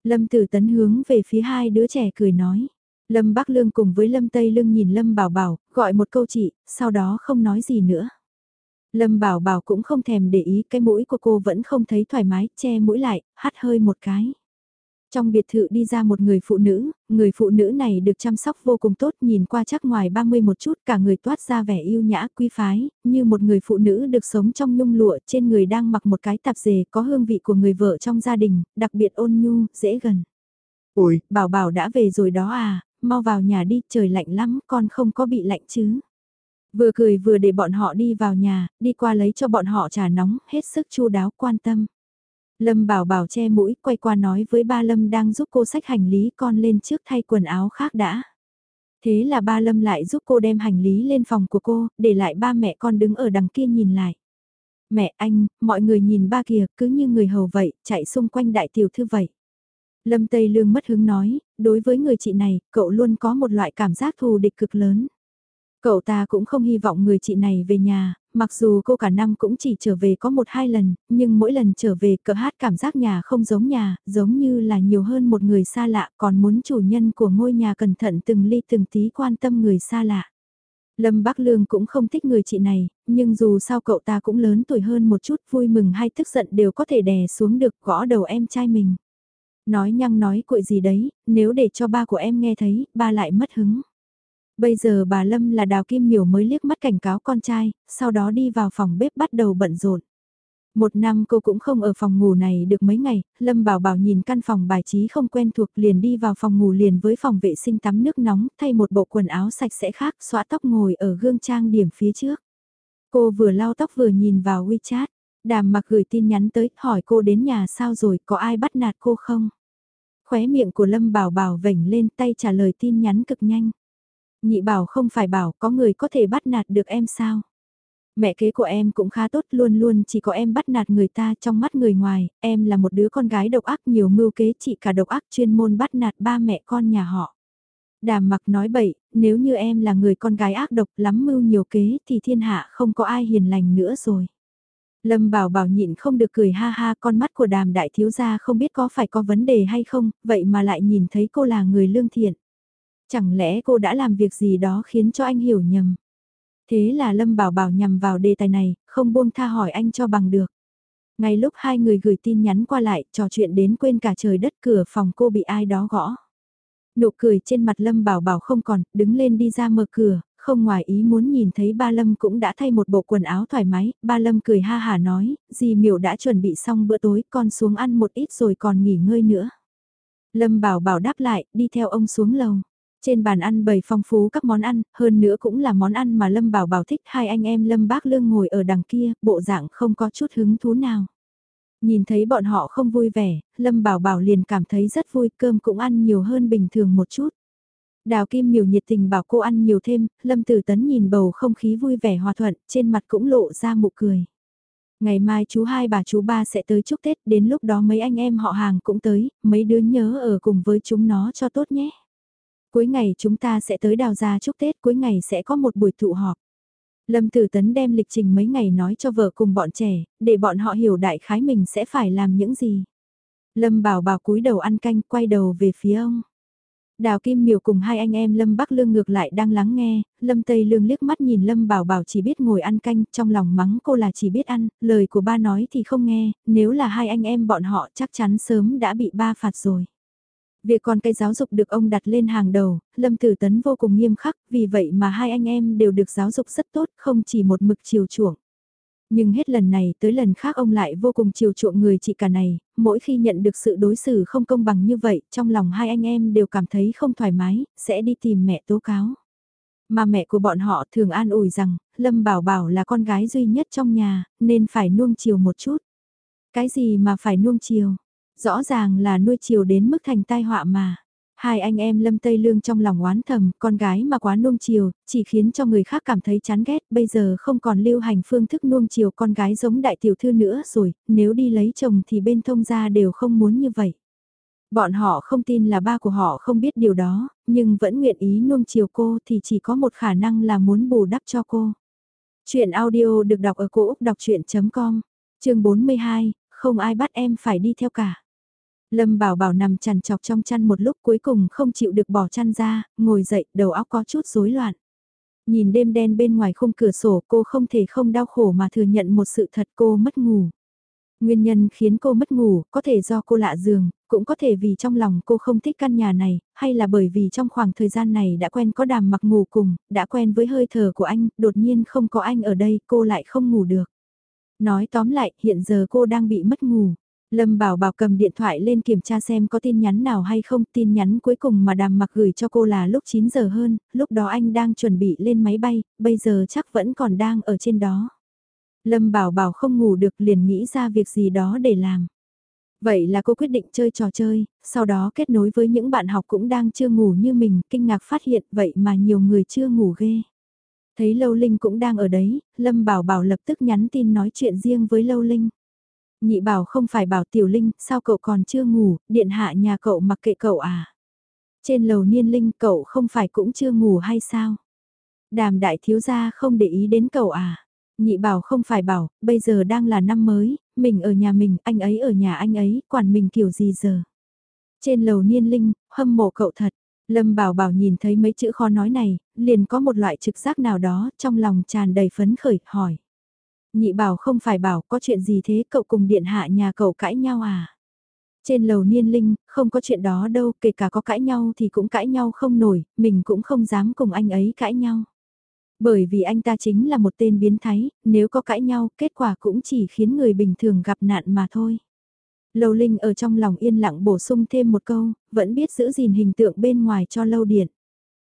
Lâm Tử Tấn hướng về phía hai đứa trẻ cười nói. Lâm Bắc Lương cùng với Lâm Tây Lương nhìn Lâm Bảo Bảo, gọi một câu chị, sau đó không nói gì nữa. Lâm Bảo Bảo cũng không thèm để ý cái mũi của cô vẫn không thấy thoải mái, che mũi lại, hắt hơi một cái. Trong biệt thự đi ra một người phụ nữ, người phụ nữ này được chăm sóc vô cùng tốt nhìn qua chắc ngoài 30 một chút cả người toát ra vẻ yêu nhã quý phái, như một người phụ nữ được sống trong nhung lụa trên người đang mặc một cái tạp dề có hương vị của người vợ trong gia đình, đặc biệt ôn nhu, dễ gần. Ôi, bảo bảo đã về rồi đó à, mau vào nhà đi, trời lạnh lắm, con không có bị lạnh chứ. Vừa cười vừa để bọn họ đi vào nhà, đi qua lấy cho bọn họ trà nóng, hết sức chu đáo quan tâm. Lâm bảo bảo che mũi, quay qua nói với ba Lâm đang giúp cô xách hành lý con lên trước thay quần áo khác đã. Thế là ba Lâm lại giúp cô đem hành lý lên phòng của cô, để lại ba mẹ con đứng ở đằng kia nhìn lại. Mẹ anh, mọi người nhìn ba kìa, cứ như người hầu vậy, chạy xung quanh đại tiểu thư vậy. Lâm Tây Lương mất hứng nói, đối với người chị này, cậu luôn có một loại cảm giác thù địch cực lớn. Cậu ta cũng không hy vọng người chị này về nhà, mặc dù cô cả năm cũng chỉ trở về có một hai lần, nhưng mỗi lần trở về cỡ hát cảm giác nhà không giống nhà, giống như là nhiều hơn một người xa lạ còn muốn chủ nhân của ngôi nhà cẩn thận từng ly từng tí quan tâm người xa lạ. Lâm Bắc Lương cũng không thích người chị này, nhưng dù sao cậu ta cũng lớn tuổi hơn một chút vui mừng hay tức giận đều có thể đè xuống được gõ đầu em trai mình. Nói nhăng nói cuội gì đấy, nếu để cho ba của em nghe thấy, ba lại mất hứng. Bây giờ bà Lâm là Đào Kim Miểu mới liếc mắt cảnh cáo con trai, sau đó đi vào phòng bếp bắt đầu bận rộn. Một năm cô cũng không ở phòng ngủ này được mấy ngày, Lâm Bảo Bảo nhìn căn phòng bài trí không quen thuộc liền đi vào phòng ngủ liền với phòng vệ sinh tắm nước nóng, thay một bộ quần áo sạch sẽ khác, xóa tóc ngồi ở gương trang điểm phía trước. Cô vừa lau tóc vừa nhìn vào WeChat, đàm mặc gửi tin nhắn tới, hỏi cô đến nhà sao rồi, có ai bắt nạt cô không? Khóe miệng của Lâm Bảo Bảo vểnh lên tay trả lời tin nhắn cực nhanh. Nhị bảo không phải bảo có người có thể bắt nạt được em sao? Mẹ kế của em cũng khá tốt luôn luôn chỉ có em bắt nạt người ta trong mắt người ngoài, em là một đứa con gái độc ác nhiều mưu kế chị cả độc ác chuyên môn bắt nạt ba mẹ con nhà họ. Đàm mặc nói bậy, nếu như em là người con gái ác độc lắm mưu nhiều kế thì thiên hạ không có ai hiền lành nữa rồi. Lâm bảo bảo nhịn không được cười ha ha con mắt của đàm đại thiếu gia không biết có phải có vấn đề hay không, vậy mà lại nhìn thấy cô là người lương thiện. Chẳng lẽ cô đã làm việc gì đó khiến cho anh hiểu nhầm. Thế là Lâm Bảo Bảo nhằm vào đề tài này, không buông tha hỏi anh cho bằng được. Ngay lúc hai người gửi tin nhắn qua lại, trò chuyện đến quên cả trời đất cửa phòng cô bị ai đó gõ. Nụ cười trên mặt Lâm Bảo Bảo không còn, đứng lên đi ra mở cửa, không ngoài ý muốn nhìn thấy ba Lâm cũng đã thay một bộ quần áo thoải mái, ba Lâm cười ha hà nói, dì miểu đã chuẩn bị xong bữa tối, con xuống ăn một ít rồi còn nghỉ ngơi nữa. Lâm Bảo Bảo đáp lại, đi theo ông xuống lầu. Trên bàn ăn bày phong phú các món ăn, hơn nữa cũng là món ăn mà Lâm Bảo Bảo thích hai anh em Lâm Bác Lương ngồi ở đằng kia, bộ dạng không có chút hứng thú nào. Nhìn thấy bọn họ không vui vẻ, Lâm Bảo Bảo liền cảm thấy rất vui cơm cũng ăn nhiều hơn bình thường một chút. Đào Kim Miểu nhiệt tình bảo cô ăn nhiều thêm, Lâm Tử Tấn nhìn bầu không khí vui vẻ hòa thuận, trên mặt cũng lộ ra mụ cười. Ngày mai chú hai bà chú ba sẽ tới chúc Tết, đến lúc đó mấy anh em họ hàng cũng tới, mấy đứa nhớ ở cùng với chúng nó cho tốt nhé. Cuối ngày chúng ta sẽ tới đào gia chúc Tết, cuối ngày sẽ có một buổi tụ họp. Lâm Tử Tấn đem lịch trình mấy ngày nói cho vợ cùng bọn trẻ, để bọn họ hiểu đại khái mình sẽ phải làm những gì. Lâm bảo bảo cúi đầu ăn canh, quay đầu về phía ông. Đào Kim Miểu cùng hai anh em Lâm Bắc Lương ngược lại đang lắng nghe, Lâm Tây Lương liếc mắt nhìn Lâm Bảo Bảo chỉ biết ngồi ăn canh, trong lòng mắng cô là chỉ biết ăn, lời của ba nói thì không nghe, nếu là hai anh em bọn họ chắc chắn sớm đã bị ba phạt rồi. Việc con cái giáo dục được ông đặt lên hàng đầu, Lâm Tử Tấn vô cùng nghiêm khắc, vì vậy mà hai anh em đều được giáo dục rất tốt, không chỉ một mực chiều chuộng. Nhưng hết lần này tới lần khác ông lại vô cùng chiều chuộng người chị cả này, mỗi khi nhận được sự đối xử không công bằng như vậy, trong lòng hai anh em đều cảm thấy không thoải mái, sẽ đi tìm mẹ tố cáo. Mà mẹ của bọn họ thường an ủi rằng, Lâm Bảo Bảo là con gái duy nhất trong nhà, nên phải nuông chiều một chút. Cái gì mà phải nuông chiều? Rõ ràng là nuôi chiều đến mức thành tai họa mà. Hai anh em Lâm Tây Lương trong lòng oán thầm, con gái mà quá nuông chiều, chỉ khiến cho người khác cảm thấy chán ghét, bây giờ không còn lưu hành phương thức nuông chiều con gái giống đại tiểu thư nữa rồi, nếu đi lấy chồng thì bên thông gia đều không muốn như vậy. Bọn họ không tin là ba của họ không biết điều đó, nhưng vẫn nguyện ý nuông chiều cô thì chỉ có một khả năng là muốn bù đắp cho cô. Chuyện audio được đọc ở cổ Úc đọc chuyện.com, chương 42, không ai bắt em phải đi theo cả. Lâm Bảo Bảo nằm chằn chọc trong chăn một lúc cuối cùng không chịu được bỏ chăn ra, ngồi dậy, đầu óc có chút rối loạn. Nhìn đêm đen bên ngoài khung cửa sổ cô không thể không đau khổ mà thừa nhận một sự thật cô mất ngủ. Nguyên nhân khiến cô mất ngủ, có thể do cô lạ giường, cũng có thể vì trong lòng cô không thích căn nhà này, hay là bởi vì trong khoảng thời gian này đã quen có đàm mặc ngủ cùng, đã quen với hơi thở của anh, đột nhiên không có anh ở đây cô lại không ngủ được. Nói tóm lại, hiện giờ cô đang bị mất ngủ. Lâm Bảo Bảo cầm điện thoại lên kiểm tra xem có tin nhắn nào hay không. Tin nhắn cuối cùng mà đàm mặc gửi cho cô là lúc 9 giờ hơn, lúc đó anh đang chuẩn bị lên máy bay, bây giờ chắc vẫn còn đang ở trên đó. Lâm Bảo Bảo không ngủ được liền nghĩ ra việc gì đó để làm. Vậy là cô quyết định chơi trò chơi, sau đó kết nối với những bạn học cũng đang chưa ngủ như mình, kinh ngạc phát hiện vậy mà nhiều người chưa ngủ ghê. Thấy Lâu Linh cũng đang ở đấy, Lâm Bảo Bảo lập tức nhắn tin nói chuyện riêng với Lâu Linh. Nhị bảo không phải bảo Tiểu Linh, sao cậu còn chưa ngủ, điện hạ nhà cậu mặc kệ cậu à? Trên lầu niên linh cậu không phải cũng chưa ngủ hay sao? Đàm đại thiếu gia không để ý đến cậu à. Nhị bảo không phải bảo, bây giờ đang là năm mới, mình ở nhà mình, anh ấy ở nhà anh ấy, quản mình kiểu gì giờ. Trên lầu niên linh, hâm mộ cậu thật. Lâm Bảo Bảo nhìn thấy mấy chữ khó nói này, liền có một loại trực giác nào đó trong lòng tràn đầy phấn khởi, hỏi. Nhị bảo không phải bảo có chuyện gì thế cậu cùng điện hạ nhà cậu cãi nhau à? Trên lầu niên linh, không có chuyện đó đâu, kể cả có cãi nhau thì cũng cãi nhau không nổi, mình cũng không dám cùng anh ấy cãi nhau. Bởi vì anh ta chính là một tên biến thái, nếu có cãi nhau, kết quả cũng chỉ khiến người bình thường gặp nạn mà thôi. Lâu Linh ở trong lòng yên lặng bổ sung thêm một câu, vẫn biết giữ gìn hình tượng bên ngoài cho Lâu Điện.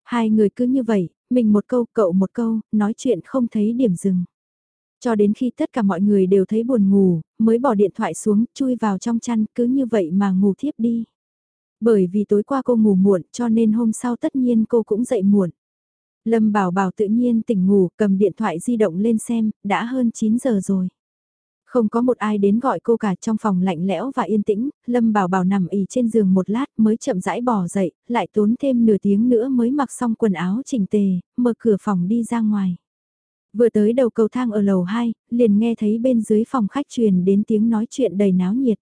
Hai người cứ như vậy, mình một câu, cậu một câu, nói chuyện không thấy điểm dừng. Cho đến khi tất cả mọi người đều thấy buồn ngủ, mới bỏ điện thoại xuống, chui vào trong chăn, cứ như vậy mà ngủ thiếp đi. Bởi vì tối qua cô ngủ muộn cho nên hôm sau tất nhiên cô cũng dậy muộn. Lâm Bảo Bảo tự nhiên tỉnh ngủ, cầm điện thoại di động lên xem, đã hơn 9 giờ rồi. Không có một ai đến gọi cô cả trong phòng lạnh lẽo và yên tĩnh, Lâm Bảo Bảo nằm ỉ trên giường một lát mới chậm rãi bỏ dậy, lại tốn thêm nửa tiếng nữa mới mặc xong quần áo chỉnh tề, mở cửa phòng đi ra ngoài. Vừa tới đầu cầu thang ở lầu 2, liền nghe thấy bên dưới phòng khách truyền đến tiếng nói chuyện đầy náo nhiệt.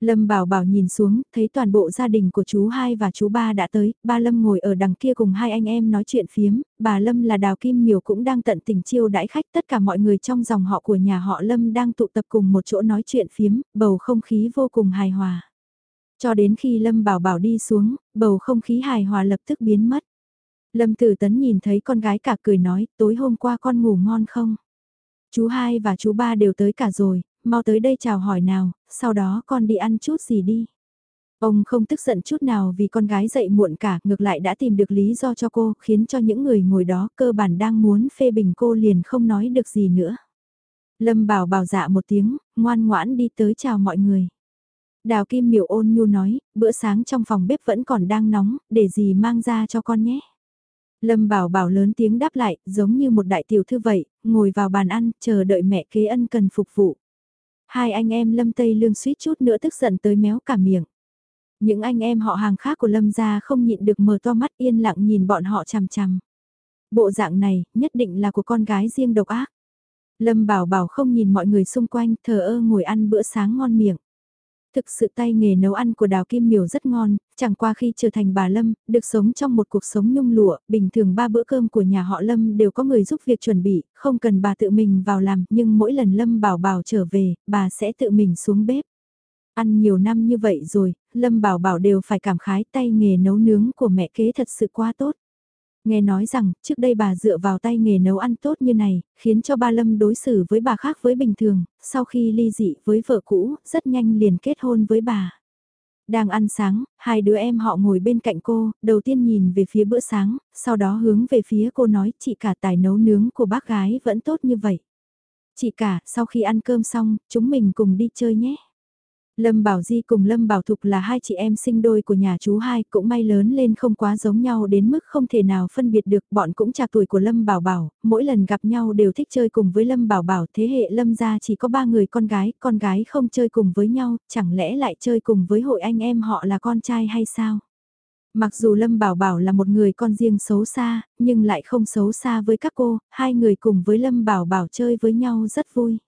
Lâm Bảo Bảo nhìn xuống, thấy toàn bộ gia đình của chú hai và chú ba đã tới, ba Lâm ngồi ở đằng kia cùng hai anh em nói chuyện phiếm, bà Lâm là Đào Kim miều cũng đang tận tình chiêu đãi khách, tất cả mọi người trong dòng họ của nhà họ Lâm đang tụ tập cùng một chỗ nói chuyện phiếm, bầu không khí vô cùng hài hòa. Cho đến khi Lâm Bảo Bảo đi xuống, bầu không khí hài hòa lập tức biến mất. Lâm Tử Tấn nhìn thấy con gái cả cười nói, tối hôm qua con ngủ ngon không? Chú hai và chú ba đều tới cả rồi, mau tới đây chào hỏi nào, sau đó con đi ăn chút gì đi. Ông không tức giận chút nào vì con gái dậy muộn cả, ngược lại đã tìm được lý do cho cô, khiến cho những người ngồi đó cơ bản đang muốn phê bình cô liền không nói được gì nữa. Lâm bảo bảo dạ một tiếng, ngoan ngoãn đi tới chào mọi người. Đào Kim Miểu ôn nhu nói, bữa sáng trong phòng bếp vẫn còn đang nóng, để gì mang ra cho con nhé. Lâm Bảo Bảo lớn tiếng đáp lại, giống như một đại tiểu thư vậy, ngồi vào bàn ăn, chờ đợi mẹ kế ân cần phục vụ. Hai anh em Lâm Tây Lương suýt chút nữa tức giận tới méo cả miệng. Những anh em họ hàng khác của Lâm gia không nhịn được mở to mắt yên lặng nhìn bọn họ chằm chằm. Bộ dạng này, nhất định là của con gái riêng độc ác. Lâm Bảo Bảo không nhìn mọi người xung quanh, thờ ơ ngồi ăn bữa sáng ngon miệng thực sự tay nghề nấu ăn của Đào Kim Miểu rất ngon, chẳng qua khi trở thành bà Lâm, được sống trong một cuộc sống nhung lụa, bình thường ba bữa cơm của nhà họ Lâm đều có người giúp việc chuẩn bị, không cần bà tự mình vào làm, nhưng mỗi lần Lâm Bảo Bảo trở về, bà sẽ tự mình xuống bếp. Ăn nhiều năm như vậy rồi, Lâm Bảo Bảo đều phải cảm khái tay nghề nấu nướng của mẹ kế thật sự quá tốt. Nghe nói rằng, trước đây bà dựa vào tay nghề nấu ăn tốt như này, khiến cho ba Lâm đối xử với bà khác với bình thường, sau khi ly dị với vợ cũ, rất nhanh liền kết hôn với bà. Đang ăn sáng, hai đứa em họ ngồi bên cạnh cô, đầu tiên nhìn về phía bữa sáng, sau đó hướng về phía cô nói chị cả tài nấu nướng của bác gái vẫn tốt như vậy. Chị cả, sau khi ăn cơm xong, chúng mình cùng đi chơi nhé. Lâm Bảo Di cùng Lâm Bảo Thục là hai chị em sinh đôi của nhà chú hai, cũng may lớn lên không quá giống nhau đến mức không thể nào phân biệt được, bọn cũng trạc tuổi của Lâm Bảo Bảo, mỗi lần gặp nhau đều thích chơi cùng với Lâm Bảo Bảo, thế hệ Lâm gia chỉ có ba người con gái, con gái không chơi cùng với nhau, chẳng lẽ lại chơi cùng với hội anh em họ là con trai hay sao? Mặc dù Lâm Bảo Bảo là một người con riêng xấu xa, nhưng lại không xấu xa với các cô, hai người cùng với Lâm Bảo Bảo chơi với nhau rất vui.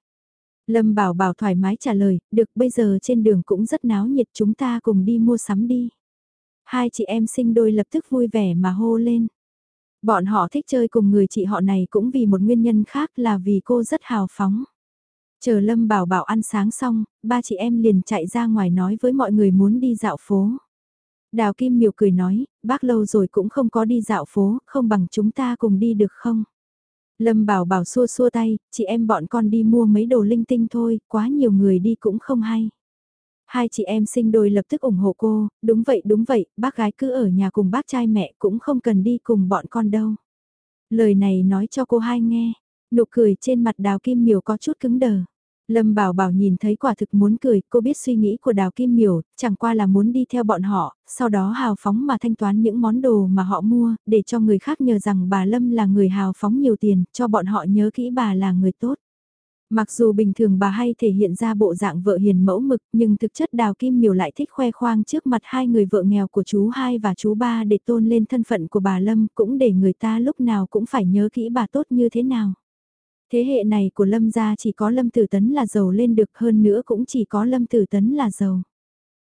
Lâm Bảo Bảo thoải mái trả lời, được bây giờ trên đường cũng rất náo nhiệt chúng ta cùng đi mua sắm đi. Hai chị em sinh đôi lập tức vui vẻ mà hô lên. Bọn họ thích chơi cùng người chị họ này cũng vì một nguyên nhân khác là vì cô rất hào phóng. Chờ Lâm Bảo Bảo ăn sáng xong, ba chị em liền chạy ra ngoài nói với mọi người muốn đi dạo phố. Đào Kim Miều cười nói, bác lâu rồi cũng không có đi dạo phố, không bằng chúng ta cùng đi được không? Lâm bảo bảo xua xua tay, chị em bọn con đi mua mấy đồ linh tinh thôi, quá nhiều người đi cũng không hay. Hai chị em sinh đôi lập tức ủng hộ cô, đúng vậy đúng vậy, bác gái cứ ở nhà cùng bác trai mẹ cũng không cần đi cùng bọn con đâu. Lời này nói cho cô hai nghe, nụ cười trên mặt đào kim miều có chút cứng đờ. Lâm Bảo Bảo nhìn thấy quả thực muốn cười, cô biết suy nghĩ của Đào Kim Miểu, chẳng qua là muốn đi theo bọn họ, sau đó hào phóng mà thanh toán những món đồ mà họ mua, để cho người khác nhờ rằng bà Lâm là người hào phóng nhiều tiền, cho bọn họ nhớ kỹ bà là người tốt. Mặc dù bình thường bà hay thể hiện ra bộ dạng vợ hiền mẫu mực nhưng thực chất Đào Kim Miểu lại thích khoe khoang trước mặt hai người vợ nghèo của chú hai và chú ba để tôn lên thân phận của bà Lâm cũng để người ta lúc nào cũng phải nhớ kỹ bà tốt như thế nào. Thế hệ này của Lâm gia chỉ có Lâm Tử Tấn là giàu lên được hơn nữa cũng chỉ có Lâm Tử Tấn là giàu.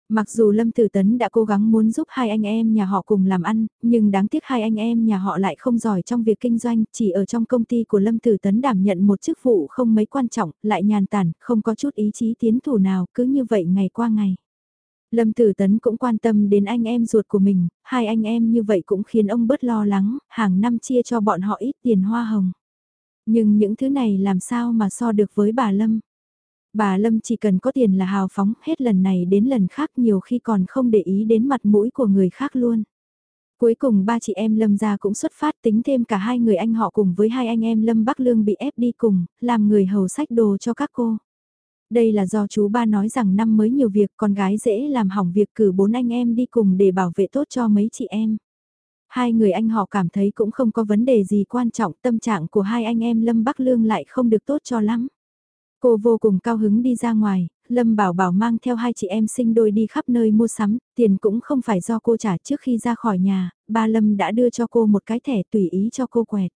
Mặc dù Lâm Tử Tấn đã cố gắng muốn giúp hai anh em nhà họ cùng làm ăn, nhưng đáng tiếc hai anh em nhà họ lại không giỏi trong việc kinh doanh, chỉ ở trong công ty của Lâm Tử Tấn đảm nhận một chức vụ không mấy quan trọng, lại nhàn tản, không có chút ý chí tiến thủ nào, cứ như vậy ngày qua ngày. Lâm Tử Tấn cũng quan tâm đến anh em ruột của mình, hai anh em như vậy cũng khiến ông bớt lo lắng, hàng năm chia cho bọn họ ít tiền hoa hồng. Nhưng những thứ này làm sao mà so được với bà Lâm? Bà Lâm chỉ cần có tiền là hào phóng, hết lần này đến lần khác nhiều khi còn không để ý đến mặt mũi của người khác luôn. Cuối cùng ba chị em Lâm gia cũng xuất phát tính thêm cả hai người anh họ cùng với hai anh em Lâm Bắc Lương bị ép đi cùng, làm người hầu sách đồ cho các cô. Đây là do chú ba nói rằng năm mới nhiều việc con gái dễ làm hỏng việc cử bốn anh em đi cùng để bảo vệ tốt cho mấy chị em. Hai người anh họ cảm thấy cũng không có vấn đề gì quan trọng tâm trạng của hai anh em Lâm Bắc Lương lại không được tốt cho lắm. Cô vô cùng cao hứng đi ra ngoài, Lâm Bảo Bảo mang theo hai chị em sinh đôi đi khắp nơi mua sắm, tiền cũng không phải do cô trả trước khi ra khỏi nhà, ba Lâm đã đưa cho cô một cái thẻ tùy ý cho cô quẹt.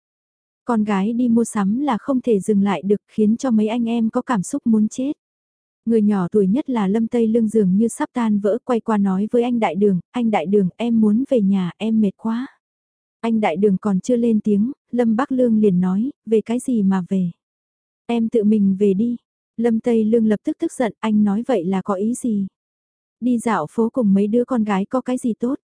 Con gái đi mua sắm là không thể dừng lại được khiến cho mấy anh em có cảm xúc muốn chết. Người nhỏ tuổi nhất là Lâm Tây Lương dường như sắp tan vỡ quay qua nói với anh Đại Đường, anh Đại Đường em muốn về nhà em mệt quá. Anh Đại Đường còn chưa lên tiếng, Lâm Bắc Lương liền nói, về cái gì mà về. Em tự mình về đi. Lâm Tây Lương lập tức tức giận, anh nói vậy là có ý gì? Đi dạo phố cùng mấy đứa con gái có cái gì tốt?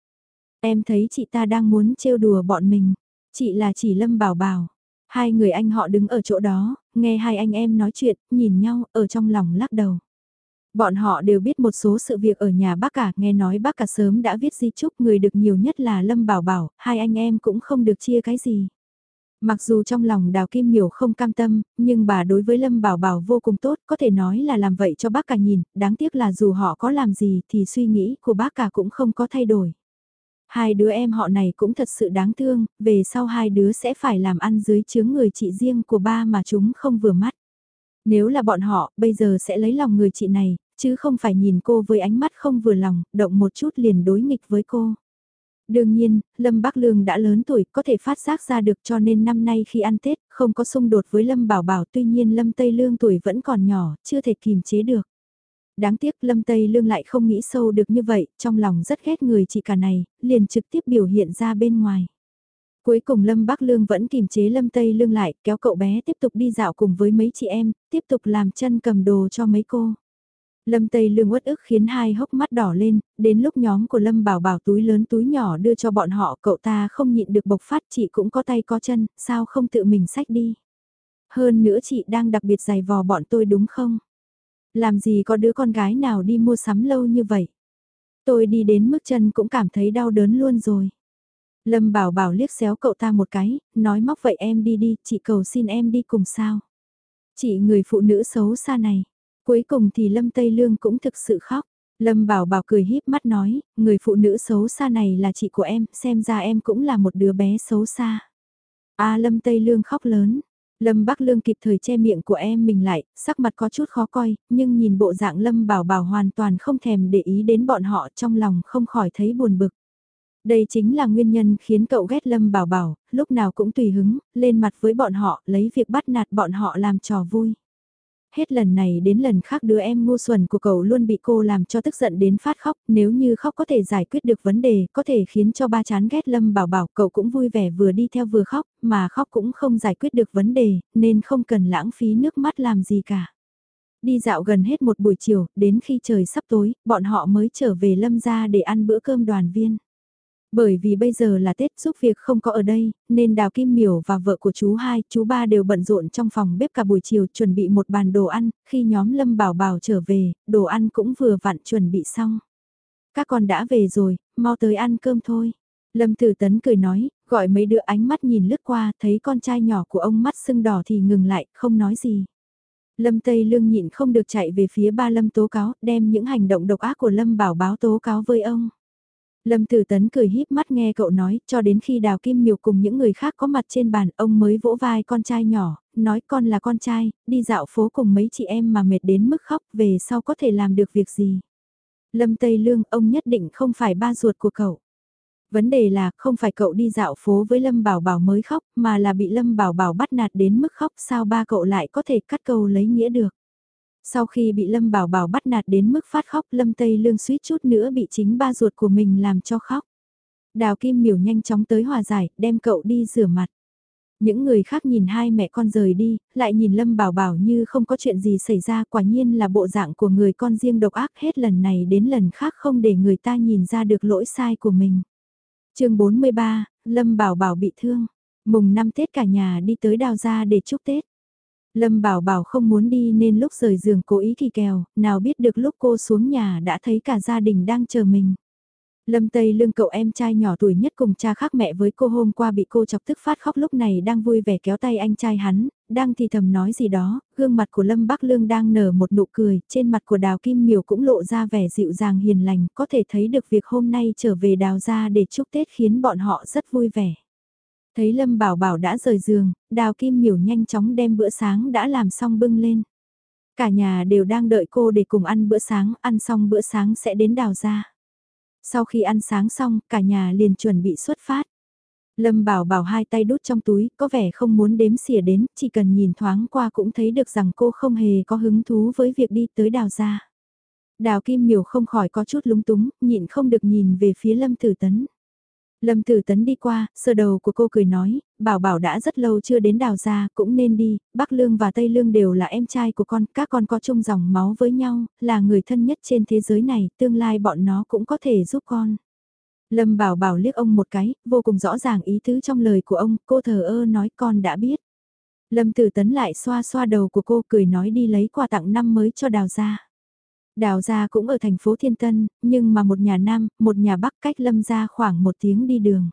Em thấy chị ta đang muốn trêu đùa bọn mình. Chị là chỉ Lâm Bảo Bảo. Hai người anh họ đứng ở chỗ đó, nghe hai anh em nói chuyện, nhìn nhau, ở trong lòng lắc đầu. Bọn họ đều biết một số sự việc ở nhà bác cả, nghe nói bác cả sớm đã viết di chúc người được nhiều nhất là Lâm Bảo Bảo, hai anh em cũng không được chia cái gì. Mặc dù trong lòng Đào Kim Miểu không cam tâm, nhưng bà đối với Lâm Bảo Bảo vô cùng tốt, có thể nói là làm vậy cho bác cả nhìn, đáng tiếc là dù họ có làm gì thì suy nghĩ của bác cả cũng không có thay đổi. Hai đứa em họ này cũng thật sự đáng thương, về sau hai đứa sẽ phải làm ăn dưới chướng người chị riêng của ba mà chúng không vừa mắt. Nếu là bọn họ, bây giờ sẽ lấy lòng người chị này, chứ không phải nhìn cô với ánh mắt không vừa lòng, động một chút liền đối nghịch với cô. Đương nhiên, Lâm Bắc Lương đã lớn tuổi, có thể phát giác ra được cho nên năm nay khi ăn Tết, không có xung đột với Lâm Bảo Bảo tuy nhiên Lâm Tây Lương tuổi vẫn còn nhỏ, chưa thể kìm chế được. Đáng tiếc Lâm Tây Lương lại không nghĩ sâu được như vậy, trong lòng rất ghét người chị cả này, liền trực tiếp biểu hiện ra bên ngoài. Cuối cùng Lâm Bắc Lương vẫn kìm chế Lâm Tây Lương lại, kéo cậu bé tiếp tục đi dạo cùng với mấy chị em, tiếp tục làm chân cầm đồ cho mấy cô. Lâm Tây Lương uất ức khiến hai hốc mắt đỏ lên, đến lúc nhóm của Lâm bảo bảo túi lớn túi nhỏ đưa cho bọn họ cậu ta không nhịn được bộc phát chị cũng có tay có chân, sao không tự mình xách đi. Hơn nữa chị đang đặc biệt giày vò bọn tôi đúng không? Làm gì có đứa con gái nào đi mua sắm lâu như vậy? Tôi đi đến mức chân cũng cảm thấy đau đớn luôn rồi. Lâm bảo bảo liếc xéo cậu ta một cái, nói móc vậy em đi đi, chị cầu xin em đi cùng sao. Chị người phụ nữ xấu xa này, Cuối cùng thì Lâm Tây Lương cũng thực sự khóc. Lâm Bảo Bảo cười híp mắt nói, người phụ nữ xấu xa này là chị của em, xem ra em cũng là một đứa bé xấu xa. A à, Lâm Tây Lương khóc lớn. Lâm Bắc Lương kịp thời che miệng của em mình lại, sắc mặt có chút khó coi, nhưng nhìn bộ dạng Lâm Bảo Bảo hoàn toàn không thèm để ý đến bọn họ trong lòng không khỏi thấy buồn bực. Đây chính là nguyên nhân khiến cậu ghét Lâm Bảo Bảo, lúc nào cũng tùy hứng, lên mặt với bọn họ, lấy việc bắt nạt bọn họ làm trò vui. Hết lần này đến lần khác đứa em ngu xuẩn của cậu luôn bị cô làm cho tức giận đến phát khóc, nếu như khóc có thể giải quyết được vấn đề, có thể khiến cho ba chán ghét Lâm Bảo Bảo, cậu cũng vui vẻ vừa đi theo vừa khóc, mà khóc cũng không giải quyết được vấn đề, nên không cần lãng phí nước mắt làm gì cả. Đi dạo gần hết một buổi chiều, đến khi trời sắp tối, bọn họ mới trở về Lâm ra để ăn bữa cơm đoàn viên. Bởi vì bây giờ là Tết giúp việc không có ở đây, nên Đào Kim Miểu và vợ của chú hai, chú ba đều bận rộn trong phòng bếp cả buổi chiều chuẩn bị một bàn đồ ăn, khi nhóm Lâm Bảo Bảo trở về, đồ ăn cũng vừa vặn chuẩn bị xong. Các con đã về rồi, mau tới ăn cơm thôi. Lâm Tử Tấn cười nói, gọi mấy đứa ánh mắt nhìn lướt qua, thấy con trai nhỏ của ông mắt sưng đỏ thì ngừng lại, không nói gì. Lâm Tây Lương nhịn không được chạy về phía ba Lâm tố cáo, đem những hành động độc ác của Lâm Bảo báo tố cáo với ông. Lâm Tử Tấn cười híp mắt nghe cậu nói, cho đến khi Đào Kim Miều cùng những người khác có mặt trên bàn, ông mới vỗ vai con trai nhỏ, nói con là con trai, đi dạo phố cùng mấy chị em mà mệt đến mức khóc về sau có thể làm được việc gì. Lâm Tây Lương ông nhất định không phải ba ruột của cậu. Vấn đề là không phải cậu đi dạo phố với Lâm Bảo Bảo mới khóc mà là bị Lâm Bảo Bảo bắt nạt đến mức khóc sao ba cậu lại có thể cắt câu lấy nghĩa được. Sau khi bị Lâm Bảo Bảo bắt nạt đến mức phát khóc Lâm Tây Lương suýt chút nữa bị chính ba ruột của mình làm cho khóc. Đào Kim Miểu nhanh chóng tới hòa giải, đem cậu đi rửa mặt. Những người khác nhìn hai mẹ con rời đi, lại nhìn Lâm Bảo Bảo như không có chuyện gì xảy ra quả nhiên là bộ dạng của người con riêng độc ác hết lần này đến lần khác không để người ta nhìn ra được lỗi sai của mình. chương 43, Lâm Bảo Bảo bị thương. Mùng năm Tết cả nhà đi tới đào ra để chúc Tết. Lâm Bảo Bảo không muốn đi nên lúc rời giường cố ý kỳ kèo, nào biết được lúc cô xuống nhà đã thấy cả gia đình đang chờ mình. Lâm Tây Lương cậu em trai nhỏ tuổi nhất cùng cha khác mẹ với cô hôm qua bị cô chọc tức phát khóc lúc này đang vui vẻ kéo tay anh trai hắn, đang thì thầm nói gì đó, gương mặt của Lâm Bắc Lương đang nở một nụ cười, trên mặt của Đào Kim Miều cũng lộ ra vẻ dịu dàng hiền lành, có thể thấy được việc hôm nay trở về đào ra để chúc Tết khiến bọn họ rất vui vẻ. Thấy Lâm Bảo Bảo đã rời giường, Đào Kim Miểu nhanh chóng đem bữa sáng đã làm xong bưng lên. Cả nhà đều đang đợi cô để cùng ăn bữa sáng, ăn xong bữa sáng sẽ đến đào ra. Sau khi ăn sáng xong, cả nhà liền chuẩn bị xuất phát. Lâm bảo bảo hai tay đút trong túi, có vẻ không muốn đếm xỉa đến, chỉ cần nhìn thoáng qua cũng thấy được rằng cô không hề có hứng thú với việc đi tới đào ra. Đào Kim Miểu không khỏi có chút lúng túng, nhịn không được nhìn về phía Lâm Tử Tấn. Lâm Tử Tấn đi qua, sơ đầu của cô cười nói, bảo bảo đã rất lâu chưa đến đào gia, cũng nên đi, Bắc Lương và Tây Lương đều là em trai của con, các con có chung dòng máu với nhau, là người thân nhất trên thế giới này, tương lai bọn nó cũng có thể giúp con. Lâm bảo bảo liếc ông một cái, vô cùng rõ ràng ý tứ trong lời của ông, cô thờ ơ nói con đã biết. Lâm Tử Tấn lại xoa xoa đầu của cô cười nói đi lấy quà tặng năm mới cho đào gia. Đào gia cũng ở thành phố Thiên Tân, nhưng mà một nhà Nam, một nhà Bắc cách Lâm gia khoảng một tiếng đi đường.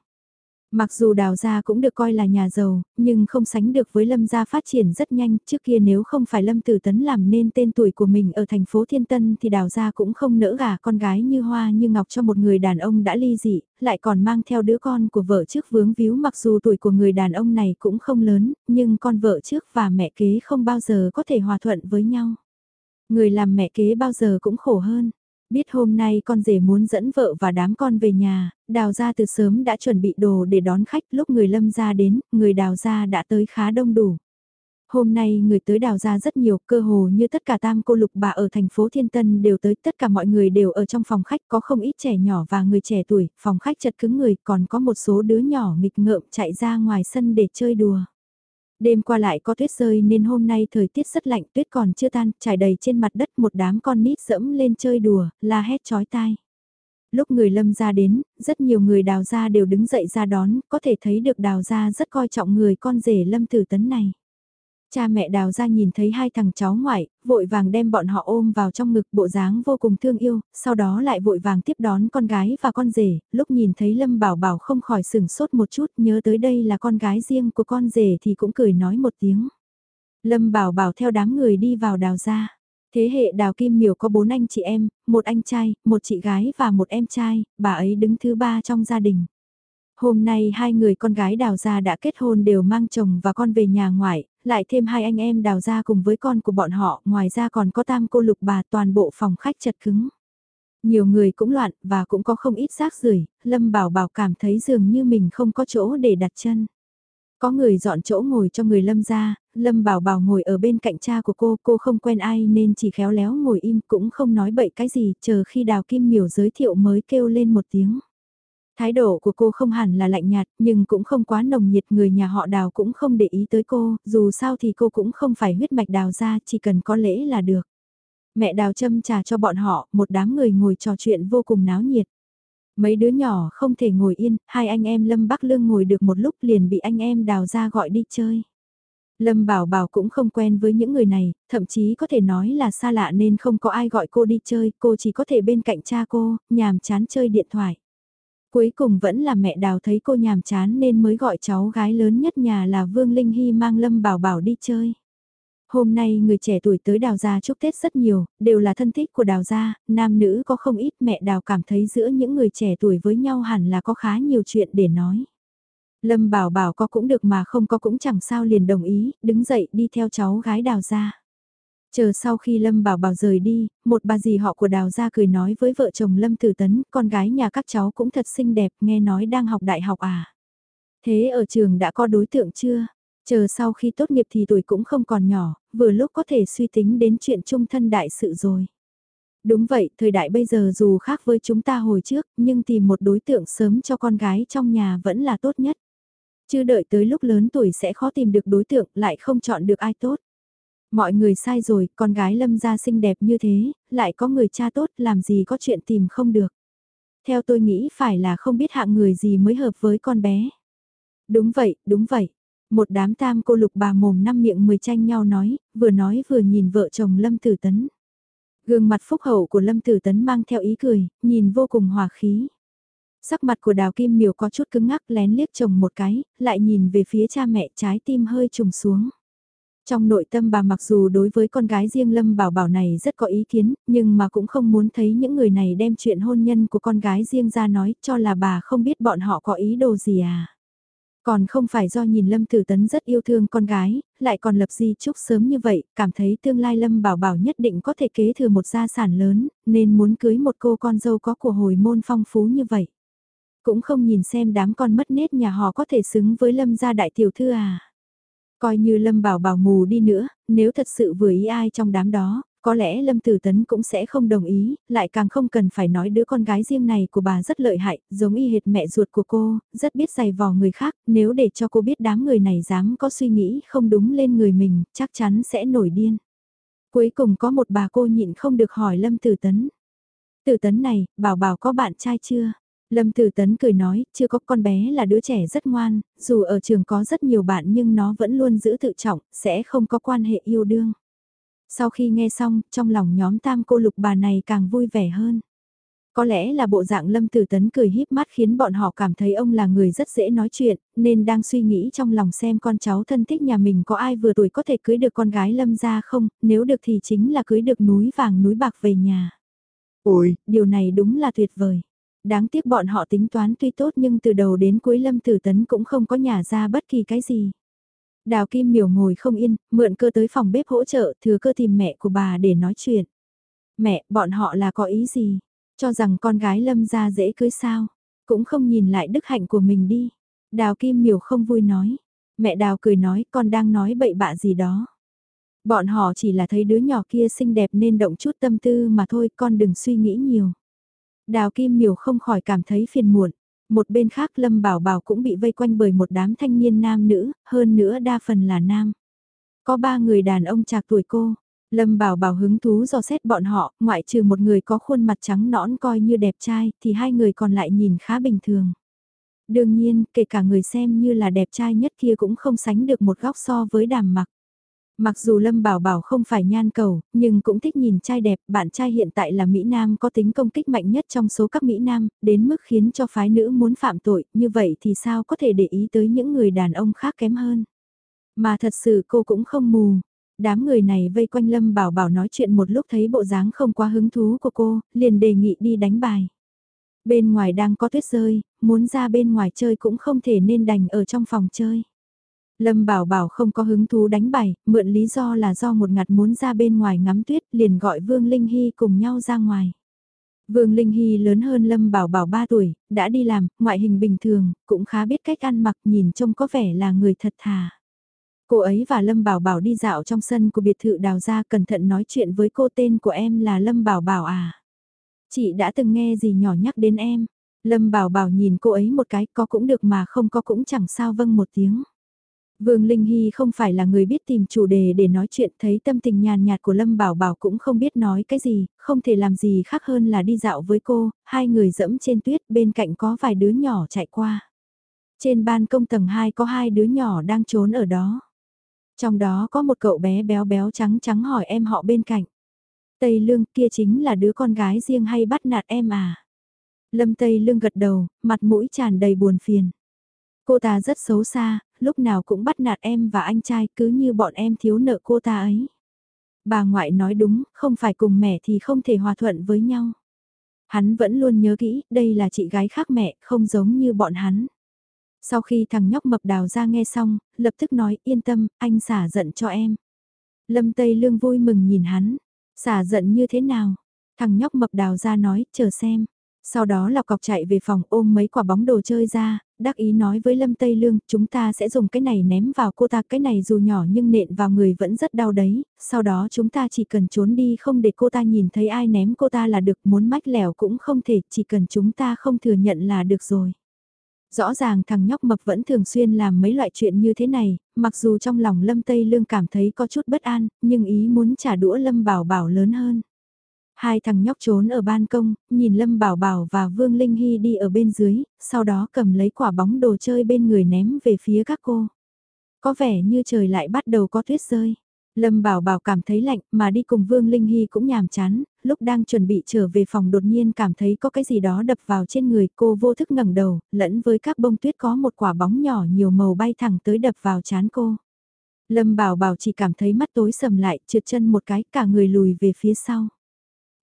Mặc dù đào gia cũng được coi là nhà giàu, nhưng không sánh được với lâm gia phát triển rất nhanh, trước kia nếu không phải lâm tử tấn làm nên tên tuổi của mình ở thành phố Thiên Tân thì đào gia cũng không nỡ gả con gái như hoa như ngọc cho một người đàn ông đã ly dị, lại còn mang theo đứa con của vợ trước vướng víu mặc dù tuổi của người đàn ông này cũng không lớn, nhưng con vợ trước và mẹ kế không bao giờ có thể hòa thuận với nhau. Người làm mẹ kế bao giờ cũng khổ hơn. Biết hôm nay con rể muốn dẫn vợ và đám con về nhà, đào ra từ sớm đã chuẩn bị đồ để đón khách lúc người lâm ra đến, người đào ra đã tới khá đông đủ. Hôm nay người tới đào ra rất nhiều, cơ hồ như tất cả tam cô lục bà ở thành phố Thiên Tân đều tới, tất cả mọi người đều ở trong phòng khách, có không ít trẻ nhỏ và người trẻ tuổi, phòng khách chật cứng người, còn có một số đứa nhỏ nghịch ngợm chạy ra ngoài sân để chơi đùa. Đêm qua lại có tuyết rơi nên hôm nay thời tiết rất lạnh tuyết còn chưa tan, trải đầy trên mặt đất một đám con nít dẫm lên chơi đùa, la hét chói tai. Lúc người lâm ra đến, rất nhiều người đào ra đều đứng dậy ra đón, có thể thấy được đào ra rất coi trọng người con rể lâm tử tấn này. Cha mẹ đào ra nhìn thấy hai thằng cháu ngoại, vội vàng đem bọn họ ôm vào trong ngực bộ dáng vô cùng thương yêu, sau đó lại vội vàng tiếp đón con gái và con rể, lúc nhìn thấy Lâm Bảo Bảo không khỏi sừng sốt một chút nhớ tới đây là con gái riêng của con rể thì cũng cười nói một tiếng. Lâm Bảo Bảo theo đám người đi vào đào ra. Thế hệ đào kim miểu có bốn anh chị em, một anh trai, một chị gái và một em trai, bà ấy đứng thứ ba trong gia đình. Hôm nay hai người con gái đào gia đã kết hôn đều mang chồng và con về nhà ngoại, lại thêm hai anh em đào ra cùng với con của bọn họ, ngoài ra còn có tam cô lục bà toàn bộ phòng khách chật cứng. Nhiều người cũng loạn và cũng có không ít rác rưởi Lâm Bảo Bảo cảm thấy dường như mình không có chỗ để đặt chân. Có người dọn chỗ ngồi cho người Lâm ra, Lâm Bảo Bảo ngồi ở bên cạnh cha của cô, cô không quen ai nên chỉ khéo léo ngồi im cũng không nói bậy cái gì, chờ khi Đào Kim Miểu giới thiệu mới kêu lên một tiếng. Thái độ của cô không hẳn là lạnh nhạt, nhưng cũng không quá nồng nhiệt người nhà họ đào cũng không để ý tới cô, dù sao thì cô cũng không phải huyết mạch đào ra, chỉ cần có lễ là được. Mẹ đào châm trà cho bọn họ, một đám người ngồi trò chuyện vô cùng náo nhiệt. Mấy đứa nhỏ không thể ngồi yên, hai anh em Lâm Bắc Lương ngồi được một lúc liền bị anh em đào ra gọi đi chơi. Lâm Bảo Bảo cũng không quen với những người này, thậm chí có thể nói là xa lạ nên không có ai gọi cô đi chơi, cô chỉ có thể bên cạnh cha cô, nhàm chán chơi điện thoại. Cuối cùng vẫn là mẹ đào thấy cô nhàm chán nên mới gọi cháu gái lớn nhất nhà là Vương Linh Hy mang Lâm Bảo Bảo đi chơi. Hôm nay người trẻ tuổi tới đào gia chúc Tết rất nhiều, đều là thân thích của đào gia, nam nữ có không ít mẹ đào cảm thấy giữa những người trẻ tuổi với nhau hẳn là có khá nhiều chuyện để nói. Lâm bảo bảo có cũng được mà không có cũng chẳng sao liền đồng ý, đứng dậy đi theo cháu gái đào gia Chờ sau khi Lâm Bảo Bảo rời đi, một bà dì họ của Đào gia cười nói với vợ chồng Lâm Tử Tấn, con gái nhà các cháu cũng thật xinh đẹp, nghe nói đang học đại học à. Thế ở trường đã có đối tượng chưa? Chờ sau khi tốt nghiệp thì tuổi cũng không còn nhỏ, vừa lúc có thể suy tính đến chuyện chung thân đại sự rồi. Đúng vậy, thời đại bây giờ dù khác với chúng ta hồi trước, nhưng tìm một đối tượng sớm cho con gái trong nhà vẫn là tốt nhất. Chứ đợi tới lúc lớn tuổi sẽ khó tìm được đối tượng lại không chọn được ai tốt. Mọi người sai rồi, con gái lâm gia xinh đẹp như thế, lại có người cha tốt làm gì có chuyện tìm không được. Theo tôi nghĩ phải là không biết hạng người gì mới hợp với con bé. Đúng vậy, đúng vậy. Một đám tam cô lục bà mồm năm miệng mười tranh nhau nói, vừa nói vừa nhìn vợ chồng Lâm Tử Tấn. Gương mặt phúc hậu của Lâm Tử Tấn mang theo ý cười, nhìn vô cùng hòa khí. Sắc mặt của Đào Kim Miểu có chút cứng ngắc lén liếc chồng một cái, lại nhìn về phía cha mẹ trái tim hơi trùng xuống. Trong nội tâm bà mặc dù đối với con gái riêng Lâm Bảo Bảo này rất có ý kiến, nhưng mà cũng không muốn thấy những người này đem chuyện hôn nhân của con gái riêng ra nói cho là bà không biết bọn họ có ý đồ gì à. Còn không phải do nhìn Lâm Tử Tấn rất yêu thương con gái, lại còn lập di chúc sớm như vậy, cảm thấy tương lai Lâm Bảo Bảo nhất định có thể kế thừa một gia sản lớn, nên muốn cưới một cô con dâu có của hồi môn phong phú như vậy. Cũng không nhìn xem đám con mất nết nhà họ có thể xứng với Lâm gia đại tiểu thư à. Coi như Lâm Bảo Bảo mù đi nữa, nếu thật sự vừa ý ai trong đám đó, có lẽ Lâm Tử Tấn cũng sẽ không đồng ý, lại càng không cần phải nói đứa con gái riêng này của bà rất lợi hại, giống y hệt mẹ ruột của cô, rất biết giày vò người khác, nếu để cho cô biết đám người này dám có suy nghĩ không đúng lên người mình, chắc chắn sẽ nổi điên. Cuối cùng có một bà cô nhịn không được hỏi Lâm Tử Tấn. Tử Tấn này, bảo bảo có bạn trai chưa? Lâm Tử Tấn cười nói, chưa có con bé là đứa trẻ rất ngoan, dù ở trường có rất nhiều bạn nhưng nó vẫn luôn giữ tự trọng, sẽ không có quan hệ yêu đương. Sau khi nghe xong, trong lòng nhóm tam cô lục bà này càng vui vẻ hơn. Có lẽ là bộ dạng Lâm Tử Tấn cười híp mắt khiến bọn họ cảm thấy ông là người rất dễ nói chuyện, nên đang suy nghĩ trong lòng xem con cháu thân thích nhà mình có ai vừa tuổi có thể cưới được con gái Lâm ra không, nếu được thì chính là cưới được núi vàng núi bạc về nhà. Ôi, điều này đúng là tuyệt vời. Đáng tiếc bọn họ tính toán tuy tốt nhưng từ đầu đến cuối Lâm Tử Tấn cũng không có nhà ra bất kỳ cái gì. Đào Kim Miểu ngồi không yên, mượn cơ tới phòng bếp hỗ trợ thừa cơ tìm mẹ của bà để nói chuyện. Mẹ, bọn họ là có ý gì? Cho rằng con gái Lâm ra dễ cưới sao? Cũng không nhìn lại đức hạnh của mình đi. Đào Kim Miểu không vui nói. Mẹ Đào cười nói con đang nói bậy bạ gì đó. Bọn họ chỉ là thấy đứa nhỏ kia xinh đẹp nên động chút tâm tư mà thôi con đừng suy nghĩ nhiều. Đào Kim Miểu không khỏi cảm thấy phiền muộn. Một bên khác Lâm Bảo Bảo cũng bị vây quanh bởi một đám thanh niên nam nữ, hơn nữa đa phần là nam. Có ba người đàn ông trạc tuổi cô. Lâm Bảo Bảo hứng thú do xét bọn họ, ngoại trừ một người có khuôn mặt trắng nõn coi như đẹp trai, thì hai người còn lại nhìn khá bình thường. Đương nhiên, kể cả người xem như là đẹp trai nhất kia cũng không sánh được một góc so với đàm mặc. Mặc dù Lâm Bảo Bảo không phải nhan cầu, nhưng cũng thích nhìn trai đẹp, bạn trai hiện tại là Mỹ Nam có tính công kích mạnh nhất trong số các Mỹ Nam, đến mức khiến cho phái nữ muốn phạm tội, như vậy thì sao có thể để ý tới những người đàn ông khác kém hơn. Mà thật sự cô cũng không mù. Đám người này vây quanh Lâm Bảo Bảo nói chuyện một lúc thấy bộ dáng không quá hứng thú của cô, liền đề nghị đi đánh bài. Bên ngoài đang có tuyết rơi, muốn ra bên ngoài chơi cũng không thể nên đành ở trong phòng chơi. Lâm Bảo Bảo không có hứng thú đánh bài, mượn lý do là do một ngặt muốn ra bên ngoài ngắm tuyết, liền gọi Vương Linh Hy cùng nhau ra ngoài. Vương Linh Hy lớn hơn Lâm Bảo Bảo 3 tuổi, đã đi làm, ngoại hình bình thường, cũng khá biết cách ăn mặc nhìn trông có vẻ là người thật thà. Cô ấy và Lâm Bảo Bảo đi dạo trong sân của biệt thự đào ra cẩn thận nói chuyện với cô tên của em là Lâm Bảo Bảo à. Chị đã từng nghe gì nhỏ nhắc đến em. Lâm Bảo Bảo nhìn cô ấy một cái có cũng được mà không có cũng chẳng sao vâng một tiếng. Vương Linh Hy không phải là người biết tìm chủ đề để nói chuyện thấy tâm tình nhàn nhạt của Lâm Bảo Bảo cũng không biết nói cái gì, không thể làm gì khác hơn là đi dạo với cô, hai người dẫm trên tuyết bên cạnh có vài đứa nhỏ chạy qua. Trên ban công tầng 2 có hai đứa nhỏ đang trốn ở đó. Trong đó có một cậu bé béo béo trắng trắng hỏi em họ bên cạnh. Tây Lương kia chính là đứa con gái riêng hay bắt nạt em à? Lâm Tây Lương gật đầu, mặt mũi tràn đầy buồn phiền. Cô ta rất xấu xa, lúc nào cũng bắt nạt em và anh trai cứ như bọn em thiếu nợ cô ta ấy. Bà ngoại nói đúng, không phải cùng mẹ thì không thể hòa thuận với nhau. Hắn vẫn luôn nhớ kỹ, đây là chị gái khác mẹ, không giống như bọn hắn. Sau khi thằng nhóc mập đào ra nghe xong, lập tức nói yên tâm, anh xả giận cho em. Lâm Tây Lương vui mừng nhìn hắn, xả giận như thế nào? Thằng nhóc mập đào ra nói, chờ xem. Sau đó là cọc chạy về phòng ôm mấy quả bóng đồ chơi ra, đắc ý nói với Lâm Tây Lương, chúng ta sẽ dùng cái này ném vào cô ta, cái này dù nhỏ nhưng nện vào người vẫn rất đau đấy, sau đó chúng ta chỉ cần trốn đi không để cô ta nhìn thấy ai ném cô ta là được, muốn mách lẻo cũng không thể, chỉ cần chúng ta không thừa nhận là được rồi. Rõ ràng thằng nhóc mập vẫn thường xuyên làm mấy loại chuyện như thế này, mặc dù trong lòng Lâm Tây Lương cảm thấy có chút bất an, nhưng ý muốn trả đũa Lâm Bảo Bảo lớn hơn. Hai thằng nhóc trốn ở ban công, nhìn Lâm Bảo Bảo và Vương Linh Hy đi ở bên dưới, sau đó cầm lấy quả bóng đồ chơi bên người ném về phía các cô. Có vẻ như trời lại bắt đầu có tuyết rơi. Lâm Bảo Bảo cảm thấy lạnh mà đi cùng Vương Linh Hy cũng nhàm chán, lúc đang chuẩn bị trở về phòng đột nhiên cảm thấy có cái gì đó đập vào trên người cô vô thức ngẩng đầu, lẫn với các bông tuyết có một quả bóng nhỏ nhiều màu bay thẳng tới đập vào chán cô. Lâm Bảo Bảo chỉ cảm thấy mắt tối sầm lại, trượt chân một cái cả người lùi về phía sau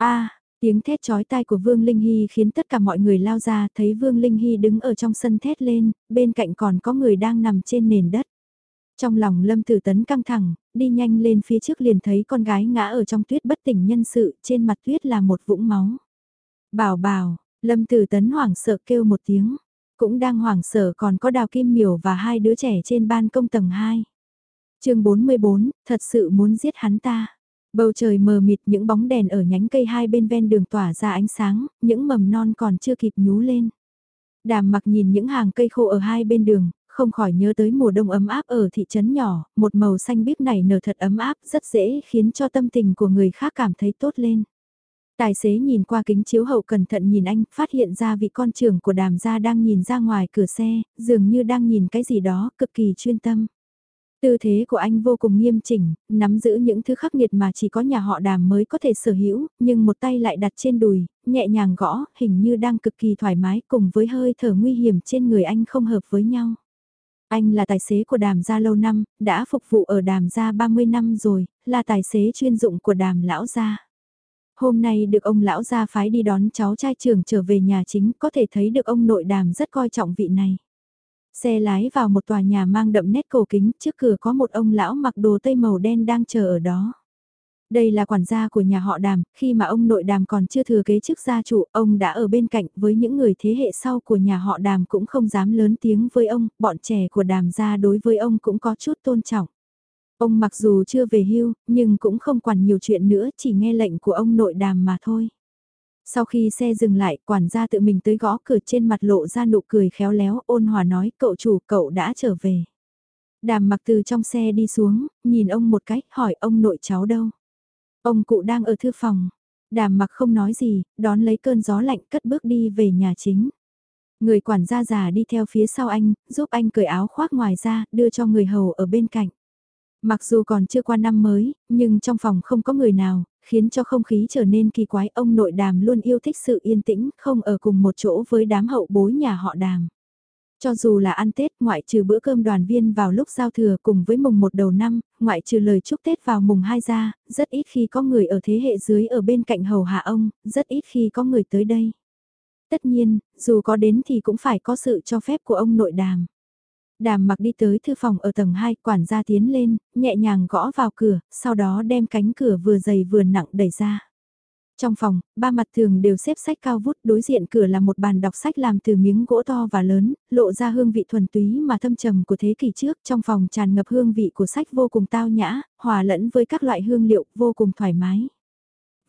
a tiếng thét chói tai của Vương Linh Hy khiến tất cả mọi người lao ra thấy Vương Linh Hy đứng ở trong sân thét lên, bên cạnh còn có người đang nằm trên nền đất. Trong lòng Lâm Tử Tấn căng thẳng, đi nhanh lên phía trước liền thấy con gái ngã ở trong tuyết bất tỉnh nhân sự, trên mặt tuyết là một vũng máu. Bảo bảo, Lâm Tử Tấn hoảng sợ kêu một tiếng, cũng đang hoảng sợ còn có Đào Kim Miểu và hai đứa trẻ trên ban công tầng 2. chương 44, thật sự muốn giết hắn ta. Bầu trời mờ mịt những bóng đèn ở nhánh cây hai bên ven đường tỏa ra ánh sáng, những mầm non còn chưa kịp nhú lên. Đàm mặc nhìn những hàng cây khô ở hai bên đường, không khỏi nhớ tới mùa đông ấm áp ở thị trấn nhỏ, một màu xanh biếc này nở thật ấm áp, rất dễ khiến cho tâm tình của người khác cảm thấy tốt lên. Tài xế nhìn qua kính chiếu hậu cẩn thận nhìn anh, phát hiện ra vị con trưởng của đàm gia đang nhìn ra ngoài cửa xe, dường như đang nhìn cái gì đó, cực kỳ chuyên tâm. Tư thế của anh vô cùng nghiêm chỉnh, nắm giữ những thứ khắc nghiệt mà chỉ có nhà họ đàm mới có thể sở hữu, nhưng một tay lại đặt trên đùi, nhẹ nhàng gõ, hình như đang cực kỳ thoải mái cùng với hơi thở nguy hiểm trên người anh không hợp với nhau. Anh là tài xế của đàm gia lâu năm, đã phục vụ ở đàm gia 30 năm rồi, là tài xế chuyên dụng của đàm lão gia. Hôm nay được ông lão gia phái đi đón cháu trai trưởng trở về nhà chính, có thể thấy được ông nội đàm rất coi trọng vị này. Xe lái vào một tòa nhà mang đậm nét cổ kính, trước cửa có một ông lão mặc đồ tây màu đen đang chờ ở đó. Đây là quản gia của nhà họ đàm, khi mà ông nội đàm còn chưa thừa kế chức gia chủ, ông đã ở bên cạnh với những người thế hệ sau của nhà họ đàm cũng không dám lớn tiếng với ông, bọn trẻ của đàm gia đối với ông cũng có chút tôn trọng. Ông mặc dù chưa về hưu, nhưng cũng không quản nhiều chuyện nữa, chỉ nghe lệnh của ông nội đàm mà thôi. Sau khi xe dừng lại, quản gia tự mình tới gõ cửa trên mặt lộ ra nụ cười khéo léo, ôn hòa nói, cậu chủ, cậu đã trở về. Đàm mặc từ trong xe đi xuống, nhìn ông một cách, hỏi ông nội cháu đâu. Ông cụ đang ở thư phòng. Đàm mặc không nói gì, đón lấy cơn gió lạnh cất bước đi về nhà chính. Người quản gia già đi theo phía sau anh, giúp anh cởi áo khoác ngoài ra, đưa cho người hầu ở bên cạnh. Mặc dù còn chưa qua năm mới, nhưng trong phòng không có người nào, khiến cho không khí trở nên kỳ quái. Ông nội đàm luôn yêu thích sự yên tĩnh, không ở cùng một chỗ với đám hậu bối nhà họ đàm. Cho dù là ăn Tết, ngoại trừ bữa cơm đoàn viên vào lúc giao thừa cùng với mùng một đầu năm, ngoại trừ lời chúc Tết vào mùng hai ra, rất ít khi có người ở thế hệ dưới ở bên cạnh hầu hạ ông, rất ít khi có người tới đây. Tất nhiên, dù có đến thì cũng phải có sự cho phép của ông nội đàm. Đàm mặc đi tới thư phòng ở tầng 2, quản gia tiến lên, nhẹ nhàng gõ vào cửa, sau đó đem cánh cửa vừa dày vừa nặng đẩy ra. Trong phòng, ba mặt tường đều xếp sách cao vút, đối diện cửa là một bàn đọc sách làm từ miếng gỗ to và lớn, lộ ra hương vị thuần túy mà thâm trầm của thế kỷ trước. Trong phòng tràn ngập hương vị của sách vô cùng tao nhã, hòa lẫn với các loại hương liệu vô cùng thoải mái.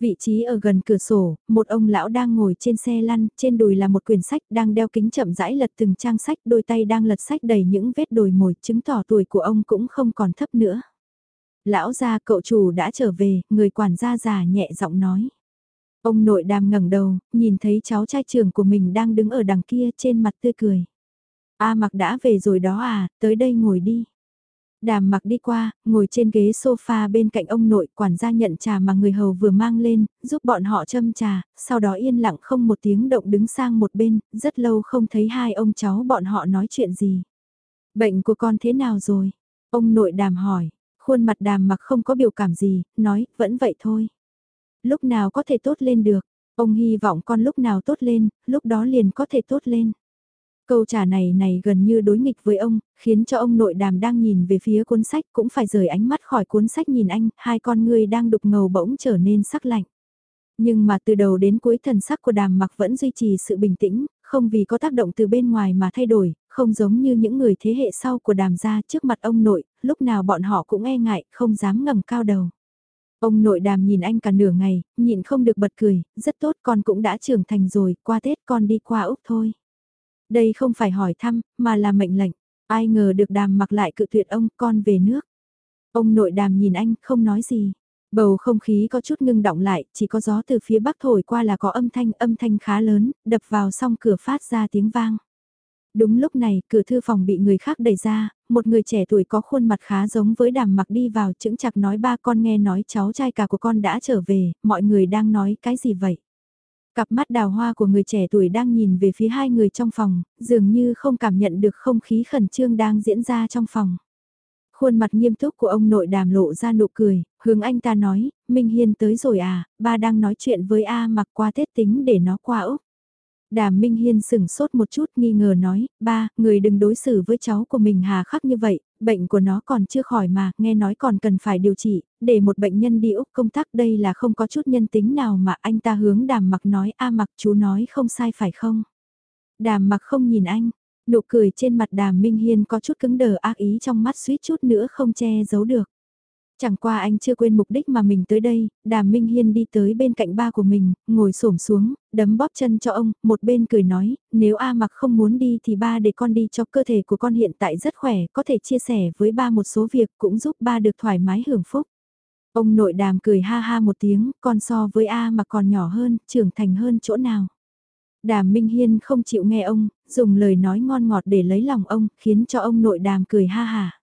Vị trí ở gần cửa sổ, một ông lão đang ngồi trên xe lăn, trên đùi là một quyển sách đang đeo kính chậm rãi lật từng trang sách, đôi tay đang lật sách đầy những vết đồi mồi, chứng tỏ tuổi của ông cũng không còn thấp nữa. Lão gia cậu chủ đã trở về, người quản gia già nhẹ giọng nói. Ông nội đàm ngẩng đầu, nhìn thấy cháu trai trưởng của mình đang đứng ở đằng kia trên mặt tươi cười. A mặc đã về rồi đó à, tới đây ngồi đi. Đàm mặc đi qua, ngồi trên ghế sofa bên cạnh ông nội quản gia nhận trà mà người hầu vừa mang lên, giúp bọn họ châm trà, sau đó yên lặng không một tiếng động đứng sang một bên, rất lâu không thấy hai ông cháu bọn họ nói chuyện gì. Bệnh của con thế nào rồi? Ông nội đàm hỏi, khuôn mặt đàm mặc không có biểu cảm gì, nói, vẫn vậy thôi. Lúc nào có thể tốt lên được, ông hy vọng con lúc nào tốt lên, lúc đó liền có thể tốt lên. Câu trả này này gần như đối nghịch với ông, khiến cho ông nội đàm đang nhìn về phía cuốn sách cũng phải rời ánh mắt khỏi cuốn sách nhìn anh, hai con người đang đục ngầu bỗng trở nên sắc lạnh. Nhưng mà từ đầu đến cuối thần sắc của đàm mặc vẫn duy trì sự bình tĩnh, không vì có tác động từ bên ngoài mà thay đổi, không giống như những người thế hệ sau của đàm gia trước mặt ông nội, lúc nào bọn họ cũng e ngại, không dám ngẩng cao đầu. Ông nội đàm nhìn anh cả nửa ngày, nhịn không được bật cười, rất tốt con cũng đã trưởng thành rồi, qua Tết con đi qua Úc thôi. Đây không phải hỏi thăm, mà là mệnh lệnh, ai ngờ được đàm mặc lại cự tuyệt ông, con về nước. Ông nội đàm nhìn anh, không nói gì. Bầu không khí có chút ngưng động lại, chỉ có gió từ phía bắc thổi qua là có âm thanh, âm thanh khá lớn, đập vào song cửa phát ra tiếng vang. Đúng lúc này, cửa thư phòng bị người khác đẩy ra, một người trẻ tuổi có khuôn mặt khá giống với đàm mặc đi vào chững chặt nói ba con nghe nói cháu trai cả của con đã trở về, mọi người đang nói cái gì vậy? Cặp mắt đào hoa của người trẻ tuổi đang nhìn về phía hai người trong phòng, dường như không cảm nhận được không khí khẩn trương đang diễn ra trong phòng. Khuôn mặt nghiêm túc của ông nội đàm lộ ra nụ cười, hướng anh ta nói, Minh Hiên tới rồi à, ba đang nói chuyện với A mặc qua Tết tính để nó qua Úc. Đàm Minh Hiên sửng sốt một chút nghi ngờ nói, ba, người đừng đối xử với cháu của mình hà khắc như vậy, bệnh của nó còn chưa khỏi mà, nghe nói còn cần phải điều trị, để một bệnh nhân đi Úc công tác đây là không có chút nhân tính nào mà anh ta hướng đàm mặc nói, a mặc chú nói không sai phải không? Đàm mặc không nhìn anh, nụ cười trên mặt đàm Minh Hiên có chút cứng đờ ác ý trong mắt suýt chút nữa không che giấu được. Chẳng qua anh chưa quên mục đích mà mình tới đây, đàm Minh Hiên đi tới bên cạnh ba của mình, ngồi xổm xuống, đấm bóp chân cho ông, một bên cười nói, nếu A mặc không muốn đi thì ba để con đi cho cơ thể của con hiện tại rất khỏe, có thể chia sẻ với ba một số việc cũng giúp ba được thoải mái hưởng phúc. Ông nội đàm cười ha ha một tiếng, con so với A mặc còn nhỏ hơn, trưởng thành hơn chỗ nào. Đàm Minh Hiên không chịu nghe ông, dùng lời nói ngon ngọt để lấy lòng ông, khiến cho ông nội đàm cười ha ha.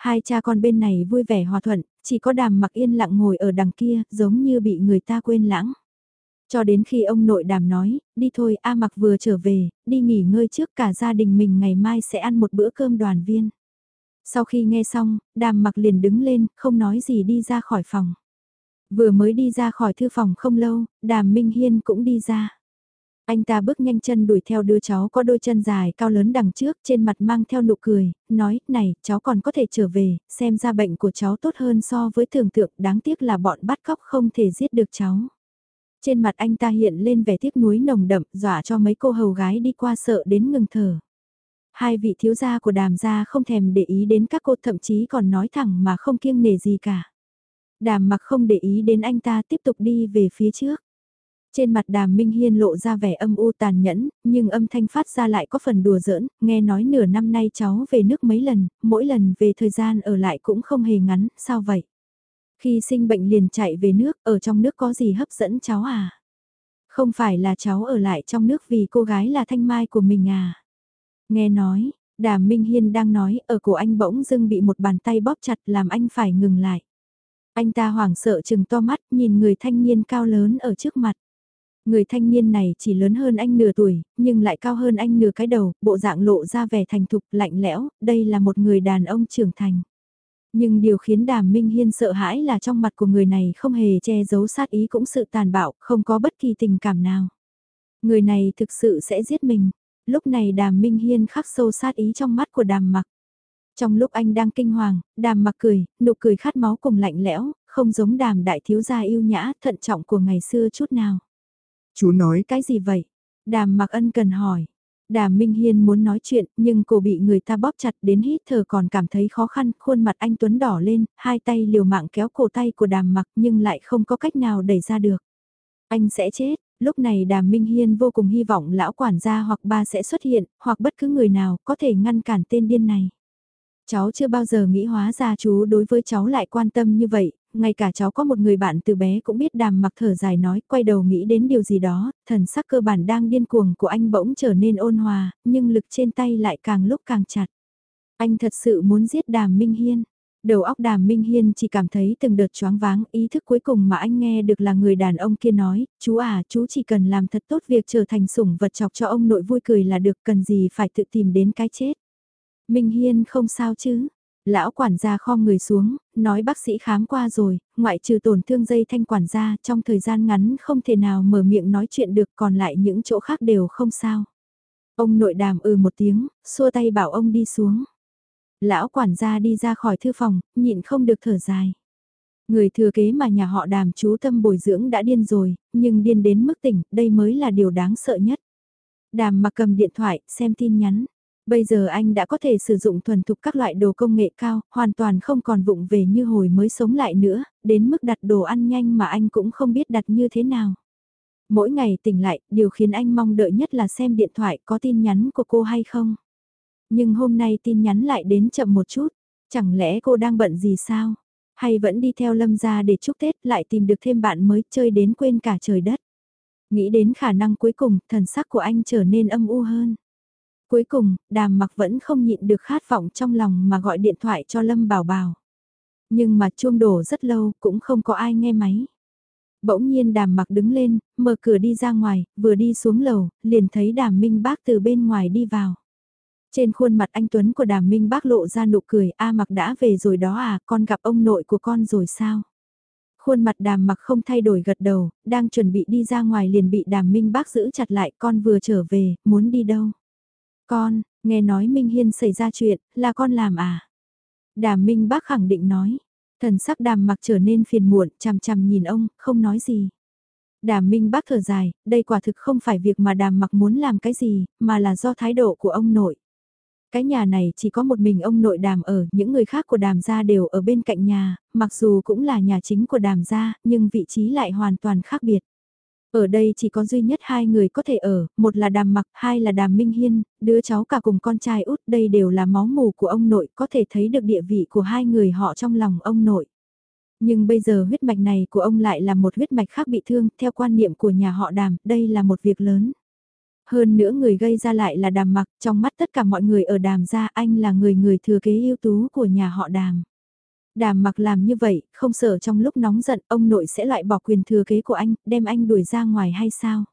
Hai cha con bên này vui vẻ hòa thuận, chỉ có đàm mặc yên lặng ngồi ở đằng kia, giống như bị người ta quên lãng. Cho đến khi ông nội đàm nói, đi thôi A mặc vừa trở về, đi nghỉ ngơi trước cả gia đình mình ngày mai sẽ ăn một bữa cơm đoàn viên. Sau khi nghe xong, đàm mặc liền đứng lên, không nói gì đi ra khỏi phòng. Vừa mới đi ra khỏi thư phòng không lâu, đàm Minh Hiên cũng đi ra. Anh ta bước nhanh chân đuổi theo đứa cháu có đôi chân dài cao lớn đằng trước trên mặt mang theo nụ cười, nói, này, cháu còn có thể trở về, xem ra bệnh của cháu tốt hơn so với tưởng tượng, đáng tiếc là bọn bắt cóc không thể giết được cháu. Trên mặt anh ta hiện lên vẻ tiếc nuối nồng đậm, dọa cho mấy cô hầu gái đi qua sợ đến ngừng thở. Hai vị thiếu gia của đàm gia không thèm để ý đến các cô thậm chí còn nói thẳng mà không kiêng nề gì cả. Đàm mặc không để ý đến anh ta tiếp tục đi về phía trước. Trên mặt đàm Minh Hiên lộ ra vẻ âm u tàn nhẫn, nhưng âm thanh phát ra lại có phần đùa giỡn, nghe nói nửa năm nay cháu về nước mấy lần, mỗi lần về thời gian ở lại cũng không hề ngắn, sao vậy? Khi sinh bệnh liền chạy về nước, ở trong nước có gì hấp dẫn cháu à? Không phải là cháu ở lại trong nước vì cô gái là thanh mai của mình à? Nghe nói, đàm Minh Hiên đang nói, ở cổ anh bỗng dưng bị một bàn tay bóp chặt làm anh phải ngừng lại. Anh ta hoảng sợ chừng to mắt nhìn người thanh niên cao lớn ở trước mặt. Người thanh niên này chỉ lớn hơn anh nửa tuổi, nhưng lại cao hơn anh nửa cái đầu, bộ dạng lộ ra vẻ thành thục, lạnh lẽo, đây là một người đàn ông trưởng thành. Nhưng điều khiến Đàm Minh Hiên sợ hãi là trong mặt của người này không hề che giấu sát ý cũng sự tàn bạo, không có bất kỳ tình cảm nào. Người này thực sự sẽ giết mình. Lúc này Đàm Minh Hiên khắc sâu sát ý trong mắt của Đàm Mặc. Trong lúc anh đang kinh hoàng, Đàm Mặc cười, nụ cười khát máu cùng lạnh lẽo, không giống Đàm đại thiếu gia yêu nhã, thận trọng của ngày xưa chút nào. Chú nói cái gì vậy? Đàm mặc ân cần hỏi. Đàm Minh Hiên muốn nói chuyện, nhưng cô bị người ta bóp chặt đến hít thở còn cảm thấy khó khăn, khuôn mặt anh Tuấn đỏ lên, hai tay liều mạng kéo cổ tay của đàm mặc nhưng lại không có cách nào đẩy ra được. Anh sẽ chết, lúc này đàm Minh Hiên vô cùng hy vọng lão quản gia hoặc ba sẽ xuất hiện, hoặc bất cứ người nào có thể ngăn cản tên điên này. Cháu chưa bao giờ nghĩ hóa ra chú đối với cháu lại quan tâm như vậy, ngay cả cháu có một người bạn từ bé cũng biết đàm mặc thở dài nói, quay đầu nghĩ đến điều gì đó, thần sắc cơ bản đang điên cuồng của anh bỗng trở nên ôn hòa, nhưng lực trên tay lại càng lúc càng chặt. Anh thật sự muốn giết đàm Minh Hiên. Đầu óc đàm Minh Hiên chỉ cảm thấy từng đợt choáng váng, ý thức cuối cùng mà anh nghe được là người đàn ông kia nói, chú à, chú chỉ cần làm thật tốt việc trở thành sủng vật chọc cho ông nội vui cười là được, cần gì phải tự tìm đến cái chết. Minh Hiên không sao chứ, Lão quản gia kho người xuống, nói bác sĩ khám qua rồi, ngoại trừ tổn thương dây thanh quản gia trong thời gian ngắn không thể nào mở miệng nói chuyện được còn lại những chỗ khác đều không sao. Ông nội đàm ừ một tiếng, xua tay bảo ông đi xuống. Lão quản gia đi ra khỏi thư phòng, nhịn không được thở dài. Người thừa kế mà nhà họ đàm chú tâm bồi dưỡng đã điên rồi, nhưng điên đến mức tỉnh, đây mới là điều đáng sợ nhất. Đàm mà cầm điện thoại, xem tin nhắn. Bây giờ anh đã có thể sử dụng thuần thục các loại đồ công nghệ cao, hoàn toàn không còn vụng về như hồi mới sống lại nữa, đến mức đặt đồ ăn nhanh mà anh cũng không biết đặt như thế nào. Mỗi ngày tỉnh lại, điều khiến anh mong đợi nhất là xem điện thoại có tin nhắn của cô hay không. Nhưng hôm nay tin nhắn lại đến chậm một chút, chẳng lẽ cô đang bận gì sao? Hay vẫn đi theo lâm gia để chúc Tết lại tìm được thêm bạn mới chơi đến quên cả trời đất? Nghĩ đến khả năng cuối cùng, thần sắc của anh trở nên âm u hơn. Cuối cùng, đàm mặc vẫn không nhịn được khát vọng trong lòng mà gọi điện thoại cho Lâm Bảo Bảo. Nhưng mà chuông đổ rất lâu cũng không có ai nghe máy. Bỗng nhiên đàm mặc đứng lên, mở cửa đi ra ngoài, vừa đi xuống lầu, liền thấy đàm minh bác từ bên ngoài đi vào. Trên khuôn mặt anh Tuấn của đàm minh bác lộ ra nụ cười, A mặc đã về rồi đó à, con gặp ông nội của con rồi sao? Khuôn mặt đàm mặc không thay đổi gật đầu, đang chuẩn bị đi ra ngoài liền bị đàm minh bác giữ chặt lại, con vừa trở về, muốn đi đâu? Con, nghe nói Minh Hiên xảy ra chuyện, là con làm à? Đàm Minh bác khẳng định nói. Thần sắc đàm mặc trở nên phiền muộn, chằm chằm nhìn ông, không nói gì. Đàm Minh bác thở dài, đây quả thực không phải việc mà đàm mặc muốn làm cái gì, mà là do thái độ của ông nội. Cái nhà này chỉ có một mình ông nội đàm ở, những người khác của đàm gia đều ở bên cạnh nhà, mặc dù cũng là nhà chính của đàm gia, nhưng vị trí lại hoàn toàn khác biệt. Ở đây chỉ có duy nhất hai người có thể ở, một là đàm mặc, hai là đàm minh hiên, đứa cháu cả cùng con trai út đây đều là máu mù của ông nội, có thể thấy được địa vị của hai người họ trong lòng ông nội. Nhưng bây giờ huyết mạch này của ông lại là một huyết mạch khác bị thương, theo quan niệm của nhà họ đàm, đây là một việc lớn. Hơn nữa người gây ra lại là đàm mặc, trong mắt tất cả mọi người ở đàm gia anh là người người thừa kế ưu tú của nhà họ đàm. Đàm mặc làm như vậy, không sợ trong lúc nóng giận ông nội sẽ loại bỏ quyền thừa kế của anh, đem anh đuổi ra ngoài hay sao?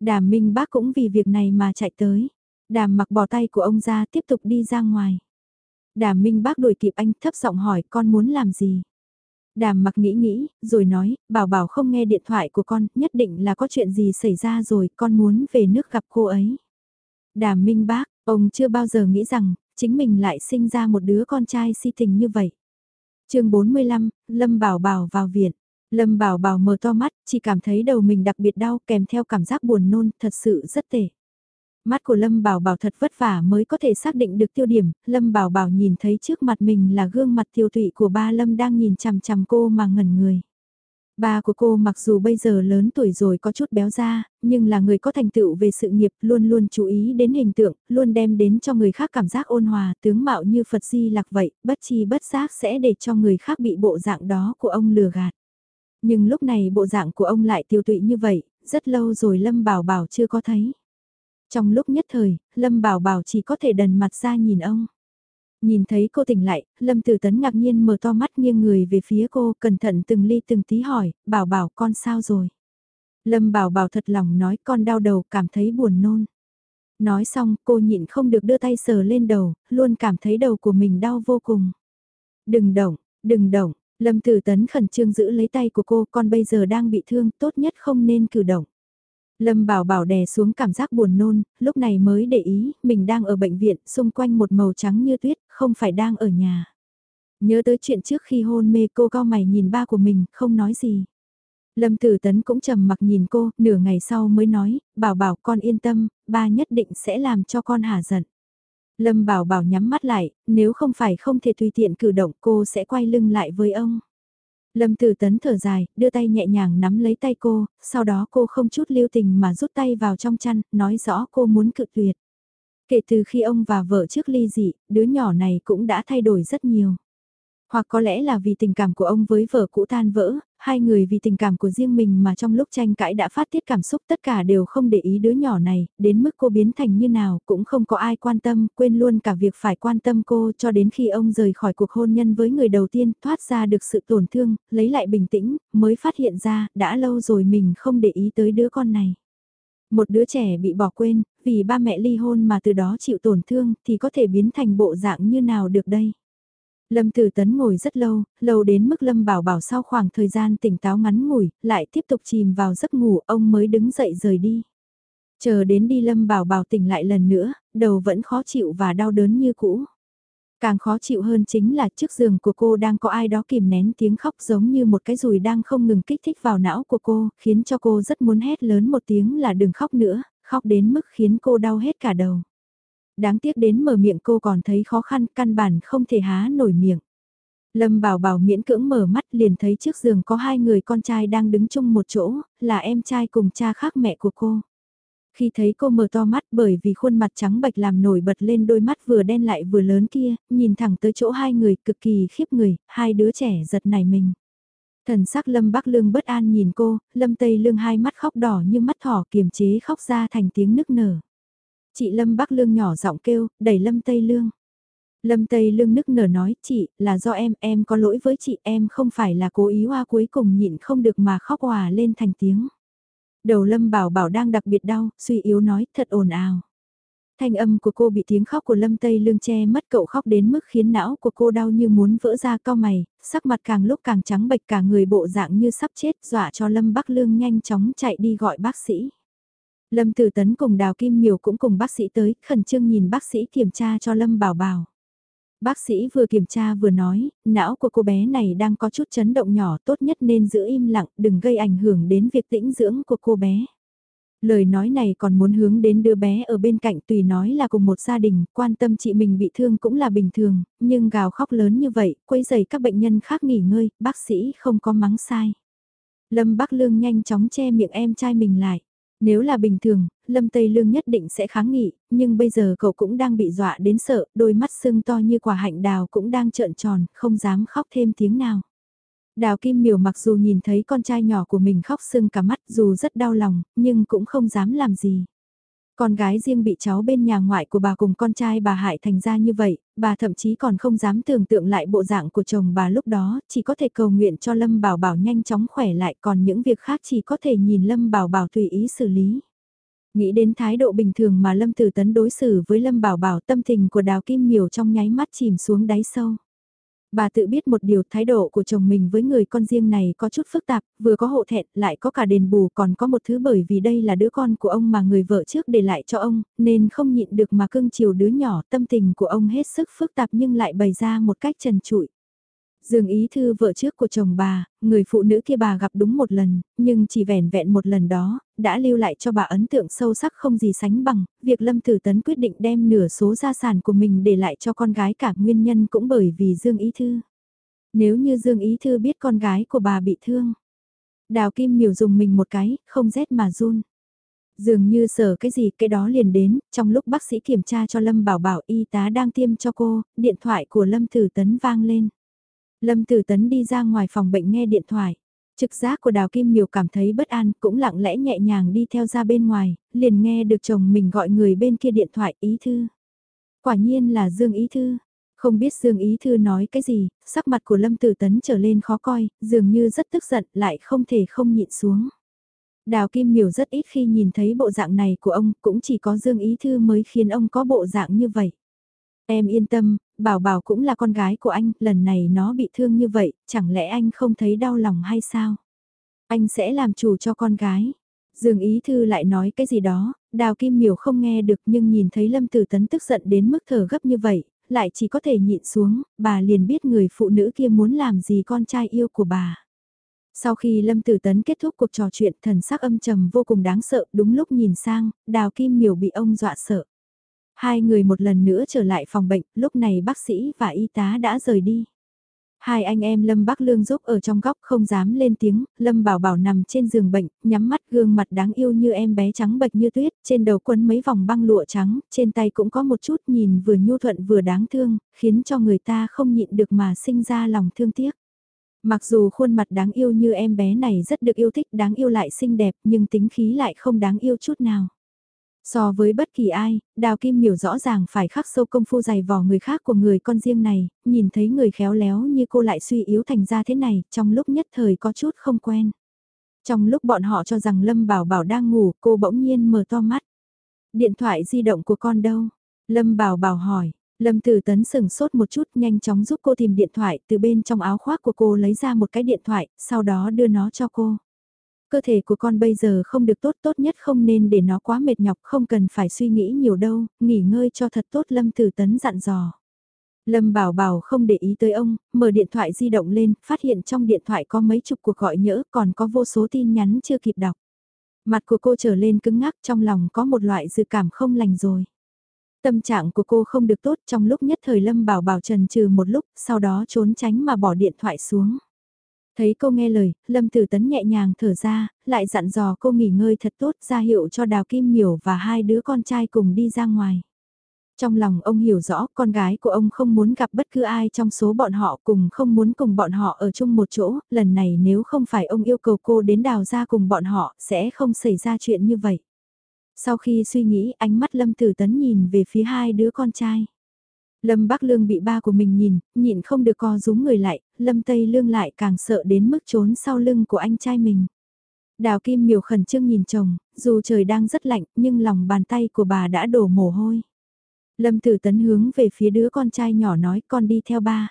Đàm minh bác cũng vì việc này mà chạy tới. Đàm mặc bỏ tay của ông ra tiếp tục đi ra ngoài. Đàm minh bác đuổi kịp anh thấp giọng hỏi con muốn làm gì? Đàm mặc nghĩ nghĩ, rồi nói, bảo bảo không nghe điện thoại của con, nhất định là có chuyện gì xảy ra rồi, con muốn về nước gặp cô ấy. Đàm minh bác, ông chưa bao giờ nghĩ rằng, chính mình lại sinh ra một đứa con trai si tình như vậy chương 45, Lâm Bảo Bảo vào viện. Lâm Bảo Bảo mở to mắt, chỉ cảm thấy đầu mình đặc biệt đau kèm theo cảm giác buồn nôn, thật sự rất tệ. Mắt của Lâm Bảo Bảo thật vất vả mới có thể xác định được tiêu điểm, Lâm Bảo Bảo nhìn thấy trước mặt mình là gương mặt tiêu tụy của ba Lâm đang nhìn chằm chằm cô mà ngẩn người. Ba của cô mặc dù bây giờ lớn tuổi rồi có chút béo ra, nhưng là người có thành tựu về sự nghiệp luôn luôn chú ý đến hình tượng, luôn đem đến cho người khác cảm giác ôn hòa, tướng mạo như Phật Di lạc vậy, bất chi bất giác sẽ để cho người khác bị bộ dạng đó của ông lừa gạt. Nhưng lúc này bộ dạng của ông lại tiêu tụy như vậy, rất lâu rồi Lâm Bảo Bảo chưa có thấy. Trong lúc nhất thời, Lâm Bảo Bảo chỉ có thể đần mặt ra nhìn ông. Nhìn thấy cô tỉnh lại, Lâm Tử Tấn ngạc nhiên mở to mắt nghiêng người về phía cô, cẩn thận từng ly từng tí hỏi, bảo bảo con sao rồi? Lâm bảo bảo thật lòng nói con đau đầu, cảm thấy buồn nôn. Nói xong, cô nhịn không được đưa tay sờ lên đầu, luôn cảm thấy đầu của mình đau vô cùng. Đừng động, đừng động, Lâm Tử Tấn khẩn trương giữ lấy tay của cô, con bây giờ đang bị thương, tốt nhất không nên cử động. Lâm Bảo Bảo đè xuống cảm giác buồn nôn, lúc này mới để ý, mình đang ở bệnh viện, xung quanh một màu trắng như tuyết, không phải đang ở nhà. Nhớ tới chuyện trước khi hôn mê cô cao mày nhìn ba của mình, không nói gì. Lâm Tử Tấn cũng trầm mặc nhìn cô, nửa ngày sau mới nói, bảo bảo con yên tâm, ba nhất định sẽ làm cho con hả giận. Lâm bảo bảo nhắm mắt lại, nếu không phải không thể tùy tiện cử động cô sẽ quay lưng lại với ông. Lâm Tử Tấn thở dài, đưa tay nhẹ nhàng nắm lấy tay cô, sau đó cô không chút lưu tình mà rút tay vào trong chăn, nói rõ cô muốn cự tuyệt. Kể từ khi ông và vợ trước ly dị, đứa nhỏ này cũng đã thay đổi rất nhiều. Hoặc có lẽ là vì tình cảm của ông với vợ cũ tan vỡ, hai người vì tình cảm của riêng mình mà trong lúc tranh cãi đã phát tiết cảm xúc tất cả đều không để ý đứa nhỏ này, đến mức cô biến thành như nào cũng không có ai quan tâm, quên luôn cả việc phải quan tâm cô cho đến khi ông rời khỏi cuộc hôn nhân với người đầu tiên, thoát ra được sự tổn thương, lấy lại bình tĩnh, mới phát hiện ra, đã lâu rồi mình không để ý tới đứa con này. Một đứa trẻ bị bỏ quên, vì ba mẹ ly hôn mà từ đó chịu tổn thương thì có thể biến thành bộ dạng như nào được đây? Lâm Tử Tấn ngồi rất lâu, lâu đến mức Lâm Bảo Bảo sau khoảng thời gian tỉnh táo ngắn ngủi, lại tiếp tục chìm vào giấc ngủ, ông mới đứng dậy rời đi. Chờ đến đi Lâm Bảo Bảo tỉnh lại lần nữa, đầu vẫn khó chịu và đau đớn như cũ. Càng khó chịu hơn chính là trước giường của cô đang có ai đó kìm nén tiếng khóc giống như một cái rùi đang không ngừng kích thích vào não của cô, khiến cho cô rất muốn hét lớn một tiếng là đừng khóc nữa, khóc đến mức khiến cô đau hết cả đầu. Đáng tiếc đến mở miệng cô còn thấy khó khăn, căn bản không thể há nổi miệng. Lâm Bảo Bảo miễn cưỡng mở mắt liền thấy trước giường có hai người con trai đang đứng chung một chỗ, là em trai cùng cha khác mẹ của cô. Khi thấy cô mở to mắt bởi vì khuôn mặt trắng bạch làm nổi bật lên đôi mắt vừa đen lại vừa lớn kia, nhìn thẳng tới chỗ hai người cực kỳ khiếp người, hai đứa trẻ giật nảy mình. Thần sắc Lâm Bắc Lương bất an nhìn cô, Lâm Tây Lương hai mắt khóc đỏ như mắt thỏ kiềm chế khóc ra thành tiếng nức nở. Chị Lâm Bắc Lương nhỏ giọng kêu, đẩy Lâm Tây Lương. Lâm Tây Lương nức nở nói, chị, là do em, em có lỗi với chị, em không phải là cố ý hoa cuối cùng nhịn không được mà khóc hòa lên thành tiếng. Đầu Lâm Bảo Bảo đang đặc biệt đau, suy yếu nói, thật ồn ào. Thanh âm của cô bị tiếng khóc của Lâm Tây Lương che mất cậu khóc đến mức khiến não của cô đau như muốn vỡ ra cao mày, sắc mặt càng lúc càng trắng bệch cả người bộ dạng như sắp chết dọa cho Lâm Bắc Lương nhanh chóng chạy đi gọi bác sĩ. Lâm Tử Tấn cùng Đào Kim Miểu cũng cùng bác sĩ tới, khẩn trương nhìn bác sĩ kiểm tra cho Lâm Bảo Bảo. Bác sĩ vừa kiểm tra vừa nói, não của cô bé này đang có chút chấn động nhỏ tốt nhất nên giữ im lặng, đừng gây ảnh hưởng đến việc tĩnh dưỡng của cô bé. Lời nói này còn muốn hướng đến đứa bé ở bên cạnh tùy nói là cùng một gia đình, quan tâm chị mình bị thương cũng là bình thường, nhưng gào khóc lớn như vậy, quấy giày các bệnh nhân khác nghỉ ngơi, bác sĩ không có mắng sai. Lâm Bắc Lương nhanh chóng che miệng em trai mình lại. Nếu là bình thường, Lâm Tây Lương nhất định sẽ kháng nghị, nhưng bây giờ cậu cũng đang bị dọa đến sợ, đôi mắt sưng to như quả hạnh đào cũng đang trợn tròn, không dám khóc thêm tiếng nào. Đào Kim Miểu mặc dù nhìn thấy con trai nhỏ của mình khóc sưng cả mắt dù rất đau lòng, nhưng cũng không dám làm gì. Con gái riêng bị cháu bên nhà ngoại của bà cùng con trai bà hại thành ra như vậy, bà thậm chí còn không dám tưởng tượng lại bộ dạng của chồng bà lúc đó, chỉ có thể cầu nguyện cho Lâm Bảo Bảo nhanh chóng khỏe lại còn những việc khác chỉ có thể nhìn Lâm Bảo Bảo tùy ý xử lý. Nghĩ đến thái độ bình thường mà Lâm Tử Tấn đối xử với Lâm Bảo Bảo tâm tình của Đào Kim Miểu trong nháy mắt chìm xuống đáy sâu. Bà tự biết một điều thái độ của chồng mình với người con riêng này có chút phức tạp, vừa có hộ thẹn, lại có cả đền bù còn có một thứ bởi vì đây là đứa con của ông mà người vợ trước để lại cho ông, nên không nhịn được mà cưng chiều đứa nhỏ tâm tình của ông hết sức phức tạp nhưng lại bày ra một cách trần trụi. Dương ý thư vợ trước của chồng bà, người phụ nữ kia bà gặp đúng một lần, nhưng chỉ vẻn vẹn một lần đó, đã lưu lại cho bà ấn tượng sâu sắc không gì sánh bằng, việc Lâm Tử Tấn quyết định đem nửa số gia sản của mình để lại cho con gái cả nguyên nhân cũng bởi vì Dương ý thư. Nếu như Dương ý thư biết con gái của bà bị thương, Đào Kim miều dùng mình một cái, không rét mà run. Dường như sở cái gì cái đó liền đến, trong lúc bác sĩ kiểm tra cho Lâm Bảo Bảo y tá đang tiêm cho cô, điện thoại của Lâm Tử Tấn vang lên. Lâm Tử Tấn đi ra ngoài phòng bệnh nghe điện thoại. Trực giác của Đào Kim Miều cảm thấy bất an, cũng lặng lẽ nhẹ nhàng đi theo ra bên ngoài, liền nghe được chồng mình gọi người bên kia điện thoại ý thư. Quả nhiên là Dương Ý Thư. Không biết Dương Ý Thư nói cái gì, sắc mặt của Lâm Tử Tấn trở lên khó coi, dường như rất tức giận lại không thể không nhịn xuống. Đào Kim Miểu rất ít khi nhìn thấy bộ dạng này của ông, cũng chỉ có Dương Ý Thư mới khiến ông có bộ dạng như vậy. Em yên tâm, Bảo Bảo cũng là con gái của anh, lần này nó bị thương như vậy, chẳng lẽ anh không thấy đau lòng hay sao? Anh sẽ làm chủ cho con gái. Dương Ý Thư lại nói cái gì đó, Đào Kim Miểu không nghe được nhưng nhìn thấy Lâm Tử Tấn tức giận đến mức thở gấp như vậy, lại chỉ có thể nhịn xuống, bà liền biết người phụ nữ kia muốn làm gì con trai yêu của bà. Sau khi Lâm Tử Tấn kết thúc cuộc trò chuyện thần sắc âm trầm vô cùng đáng sợ, đúng lúc nhìn sang, Đào Kim Miểu bị ông dọa sợ. Hai người một lần nữa trở lại phòng bệnh, lúc này bác sĩ và y tá đã rời đi. Hai anh em Lâm Bắc Lương giúp ở trong góc không dám lên tiếng, Lâm Bảo Bảo nằm trên giường bệnh, nhắm mắt gương mặt đáng yêu như em bé trắng bệch như tuyết, trên đầu quấn mấy vòng băng lụa trắng, trên tay cũng có một chút nhìn vừa nhu thuận vừa đáng thương, khiến cho người ta không nhịn được mà sinh ra lòng thương tiếc. Mặc dù khuôn mặt đáng yêu như em bé này rất được yêu thích đáng yêu lại xinh đẹp nhưng tính khí lại không đáng yêu chút nào. So với bất kỳ ai, Đào Kim Miểu rõ ràng phải khắc sâu công phu dày vò người khác của người con riêng này, nhìn thấy người khéo léo như cô lại suy yếu thành ra thế này, trong lúc nhất thời có chút không quen. Trong lúc bọn họ cho rằng Lâm Bảo Bảo đang ngủ, cô bỗng nhiên mở to mắt. Điện thoại di động của con đâu? Lâm Bảo Bảo hỏi. Lâm Tử Tấn sừng sốt một chút nhanh chóng giúp cô tìm điện thoại từ bên trong áo khoác của cô lấy ra một cái điện thoại, sau đó đưa nó cho cô. Cơ thể của con bây giờ không được tốt tốt nhất không nên để nó quá mệt nhọc không cần phải suy nghĩ nhiều đâu, nghỉ ngơi cho thật tốt Lâm Tử Tấn dặn dò. Lâm Bảo Bảo không để ý tới ông, mở điện thoại di động lên, phát hiện trong điện thoại có mấy chục cuộc gọi nhỡ còn có vô số tin nhắn chưa kịp đọc. Mặt của cô trở lên cứng ngắc trong lòng có một loại dự cảm không lành rồi. Tâm trạng của cô không được tốt trong lúc nhất thời Lâm Bảo Bảo trần trừ một lúc, sau đó trốn tránh mà bỏ điện thoại xuống. Thấy cô nghe lời, Lâm Tử Tấn nhẹ nhàng thở ra, lại dặn dò cô nghỉ ngơi thật tốt ra hiệu cho Đào Kim Miểu và hai đứa con trai cùng đi ra ngoài. Trong lòng ông hiểu rõ con gái của ông không muốn gặp bất cứ ai trong số bọn họ cùng không muốn cùng bọn họ ở chung một chỗ, lần này nếu không phải ông yêu cầu cô đến đào ra cùng bọn họ sẽ không xảy ra chuyện như vậy. Sau khi suy nghĩ ánh mắt Lâm Tử Tấn nhìn về phía hai đứa con trai. Lâm Bắc Lương bị ba của mình nhìn, nhịn không được co rúm người lại, Lâm Tây Lương lại càng sợ đến mức trốn sau lưng của anh trai mình. Đào Kim Miều khẩn trương nhìn chồng, dù trời đang rất lạnh nhưng lòng bàn tay của bà đã đổ mồ hôi. Lâm Tử Tấn hướng về phía đứa con trai nhỏ nói con đi theo ba.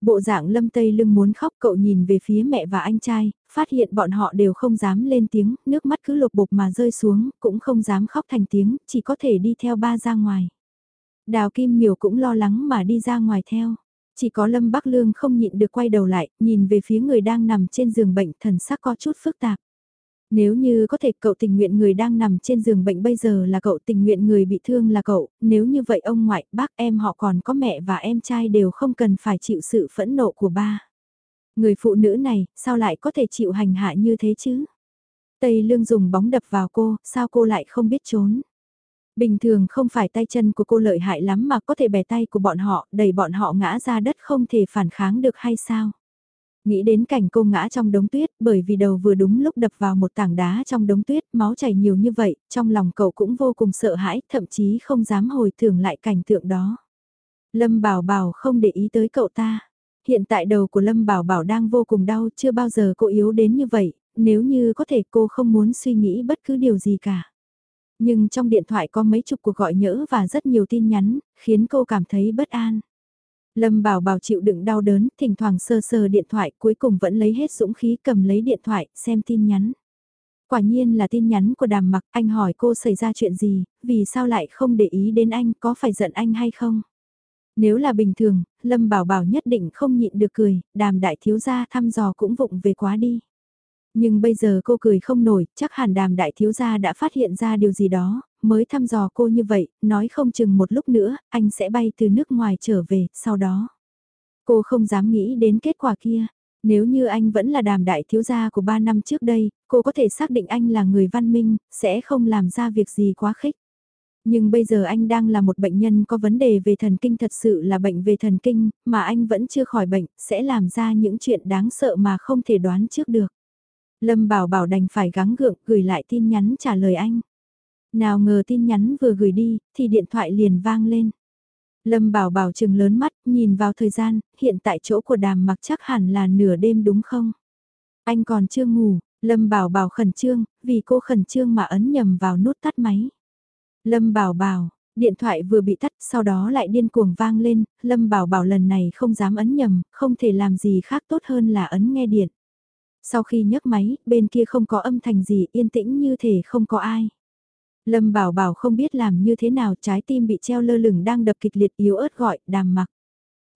Bộ dạng Lâm Tây Lương muốn khóc cậu nhìn về phía mẹ và anh trai, phát hiện bọn họ đều không dám lên tiếng, nước mắt cứ lục bục mà rơi xuống, cũng không dám khóc thành tiếng, chỉ có thể đi theo ba ra ngoài. Đào Kim Miểu cũng lo lắng mà đi ra ngoài theo. Chỉ có Lâm Bắc Lương không nhịn được quay đầu lại, nhìn về phía người đang nằm trên giường bệnh thần sắc có chút phức tạp. Nếu như có thể cậu tình nguyện người đang nằm trên giường bệnh bây giờ là cậu tình nguyện người bị thương là cậu, nếu như vậy ông ngoại, bác em họ còn có mẹ và em trai đều không cần phải chịu sự phẫn nộ của ba. Người phụ nữ này, sao lại có thể chịu hành hạ như thế chứ? Tây Lương dùng bóng đập vào cô, sao cô lại không biết trốn? Bình thường không phải tay chân của cô lợi hại lắm mà có thể bẻ tay của bọn họ, đẩy bọn họ ngã ra đất không thể phản kháng được hay sao? Nghĩ đến cảnh cô ngã trong đống tuyết bởi vì đầu vừa đúng lúc đập vào một tảng đá trong đống tuyết, máu chảy nhiều như vậy, trong lòng cậu cũng vô cùng sợ hãi, thậm chí không dám hồi tưởng lại cảnh tượng đó. Lâm Bảo Bảo không để ý tới cậu ta. Hiện tại đầu của Lâm Bảo Bảo đang vô cùng đau, chưa bao giờ cô yếu đến như vậy, nếu như có thể cô không muốn suy nghĩ bất cứ điều gì cả. Nhưng trong điện thoại có mấy chục cuộc gọi nhỡ và rất nhiều tin nhắn, khiến cô cảm thấy bất an. Lâm Bảo Bảo chịu đựng đau đớn, thỉnh thoảng sơ sơ điện thoại cuối cùng vẫn lấy hết dũng khí cầm lấy điện thoại, xem tin nhắn. Quả nhiên là tin nhắn của đàm mặc, anh hỏi cô xảy ra chuyện gì, vì sao lại không để ý đến anh, có phải giận anh hay không? Nếu là bình thường, Lâm Bảo Bảo nhất định không nhịn được cười, đàm đại thiếu gia thăm dò cũng vụng về quá đi. Nhưng bây giờ cô cười không nổi, chắc hẳn đàm đại thiếu gia đã phát hiện ra điều gì đó, mới thăm dò cô như vậy, nói không chừng một lúc nữa, anh sẽ bay từ nước ngoài trở về, sau đó. Cô không dám nghĩ đến kết quả kia. Nếu như anh vẫn là đàm đại thiếu gia của ba năm trước đây, cô có thể xác định anh là người văn minh, sẽ không làm ra việc gì quá khích. Nhưng bây giờ anh đang là một bệnh nhân có vấn đề về thần kinh thật sự là bệnh về thần kinh, mà anh vẫn chưa khỏi bệnh, sẽ làm ra những chuyện đáng sợ mà không thể đoán trước được. Lâm Bảo Bảo đành phải gắng gượng gửi lại tin nhắn trả lời anh. Nào ngờ tin nhắn vừa gửi đi, thì điện thoại liền vang lên. Lâm Bảo Bảo chừng lớn mắt, nhìn vào thời gian, hiện tại chỗ của đàm mặc chắc hẳn là nửa đêm đúng không? Anh còn chưa ngủ, Lâm Bảo Bảo khẩn trương, vì cô khẩn trương mà ấn nhầm vào nút tắt máy. Lâm Bảo Bảo, điện thoại vừa bị tắt sau đó lại điên cuồng vang lên, Lâm Bảo Bảo lần này không dám ấn nhầm, không thể làm gì khác tốt hơn là ấn nghe điện. Sau khi nhấc máy, bên kia không có âm thanh gì yên tĩnh như thể không có ai. Lâm Bảo Bảo không biết làm như thế nào trái tim bị treo lơ lửng đang đập kịch liệt yếu ớt gọi đàm mặc.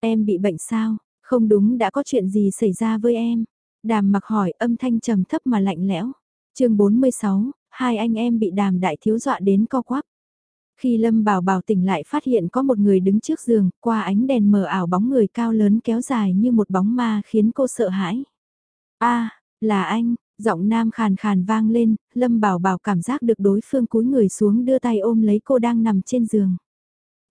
Em bị bệnh sao? Không đúng đã có chuyện gì xảy ra với em? Đàm mặc hỏi âm thanh trầm thấp mà lạnh lẽo. chương 46, hai anh em bị đàm đại thiếu dọa đến co quắp. Khi Lâm Bảo Bảo tỉnh lại phát hiện có một người đứng trước giường, qua ánh đèn mờ ảo bóng người cao lớn kéo dài như một bóng ma khiến cô sợ hãi. a là anh, giọng nam khàn khàn vang lên, Lâm Bảo Bảo cảm giác được đối phương cúi người xuống đưa tay ôm lấy cô đang nằm trên giường.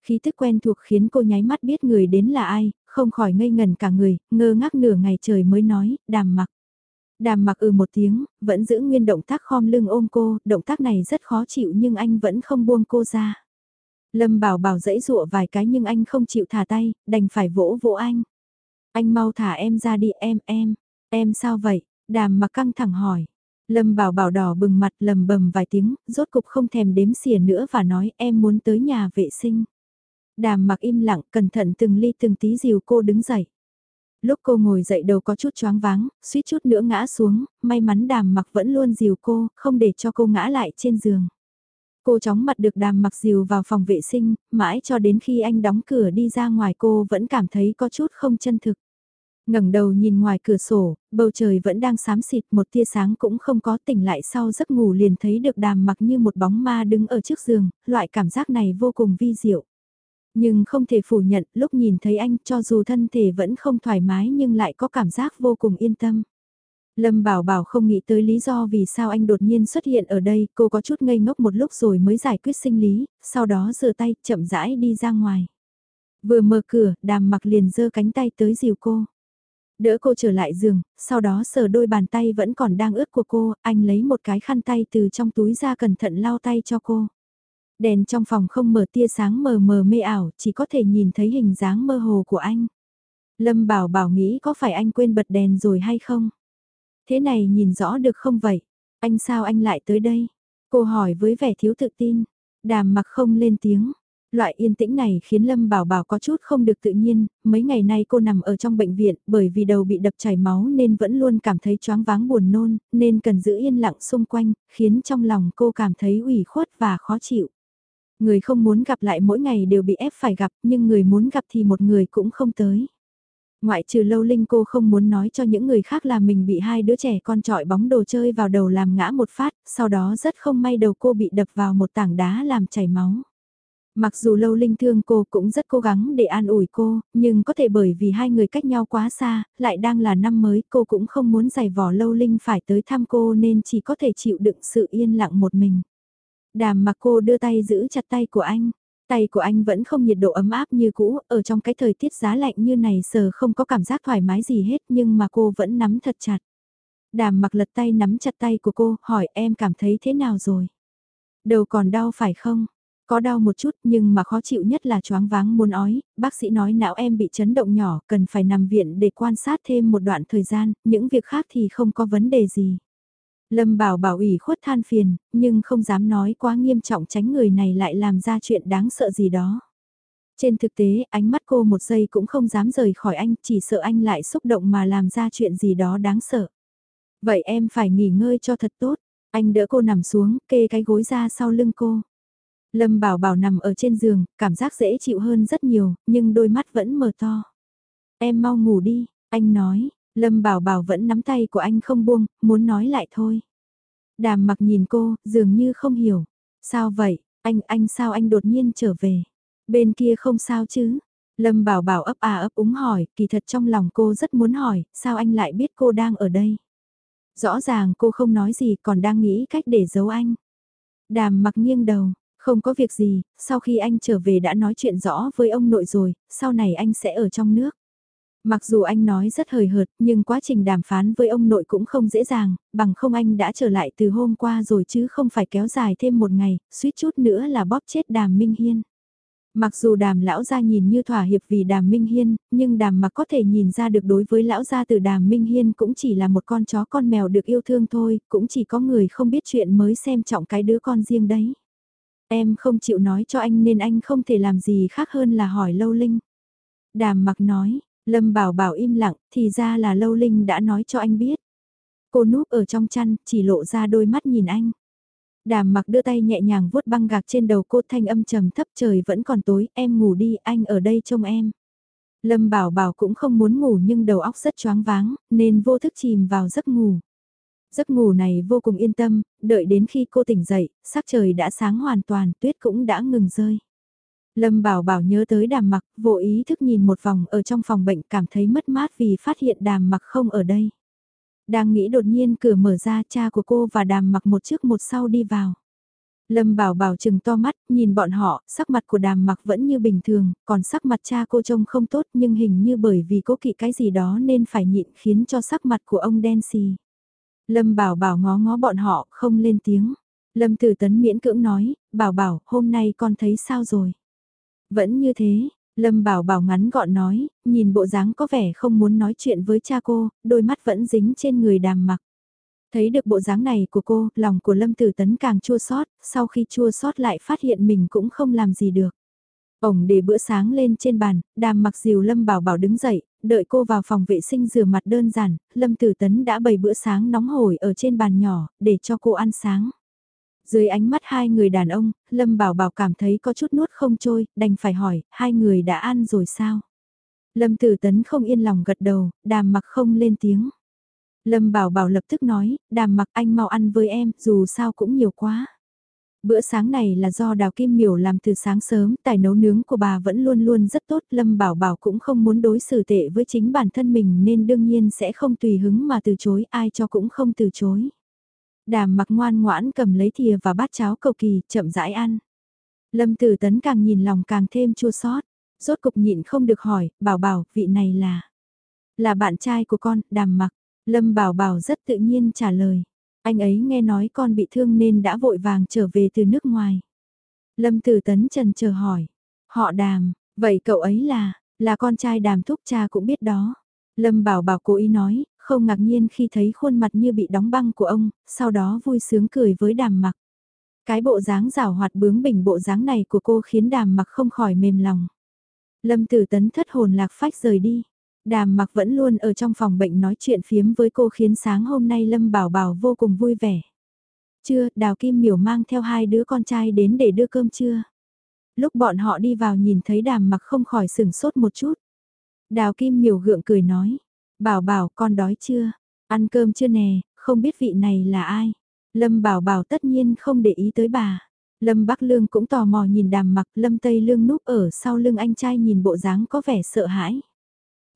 Khí thức quen thuộc khiến cô nháy mắt biết người đến là ai, không khỏi ngây ngần cả người, ngơ ngác nửa ngày trời mới nói, đàm mặc. Đàm mặc ừ một tiếng, vẫn giữ nguyên động tác khom lưng ôm cô, động tác này rất khó chịu nhưng anh vẫn không buông cô ra. Lâm bảo bảo dãy dụa vài cái nhưng anh không chịu thả tay, đành phải vỗ vỗ anh. Anh mau thả em ra đi em em, em sao vậy, Đàm mặc căng thẳng hỏi. Lâm bảo bảo đỏ bừng mặt lầm bầm vài tiếng, rốt cục không thèm đếm xỉa nữa và nói em muốn tới nhà vệ sinh. Đàm mặc im lặng, cẩn thận từng ly từng tí dìu cô đứng dậy. Lúc cô ngồi dậy đầu có chút choáng váng, suýt chút nữa ngã xuống, may mắn đàm mặc vẫn luôn dìu cô, không để cho cô ngã lại trên giường. Cô chóng mặt được đàm mặc dìu vào phòng vệ sinh, mãi cho đến khi anh đóng cửa đi ra ngoài cô vẫn cảm thấy có chút không chân thực ngẩng đầu nhìn ngoài cửa sổ, bầu trời vẫn đang xám xịt một tia sáng cũng không có tỉnh lại sau giấc ngủ liền thấy được đàm mặc như một bóng ma đứng ở trước giường, loại cảm giác này vô cùng vi diệu. Nhưng không thể phủ nhận, lúc nhìn thấy anh cho dù thân thể vẫn không thoải mái nhưng lại có cảm giác vô cùng yên tâm. Lâm Bảo Bảo không nghĩ tới lý do vì sao anh đột nhiên xuất hiện ở đây, cô có chút ngây ngốc một lúc rồi mới giải quyết sinh lý, sau đó rửa tay chậm rãi đi ra ngoài. Vừa mở cửa, đàm mặc liền giơ cánh tay tới dìu cô. Đỡ cô trở lại giường, sau đó sờ đôi bàn tay vẫn còn đang ướt của cô, anh lấy một cái khăn tay từ trong túi ra cẩn thận lau tay cho cô. Đèn trong phòng không mở tia sáng mờ mờ mê ảo, chỉ có thể nhìn thấy hình dáng mơ hồ của anh. Lâm bảo bảo nghĩ có phải anh quên bật đèn rồi hay không? Thế này nhìn rõ được không vậy? Anh sao anh lại tới đây? Cô hỏi với vẻ thiếu tự tin. Đàm mặc không lên tiếng, Loại yên tĩnh này khiến Lâm Bảo Bảo có chút không được tự nhiên, mấy ngày nay cô nằm ở trong bệnh viện bởi vì đầu bị đập chảy máu nên vẫn luôn cảm thấy choáng váng buồn nôn, nên cần giữ yên lặng xung quanh, khiến trong lòng cô cảm thấy ủy khuất và khó chịu. Người không muốn gặp lại mỗi ngày đều bị ép phải gặp, nhưng người muốn gặp thì một người cũng không tới. Ngoại trừ lâu linh cô không muốn nói cho những người khác là mình bị hai đứa trẻ con trọi bóng đồ chơi vào đầu làm ngã một phát, sau đó rất không may đầu cô bị đập vào một tảng đá làm chảy máu. Mặc dù lâu linh thương cô cũng rất cố gắng để an ủi cô, nhưng có thể bởi vì hai người cách nhau quá xa, lại đang là năm mới cô cũng không muốn giày vò lâu linh phải tới thăm cô nên chỉ có thể chịu đựng sự yên lặng một mình. Đàm mặc cô đưa tay giữ chặt tay của anh. Tay của anh vẫn không nhiệt độ ấm áp như cũ, ở trong cái thời tiết giá lạnh như này sờ không có cảm giác thoải mái gì hết nhưng mà cô vẫn nắm thật chặt. Đàm mặc lật tay nắm chặt tay của cô, hỏi em cảm thấy thế nào rồi? Đầu còn đau phải không? Có đau một chút nhưng mà khó chịu nhất là choáng váng muốn ói, bác sĩ nói não em bị chấn động nhỏ, cần phải nằm viện để quan sát thêm một đoạn thời gian, những việc khác thì không có vấn đề gì. Lâm bảo bảo ủy khuất than phiền, nhưng không dám nói quá nghiêm trọng tránh người này lại làm ra chuyện đáng sợ gì đó. Trên thực tế, ánh mắt cô một giây cũng không dám rời khỏi anh, chỉ sợ anh lại xúc động mà làm ra chuyện gì đó đáng sợ. Vậy em phải nghỉ ngơi cho thật tốt, anh đỡ cô nằm xuống, kê cái gối ra sau lưng cô. Lâm Bảo Bảo nằm ở trên giường, cảm giác dễ chịu hơn rất nhiều, nhưng đôi mắt vẫn mở to. Em mau ngủ đi, anh nói, Lâm Bảo Bảo vẫn nắm tay của anh không buông, muốn nói lại thôi. Đàm mặc nhìn cô, dường như không hiểu. Sao vậy, anh, anh sao anh đột nhiên trở về? Bên kia không sao chứ? Lâm Bảo Bảo ấp à ấp úng hỏi, kỳ thật trong lòng cô rất muốn hỏi, sao anh lại biết cô đang ở đây? Rõ ràng cô không nói gì còn đang nghĩ cách để giấu anh. Đàm mặc nghiêng đầu, không có việc gì, sau khi anh trở về đã nói chuyện rõ với ông nội rồi, sau này anh sẽ ở trong nước. Mặc dù anh nói rất hời hợt, nhưng quá trình đàm phán với ông nội cũng không dễ dàng, bằng không anh đã trở lại từ hôm qua rồi chứ không phải kéo dài thêm một ngày, suýt chút nữa là bóp chết đàm Minh Hiên. Mặc dù đàm lão gia nhìn như thỏa hiệp vì đàm Minh Hiên, nhưng đàm mà có thể nhìn ra được đối với lão gia từ đàm Minh Hiên cũng chỉ là một con chó con mèo được yêu thương thôi, cũng chỉ có người không biết chuyện mới xem trọng cái đứa con riêng đấy. Em không chịu nói cho anh nên anh không thể làm gì khác hơn là hỏi Lâu Linh. Đàm mặc nói, Lâm Bảo Bảo im lặng, thì ra là Lâu Linh đã nói cho anh biết. Cô núp ở trong chăn, chỉ lộ ra đôi mắt nhìn anh. Đàm mặc đưa tay nhẹ nhàng vuốt băng gạc trên đầu cô thanh âm trầm thấp trời vẫn còn tối, em ngủ đi, anh ở đây trông em. Lâm Bảo Bảo cũng không muốn ngủ nhưng đầu óc rất choáng váng, nên vô thức chìm vào giấc ngủ. Giấc ngủ này vô cùng yên tâm, đợi đến khi cô tỉnh dậy, sắc trời đã sáng hoàn toàn, tuyết cũng đã ngừng rơi. Lâm Bảo Bảo nhớ tới đàm mặc, vô ý thức nhìn một vòng ở trong phòng bệnh cảm thấy mất mát vì phát hiện đàm mặc không ở đây. Đang nghĩ đột nhiên cửa mở ra cha của cô và đàm mặc một trước một sau đi vào. Lâm Bảo Bảo chừng to mắt, nhìn bọn họ, sắc mặt của đàm mặc vẫn như bình thường, còn sắc mặt cha cô trông không tốt nhưng hình như bởi vì cố kỵ cái gì đó nên phải nhịn khiến cho sắc mặt của ông đen xì. Lâm bảo bảo ngó ngó bọn họ, không lên tiếng. Lâm tử tấn miễn cưỡng nói, bảo bảo, hôm nay con thấy sao rồi? Vẫn như thế, Lâm bảo bảo ngắn gọn nói, nhìn bộ dáng có vẻ không muốn nói chuyện với cha cô, đôi mắt vẫn dính trên người đàm mặc. Thấy được bộ dáng này của cô, lòng của Lâm Tử Tấn càng chua xót, sau khi chua xót lại phát hiện mình cũng không làm gì được. Ổng để bữa sáng lên trên bàn, đàm mặc dìu Lâm Bảo Bảo đứng dậy, đợi cô vào phòng vệ sinh rửa mặt đơn giản, Lâm Tử Tấn đã bày bữa sáng nóng hổi ở trên bàn nhỏ, để cho cô ăn sáng. Dưới ánh mắt hai người đàn ông, Lâm Bảo Bảo cảm thấy có chút nuốt không trôi, đành phải hỏi, hai người đã ăn rồi sao? Lâm Tử Tấn không yên lòng gật đầu, đàm mặc không lên tiếng. Lâm Bảo Bảo lập tức nói, đàm mặc anh mau ăn với em, dù sao cũng nhiều quá. Bữa sáng này là do Đào Kim Miểu làm từ sáng sớm, tài nấu nướng của bà vẫn luôn luôn rất tốt, Lâm Bảo Bảo cũng không muốn đối xử tệ với chính bản thân mình nên đương nhiên sẽ không tùy hứng mà từ chối, ai cho cũng không từ chối. Đàm mặc ngoan ngoãn cầm lấy thìa và bát cháo cầu kỳ, chậm rãi ăn. Lâm Tử Tấn càng nhìn lòng càng thêm chua xót rốt cục nhịn không được hỏi, bảo bảo, vị này là... Là bạn trai của con, đàm mặc. Lâm bảo bảo rất tự nhiên trả lời. Anh ấy nghe nói con bị thương nên đã vội vàng trở về từ nước ngoài. Lâm Tử Tấn trần chờ hỏi. Họ đàm, vậy cậu ấy là, là con trai đàm thúc cha cũng biết đó. Lâm bảo bảo cố ý nói, không ngạc nhiên khi thấy khuôn mặt như bị đóng băng của ông, sau đó vui sướng cười với đàm mặc. Cái bộ dáng rảo hoạt bướng bỉnh bộ dáng này của cô khiến đàm mặc không khỏi mềm lòng. Lâm Tử Tấn thất hồn lạc phách rời đi. Đàm mặc vẫn luôn ở trong phòng bệnh nói chuyện phiếm với cô khiến sáng hôm nay Lâm Bảo Bảo vô cùng vui vẻ. trưa Đào Kim Miểu mang theo hai đứa con trai đến để đưa cơm trưa. Lúc bọn họ đi vào nhìn thấy đàm mặc không khỏi sửng sốt một chút. Đào Kim Miểu gượng cười nói. Bảo Bảo con đói chưa? Ăn cơm chưa nè, không biết vị này là ai? Lâm Bảo Bảo tất nhiên không để ý tới bà. Lâm Bắc Lương cũng tò mò nhìn đàm mặc Lâm Tây Lương núp ở sau lưng anh trai nhìn bộ dáng có vẻ sợ hãi.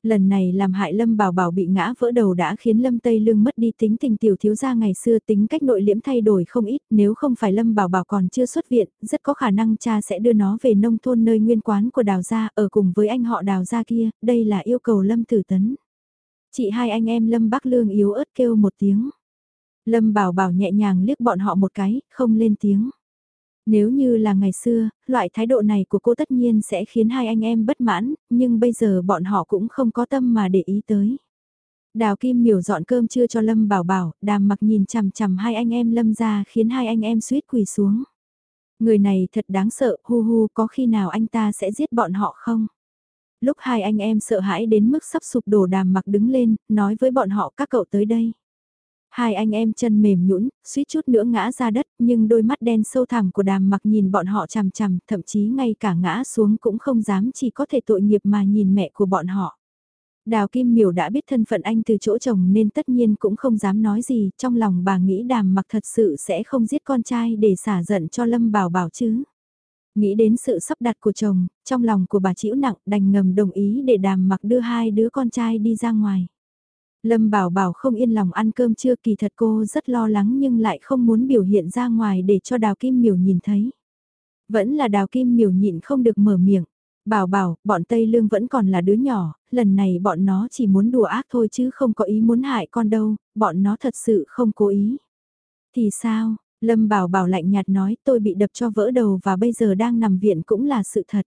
Lần này làm hại Lâm Bảo Bảo bị ngã vỡ đầu đã khiến Lâm Tây Lương mất đi tính tình tiểu thiếu gia ngày xưa tính cách nội liễm thay đổi không ít nếu không phải Lâm Bảo Bảo còn chưa xuất viện, rất có khả năng cha sẽ đưa nó về nông thôn nơi nguyên quán của đào gia ở cùng với anh họ đào gia kia, đây là yêu cầu Lâm Tử Tấn. Chị hai anh em Lâm Bắc Lương yếu ớt kêu một tiếng. Lâm Bảo Bảo nhẹ nhàng liếc bọn họ một cái, không lên tiếng. Nếu như là ngày xưa, loại thái độ này của cô tất nhiên sẽ khiến hai anh em bất mãn, nhưng bây giờ bọn họ cũng không có tâm mà để ý tới. Đào Kim miểu dọn cơm trưa cho Lâm Bảo Bảo, đàm mặc nhìn chằm chằm hai anh em Lâm ra khiến hai anh em suýt quỳ xuống. Người này thật đáng sợ, hu hu có khi nào anh ta sẽ giết bọn họ không? Lúc hai anh em sợ hãi đến mức sắp sụp đổ đàm mặc đứng lên, nói với bọn họ các cậu tới đây. Hai anh em chân mềm nhũn, suýt chút nữa ngã ra đất, nhưng đôi mắt đen sâu thẳm của đàm mặc nhìn bọn họ chằm chằm, thậm chí ngay cả ngã xuống cũng không dám chỉ có thể tội nghiệp mà nhìn mẹ của bọn họ. Đào Kim Miểu đã biết thân phận anh từ chỗ chồng nên tất nhiên cũng không dám nói gì, trong lòng bà nghĩ đàm mặc thật sự sẽ không giết con trai để xả giận cho Lâm Bảo Bảo chứ. Nghĩ đến sự sắp đặt của chồng, trong lòng của bà chịu nặng đành ngầm đồng ý để đàm mặc đưa hai đứa con trai đi ra ngoài. Lâm Bảo Bảo không yên lòng ăn cơm trưa kỳ thật cô rất lo lắng nhưng lại không muốn biểu hiện ra ngoài để cho Đào Kim Miểu nhìn thấy. Vẫn là Đào Kim Miểu nhịn không được mở miệng. Bảo bảo, bọn Tây Lương vẫn còn là đứa nhỏ, lần này bọn nó chỉ muốn đùa ác thôi chứ không có ý muốn hại con đâu, bọn nó thật sự không cố ý. Thì sao, Lâm Bảo bảo lạnh nhạt nói tôi bị đập cho vỡ đầu và bây giờ đang nằm viện cũng là sự thật.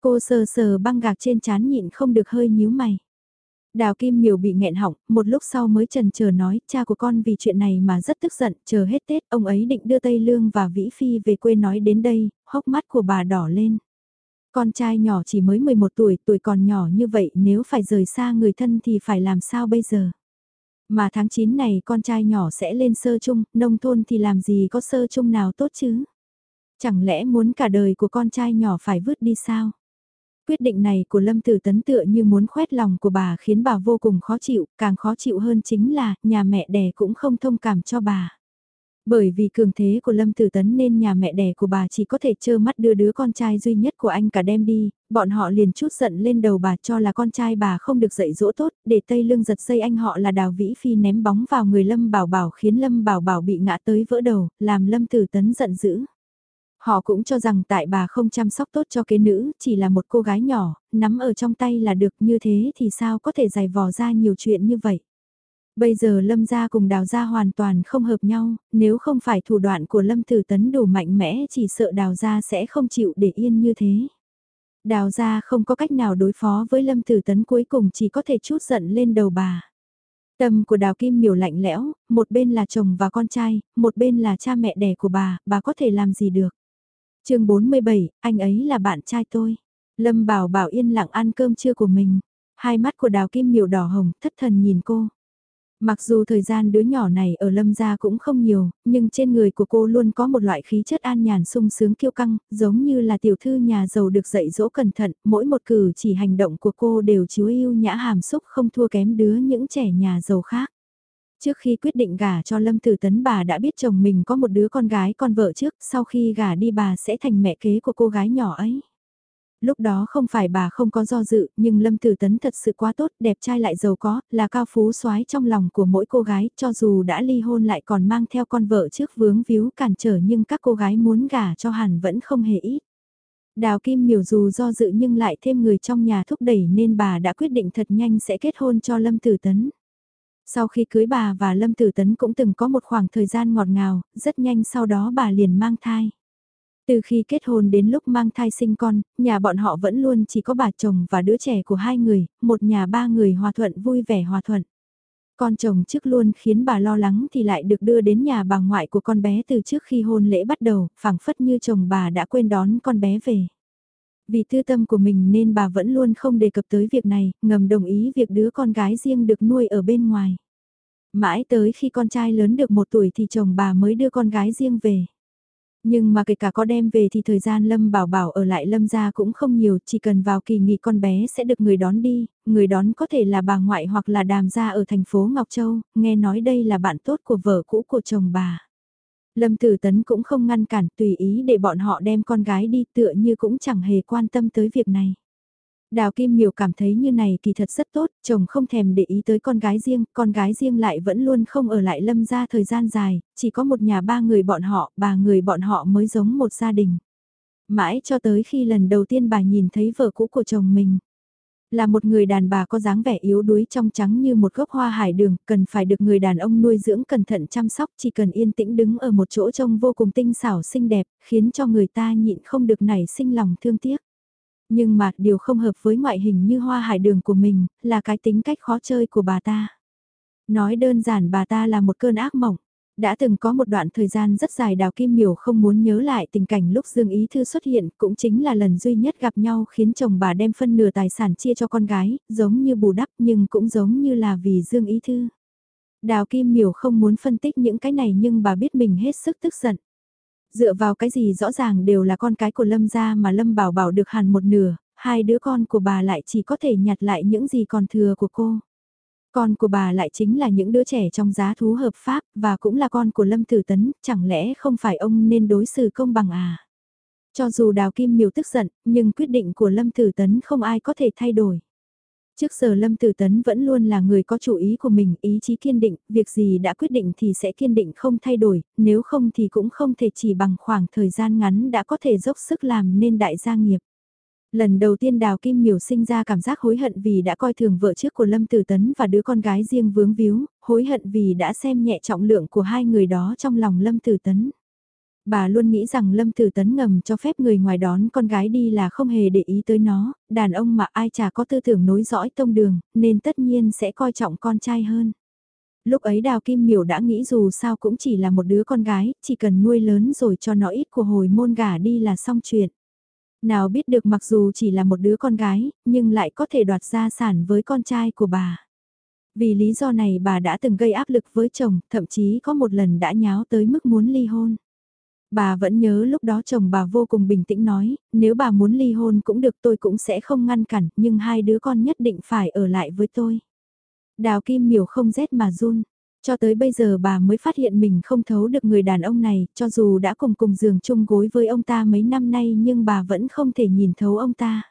Cô sờ sờ băng gạc trên chán nhịn không được hơi nhíu mày. Đào Kim Miểu bị nghẹn họng, một lúc sau mới trần chờ nói, cha của con vì chuyện này mà rất tức giận, chờ hết Tết, ông ấy định đưa Tây Lương và Vĩ Phi về quê nói đến đây, hốc mắt của bà đỏ lên. Con trai nhỏ chỉ mới 11 tuổi, tuổi còn nhỏ như vậy nếu phải rời xa người thân thì phải làm sao bây giờ? Mà tháng 9 này con trai nhỏ sẽ lên sơ chung, nông thôn thì làm gì có sơ chung nào tốt chứ? Chẳng lẽ muốn cả đời của con trai nhỏ phải vứt đi sao? Quyết định này của Lâm Tử Tấn tựa như muốn khoét lòng của bà khiến bà vô cùng khó chịu, càng khó chịu hơn chính là nhà mẹ đẻ cũng không thông cảm cho bà. Bởi vì cường thế của Lâm Tử Tấn nên nhà mẹ đẻ của bà chỉ có thể trơ mắt đưa đứa con trai duy nhất của anh cả đem đi, bọn họ liền chút giận lên đầu bà cho là con trai bà không được dạy dỗ tốt, để Tây Lương giật dây anh họ là Đào Vĩ Phi ném bóng vào người Lâm Bảo Bảo khiến Lâm Bảo Bảo bị ngã tới vỡ đầu, làm Lâm Tử Tấn giận dữ. Họ cũng cho rằng tại bà không chăm sóc tốt cho kế nữ, chỉ là một cô gái nhỏ, nắm ở trong tay là được như thế thì sao có thể giải vò ra nhiều chuyện như vậy. Bây giờ Lâm gia cùng Đào gia hoàn toàn không hợp nhau, nếu không phải thủ đoạn của Lâm Tử Tấn đủ mạnh mẽ chỉ sợ Đào gia sẽ không chịu để yên như thế. Đào gia không có cách nào đối phó với Lâm Tử Tấn cuối cùng chỉ có thể chút giận lên đầu bà. Tâm của Đào Kim miểu lạnh lẽo, một bên là chồng và con trai, một bên là cha mẹ đẻ của bà, bà có thể làm gì được chương 47, anh ấy là bạn trai tôi. Lâm Bảo Bảo yên lặng ăn cơm trưa của mình. Hai mắt của đào kim miểu đỏ hồng, thất thần nhìn cô. Mặc dù thời gian đứa nhỏ này ở lâm gia cũng không nhiều, nhưng trên người của cô luôn có một loại khí chất an nhàn sung sướng kiêu căng, giống như là tiểu thư nhà giàu được dạy dỗ cẩn thận, mỗi một cử chỉ hành động của cô đều chứa yêu nhã hàm xúc không thua kém đứa những trẻ nhà giàu khác. Trước khi quyết định gả cho Lâm Tử Tấn bà đã biết chồng mình có một đứa con gái con vợ trước, sau khi gả đi bà sẽ thành mẹ kế của cô gái nhỏ ấy. Lúc đó không phải bà không có do dự, nhưng Lâm Tử Tấn thật sự quá tốt, đẹp trai lại giàu có, là cao phú soái trong lòng của mỗi cô gái, cho dù đã ly hôn lại còn mang theo con vợ trước vướng víu cản trở nhưng các cô gái muốn gả cho hẳn vẫn không hề ít. Đào Kim Miểu dù do dự nhưng lại thêm người trong nhà thúc đẩy nên bà đã quyết định thật nhanh sẽ kết hôn cho Lâm Tử Tấn. Sau khi cưới bà và Lâm Tử Tấn cũng từng có một khoảng thời gian ngọt ngào, rất nhanh sau đó bà liền mang thai. Từ khi kết hôn đến lúc mang thai sinh con, nhà bọn họ vẫn luôn chỉ có bà chồng và đứa trẻ của hai người, một nhà ba người hòa thuận vui vẻ hòa thuận. Con chồng trước luôn khiến bà lo lắng thì lại được đưa đến nhà bà ngoại của con bé từ trước khi hôn lễ bắt đầu, phảng phất như chồng bà đã quên đón con bé về. Vì tư tâm của mình nên bà vẫn luôn không đề cập tới việc này, ngầm đồng ý việc đứa con gái riêng được nuôi ở bên ngoài. Mãi tới khi con trai lớn được một tuổi thì chồng bà mới đưa con gái riêng về. Nhưng mà kể cả có đem về thì thời gian Lâm Bảo Bảo ở lại Lâm gia cũng không nhiều, chỉ cần vào kỳ nghỉ con bé sẽ được người đón đi, người đón có thể là bà ngoại hoặc là đàm gia ở thành phố Ngọc Châu, nghe nói đây là bạn tốt của vợ cũ của chồng bà. Lâm Tử Tấn cũng không ngăn cản tùy ý để bọn họ đem con gái đi tựa như cũng chẳng hề quan tâm tới việc này. Đào Kim Miểu cảm thấy như này kỳ thật rất tốt, chồng không thèm để ý tới con gái riêng, con gái riêng lại vẫn luôn không ở lại lâm gia thời gian dài, chỉ có một nhà ba người bọn họ, ba người bọn họ mới giống một gia đình. Mãi cho tới khi lần đầu tiên bà nhìn thấy vợ cũ của chồng mình. Là một người đàn bà có dáng vẻ yếu đuối trong trắng như một gốc hoa hải đường, cần phải được người đàn ông nuôi dưỡng cẩn thận chăm sóc, chỉ cần yên tĩnh đứng ở một chỗ trông vô cùng tinh xảo xinh đẹp, khiến cho người ta nhịn không được nảy sinh lòng thương tiếc. Nhưng mà điều không hợp với ngoại hình như hoa hải đường của mình, là cái tính cách khó chơi của bà ta. Nói đơn giản bà ta là một cơn ác mộng. Đã từng có một đoạn thời gian rất dài Đào Kim Miểu không muốn nhớ lại tình cảnh lúc Dương Ý Thư xuất hiện cũng chính là lần duy nhất gặp nhau khiến chồng bà đem phân nửa tài sản chia cho con gái, giống như bù đắp nhưng cũng giống như là vì Dương Ý Thư. Đào Kim Miểu không muốn phân tích những cái này nhưng bà biết mình hết sức tức giận. Dựa vào cái gì rõ ràng đều là con cái của Lâm gia mà Lâm bảo bảo được hàn một nửa, hai đứa con của bà lại chỉ có thể nhặt lại những gì còn thừa của cô. Con của bà lại chính là những đứa trẻ trong giá thú hợp pháp và cũng là con của Lâm Tử Tấn, chẳng lẽ không phải ông nên đối xử công bằng à? Cho dù Đào Kim Miều tức giận, nhưng quyết định của Lâm Tử Tấn không ai có thể thay đổi. Trước giờ Lâm Tử Tấn vẫn luôn là người có chủ ý của mình, ý chí kiên định, việc gì đã quyết định thì sẽ kiên định không thay đổi, nếu không thì cũng không thể chỉ bằng khoảng thời gian ngắn đã có thể dốc sức làm nên đại gia nghiệp. Lần đầu tiên Đào Kim Miểu sinh ra cảm giác hối hận vì đã coi thường vợ trước của Lâm Tử Tấn và đứa con gái riêng vướng víu, hối hận vì đã xem nhẹ trọng lượng của hai người đó trong lòng Lâm Tử Tấn bà luôn nghĩ rằng Lâm Tử Tấn ngầm cho phép người ngoài đón con gái đi là không hề để ý tới nó, đàn ông mà ai chả có tư tưởng nối dõi tông đường, nên tất nhiên sẽ coi trọng con trai hơn. Lúc ấy Đào Kim Miểu đã nghĩ dù sao cũng chỉ là một đứa con gái, chỉ cần nuôi lớn rồi cho nó ít của hồi môn gả đi là xong chuyện. Nào biết được mặc dù chỉ là một đứa con gái, nhưng lại có thể đoạt gia sản với con trai của bà. Vì lý do này bà đã từng gây áp lực với chồng, thậm chí có một lần đã nháo tới mức muốn ly hôn. Bà vẫn nhớ lúc đó chồng bà vô cùng bình tĩnh nói, nếu bà muốn ly hôn cũng được tôi cũng sẽ không ngăn cản, nhưng hai đứa con nhất định phải ở lại với tôi. Đào Kim Miểu không rét mà run, cho tới bây giờ bà mới phát hiện mình không thấu được người đàn ông này, cho dù đã cùng cùng giường chung gối với ông ta mấy năm nay nhưng bà vẫn không thể nhìn thấu ông ta.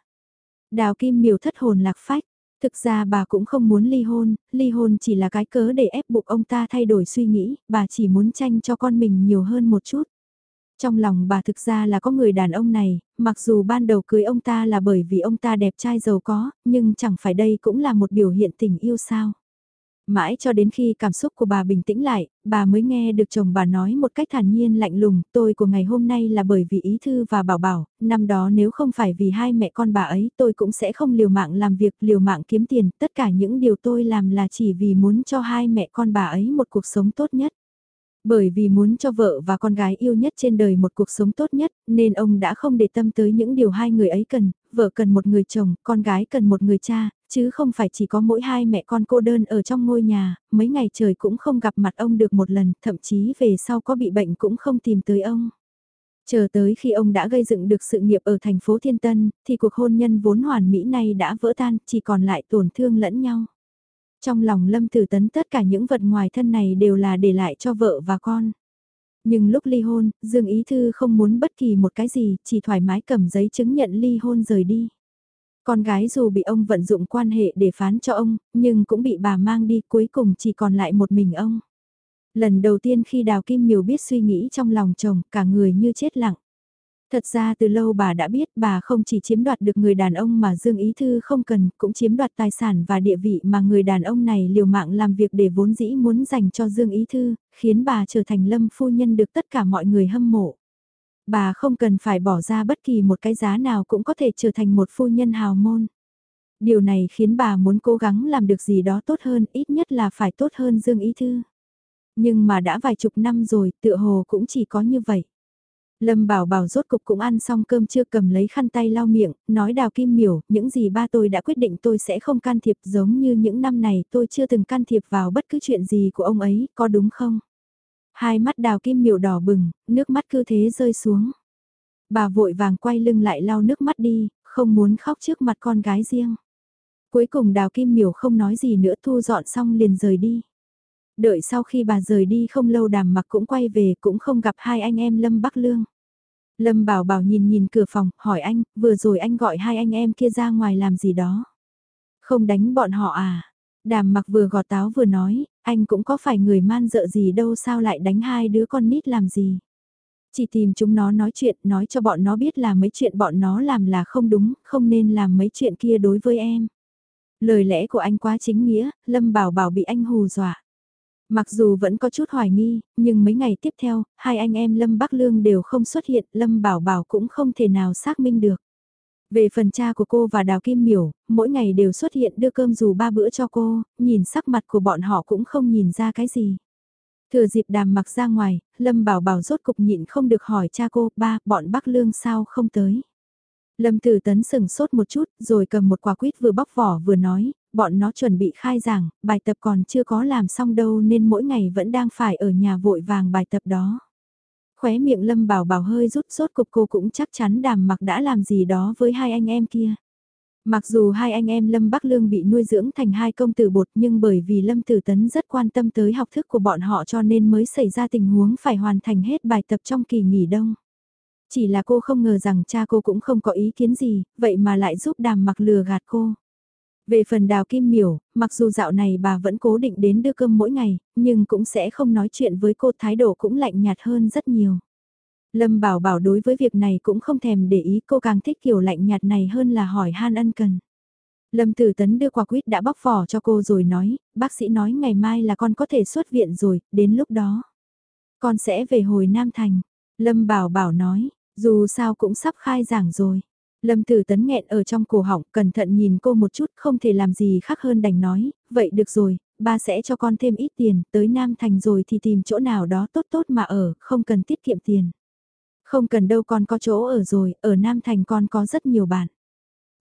Đào Kim Miểu thất hồn lạc phách, thực ra bà cũng không muốn ly hôn, ly hôn chỉ là cái cớ để ép buộc ông ta thay đổi suy nghĩ, bà chỉ muốn tranh cho con mình nhiều hơn một chút. Trong lòng bà thực ra là có người đàn ông này, mặc dù ban đầu cưới ông ta là bởi vì ông ta đẹp trai giàu có, nhưng chẳng phải đây cũng là một biểu hiện tình yêu sao. Mãi cho đến khi cảm xúc của bà bình tĩnh lại, bà mới nghe được chồng bà nói một cách thản nhiên lạnh lùng, tôi của ngày hôm nay là bởi vì ý thư và bảo bảo, năm đó nếu không phải vì hai mẹ con bà ấy tôi cũng sẽ không liều mạng làm việc, liều mạng kiếm tiền, tất cả những điều tôi làm là chỉ vì muốn cho hai mẹ con bà ấy một cuộc sống tốt nhất. Bởi vì muốn cho vợ và con gái yêu nhất trên đời một cuộc sống tốt nhất, nên ông đã không để tâm tới những điều hai người ấy cần, vợ cần một người chồng, con gái cần một người cha, chứ không phải chỉ có mỗi hai mẹ con cô đơn ở trong ngôi nhà, mấy ngày trời cũng không gặp mặt ông được một lần, thậm chí về sau có bị bệnh cũng không tìm tới ông. Chờ tới khi ông đã gây dựng được sự nghiệp ở thành phố Thiên Tân, thì cuộc hôn nhân vốn hoàn mỹ này đã vỡ tan, chỉ còn lại tổn thương lẫn nhau. Trong lòng Lâm Tử Tấn tất cả những vật ngoài thân này đều là để lại cho vợ và con. Nhưng lúc ly hôn, Dương Ý Thư không muốn bất kỳ một cái gì, chỉ thoải mái cầm giấy chứng nhận ly hôn rời đi. Con gái dù bị ông vận dụng quan hệ để phán cho ông, nhưng cũng bị bà mang đi cuối cùng chỉ còn lại một mình ông. Lần đầu tiên khi Đào Kim Miều biết suy nghĩ trong lòng chồng, cả người như chết lặng. Thật ra từ lâu bà đã biết bà không chỉ chiếm đoạt được người đàn ông mà Dương Ý Thư không cần, cũng chiếm đoạt tài sản và địa vị mà người đàn ông này liều mạng làm việc để vốn dĩ muốn dành cho Dương Ý Thư, khiến bà trở thành lâm phu nhân được tất cả mọi người hâm mộ. Bà không cần phải bỏ ra bất kỳ một cái giá nào cũng có thể trở thành một phu nhân hào môn. Điều này khiến bà muốn cố gắng làm được gì đó tốt hơn, ít nhất là phải tốt hơn Dương Ý Thư. Nhưng mà đã vài chục năm rồi, tựa hồ cũng chỉ có như vậy. Lâm Bảo Bảo rốt cục cũng ăn xong cơm chưa cầm lấy khăn tay lau miệng, nói đào kim miểu, những gì ba tôi đã quyết định tôi sẽ không can thiệp giống như những năm này tôi chưa từng can thiệp vào bất cứ chuyện gì của ông ấy, có đúng không? Hai mắt đào kim miểu đỏ bừng, nước mắt cứ thế rơi xuống. Bà vội vàng quay lưng lại lau nước mắt đi, không muốn khóc trước mặt con gái riêng. Cuối cùng đào kim miểu không nói gì nữa thu dọn xong liền rời đi. Đợi sau khi bà rời đi không lâu đàm mặc cũng quay về cũng không gặp hai anh em Lâm Bắc Lương. Lâm Bảo Bảo nhìn nhìn cửa phòng, hỏi anh, vừa rồi anh gọi hai anh em kia ra ngoài làm gì đó. Không đánh bọn họ à? Đàm mặc vừa gọt táo vừa nói, anh cũng có phải người man dợ gì đâu sao lại đánh hai đứa con nít làm gì. Chỉ tìm chúng nó nói chuyện, nói cho bọn nó biết là mấy chuyện bọn nó làm là không đúng, không nên làm mấy chuyện kia đối với em. Lời lẽ của anh quá chính nghĩa, Lâm Bảo Bảo bị anh hù dọa. Mặc dù vẫn có chút hoài nghi, nhưng mấy ngày tiếp theo, hai anh em Lâm Bắc Lương đều không xuất hiện, Lâm Bảo Bảo cũng không thể nào xác minh được. Về phần cha của cô và Đào Kim Miểu, mỗi ngày đều xuất hiện đưa cơm dù ba bữa cho cô, nhìn sắc mặt của bọn họ cũng không nhìn ra cái gì. Thừa dịp đàm mặc ra ngoài, Lâm Bảo Bảo rốt cục nhịn không được hỏi cha cô, ba, bọn Bắc Lương sao không tới. Lâm Tử Tấn sừng sốt một chút, rồi cầm một quả quýt vừa bóc vỏ vừa nói, bọn nó chuẩn bị khai giảng, bài tập còn chưa có làm xong đâu nên mỗi ngày vẫn đang phải ở nhà vội vàng bài tập đó. Khóe miệng Lâm Bảo Bảo hơi rút sốt cục cô cũng chắc chắn đàm mặc đã làm gì đó với hai anh em kia. Mặc dù hai anh em Lâm Bắc Lương bị nuôi dưỡng thành hai công tử bột nhưng bởi vì Lâm Tử Tấn rất quan tâm tới học thức của bọn họ cho nên mới xảy ra tình huống phải hoàn thành hết bài tập trong kỳ nghỉ đông. Chỉ là cô không ngờ rằng cha cô cũng không có ý kiến gì, vậy mà lại giúp đàm mặc lừa gạt cô. Về phần đào kim miểu, mặc dù dạo này bà vẫn cố định đến đưa cơm mỗi ngày, nhưng cũng sẽ không nói chuyện với cô thái độ cũng lạnh nhạt hơn rất nhiều. Lâm bảo bảo đối với việc này cũng không thèm để ý cô càng thích kiểu lạnh nhạt này hơn là hỏi han ân cần. Lâm Tử Tấn đưa quả quýt đã bóc vỏ cho cô rồi nói, bác sĩ nói ngày mai là con có thể xuất viện rồi, đến lúc đó. Con sẽ về hồi Nam Thành. Lâm Bảo Bảo nói, dù sao cũng sắp khai giảng rồi. Lâm Tử Tấn nghẹn ở trong cổ họng, cẩn thận nhìn cô một chút, không thể làm gì khác hơn đành nói, vậy được rồi, ba sẽ cho con thêm ít tiền, tới Nam Thành rồi thì tìm chỗ nào đó tốt tốt mà ở, không cần tiết kiệm tiền. Không cần đâu con có chỗ ở rồi, ở Nam Thành con có rất nhiều bạn.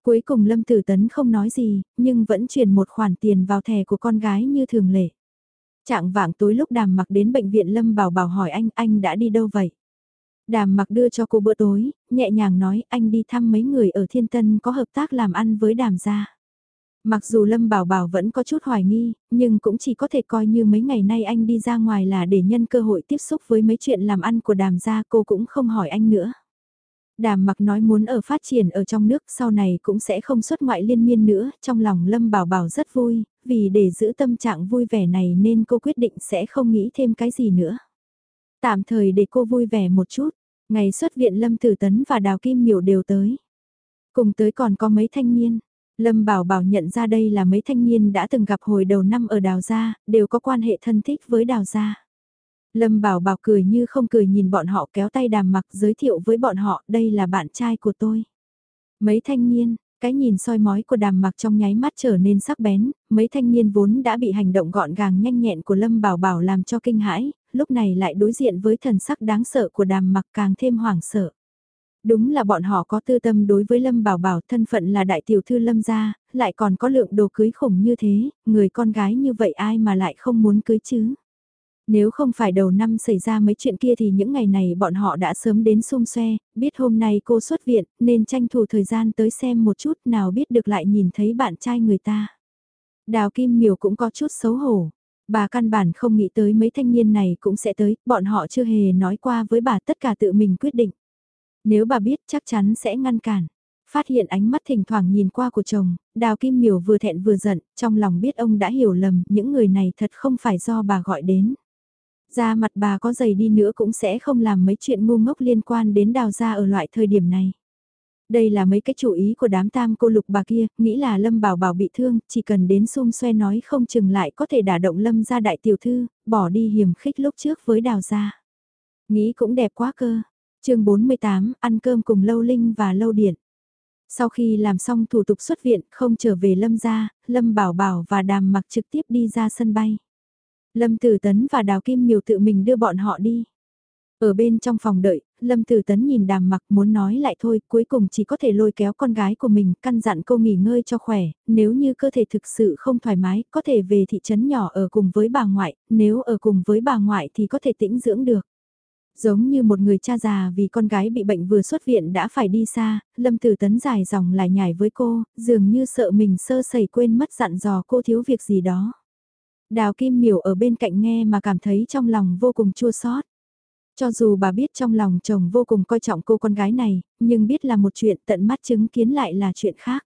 Cuối cùng Lâm Tử Tấn không nói gì, nhưng vẫn chuyển một khoản tiền vào thẻ của con gái như thường lệ. Trạng vạng tối lúc đàm mặc đến bệnh viện Lâm Bảo Bảo hỏi anh, anh đã đi đâu vậy? Đàm mặc đưa cho cô bữa tối, nhẹ nhàng nói anh đi thăm mấy người ở Thiên Tân có hợp tác làm ăn với đàm gia. Mặc dù Lâm Bảo Bảo vẫn có chút hoài nghi, nhưng cũng chỉ có thể coi như mấy ngày nay anh đi ra ngoài là để nhân cơ hội tiếp xúc với mấy chuyện làm ăn của đàm gia cô cũng không hỏi anh nữa. Đàm mặc nói muốn ở phát triển ở trong nước sau này cũng sẽ không xuất ngoại liên miên nữa, trong lòng Lâm Bảo Bảo rất vui, vì để giữ tâm trạng vui vẻ này nên cô quyết định sẽ không nghĩ thêm cái gì nữa. Tạm thời để cô vui vẻ một chút, ngày xuất viện Lâm Tử Tấn và Đào Kim Miểu đều tới. Cùng tới còn có mấy thanh niên. Lâm Bảo Bảo nhận ra đây là mấy thanh niên đã từng gặp hồi đầu năm ở Đào Gia, đều có quan hệ thân thích với Đào Gia. Lâm Bảo Bảo cười như không cười nhìn bọn họ kéo tay đàm mặc giới thiệu với bọn họ đây là bạn trai của tôi. Mấy thanh niên, cái nhìn soi mói của đàm mặc trong nháy mắt trở nên sắc bén, mấy thanh niên vốn đã bị hành động gọn gàng nhanh nhẹn của Lâm Bảo Bảo làm cho kinh hãi, lúc này lại đối diện với thần sắc đáng sợ của đàm mặc càng thêm hoảng sợ. Đúng là bọn họ có tư tâm đối với Lâm Bảo Bảo thân phận là đại tiểu thư Lâm gia, lại còn có lượng đồ cưới khủng như thế, người con gái như vậy ai mà lại không muốn cưới chứ. Nếu không phải đầu năm xảy ra mấy chuyện kia thì những ngày này bọn họ đã sớm đến xung xoe, biết hôm nay cô xuất viện nên tranh thủ thời gian tới xem một chút nào biết được lại nhìn thấy bạn trai người ta. Đào Kim Miều cũng có chút xấu hổ. Bà căn bản không nghĩ tới mấy thanh niên này cũng sẽ tới, bọn họ chưa hề nói qua với bà tất cả tự mình quyết định. Nếu bà biết chắc chắn sẽ ngăn cản. Phát hiện ánh mắt thỉnh thoảng nhìn qua của chồng, Đào Kim Miểu vừa thẹn vừa giận, trong lòng biết ông đã hiểu lầm, những người này thật không phải do bà gọi đến. Ra mặt bà có dày đi nữa cũng sẽ không làm mấy chuyện ngu ngốc liên quan đến đào gia ở loại thời điểm này. Đây là mấy cái chủ ý của đám tam cô lục bà kia, nghĩ là Lâm Bảo Bảo bị thương, chỉ cần đến xung xoe nói không chừng lại có thể đả động Lâm gia đại tiểu thư, bỏ đi hiểm khích lúc trước với đào gia. Nghĩ cũng đẹp quá cơ. chương 48, ăn cơm cùng Lâu Linh và Lâu Điện. Sau khi làm xong thủ tục xuất viện, không trở về Lâm gia, Lâm Bảo Bảo và Đàm mặc trực tiếp đi ra sân bay. Lâm Tử Tấn và Đào Kim Miều tự mình đưa bọn họ đi. Ở bên trong phòng đợi, Lâm Tử Tấn nhìn đàm mặc muốn nói lại thôi, cuối cùng chỉ có thể lôi kéo con gái của mình, căn dặn cô nghỉ ngơi cho khỏe, nếu như cơ thể thực sự không thoải mái, có thể về thị trấn nhỏ ở cùng với bà ngoại, nếu ở cùng với bà ngoại thì có thể tĩnh dưỡng được. Giống như một người cha già vì con gái bị bệnh vừa xuất viện đã phải đi xa, Lâm Tử Tấn dài dòng lại nhảy với cô, dường như sợ mình sơ sẩy quên mất dặn dò cô thiếu việc gì đó. Đào Kim Miểu ở bên cạnh nghe mà cảm thấy trong lòng vô cùng chua xót. Cho dù bà biết trong lòng chồng vô cùng coi trọng cô con gái này, nhưng biết là một chuyện tận mắt chứng kiến lại là chuyện khác.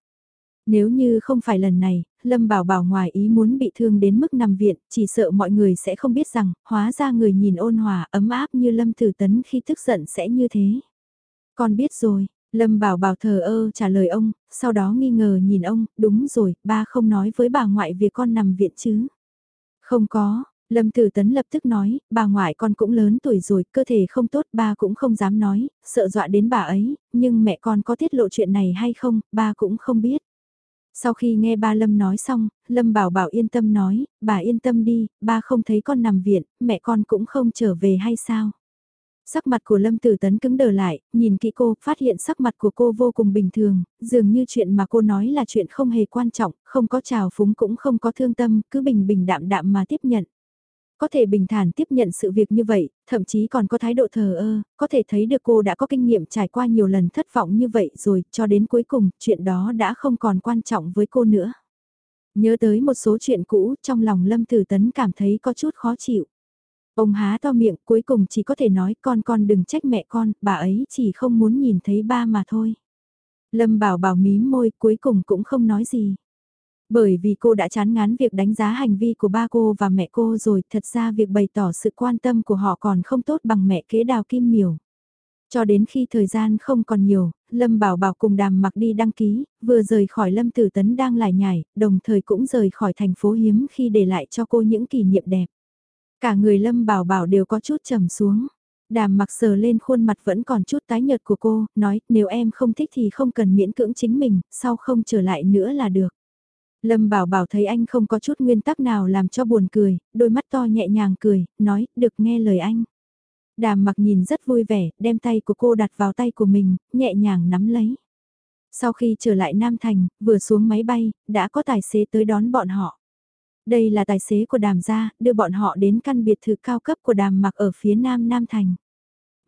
Nếu như không phải lần này, Lâm Bảo Bảo ngoài ý muốn bị thương đến mức nằm viện, chỉ sợ mọi người sẽ không biết rằng, hóa ra người nhìn ôn hòa, ấm áp như Lâm Tử Tấn khi tức giận sẽ như thế. Con biết rồi, Lâm Bảo Bảo thờ ơ trả lời ông, sau đó nghi ngờ nhìn ông, đúng rồi, ba không nói với bà ngoại việc con nằm viện chứ. Không có, Lâm Tử Tấn lập tức nói, bà ngoại con cũng lớn tuổi rồi, cơ thể không tốt, ba cũng không dám nói, sợ dọa đến bà ấy, nhưng mẹ con có tiết lộ chuyện này hay không, ba cũng không biết. Sau khi nghe ba Lâm nói xong, Lâm bảo bảo yên tâm nói, bà yên tâm đi, ba không thấy con nằm viện, mẹ con cũng không trở về hay sao. Sắc mặt của Lâm Tử Tấn cứng đờ lại, nhìn kỹ cô, phát hiện sắc mặt của cô vô cùng bình thường, dường như chuyện mà cô nói là chuyện không hề quan trọng, không có trào phúng cũng không có thương tâm, cứ bình bình đạm đạm mà tiếp nhận. Có thể bình thản tiếp nhận sự việc như vậy, thậm chí còn có thái độ thờ ơ, có thể thấy được cô đã có kinh nghiệm trải qua nhiều lần thất vọng như vậy rồi, cho đến cuối cùng, chuyện đó đã không còn quan trọng với cô nữa. Nhớ tới một số chuyện cũ, trong lòng Lâm Tử Tấn cảm thấy có chút khó chịu. Ông há to miệng cuối cùng chỉ có thể nói con con đừng trách mẹ con, bà ấy chỉ không muốn nhìn thấy ba mà thôi. Lâm bảo bảo mím môi cuối cùng cũng không nói gì. Bởi vì cô đã chán ngán việc đánh giá hành vi của ba cô và mẹ cô rồi, thật ra việc bày tỏ sự quan tâm của họ còn không tốt bằng mẹ kế đào kim miểu. Cho đến khi thời gian không còn nhiều, Lâm Bảo Bảo cùng đàm mặc đi đăng ký, vừa rời khỏi Lâm Tử Tấn đang lại nhảy, đồng thời cũng rời khỏi thành phố hiếm khi để lại cho cô những kỷ niệm đẹp. Cả người Lâm Bảo Bảo đều có chút trầm xuống. Đàm mặc sờ lên khuôn mặt vẫn còn chút tái nhợt của cô, nói nếu em không thích thì không cần miễn cưỡng chính mình, sau không trở lại nữa là được. Lâm Bảo Bảo thấy anh không có chút nguyên tắc nào làm cho buồn cười, đôi mắt to nhẹ nhàng cười, nói, được nghe lời anh. Đàm mặc nhìn rất vui vẻ, đem tay của cô đặt vào tay của mình, nhẹ nhàng nắm lấy. Sau khi trở lại Nam Thành, vừa xuống máy bay, đã có tài xế tới đón bọn họ. Đây là tài xế của đàm gia, đưa bọn họ đến căn biệt thự cao cấp của đàm mặc ở phía nam Nam Thành.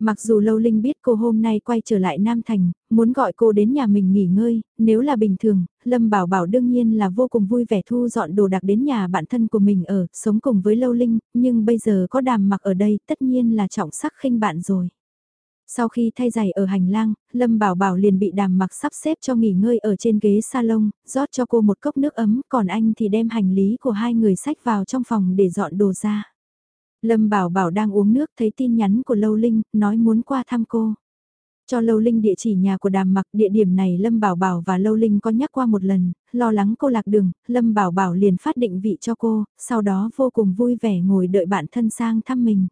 Mặc dù Lâu Linh biết cô hôm nay quay trở lại Nam Thành, muốn gọi cô đến nhà mình nghỉ ngơi, nếu là bình thường, Lâm Bảo Bảo đương nhiên là vô cùng vui vẻ thu dọn đồ đạc đến nhà bạn thân của mình ở, sống cùng với Lâu Linh, nhưng bây giờ có đàm mặc ở đây tất nhiên là trọng sắc khinh bạn rồi. Sau khi thay giày ở hành lang, Lâm Bảo Bảo liền bị đàm mặc sắp xếp cho nghỉ ngơi ở trên ghế salon, rót cho cô một cốc nước ấm, còn anh thì đem hành lý của hai người sách vào trong phòng để dọn đồ ra. Lâm Bảo Bảo đang uống nước thấy tin nhắn của Lâu Linh, nói muốn qua thăm cô. Cho Lâu Linh địa chỉ nhà của đàm mặc địa điểm này Lâm Bảo Bảo và Lâu Linh có nhắc qua một lần, lo lắng cô lạc đường, Lâm Bảo Bảo liền phát định vị cho cô, sau đó vô cùng vui vẻ ngồi đợi bạn thân sang thăm mình.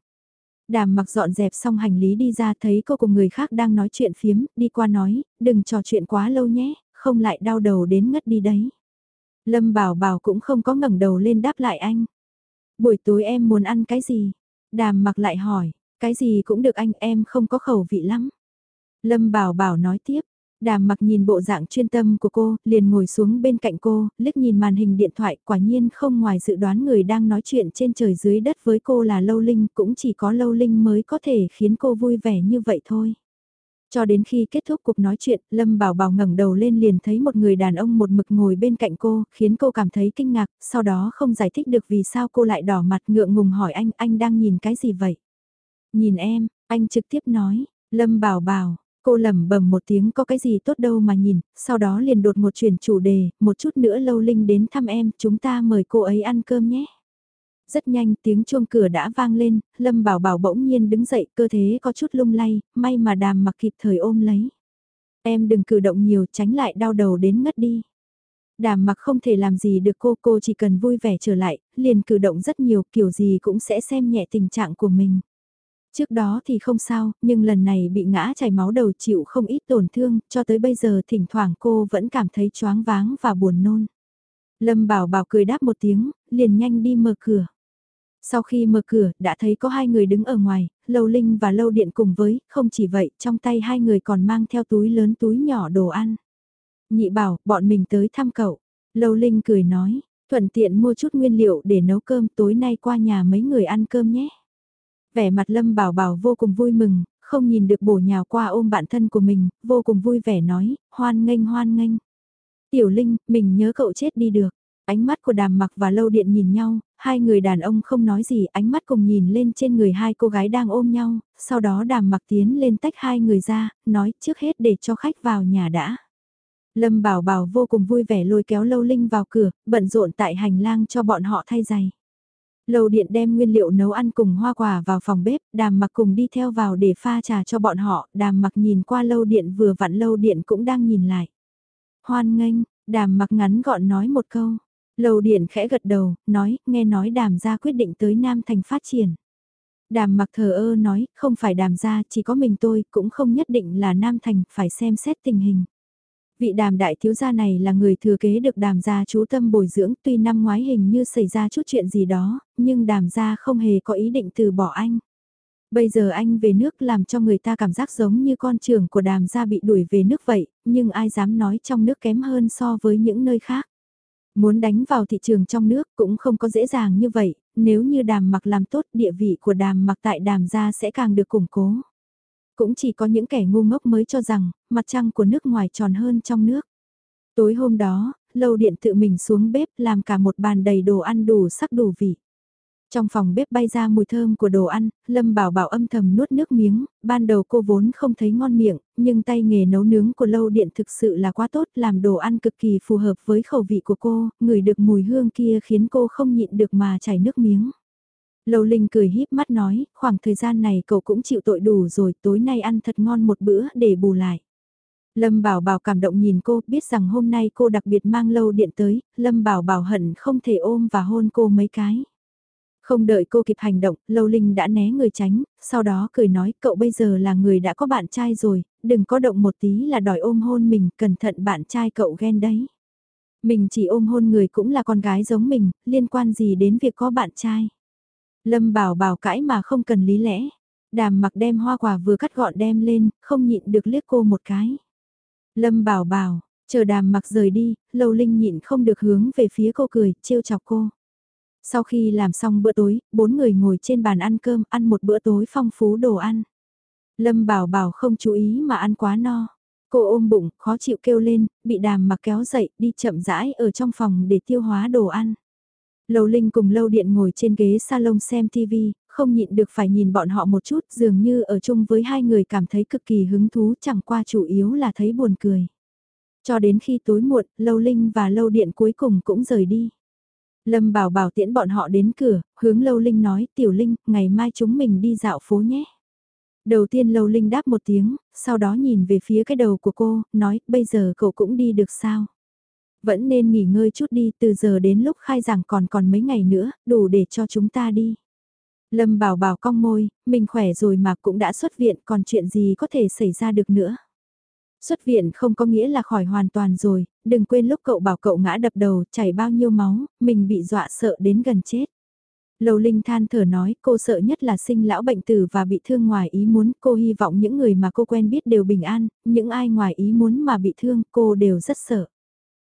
Đàm mặc dọn dẹp xong hành lý đi ra thấy cô cùng người khác đang nói chuyện phiếm, đi qua nói, đừng trò chuyện quá lâu nhé, không lại đau đầu đến ngất đi đấy. Lâm Bảo Bảo cũng không có ngẩng đầu lên đáp lại anh. Buổi tối em muốn ăn cái gì? Đàm mặc lại hỏi, cái gì cũng được anh em không có khẩu vị lắm. Lâm Bảo Bảo nói tiếp, Đàm mặc nhìn bộ dạng chuyên tâm của cô, liền ngồi xuống bên cạnh cô, liếc nhìn màn hình điện thoại, quả nhiên không ngoài dự đoán người đang nói chuyện trên trời dưới đất với cô là Lâu Linh, cũng chỉ có Lâu Linh mới có thể khiến cô vui vẻ như vậy thôi. Cho đến khi kết thúc cuộc nói chuyện, Lâm Bảo Bảo ngẩng đầu lên liền thấy một người đàn ông một mực ngồi bên cạnh cô, khiến cô cảm thấy kinh ngạc, sau đó không giải thích được vì sao cô lại đỏ mặt ngượng ngùng hỏi anh, anh đang nhìn cái gì vậy? Nhìn em, anh trực tiếp nói, Lâm Bảo Bảo, Cô lẩm bẩm một tiếng có cái gì tốt đâu mà nhìn, sau đó liền đột một chuyển chủ đề, một chút nữa lâu linh đến thăm em, chúng ta mời cô ấy ăn cơm nhé. Rất nhanh tiếng chuông cửa đã vang lên, Lâm Bảo Bảo bỗng nhiên đứng dậy cơ thế có chút lung lay, may mà đàm mặc kịp thời ôm lấy. Em đừng cử động nhiều tránh lại đau đầu đến ngất đi. Đàm mặc không thể làm gì được cô, cô chỉ cần vui vẻ trở lại, liền cử động rất nhiều kiểu gì cũng sẽ xem nhẹ tình trạng của mình. Trước đó thì không sao, nhưng lần này bị ngã chảy máu đầu chịu không ít tổn thương, cho tới bây giờ thỉnh thoảng cô vẫn cảm thấy choáng váng và buồn nôn. Lâm Bảo Bảo cười đáp một tiếng, liền nhanh đi mở cửa. Sau khi mở cửa, đã thấy có hai người đứng ở ngoài, Lâu Linh và Lâu Điện cùng với, không chỉ vậy, trong tay hai người còn mang theo túi lớn túi nhỏ đồ ăn. Nhị bảo, bọn mình tới thăm cậu. Lâu Linh cười nói, thuận tiện mua chút nguyên liệu để nấu cơm tối nay qua nhà mấy người ăn cơm nhé. Vẻ mặt Lâm Bảo Bảo vô cùng vui mừng, không nhìn được bổ nhào qua ôm bạn thân của mình, vô cùng vui vẻ nói, hoan nghênh hoan nghênh. Tiểu Linh, mình nhớ cậu chết đi được. Ánh mắt của đàm mặc và lâu điện nhìn nhau, hai người đàn ông không nói gì, ánh mắt cùng nhìn lên trên người hai cô gái đang ôm nhau, sau đó đàm mặc tiến lên tách hai người ra, nói trước hết để cho khách vào nhà đã. Lâm Bảo Bảo vô cùng vui vẻ lôi kéo Lâu Linh vào cửa, bận rộn tại hành lang cho bọn họ thay giày. Lầu điện đem nguyên liệu nấu ăn cùng hoa quả vào phòng bếp, đàm mặc cùng đi theo vào để pha trà cho bọn họ, đàm mặc nhìn qua lâu điện vừa vặn lâu điện cũng đang nhìn lại. Hoan nghênh, đàm mặc ngắn gọn nói một câu. Lầu điện khẽ gật đầu, nói, nghe nói đàm gia quyết định tới Nam Thành phát triển. Đàm mặc thờ ơ nói, không phải đàm gia chỉ có mình tôi, cũng không nhất định là Nam Thành, phải xem xét tình hình. Vị đàm đại thiếu gia này là người thừa kế được đàm gia chú tâm bồi dưỡng tuy năm ngoái hình như xảy ra chút chuyện gì đó, nhưng đàm gia không hề có ý định từ bỏ anh. Bây giờ anh về nước làm cho người ta cảm giác giống như con trưởng của đàm gia bị đuổi về nước vậy, nhưng ai dám nói trong nước kém hơn so với những nơi khác. Muốn đánh vào thị trường trong nước cũng không có dễ dàng như vậy, nếu như đàm mặc làm tốt địa vị của đàm mặc tại đàm gia sẽ càng được củng cố. Cũng chỉ có những kẻ ngu ngốc mới cho rằng, mặt trăng của nước ngoài tròn hơn trong nước. Tối hôm đó, lâu điện tự mình xuống bếp làm cả một bàn đầy đồ ăn đủ sắc đủ vị. Trong phòng bếp bay ra mùi thơm của đồ ăn, Lâm Bảo Bảo âm thầm nuốt nước miếng, ban đầu cô vốn không thấy ngon miệng, nhưng tay nghề nấu nướng của lâu điện thực sự là quá tốt, làm đồ ăn cực kỳ phù hợp với khẩu vị của cô, ngửi được mùi hương kia khiến cô không nhịn được mà chảy nước miếng. Lâu Linh cười híp mắt nói, khoảng thời gian này cậu cũng chịu tội đủ rồi, tối nay ăn thật ngon một bữa để bù lại. Lâm Bảo Bảo cảm động nhìn cô, biết rằng hôm nay cô đặc biệt mang lâu điện tới, Lâm Bảo Bảo hận không thể ôm và hôn cô mấy cái. Không đợi cô kịp hành động, Lâu Linh đã né người tránh, sau đó cười nói cậu bây giờ là người đã có bạn trai rồi, đừng có động một tí là đòi ôm hôn mình, cẩn thận bạn trai cậu ghen đấy. Mình chỉ ôm hôn người cũng là con gái giống mình, liên quan gì đến việc có bạn trai. Lâm bảo bảo cãi mà không cần lý lẽ. Đàm mặc đem hoa quả vừa cắt gọn đem lên, không nhịn được liếc cô một cái. Lâm bảo bảo, chờ đàm mặc rời đi, lâu linh nhịn không được hướng về phía cô cười, trêu chọc cô. Sau khi làm xong bữa tối, bốn người ngồi trên bàn ăn cơm, ăn một bữa tối phong phú đồ ăn. Lâm bảo bảo không chú ý mà ăn quá no. Cô ôm bụng, khó chịu kêu lên, bị đàm mà kéo dậy, đi chậm rãi ở trong phòng để tiêu hóa đồ ăn. Lâu Linh cùng Lâu Điện ngồi trên ghế salon xem TV, không nhịn được phải nhìn bọn họ một chút, dường như ở chung với hai người cảm thấy cực kỳ hứng thú chẳng qua chủ yếu là thấy buồn cười. Cho đến khi tối muộn, Lâu Linh và Lâu Điện cuối cùng cũng rời đi. Lâm bảo bảo tiễn bọn họ đến cửa, hướng Lâu Linh nói, Tiểu Linh, ngày mai chúng mình đi dạo phố nhé. Đầu tiên Lâu Linh đáp một tiếng, sau đó nhìn về phía cái đầu của cô, nói, bây giờ cậu cũng đi được sao? Vẫn nên nghỉ ngơi chút đi từ giờ đến lúc khai giảng còn còn mấy ngày nữa, đủ để cho chúng ta đi. Lâm bảo bảo cong môi, mình khỏe rồi mà cũng đã xuất viện còn chuyện gì có thể xảy ra được nữa. Xuất viện không có nghĩa là khỏi hoàn toàn rồi, đừng quên lúc cậu bảo cậu ngã đập đầu chảy bao nhiêu máu, mình bị dọa sợ đến gần chết. Lầu Linh than thở nói cô sợ nhất là sinh lão bệnh tử và bị thương ngoài ý muốn. Cô hy vọng những người mà cô quen biết đều bình an, những ai ngoài ý muốn mà bị thương cô đều rất sợ.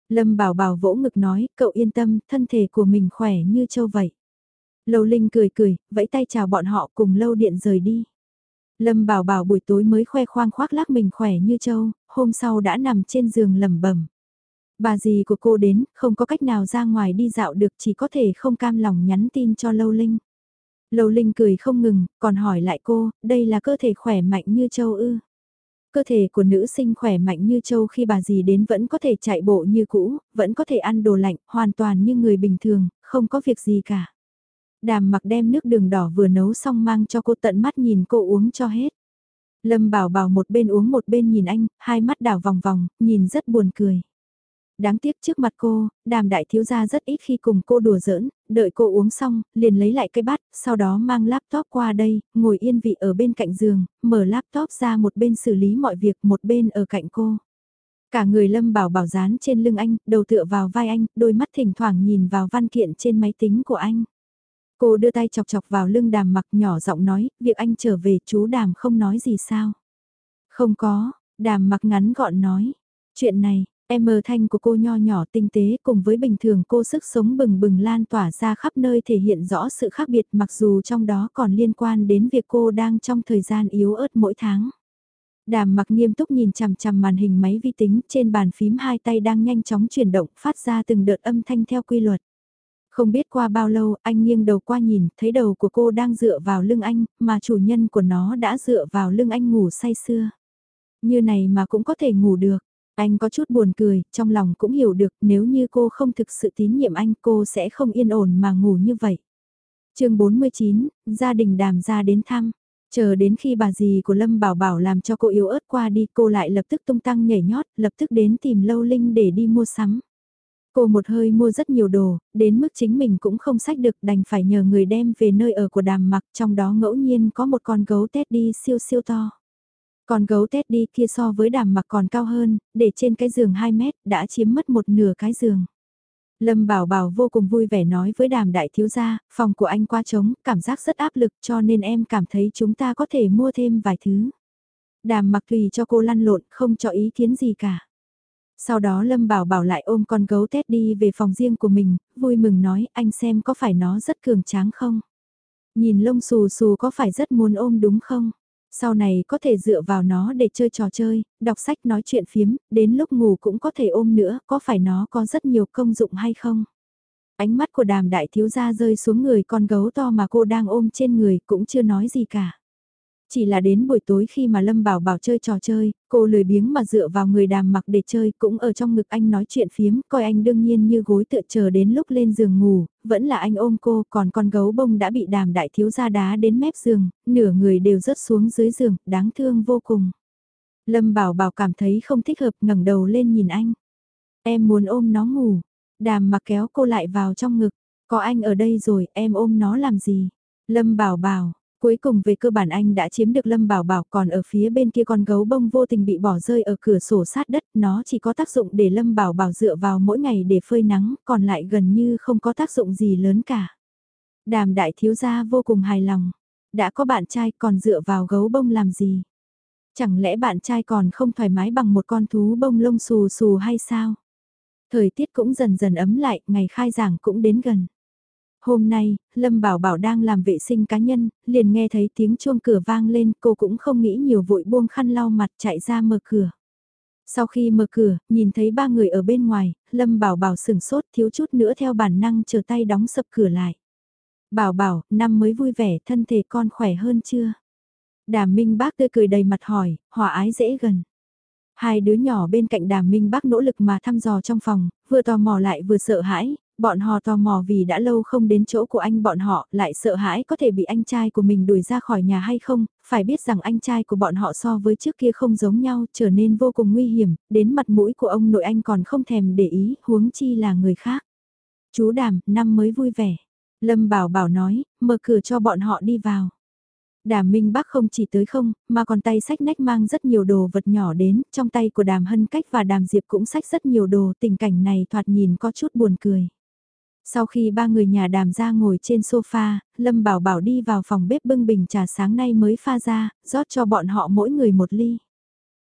Lâm Bảo Bảo vỗ ngực nói, cậu yên tâm, thân thể của mình khỏe như châu vậy. Lâu Linh cười cười, vẫy tay chào bọn họ cùng lâu điện rời đi. Lâm Bảo Bảo buổi tối mới khoe khoang khoác lác mình khỏe như trâu. hôm sau đã nằm trên giường lẩm bẩm. Bà dì của cô đến, không có cách nào ra ngoài đi dạo được chỉ có thể không cam lòng nhắn tin cho Lâu Linh. Lâu Linh cười không ngừng, còn hỏi lại cô, đây là cơ thể khỏe mạnh như châu ư. Cơ thể của nữ sinh khỏe mạnh như châu khi bà dì đến vẫn có thể chạy bộ như cũ, vẫn có thể ăn đồ lạnh, hoàn toàn như người bình thường, không có việc gì cả. Đàm mặc đem nước đường đỏ vừa nấu xong mang cho cô tận mắt nhìn cô uống cho hết. Lâm bảo bảo một bên uống một bên nhìn anh, hai mắt đảo vòng vòng, nhìn rất buồn cười. Đáng tiếc trước mặt cô, đàm đại thiếu gia rất ít khi cùng cô đùa giỡn, đợi cô uống xong, liền lấy lại cái bát, sau đó mang laptop qua đây, ngồi yên vị ở bên cạnh giường, mở laptop ra một bên xử lý mọi việc một bên ở cạnh cô. Cả người lâm bảo bảo dán trên lưng anh, đầu tựa vào vai anh, đôi mắt thỉnh thoảng nhìn vào văn kiện trên máy tính của anh. Cô đưa tay chọc chọc vào lưng đàm mặc nhỏ giọng nói, việc anh trở về chú đàm không nói gì sao. Không có, đàm mặc ngắn gọn nói. Chuyện này, em mờ thanh của cô nho nhỏ tinh tế cùng với bình thường cô sức sống bừng bừng lan tỏa ra khắp nơi thể hiện rõ sự khác biệt mặc dù trong đó còn liên quan đến việc cô đang trong thời gian yếu ớt mỗi tháng. Đàm mặc nghiêm túc nhìn chằm chằm màn hình máy vi tính trên bàn phím hai tay đang nhanh chóng chuyển động phát ra từng đợt âm thanh theo quy luật. Không biết qua bao lâu, anh nghiêng đầu qua nhìn, thấy đầu của cô đang dựa vào lưng anh, mà chủ nhân của nó đã dựa vào lưng anh ngủ say sưa. Như này mà cũng có thể ngủ được. Anh có chút buồn cười, trong lòng cũng hiểu được nếu như cô không thực sự tín nhiệm anh cô sẽ không yên ổn mà ngủ như vậy. chương 49, gia đình đàm ra đến thăm. Chờ đến khi bà dì của Lâm Bảo Bảo làm cho cô yếu ớt qua đi cô lại lập tức tung tăng nhảy nhót, lập tức đến tìm Lâu Linh để đi mua sắm. Cô một hơi mua rất nhiều đồ, đến mức chính mình cũng không sách được đành phải nhờ người đem về nơi ở của đàm mặc trong đó ngẫu nhiên có một con gấu teddy siêu siêu to. Con gấu teddy kia so với đàm mặc còn cao hơn, để trên cái giường 2 mét đã chiếm mất một nửa cái giường. Lâm Bảo Bảo vô cùng vui vẻ nói với đàm đại thiếu gia, phòng của anh qua trống, cảm giác rất áp lực cho nên em cảm thấy chúng ta có thể mua thêm vài thứ. Đàm mặc tùy cho cô lăn lộn, không cho ý kiến gì cả. Sau đó Lâm Bảo Bảo lại ôm con gấu tét đi về phòng riêng của mình, vui mừng nói anh xem có phải nó rất cường tráng không? Nhìn lông xù xù có phải rất muốn ôm đúng không? Sau này có thể dựa vào nó để chơi trò chơi, đọc sách nói chuyện phiếm, đến lúc ngủ cũng có thể ôm nữa, có phải nó có rất nhiều công dụng hay không? Ánh mắt của đàm đại thiếu gia rơi xuống người con gấu to mà cô đang ôm trên người cũng chưa nói gì cả. Chỉ là đến buổi tối khi mà Lâm Bảo Bảo chơi trò chơi, cô lười biếng mà dựa vào người đàm mặc để chơi cũng ở trong ngực anh nói chuyện phiếm, coi anh đương nhiên như gối tựa chờ đến lúc lên giường ngủ, vẫn là anh ôm cô, còn con gấu bông đã bị đàm đại thiếu ra đá đến mép giường, nửa người đều rớt xuống dưới giường, đáng thương vô cùng. Lâm Bảo Bảo cảm thấy không thích hợp ngẩng đầu lên nhìn anh. Em muốn ôm nó ngủ, đàm mặc kéo cô lại vào trong ngực, có anh ở đây rồi, em ôm nó làm gì? Lâm Bảo Bảo Cuối cùng về cơ bản anh đã chiếm được Lâm Bảo Bảo còn ở phía bên kia con gấu bông vô tình bị bỏ rơi ở cửa sổ sát đất, nó chỉ có tác dụng để Lâm Bảo Bảo dựa vào mỗi ngày để phơi nắng, còn lại gần như không có tác dụng gì lớn cả. Đàm đại thiếu gia vô cùng hài lòng, đã có bạn trai còn dựa vào gấu bông làm gì? Chẳng lẽ bạn trai còn không thoải mái bằng một con thú bông lông xù xù hay sao? Thời tiết cũng dần dần ấm lại, ngày khai giảng cũng đến gần. Hôm nay, Lâm Bảo Bảo đang làm vệ sinh cá nhân, liền nghe thấy tiếng chuông cửa vang lên, cô cũng không nghĩ nhiều vội buông khăn lau mặt chạy ra mở cửa. Sau khi mở cửa, nhìn thấy ba người ở bên ngoài, Lâm Bảo Bảo sừng sốt thiếu chút nữa theo bản năng chờ tay đóng sập cửa lại. Bảo Bảo, năm mới vui vẻ, thân thể con khỏe hơn chưa? Đàm Minh Bác tươi cười đầy mặt hỏi, hòa ái dễ gần. Hai đứa nhỏ bên cạnh Đàm Minh Bác nỗ lực mà thăm dò trong phòng, vừa tò mò lại vừa sợ hãi, Bọn họ tò mò vì đã lâu không đến chỗ của anh bọn họ, lại sợ hãi có thể bị anh trai của mình đuổi ra khỏi nhà hay không, phải biết rằng anh trai của bọn họ so với trước kia không giống nhau, trở nên vô cùng nguy hiểm, đến mặt mũi của ông nội anh còn không thèm để ý, huống chi là người khác. Chú đàm, năm mới vui vẻ. Lâm Bảo Bảo nói, mở cửa cho bọn họ đi vào. Đàm Minh Bắc không chỉ tới không, mà còn tay sách nách mang rất nhiều đồ vật nhỏ đến, trong tay của Đàm Hân Cách và Đàm Diệp cũng sách rất nhiều đồ, tình cảnh này thoạt nhìn có chút buồn cười. Sau khi ba người nhà đàm ra ngồi trên sofa, Lâm Bảo Bảo đi vào phòng bếp bưng bình trà sáng nay mới pha ra, rót cho bọn họ mỗi người một ly.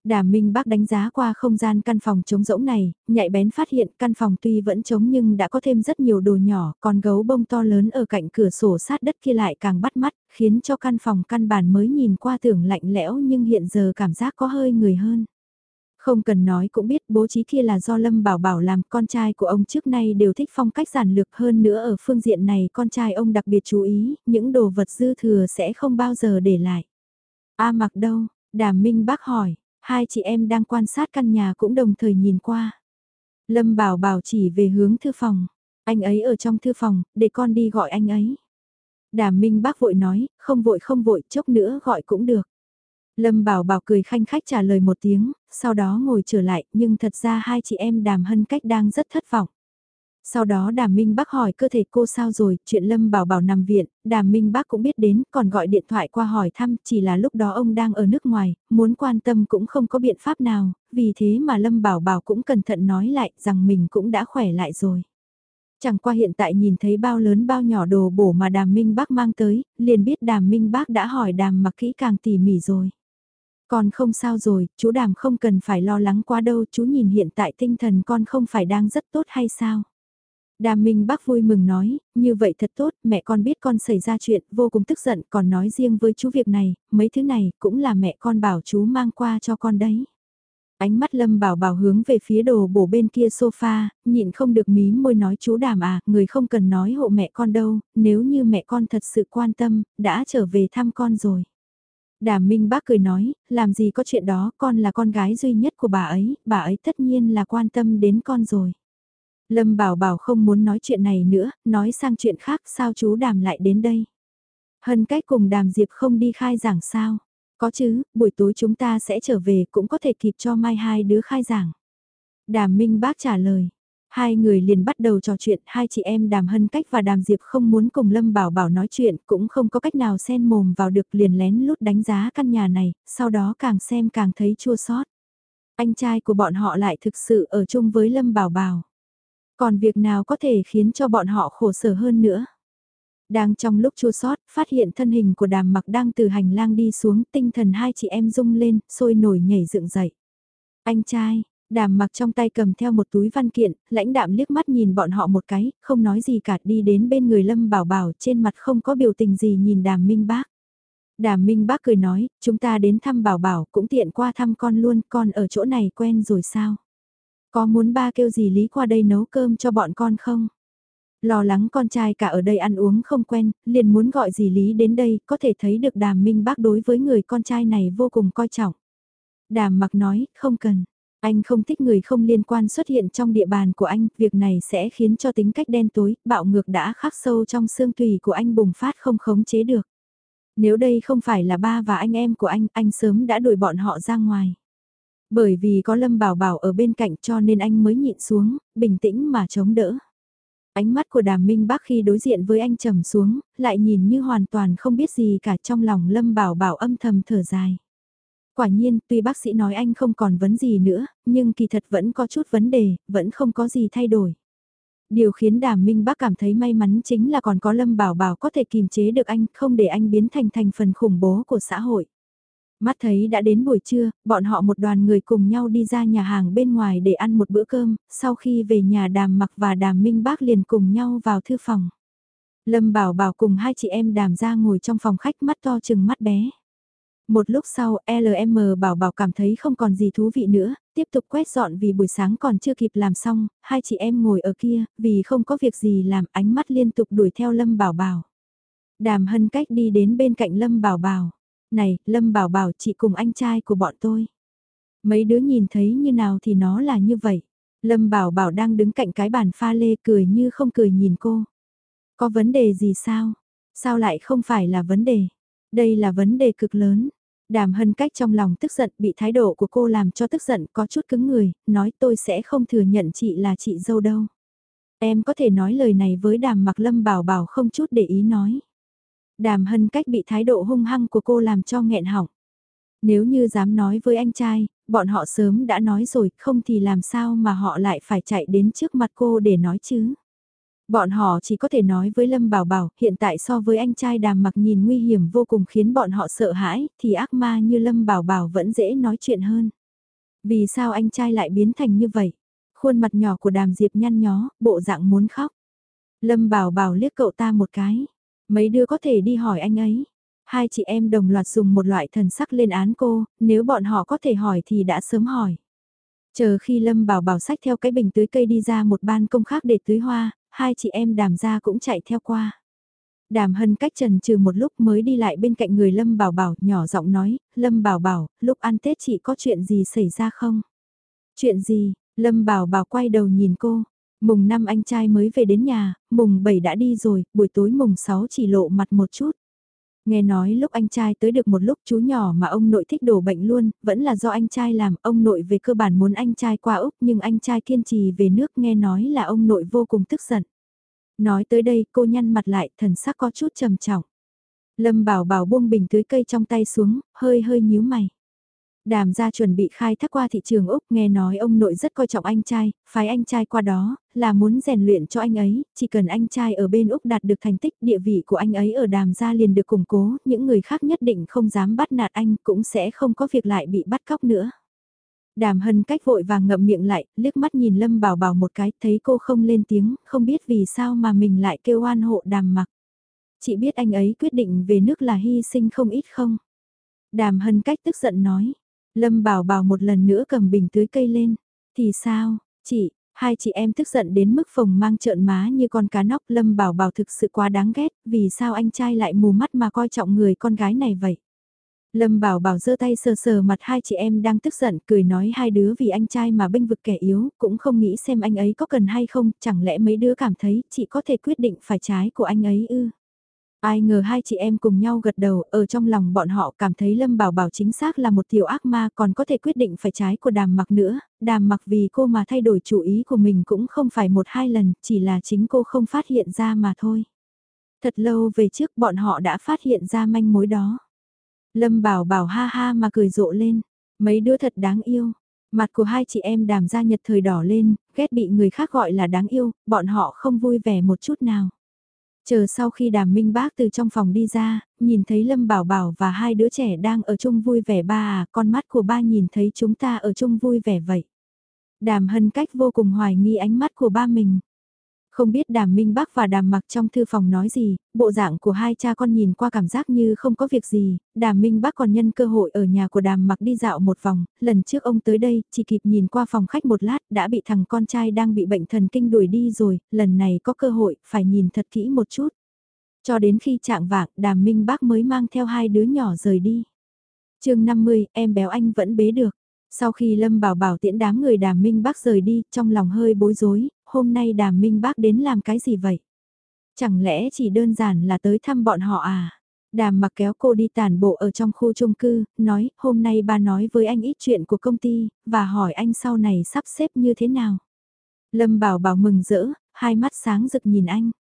Đàm Minh Bác đánh giá qua không gian căn phòng trống rỗng này, nhạy bén phát hiện căn phòng tuy vẫn trống nhưng đã có thêm rất nhiều đồ nhỏ, còn gấu bông to lớn ở cạnh cửa sổ sát đất kia lại càng bắt mắt, khiến cho căn phòng căn bản mới nhìn qua tưởng lạnh lẽo nhưng hiện giờ cảm giác có hơi người hơn. Không cần nói cũng biết bố trí kia là do Lâm Bảo Bảo làm con trai của ông trước nay đều thích phong cách giản lược hơn nữa ở phương diện này con trai ông đặc biệt chú ý, những đồ vật dư thừa sẽ không bao giờ để lại. A mặc đâu? Đàm Minh bác hỏi, hai chị em đang quan sát căn nhà cũng đồng thời nhìn qua. Lâm Bảo Bảo chỉ về hướng thư phòng, anh ấy ở trong thư phòng, để con đi gọi anh ấy. Đàm Minh bác vội nói, không vội không vội, chốc nữa gọi cũng được. Lâm Bảo Bảo cười khanh khách trả lời một tiếng, sau đó ngồi trở lại, nhưng thật ra hai chị em đàm hân cách đang rất thất vọng. Sau đó Đàm Minh Bắc hỏi cơ thể cô sao rồi, chuyện Lâm Bảo Bảo nằm viện, Đàm Minh Bắc cũng biết đến, còn gọi điện thoại qua hỏi thăm, chỉ là lúc đó ông đang ở nước ngoài, muốn quan tâm cũng không có biện pháp nào, vì thế mà Lâm Bảo Bảo cũng cẩn thận nói lại rằng mình cũng đã khỏe lại rồi. Chẳng qua hiện tại nhìn thấy bao lớn bao nhỏ đồ bổ mà Đàm Minh Bắc mang tới, liền biết Đàm Minh Bắc đã hỏi Đàm mặc kỹ càng tỉ mỉ rồi. Con không sao rồi, chú Đàm không cần phải lo lắng quá đâu, chú nhìn hiện tại tinh thần con không phải đang rất tốt hay sao? Đàm Minh Bắc vui mừng nói, như vậy thật tốt, mẹ con biết con xảy ra chuyện, vô cùng tức giận, còn nói riêng với chú việc này, mấy thứ này cũng là mẹ con bảo chú mang qua cho con đấy. Ánh mắt Lâm Bảo Bảo hướng về phía đồ bổ bên kia sofa, nhịn không được mí môi nói chú Đàm à, người không cần nói hộ mẹ con đâu, nếu như mẹ con thật sự quan tâm, đã trở về thăm con rồi. Đàm Minh Bác cười nói, làm gì có chuyện đó, con là con gái duy nhất của bà ấy, bà ấy tất nhiên là quan tâm đến con rồi. Lâm Bảo Bảo không muốn nói chuyện này nữa, nói sang chuyện khác sao chú Đàm lại đến đây. Hân cách cùng Đàm Diệp không đi khai giảng sao. Có chứ, buổi tối chúng ta sẽ trở về cũng có thể kịp cho mai hai đứa khai giảng. Đàm Minh Bác trả lời. Hai người liền bắt đầu trò chuyện, hai chị em Đàm Hân Cách và Đàm Diệp không muốn cùng Lâm Bảo Bảo nói chuyện, cũng không có cách nào xen mồm vào được liền lén lút đánh giá căn nhà này, sau đó càng xem càng thấy chua xót. Anh trai của bọn họ lại thực sự ở chung với Lâm Bảo Bảo. Còn việc nào có thể khiến cho bọn họ khổ sở hơn nữa? Đang trong lúc chua sót, phát hiện thân hình của đàm mặc đang từ hành lang đi xuống, tinh thần hai chị em rung lên, sôi nổi nhảy dựng dậy. Anh trai, đàm mặc trong tay cầm theo một túi văn kiện, lãnh đạm liếc mắt nhìn bọn họ một cái, không nói gì cả đi đến bên người Lâm Bảo Bảo trên mặt không có biểu tình gì nhìn đàm minh bác. Đàm minh bác cười nói, chúng ta đến thăm Bảo Bảo cũng tiện qua thăm con luôn, con ở chỗ này quen rồi sao? Có muốn ba kêu gì Lý qua đây nấu cơm cho bọn con không? Lo lắng con trai cả ở đây ăn uống không quen, liền muốn gọi dì Lý đến đây, có thể thấy được đàm minh bác đối với người con trai này vô cùng coi trọng. Đàm mặc nói, không cần. Anh không thích người không liên quan xuất hiện trong địa bàn của anh, việc này sẽ khiến cho tính cách đen tối, bạo ngược đã khắc sâu trong xương tùy của anh bùng phát không khống chế được. Nếu đây không phải là ba và anh em của anh, anh sớm đã đuổi bọn họ ra ngoài. Bởi vì có Lâm Bảo Bảo ở bên cạnh cho nên anh mới nhịn xuống, bình tĩnh mà chống đỡ. Ánh mắt của Đàm Minh Bác khi đối diện với anh trầm xuống, lại nhìn như hoàn toàn không biết gì cả trong lòng Lâm Bảo Bảo âm thầm thở dài. Quả nhiên, tuy bác sĩ nói anh không còn vấn gì nữa, nhưng kỳ thật vẫn có chút vấn đề, vẫn không có gì thay đổi. Điều khiến Đàm Minh Bác cảm thấy may mắn chính là còn có Lâm Bảo Bảo có thể kiềm chế được anh, không để anh biến thành thành phần khủng bố của xã hội. Mắt thấy đã đến buổi trưa, bọn họ một đoàn người cùng nhau đi ra nhà hàng bên ngoài để ăn một bữa cơm, sau khi về nhà đàm mặc và đàm minh bác liền cùng nhau vào thư phòng. Lâm bảo bảo cùng hai chị em đàm ra ngồi trong phòng khách mắt to chừng mắt bé. Một lúc sau, LM bảo bảo cảm thấy không còn gì thú vị nữa, tiếp tục quét dọn vì buổi sáng còn chưa kịp làm xong, hai chị em ngồi ở kia, vì không có việc gì làm ánh mắt liên tục đuổi theo Lâm bảo bảo. Đàm hân cách đi đến bên cạnh Lâm bảo bảo. Này, Lâm bảo bảo chị cùng anh trai của bọn tôi. Mấy đứa nhìn thấy như nào thì nó là như vậy. Lâm bảo bảo đang đứng cạnh cái bàn pha lê cười như không cười nhìn cô. Có vấn đề gì sao? Sao lại không phải là vấn đề? Đây là vấn đề cực lớn. Đàm hân cách trong lòng tức giận bị thái độ của cô làm cho tức giận có chút cứng người, nói tôi sẽ không thừa nhận chị là chị dâu đâu. Em có thể nói lời này với đàm mặc lâm bảo bảo không chút để ý nói. Đàm hân cách bị thái độ hung hăng của cô làm cho nghẹn họng. Nếu như dám nói với anh trai, bọn họ sớm đã nói rồi, không thì làm sao mà họ lại phải chạy đến trước mặt cô để nói chứ. Bọn họ chỉ có thể nói với Lâm Bảo Bảo, hiện tại so với anh trai đàm mặc nhìn nguy hiểm vô cùng khiến bọn họ sợ hãi, thì ác ma như Lâm Bảo Bảo vẫn dễ nói chuyện hơn. Vì sao anh trai lại biến thành như vậy? Khuôn mặt nhỏ của đàm diệp nhăn nhó, bộ dạng muốn khóc. Lâm Bảo Bảo liếc cậu ta một cái. Mấy đứa có thể đi hỏi anh ấy. Hai chị em đồng loạt dùng một loại thần sắc lên án cô, nếu bọn họ có thể hỏi thì đã sớm hỏi. Chờ khi Lâm Bảo Bảo sách theo cái bình tưới cây đi ra một ban công khác để tưới hoa, hai chị em đàm ra cũng chạy theo qua. Đàm hân cách trần trừ một lúc mới đi lại bên cạnh người Lâm Bảo Bảo, nhỏ giọng nói, Lâm Bảo Bảo, lúc ăn Tết chị có chuyện gì xảy ra không? Chuyện gì? Lâm Bảo Bảo quay đầu nhìn cô. Mùng năm anh trai mới về đến nhà, mùng 7 đã đi rồi, buổi tối mùng 6 chỉ lộ mặt một chút. Nghe nói lúc anh trai tới được một lúc chú nhỏ mà ông nội thích đổ bệnh luôn, vẫn là do anh trai làm, ông nội về cơ bản muốn anh trai qua Úc nhưng anh trai kiên trì về nước nghe nói là ông nội vô cùng tức giận. Nói tới đây cô nhăn mặt lại, thần sắc có chút trầm trọng. Lâm bảo bảo buông bình tưới cây trong tay xuống, hơi hơi nhíu mày. Đàm gia chuẩn bị khai thác qua thị trường Úc nghe nói ông nội rất coi trọng anh trai, phái anh trai qua đó, là muốn rèn luyện cho anh ấy, chỉ cần anh trai ở bên Úc đạt được thành tích địa vị của anh ấy ở đàm gia liền được củng cố, những người khác nhất định không dám bắt nạt anh cũng sẽ không có việc lại bị bắt cóc nữa. Đàm hân cách vội vàng ngậm miệng lại, liếc mắt nhìn Lâm Bảo Bảo một cái, thấy cô không lên tiếng, không biết vì sao mà mình lại kêu oan hộ đàm mặc. Chị biết anh ấy quyết định về nước là hy sinh không ít không? Đàm hân cách tức giận nói, Lâm bảo bảo một lần nữa cầm bình tưới cây lên. Thì sao, chị, hai chị em tức giận đến mức phồng mang trợn má như con cá nóc. Lâm bảo bảo thực sự quá đáng ghét, vì sao anh trai lại mù mắt mà coi trọng người con gái này vậy? Lâm bảo bảo giơ tay sờ sờ mặt hai chị em đang tức giận cười nói hai đứa vì anh trai mà bênh vực kẻ yếu, cũng không nghĩ xem anh ấy có cần hay không, chẳng lẽ mấy đứa cảm thấy chị có thể quyết định phải trái của anh ấy ư? Ai ngờ hai chị em cùng nhau gật đầu, ở trong lòng bọn họ cảm thấy Lâm Bảo Bảo chính xác là một tiểu ác ma còn có thể quyết định phải trái của đàm mặc nữa, đàm mặc vì cô mà thay đổi chủ ý của mình cũng không phải một hai lần, chỉ là chính cô không phát hiện ra mà thôi. Thật lâu về trước bọn họ đã phát hiện ra manh mối đó. Lâm Bảo Bảo ha ha mà cười rộ lên, mấy đứa thật đáng yêu. Mặt của hai chị em đàm ra nhật thời đỏ lên, ghét bị người khác gọi là đáng yêu, bọn họ không vui vẻ một chút nào. Chờ sau khi đàm minh bác từ trong phòng đi ra, nhìn thấy Lâm Bảo Bảo và hai đứa trẻ đang ở chung vui vẻ ba à, con mắt của ba nhìn thấy chúng ta ở chung vui vẻ vậy. Đàm hân cách vô cùng hoài nghi ánh mắt của ba mình. Không biết đàm minh bác và đàm mặc trong thư phòng nói gì, bộ dạng của hai cha con nhìn qua cảm giác như không có việc gì, đàm minh bác còn nhân cơ hội ở nhà của đàm mặc đi dạo một vòng, lần trước ông tới đây, chỉ kịp nhìn qua phòng khách một lát, đã bị thằng con trai đang bị bệnh thần kinh đuổi đi rồi, lần này có cơ hội, phải nhìn thật kỹ một chút. Cho đến khi trạng vạng, đàm minh bác mới mang theo hai đứa nhỏ rời đi. chương 50, em béo anh vẫn bế được. Sau khi Lâm Bảo Bảo tiễn đám người đàm minh Bắc rời đi, trong lòng hơi bối rối, hôm nay đàm minh bác đến làm cái gì vậy? Chẳng lẽ chỉ đơn giản là tới thăm bọn họ à? Đàm mặc kéo cô đi tàn bộ ở trong khu chung cư, nói hôm nay ba nói với anh ít chuyện của công ty, và hỏi anh sau này sắp xếp như thế nào. Lâm bảo bảo mừng rỡ, hai mắt sáng rực nhìn anh.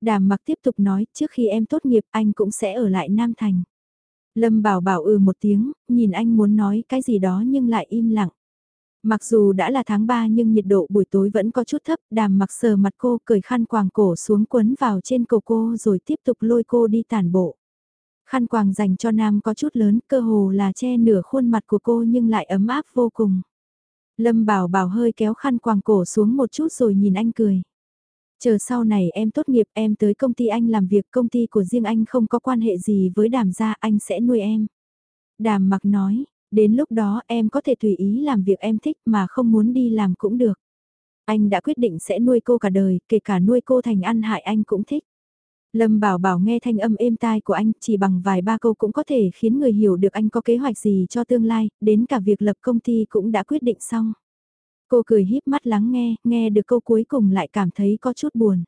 Đàm mặc tiếp tục nói trước khi em tốt nghiệp anh cũng sẽ ở lại Nam Thành. Lâm bảo bảo ừ một tiếng, nhìn anh muốn nói cái gì đó nhưng lại im lặng. Mặc dù đã là tháng 3 nhưng nhiệt độ buổi tối vẫn có chút thấp, đàm mặc sờ mặt cô cởi khăn quàng cổ xuống quấn vào trên cổ cô rồi tiếp tục lôi cô đi tàn bộ. Khăn quàng dành cho nam có chút lớn, cơ hồ là che nửa khuôn mặt của cô nhưng lại ấm áp vô cùng. Lâm bảo bảo hơi kéo khăn quàng cổ xuống một chút rồi nhìn anh cười. Chờ sau này em tốt nghiệp em tới công ty anh làm việc công ty của riêng anh không có quan hệ gì với đàm gia anh sẽ nuôi em. Đàm mặc nói, Đến lúc đó em có thể tùy ý làm việc em thích mà không muốn đi làm cũng được. Anh đã quyết định sẽ nuôi cô cả đời, kể cả nuôi cô thành ăn hại anh cũng thích. Lâm Bảo Bảo nghe thanh âm êm tai của anh chỉ bằng vài ba câu cũng có thể khiến người hiểu được anh có kế hoạch gì cho tương lai, đến cả việc lập công ty cũng đã quyết định xong. Cô cười híp mắt lắng nghe, nghe được câu cuối cùng lại cảm thấy có chút buồn.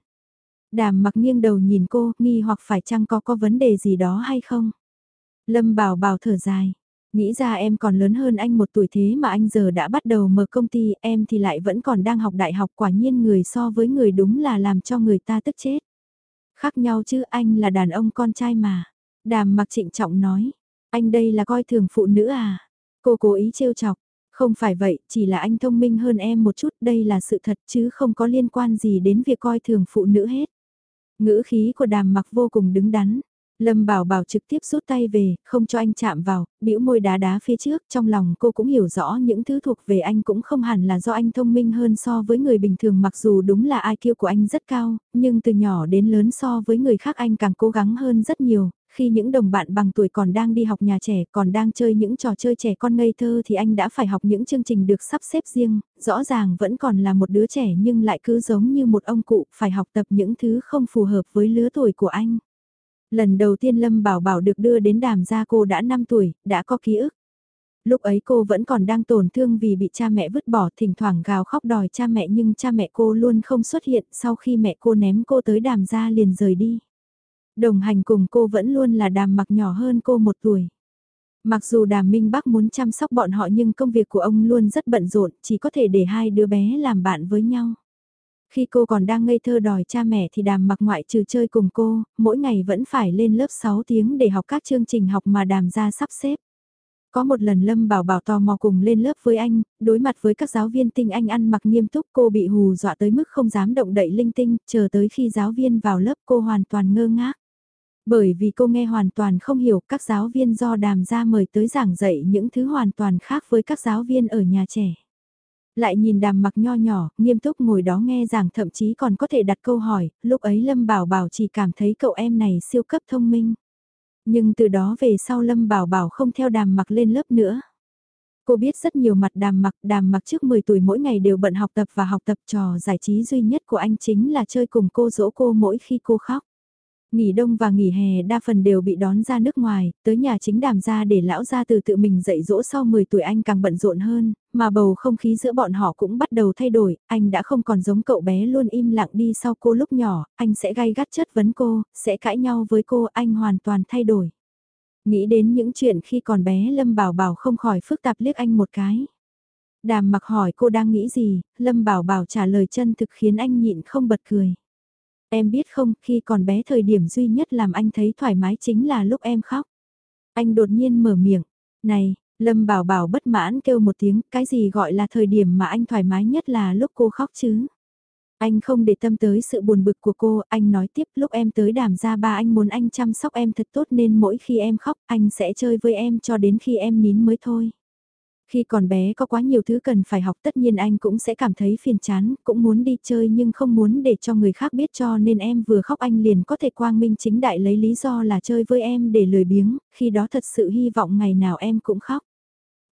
Đàm mặc nghiêng đầu nhìn cô, nghi hoặc phải chăng có có vấn đề gì đó hay không? Lâm Bảo Bảo thở dài, Nghĩ ra em còn lớn hơn anh một tuổi thế mà anh giờ đã bắt đầu mở công ty, em thì lại vẫn còn đang học đại học quả nhiên người so với người đúng là làm cho người ta tức chết. Khác nhau chứ anh là đàn ông con trai mà. Đàm mặc trịnh trọng nói, anh đây là coi thường phụ nữ à? Cô cố ý trêu chọc, Không phải vậy, chỉ là anh thông minh hơn em một chút, đây là sự thật chứ không có liên quan gì đến việc coi thường phụ nữ hết. Ngữ khí của đàm mặc vô cùng đứng đắn. Lâm Bảo Bảo trực tiếp rút tay về, không cho anh chạm vào, bĩu môi đá đá phía trước, trong lòng cô cũng hiểu rõ những thứ thuộc về anh cũng không hẳn là do anh thông minh hơn so với người bình thường mặc dù đúng là IQ của anh rất cao, nhưng từ nhỏ đến lớn so với người khác anh càng cố gắng hơn rất nhiều, khi những đồng bạn bằng tuổi còn đang đi học nhà trẻ, còn đang chơi những trò chơi trẻ con ngây thơ thì anh đã phải học những chương trình được sắp xếp riêng, rõ ràng vẫn còn là một đứa trẻ nhưng lại cứ giống như một ông cụ, phải học tập những thứ không phù hợp với lứa tuổi của anh. Lần đầu tiên Lâm Bảo Bảo được đưa đến đàm gia cô đã 5 tuổi, đã có ký ức. Lúc ấy cô vẫn còn đang tổn thương vì bị cha mẹ vứt bỏ thỉnh thoảng gào khóc đòi cha mẹ nhưng cha mẹ cô luôn không xuất hiện sau khi mẹ cô ném cô tới đàm gia liền rời đi. Đồng hành cùng cô vẫn luôn là đàm mặc nhỏ hơn cô một tuổi. Mặc dù đàm Minh Bắc muốn chăm sóc bọn họ nhưng công việc của ông luôn rất bận rộn, chỉ có thể để hai đứa bé làm bạn với nhau. Khi cô còn đang ngây thơ đòi cha mẹ thì đàm mặc ngoại trừ chơi cùng cô, mỗi ngày vẫn phải lên lớp 6 tiếng để học các chương trình học mà đàm ra sắp xếp. Có một lần Lâm Bảo Bảo tò mò cùng lên lớp với anh, đối mặt với các giáo viên tinh anh ăn mặc nghiêm túc cô bị hù dọa tới mức không dám động đậy linh tinh, chờ tới khi giáo viên vào lớp cô hoàn toàn ngơ ngác. Bởi vì cô nghe hoàn toàn không hiểu các giáo viên do đàm ra mời tới giảng dạy những thứ hoàn toàn khác với các giáo viên ở nhà trẻ. Lại nhìn đàm mặc nho nhỏ, nghiêm túc ngồi đó nghe giảng thậm chí còn có thể đặt câu hỏi, lúc ấy Lâm Bảo Bảo chỉ cảm thấy cậu em này siêu cấp thông minh. Nhưng từ đó về sau Lâm Bảo Bảo không theo đàm mặc lên lớp nữa. Cô biết rất nhiều mặt đàm mặc, đàm mặc trước 10 tuổi mỗi ngày đều bận học tập và học tập trò giải trí duy nhất của anh chính là chơi cùng cô dỗ cô mỗi khi cô khóc. Nghỉ đông và nghỉ hè đa phần đều bị đón ra nước ngoài, tới nhà chính đàm ra để lão ra từ tự mình dạy dỗ sau 10 tuổi anh càng bận rộn hơn, mà bầu không khí giữa bọn họ cũng bắt đầu thay đổi, anh đã không còn giống cậu bé luôn im lặng đi sau cô lúc nhỏ, anh sẽ gay gắt chất vấn cô, sẽ cãi nhau với cô, anh hoàn toàn thay đổi. Nghĩ đến những chuyện khi còn bé Lâm Bảo Bảo không khỏi phức tạp liếc anh một cái. Đàm mặc hỏi cô đang nghĩ gì, Lâm Bảo Bảo trả lời chân thực khiến anh nhịn không bật cười. Em biết không, khi còn bé thời điểm duy nhất làm anh thấy thoải mái chính là lúc em khóc. Anh đột nhiên mở miệng, này, Lâm Bảo Bảo bất mãn kêu một tiếng, cái gì gọi là thời điểm mà anh thoải mái nhất là lúc cô khóc chứ. Anh không để tâm tới sự buồn bực của cô, anh nói tiếp lúc em tới đàm ra ba anh muốn anh chăm sóc em thật tốt nên mỗi khi em khóc anh sẽ chơi với em cho đến khi em nín mới thôi. Khi còn bé có quá nhiều thứ cần phải học tất nhiên anh cũng sẽ cảm thấy phiền chán, cũng muốn đi chơi nhưng không muốn để cho người khác biết cho nên em vừa khóc anh liền có thể quang minh chính đại lấy lý do là chơi với em để lười biếng, khi đó thật sự hy vọng ngày nào em cũng khóc.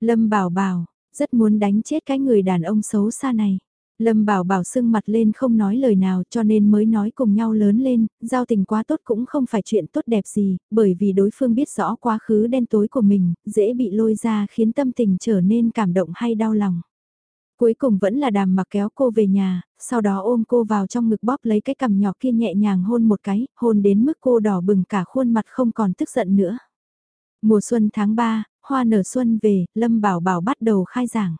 Lâm bảo bảo, rất muốn đánh chết cái người đàn ông xấu xa này. Lâm Bảo Bảo sưng mặt lên không nói lời nào cho nên mới nói cùng nhau lớn lên, giao tình quá tốt cũng không phải chuyện tốt đẹp gì, bởi vì đối phương biết rõ quá khứ đen tối của mình, dễ bị lôi ra khiến tâm tình trở nên cảm động hay đau lòng. Cuối cùng vẫn là đàm mặc kéo cô về nhà, sau đó ôm cô vào trong ngực bóp lấy cái cằm nhỏ kia nhẹ nhàng hôn một cái, hôn đến mức cô đỏ bừng cả khuôn mặt không còn tức giận nữa. Mùa xuân tháng 3, hoa nở xuân về, Lâm Bảo Bảo bắt đầu khai giảng.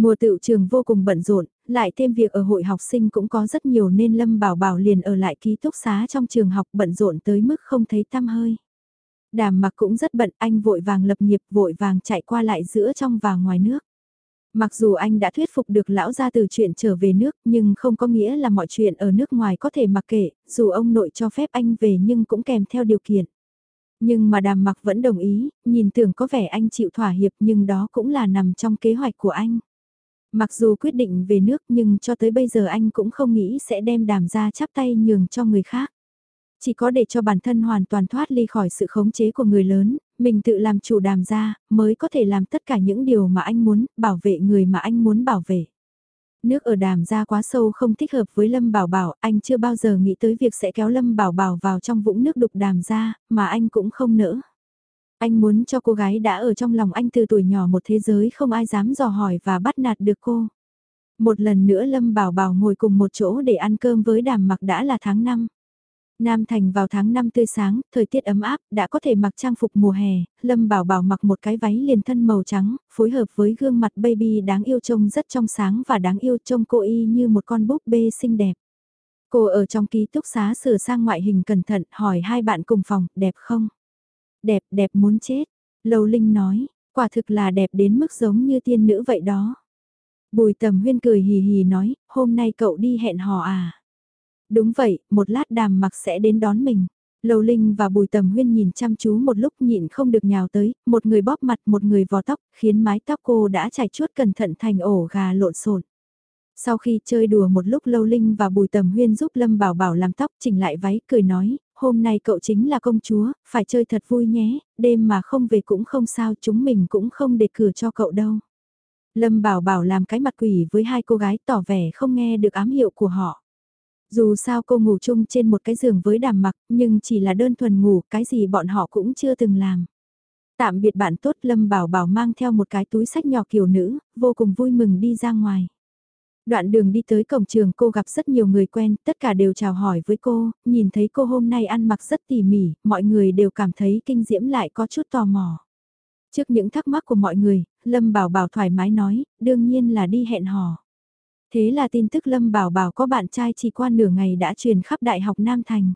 Mùa tự trường vô cùng bận rộn, lại thêm việc ở hội học sinh cũng có rất nhiều nên Lâm Bảo Bảo liền ở lại ký túc xá trong trường học bận rộn tới mức không thấy tăm hơi. Đàm mặc cũng rất bận, anh vội vàng lập nghiệp vội vàng chạy qua lại giữa trong và ngoài nước. Mặc dù anh đã thuyết phục được lão ra từ chuyện trở về nước nhưng không có nghĩa là mọi chuyện ở nước ngoài có thể mặc kệ, dù ông nội cho phép anh về nhưng cũng kèm theo điều kiện. Nhưng mà đàm mặc vẫn đồng ý, nhìn tưởng có vẻ anh chịu thỏa hiệp nhưng đó cũng là nằm trong kế hoạch của anh. Mặc dù quyết định về nước nhưng cho tới bây giờ anh cũng không nghĩ sẽ đem đàm ra chắp tay nhường cho người khác. Chỉ có để cho bản thân hoàn toàn thoát ly khỏi sự khống chế của người lớn, mình tự làm chủ đàm ra, mới có thể làm tất cả những điều mà anh muốn, bảo vệ người mà anh muốn bảo vệ. Nước ở đàm ra quá sâu không thích hợp với Lâm Bảo Bảo, anh chưa bao giờ nghĩ tới việc sẽ kéo Lâm Bảo Bảo vào trong vũng nước đục đàm ra, mà anh cũng không nỡ. Anh muốn cho cô gái đã ở trong lòng anh từ tuổi nhỏ một thế giới không ai dám dò hỏi và bắt nạt được cô. Một lần nữa Lâm Bảo Bảo ngồi cùng một chỗ để ăn cơm với đàm mặc đã là tháng 5. Nam Thành vào tháng 5 tươi sáng, thời tiết ấm áp, đã có thể mặc trang phục mùa hè, Lâm Bảo Bảo mặc một cái váy liền thân màu trắng, phối hợp với gương mặt baby đáng yêu trông rất trong sáng và đáng yêu trông cô y như một con búp bê xinh đẹp. Cô ở trong ký túc xá sửa sang ngoại hình cẩn thận hỏi hai bạn cùng phòng, đẹp không? Đẹp, đẹp muốn chết. Lầu Linh nói, Quả thực là đẹp đến mức giống như tiên nữ vậy đó. Bùi tầm huyên cười hì hì nói, hôm nay cậu đi hẹn hò à? Đúng vậy, một lát đàm mặc sẽ đến đón mình. Lầu Linh và Bùi Tầm Huyên nhìn chăm chú một lúc nhịn không được nhào tới, một người bóp mặt một người vò tóc, khiến mái tóc cô đã chảy chuốt cẩn thận thành ổ gà lộn xộn. Sau khi chơi đùa một lúc Lâu Linh và Bùi Tầm Huyên giúp Lâm Bảo Bảo làm tóc chỉnh lại váy cười nói, hôm nay cậu chính là công chúa, phải chơi thật vui nhé, đêm mà không về cũng không sao chúng mình cũng không để cửa cho cậu đâu. Lâm Bảo Bảo làm cái mặt quỷ với hai cô gái tỏ vẻ không nghe được ám hiệu của họ. Dù sao cô ngủ chung trên một cái giường với đàm mặc, nhưng chỉ là đơn thuần ngủ, cái gì bọn họ cũng chưa từng làm. Tạm biệt bạn tốt Lâm Bảo Bảo mang theo một cái túi sách nhỏ kiểu nữ, vô cùng vui mừng đi ra ngoài. Đoạn đường đi tới cổng trường cô gặp rất nhiều người quen, tất cả đều chào hỏi với cô, nhìn thấy cô hôm nay ăn mặc rất tỉ mỉ, mọi người đều cảm thấy kinh diễm lại có chút tò mò. Trước những thắc mắc của mọi người, Lâm Bảo Bảo thoải mái nói, đương nhiên là đi hẹn hò. Thế là tin tức Lâm Bảo Bảo có bạn trai chỉ qua nửa ngày đã truyền khắp Đại học Nam Thành.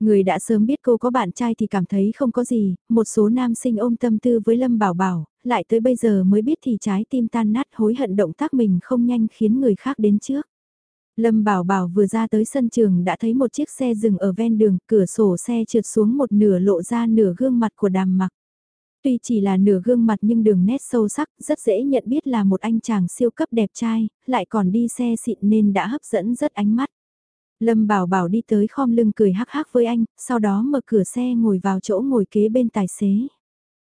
Người đã sớm biết cô có bạn trai thì cảm thấy không có gì, một số nam sinh ôm tâm tư với Lâm Bảo Bảo, lại tới bây giờ mới biết thì trái tim tan nát hối hận động tác mình không nhanh khiến người khác đến trước. Lâm Bảo Bảo vừa ra tới sân trường đã thấy một chiếc xe dừng ở ven đường, cửa sổ xe trượt xuống một nửa lộ ra nửa gương mặt của đàm mặc. Tuy chỉ là nửa gương mặt nhưng đường nét sâu sắc, rất dễ nhận biết là một anh chàng siêu cấp đẹp trai, lại còn đi xe xịn nên đã hấp dẫn rất ánh mắt. Lâm Bảo Bảo đi tới khom lưng cười hắc hắc với anh, sau đó mở cửa xe ngồi vào chỗ ngồi kế bên tài xế.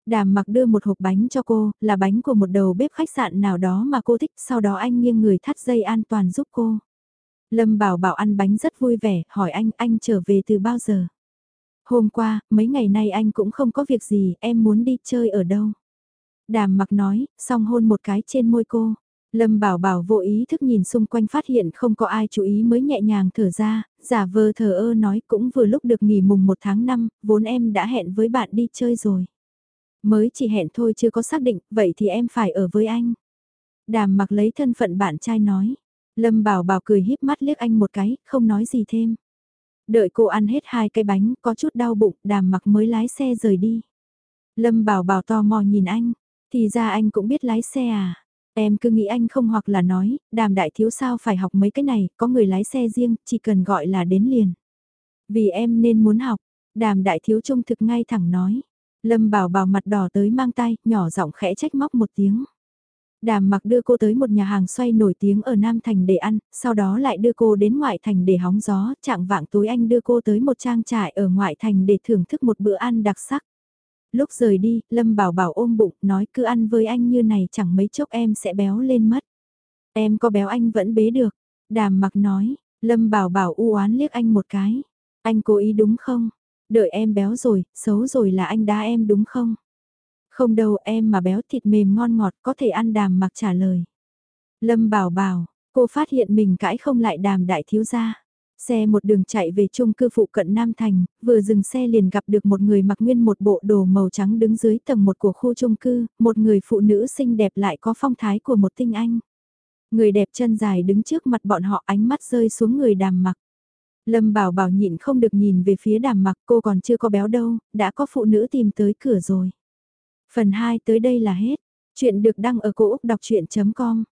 Đàm mặc đưa một hộp bánh cho cô, là bánh của một đầu bếp khách sạn nào đó mà cô thích, sau đó anh nghiêng người thắt dây an toàn giúp cô. Lâm Bảo Bảo ăn bánh rất vui vẻ, hỏi anh, anh trở về từ bao giờ? Hôm qua, mấy ngày nay anh cũng không có việc gì, em muốn đi chơi ở đâu? Đàm mặc nói, xong hôn một cái trên môi cô. Lâm Bảo Bảo vô ý thức nhìn xung quanh phát hiện không có ai chú ý mới nhẹ nhàng thở ra, giả vờ thờ ơ nói cũng vừa lúc được nghỉ mùng 1 tháng 5, vốn em đã hẹn với bạn đi chơi rồi. Mới chỉ hẹn thôi chưa có xác định, vậy thì em phải ở với anh. Đàm mặc lấy thân phận bạn trai nói. Lâm Bảo Bảo cười híp mắt liếc anh một cái, không nói gì thêm. Đợi cô ăn hết hai cái bánh, có chút đau bụng, đàm mặc mới lái xe rời đi. Lâm Bảo Bảo tò mò nhìn anh, thì ra anh cũng biết lái xe à. Em cứ nghĩ anh không hoặc là nói, đàm đại thiếu sao phải học mấy cái này, có người lái xe riêng, chỉ cần gọi là đến liền. Vì em nên muốn học, đàm đại thiếu trung thực ngay thẳng nói. Lâm bảo bảo mặt đỏ tới mang tay, nhỏ giọng khẽ trách móc một tiếng. Đàm mặc đưa cô tới một nhà hàng xoay nổi tiếng ở Nam Thành để ăn, sau đó lại đưa cô đến ngoại thành để hóng gió, chạng vạng tối anh đưa cô tới một trang trại ở ngoại thành để thưởng thức một bữa ăn đặc sắc. Lúc rời đi, Lâm Bảo Bảo ôm bụng, nói cứ ăn với anh như này chẳng mấy chốc em sẽ béo lên mất. Em có béo anh vẫn bế được. Đàm mặc nói, Lâm Bảo Bảo u oán liếc anh một cái. Anh cố ý đúng không? Đợi em béo rồi, xấu rồi là anh đá em đúng không? Không đâu em mà béo thịt mềm ngon ngọt có thể ăn đàm mặc trả lời. Lâm bảo bảo, cô phát hiện mình cãi không lại đàm đại thiếu gia. Xe một đường chạy về chung cư phụ cận Nam Thành, vừa dừng xe liền gặp được một người mặc nguyên một bộ đồ màu trắng đứng dưới tầng một của khu chung cư, một người phụ nữ xinh đẹp lại có phong thái của một tinh anh. Người đẹp chân dài đứng trước mặt bọn họ ánh mắt rơi xuống người đàm mặc. Lâm bảo bảo nhịn không được nhìn về phía đàm mặc cô còn chưa có béo đâu, đã có phụ nữ tìm tới cửa rồi. Phần 2 tới đây là hết. Chuyện được đăng ở cổ Úc đọc chuyện.com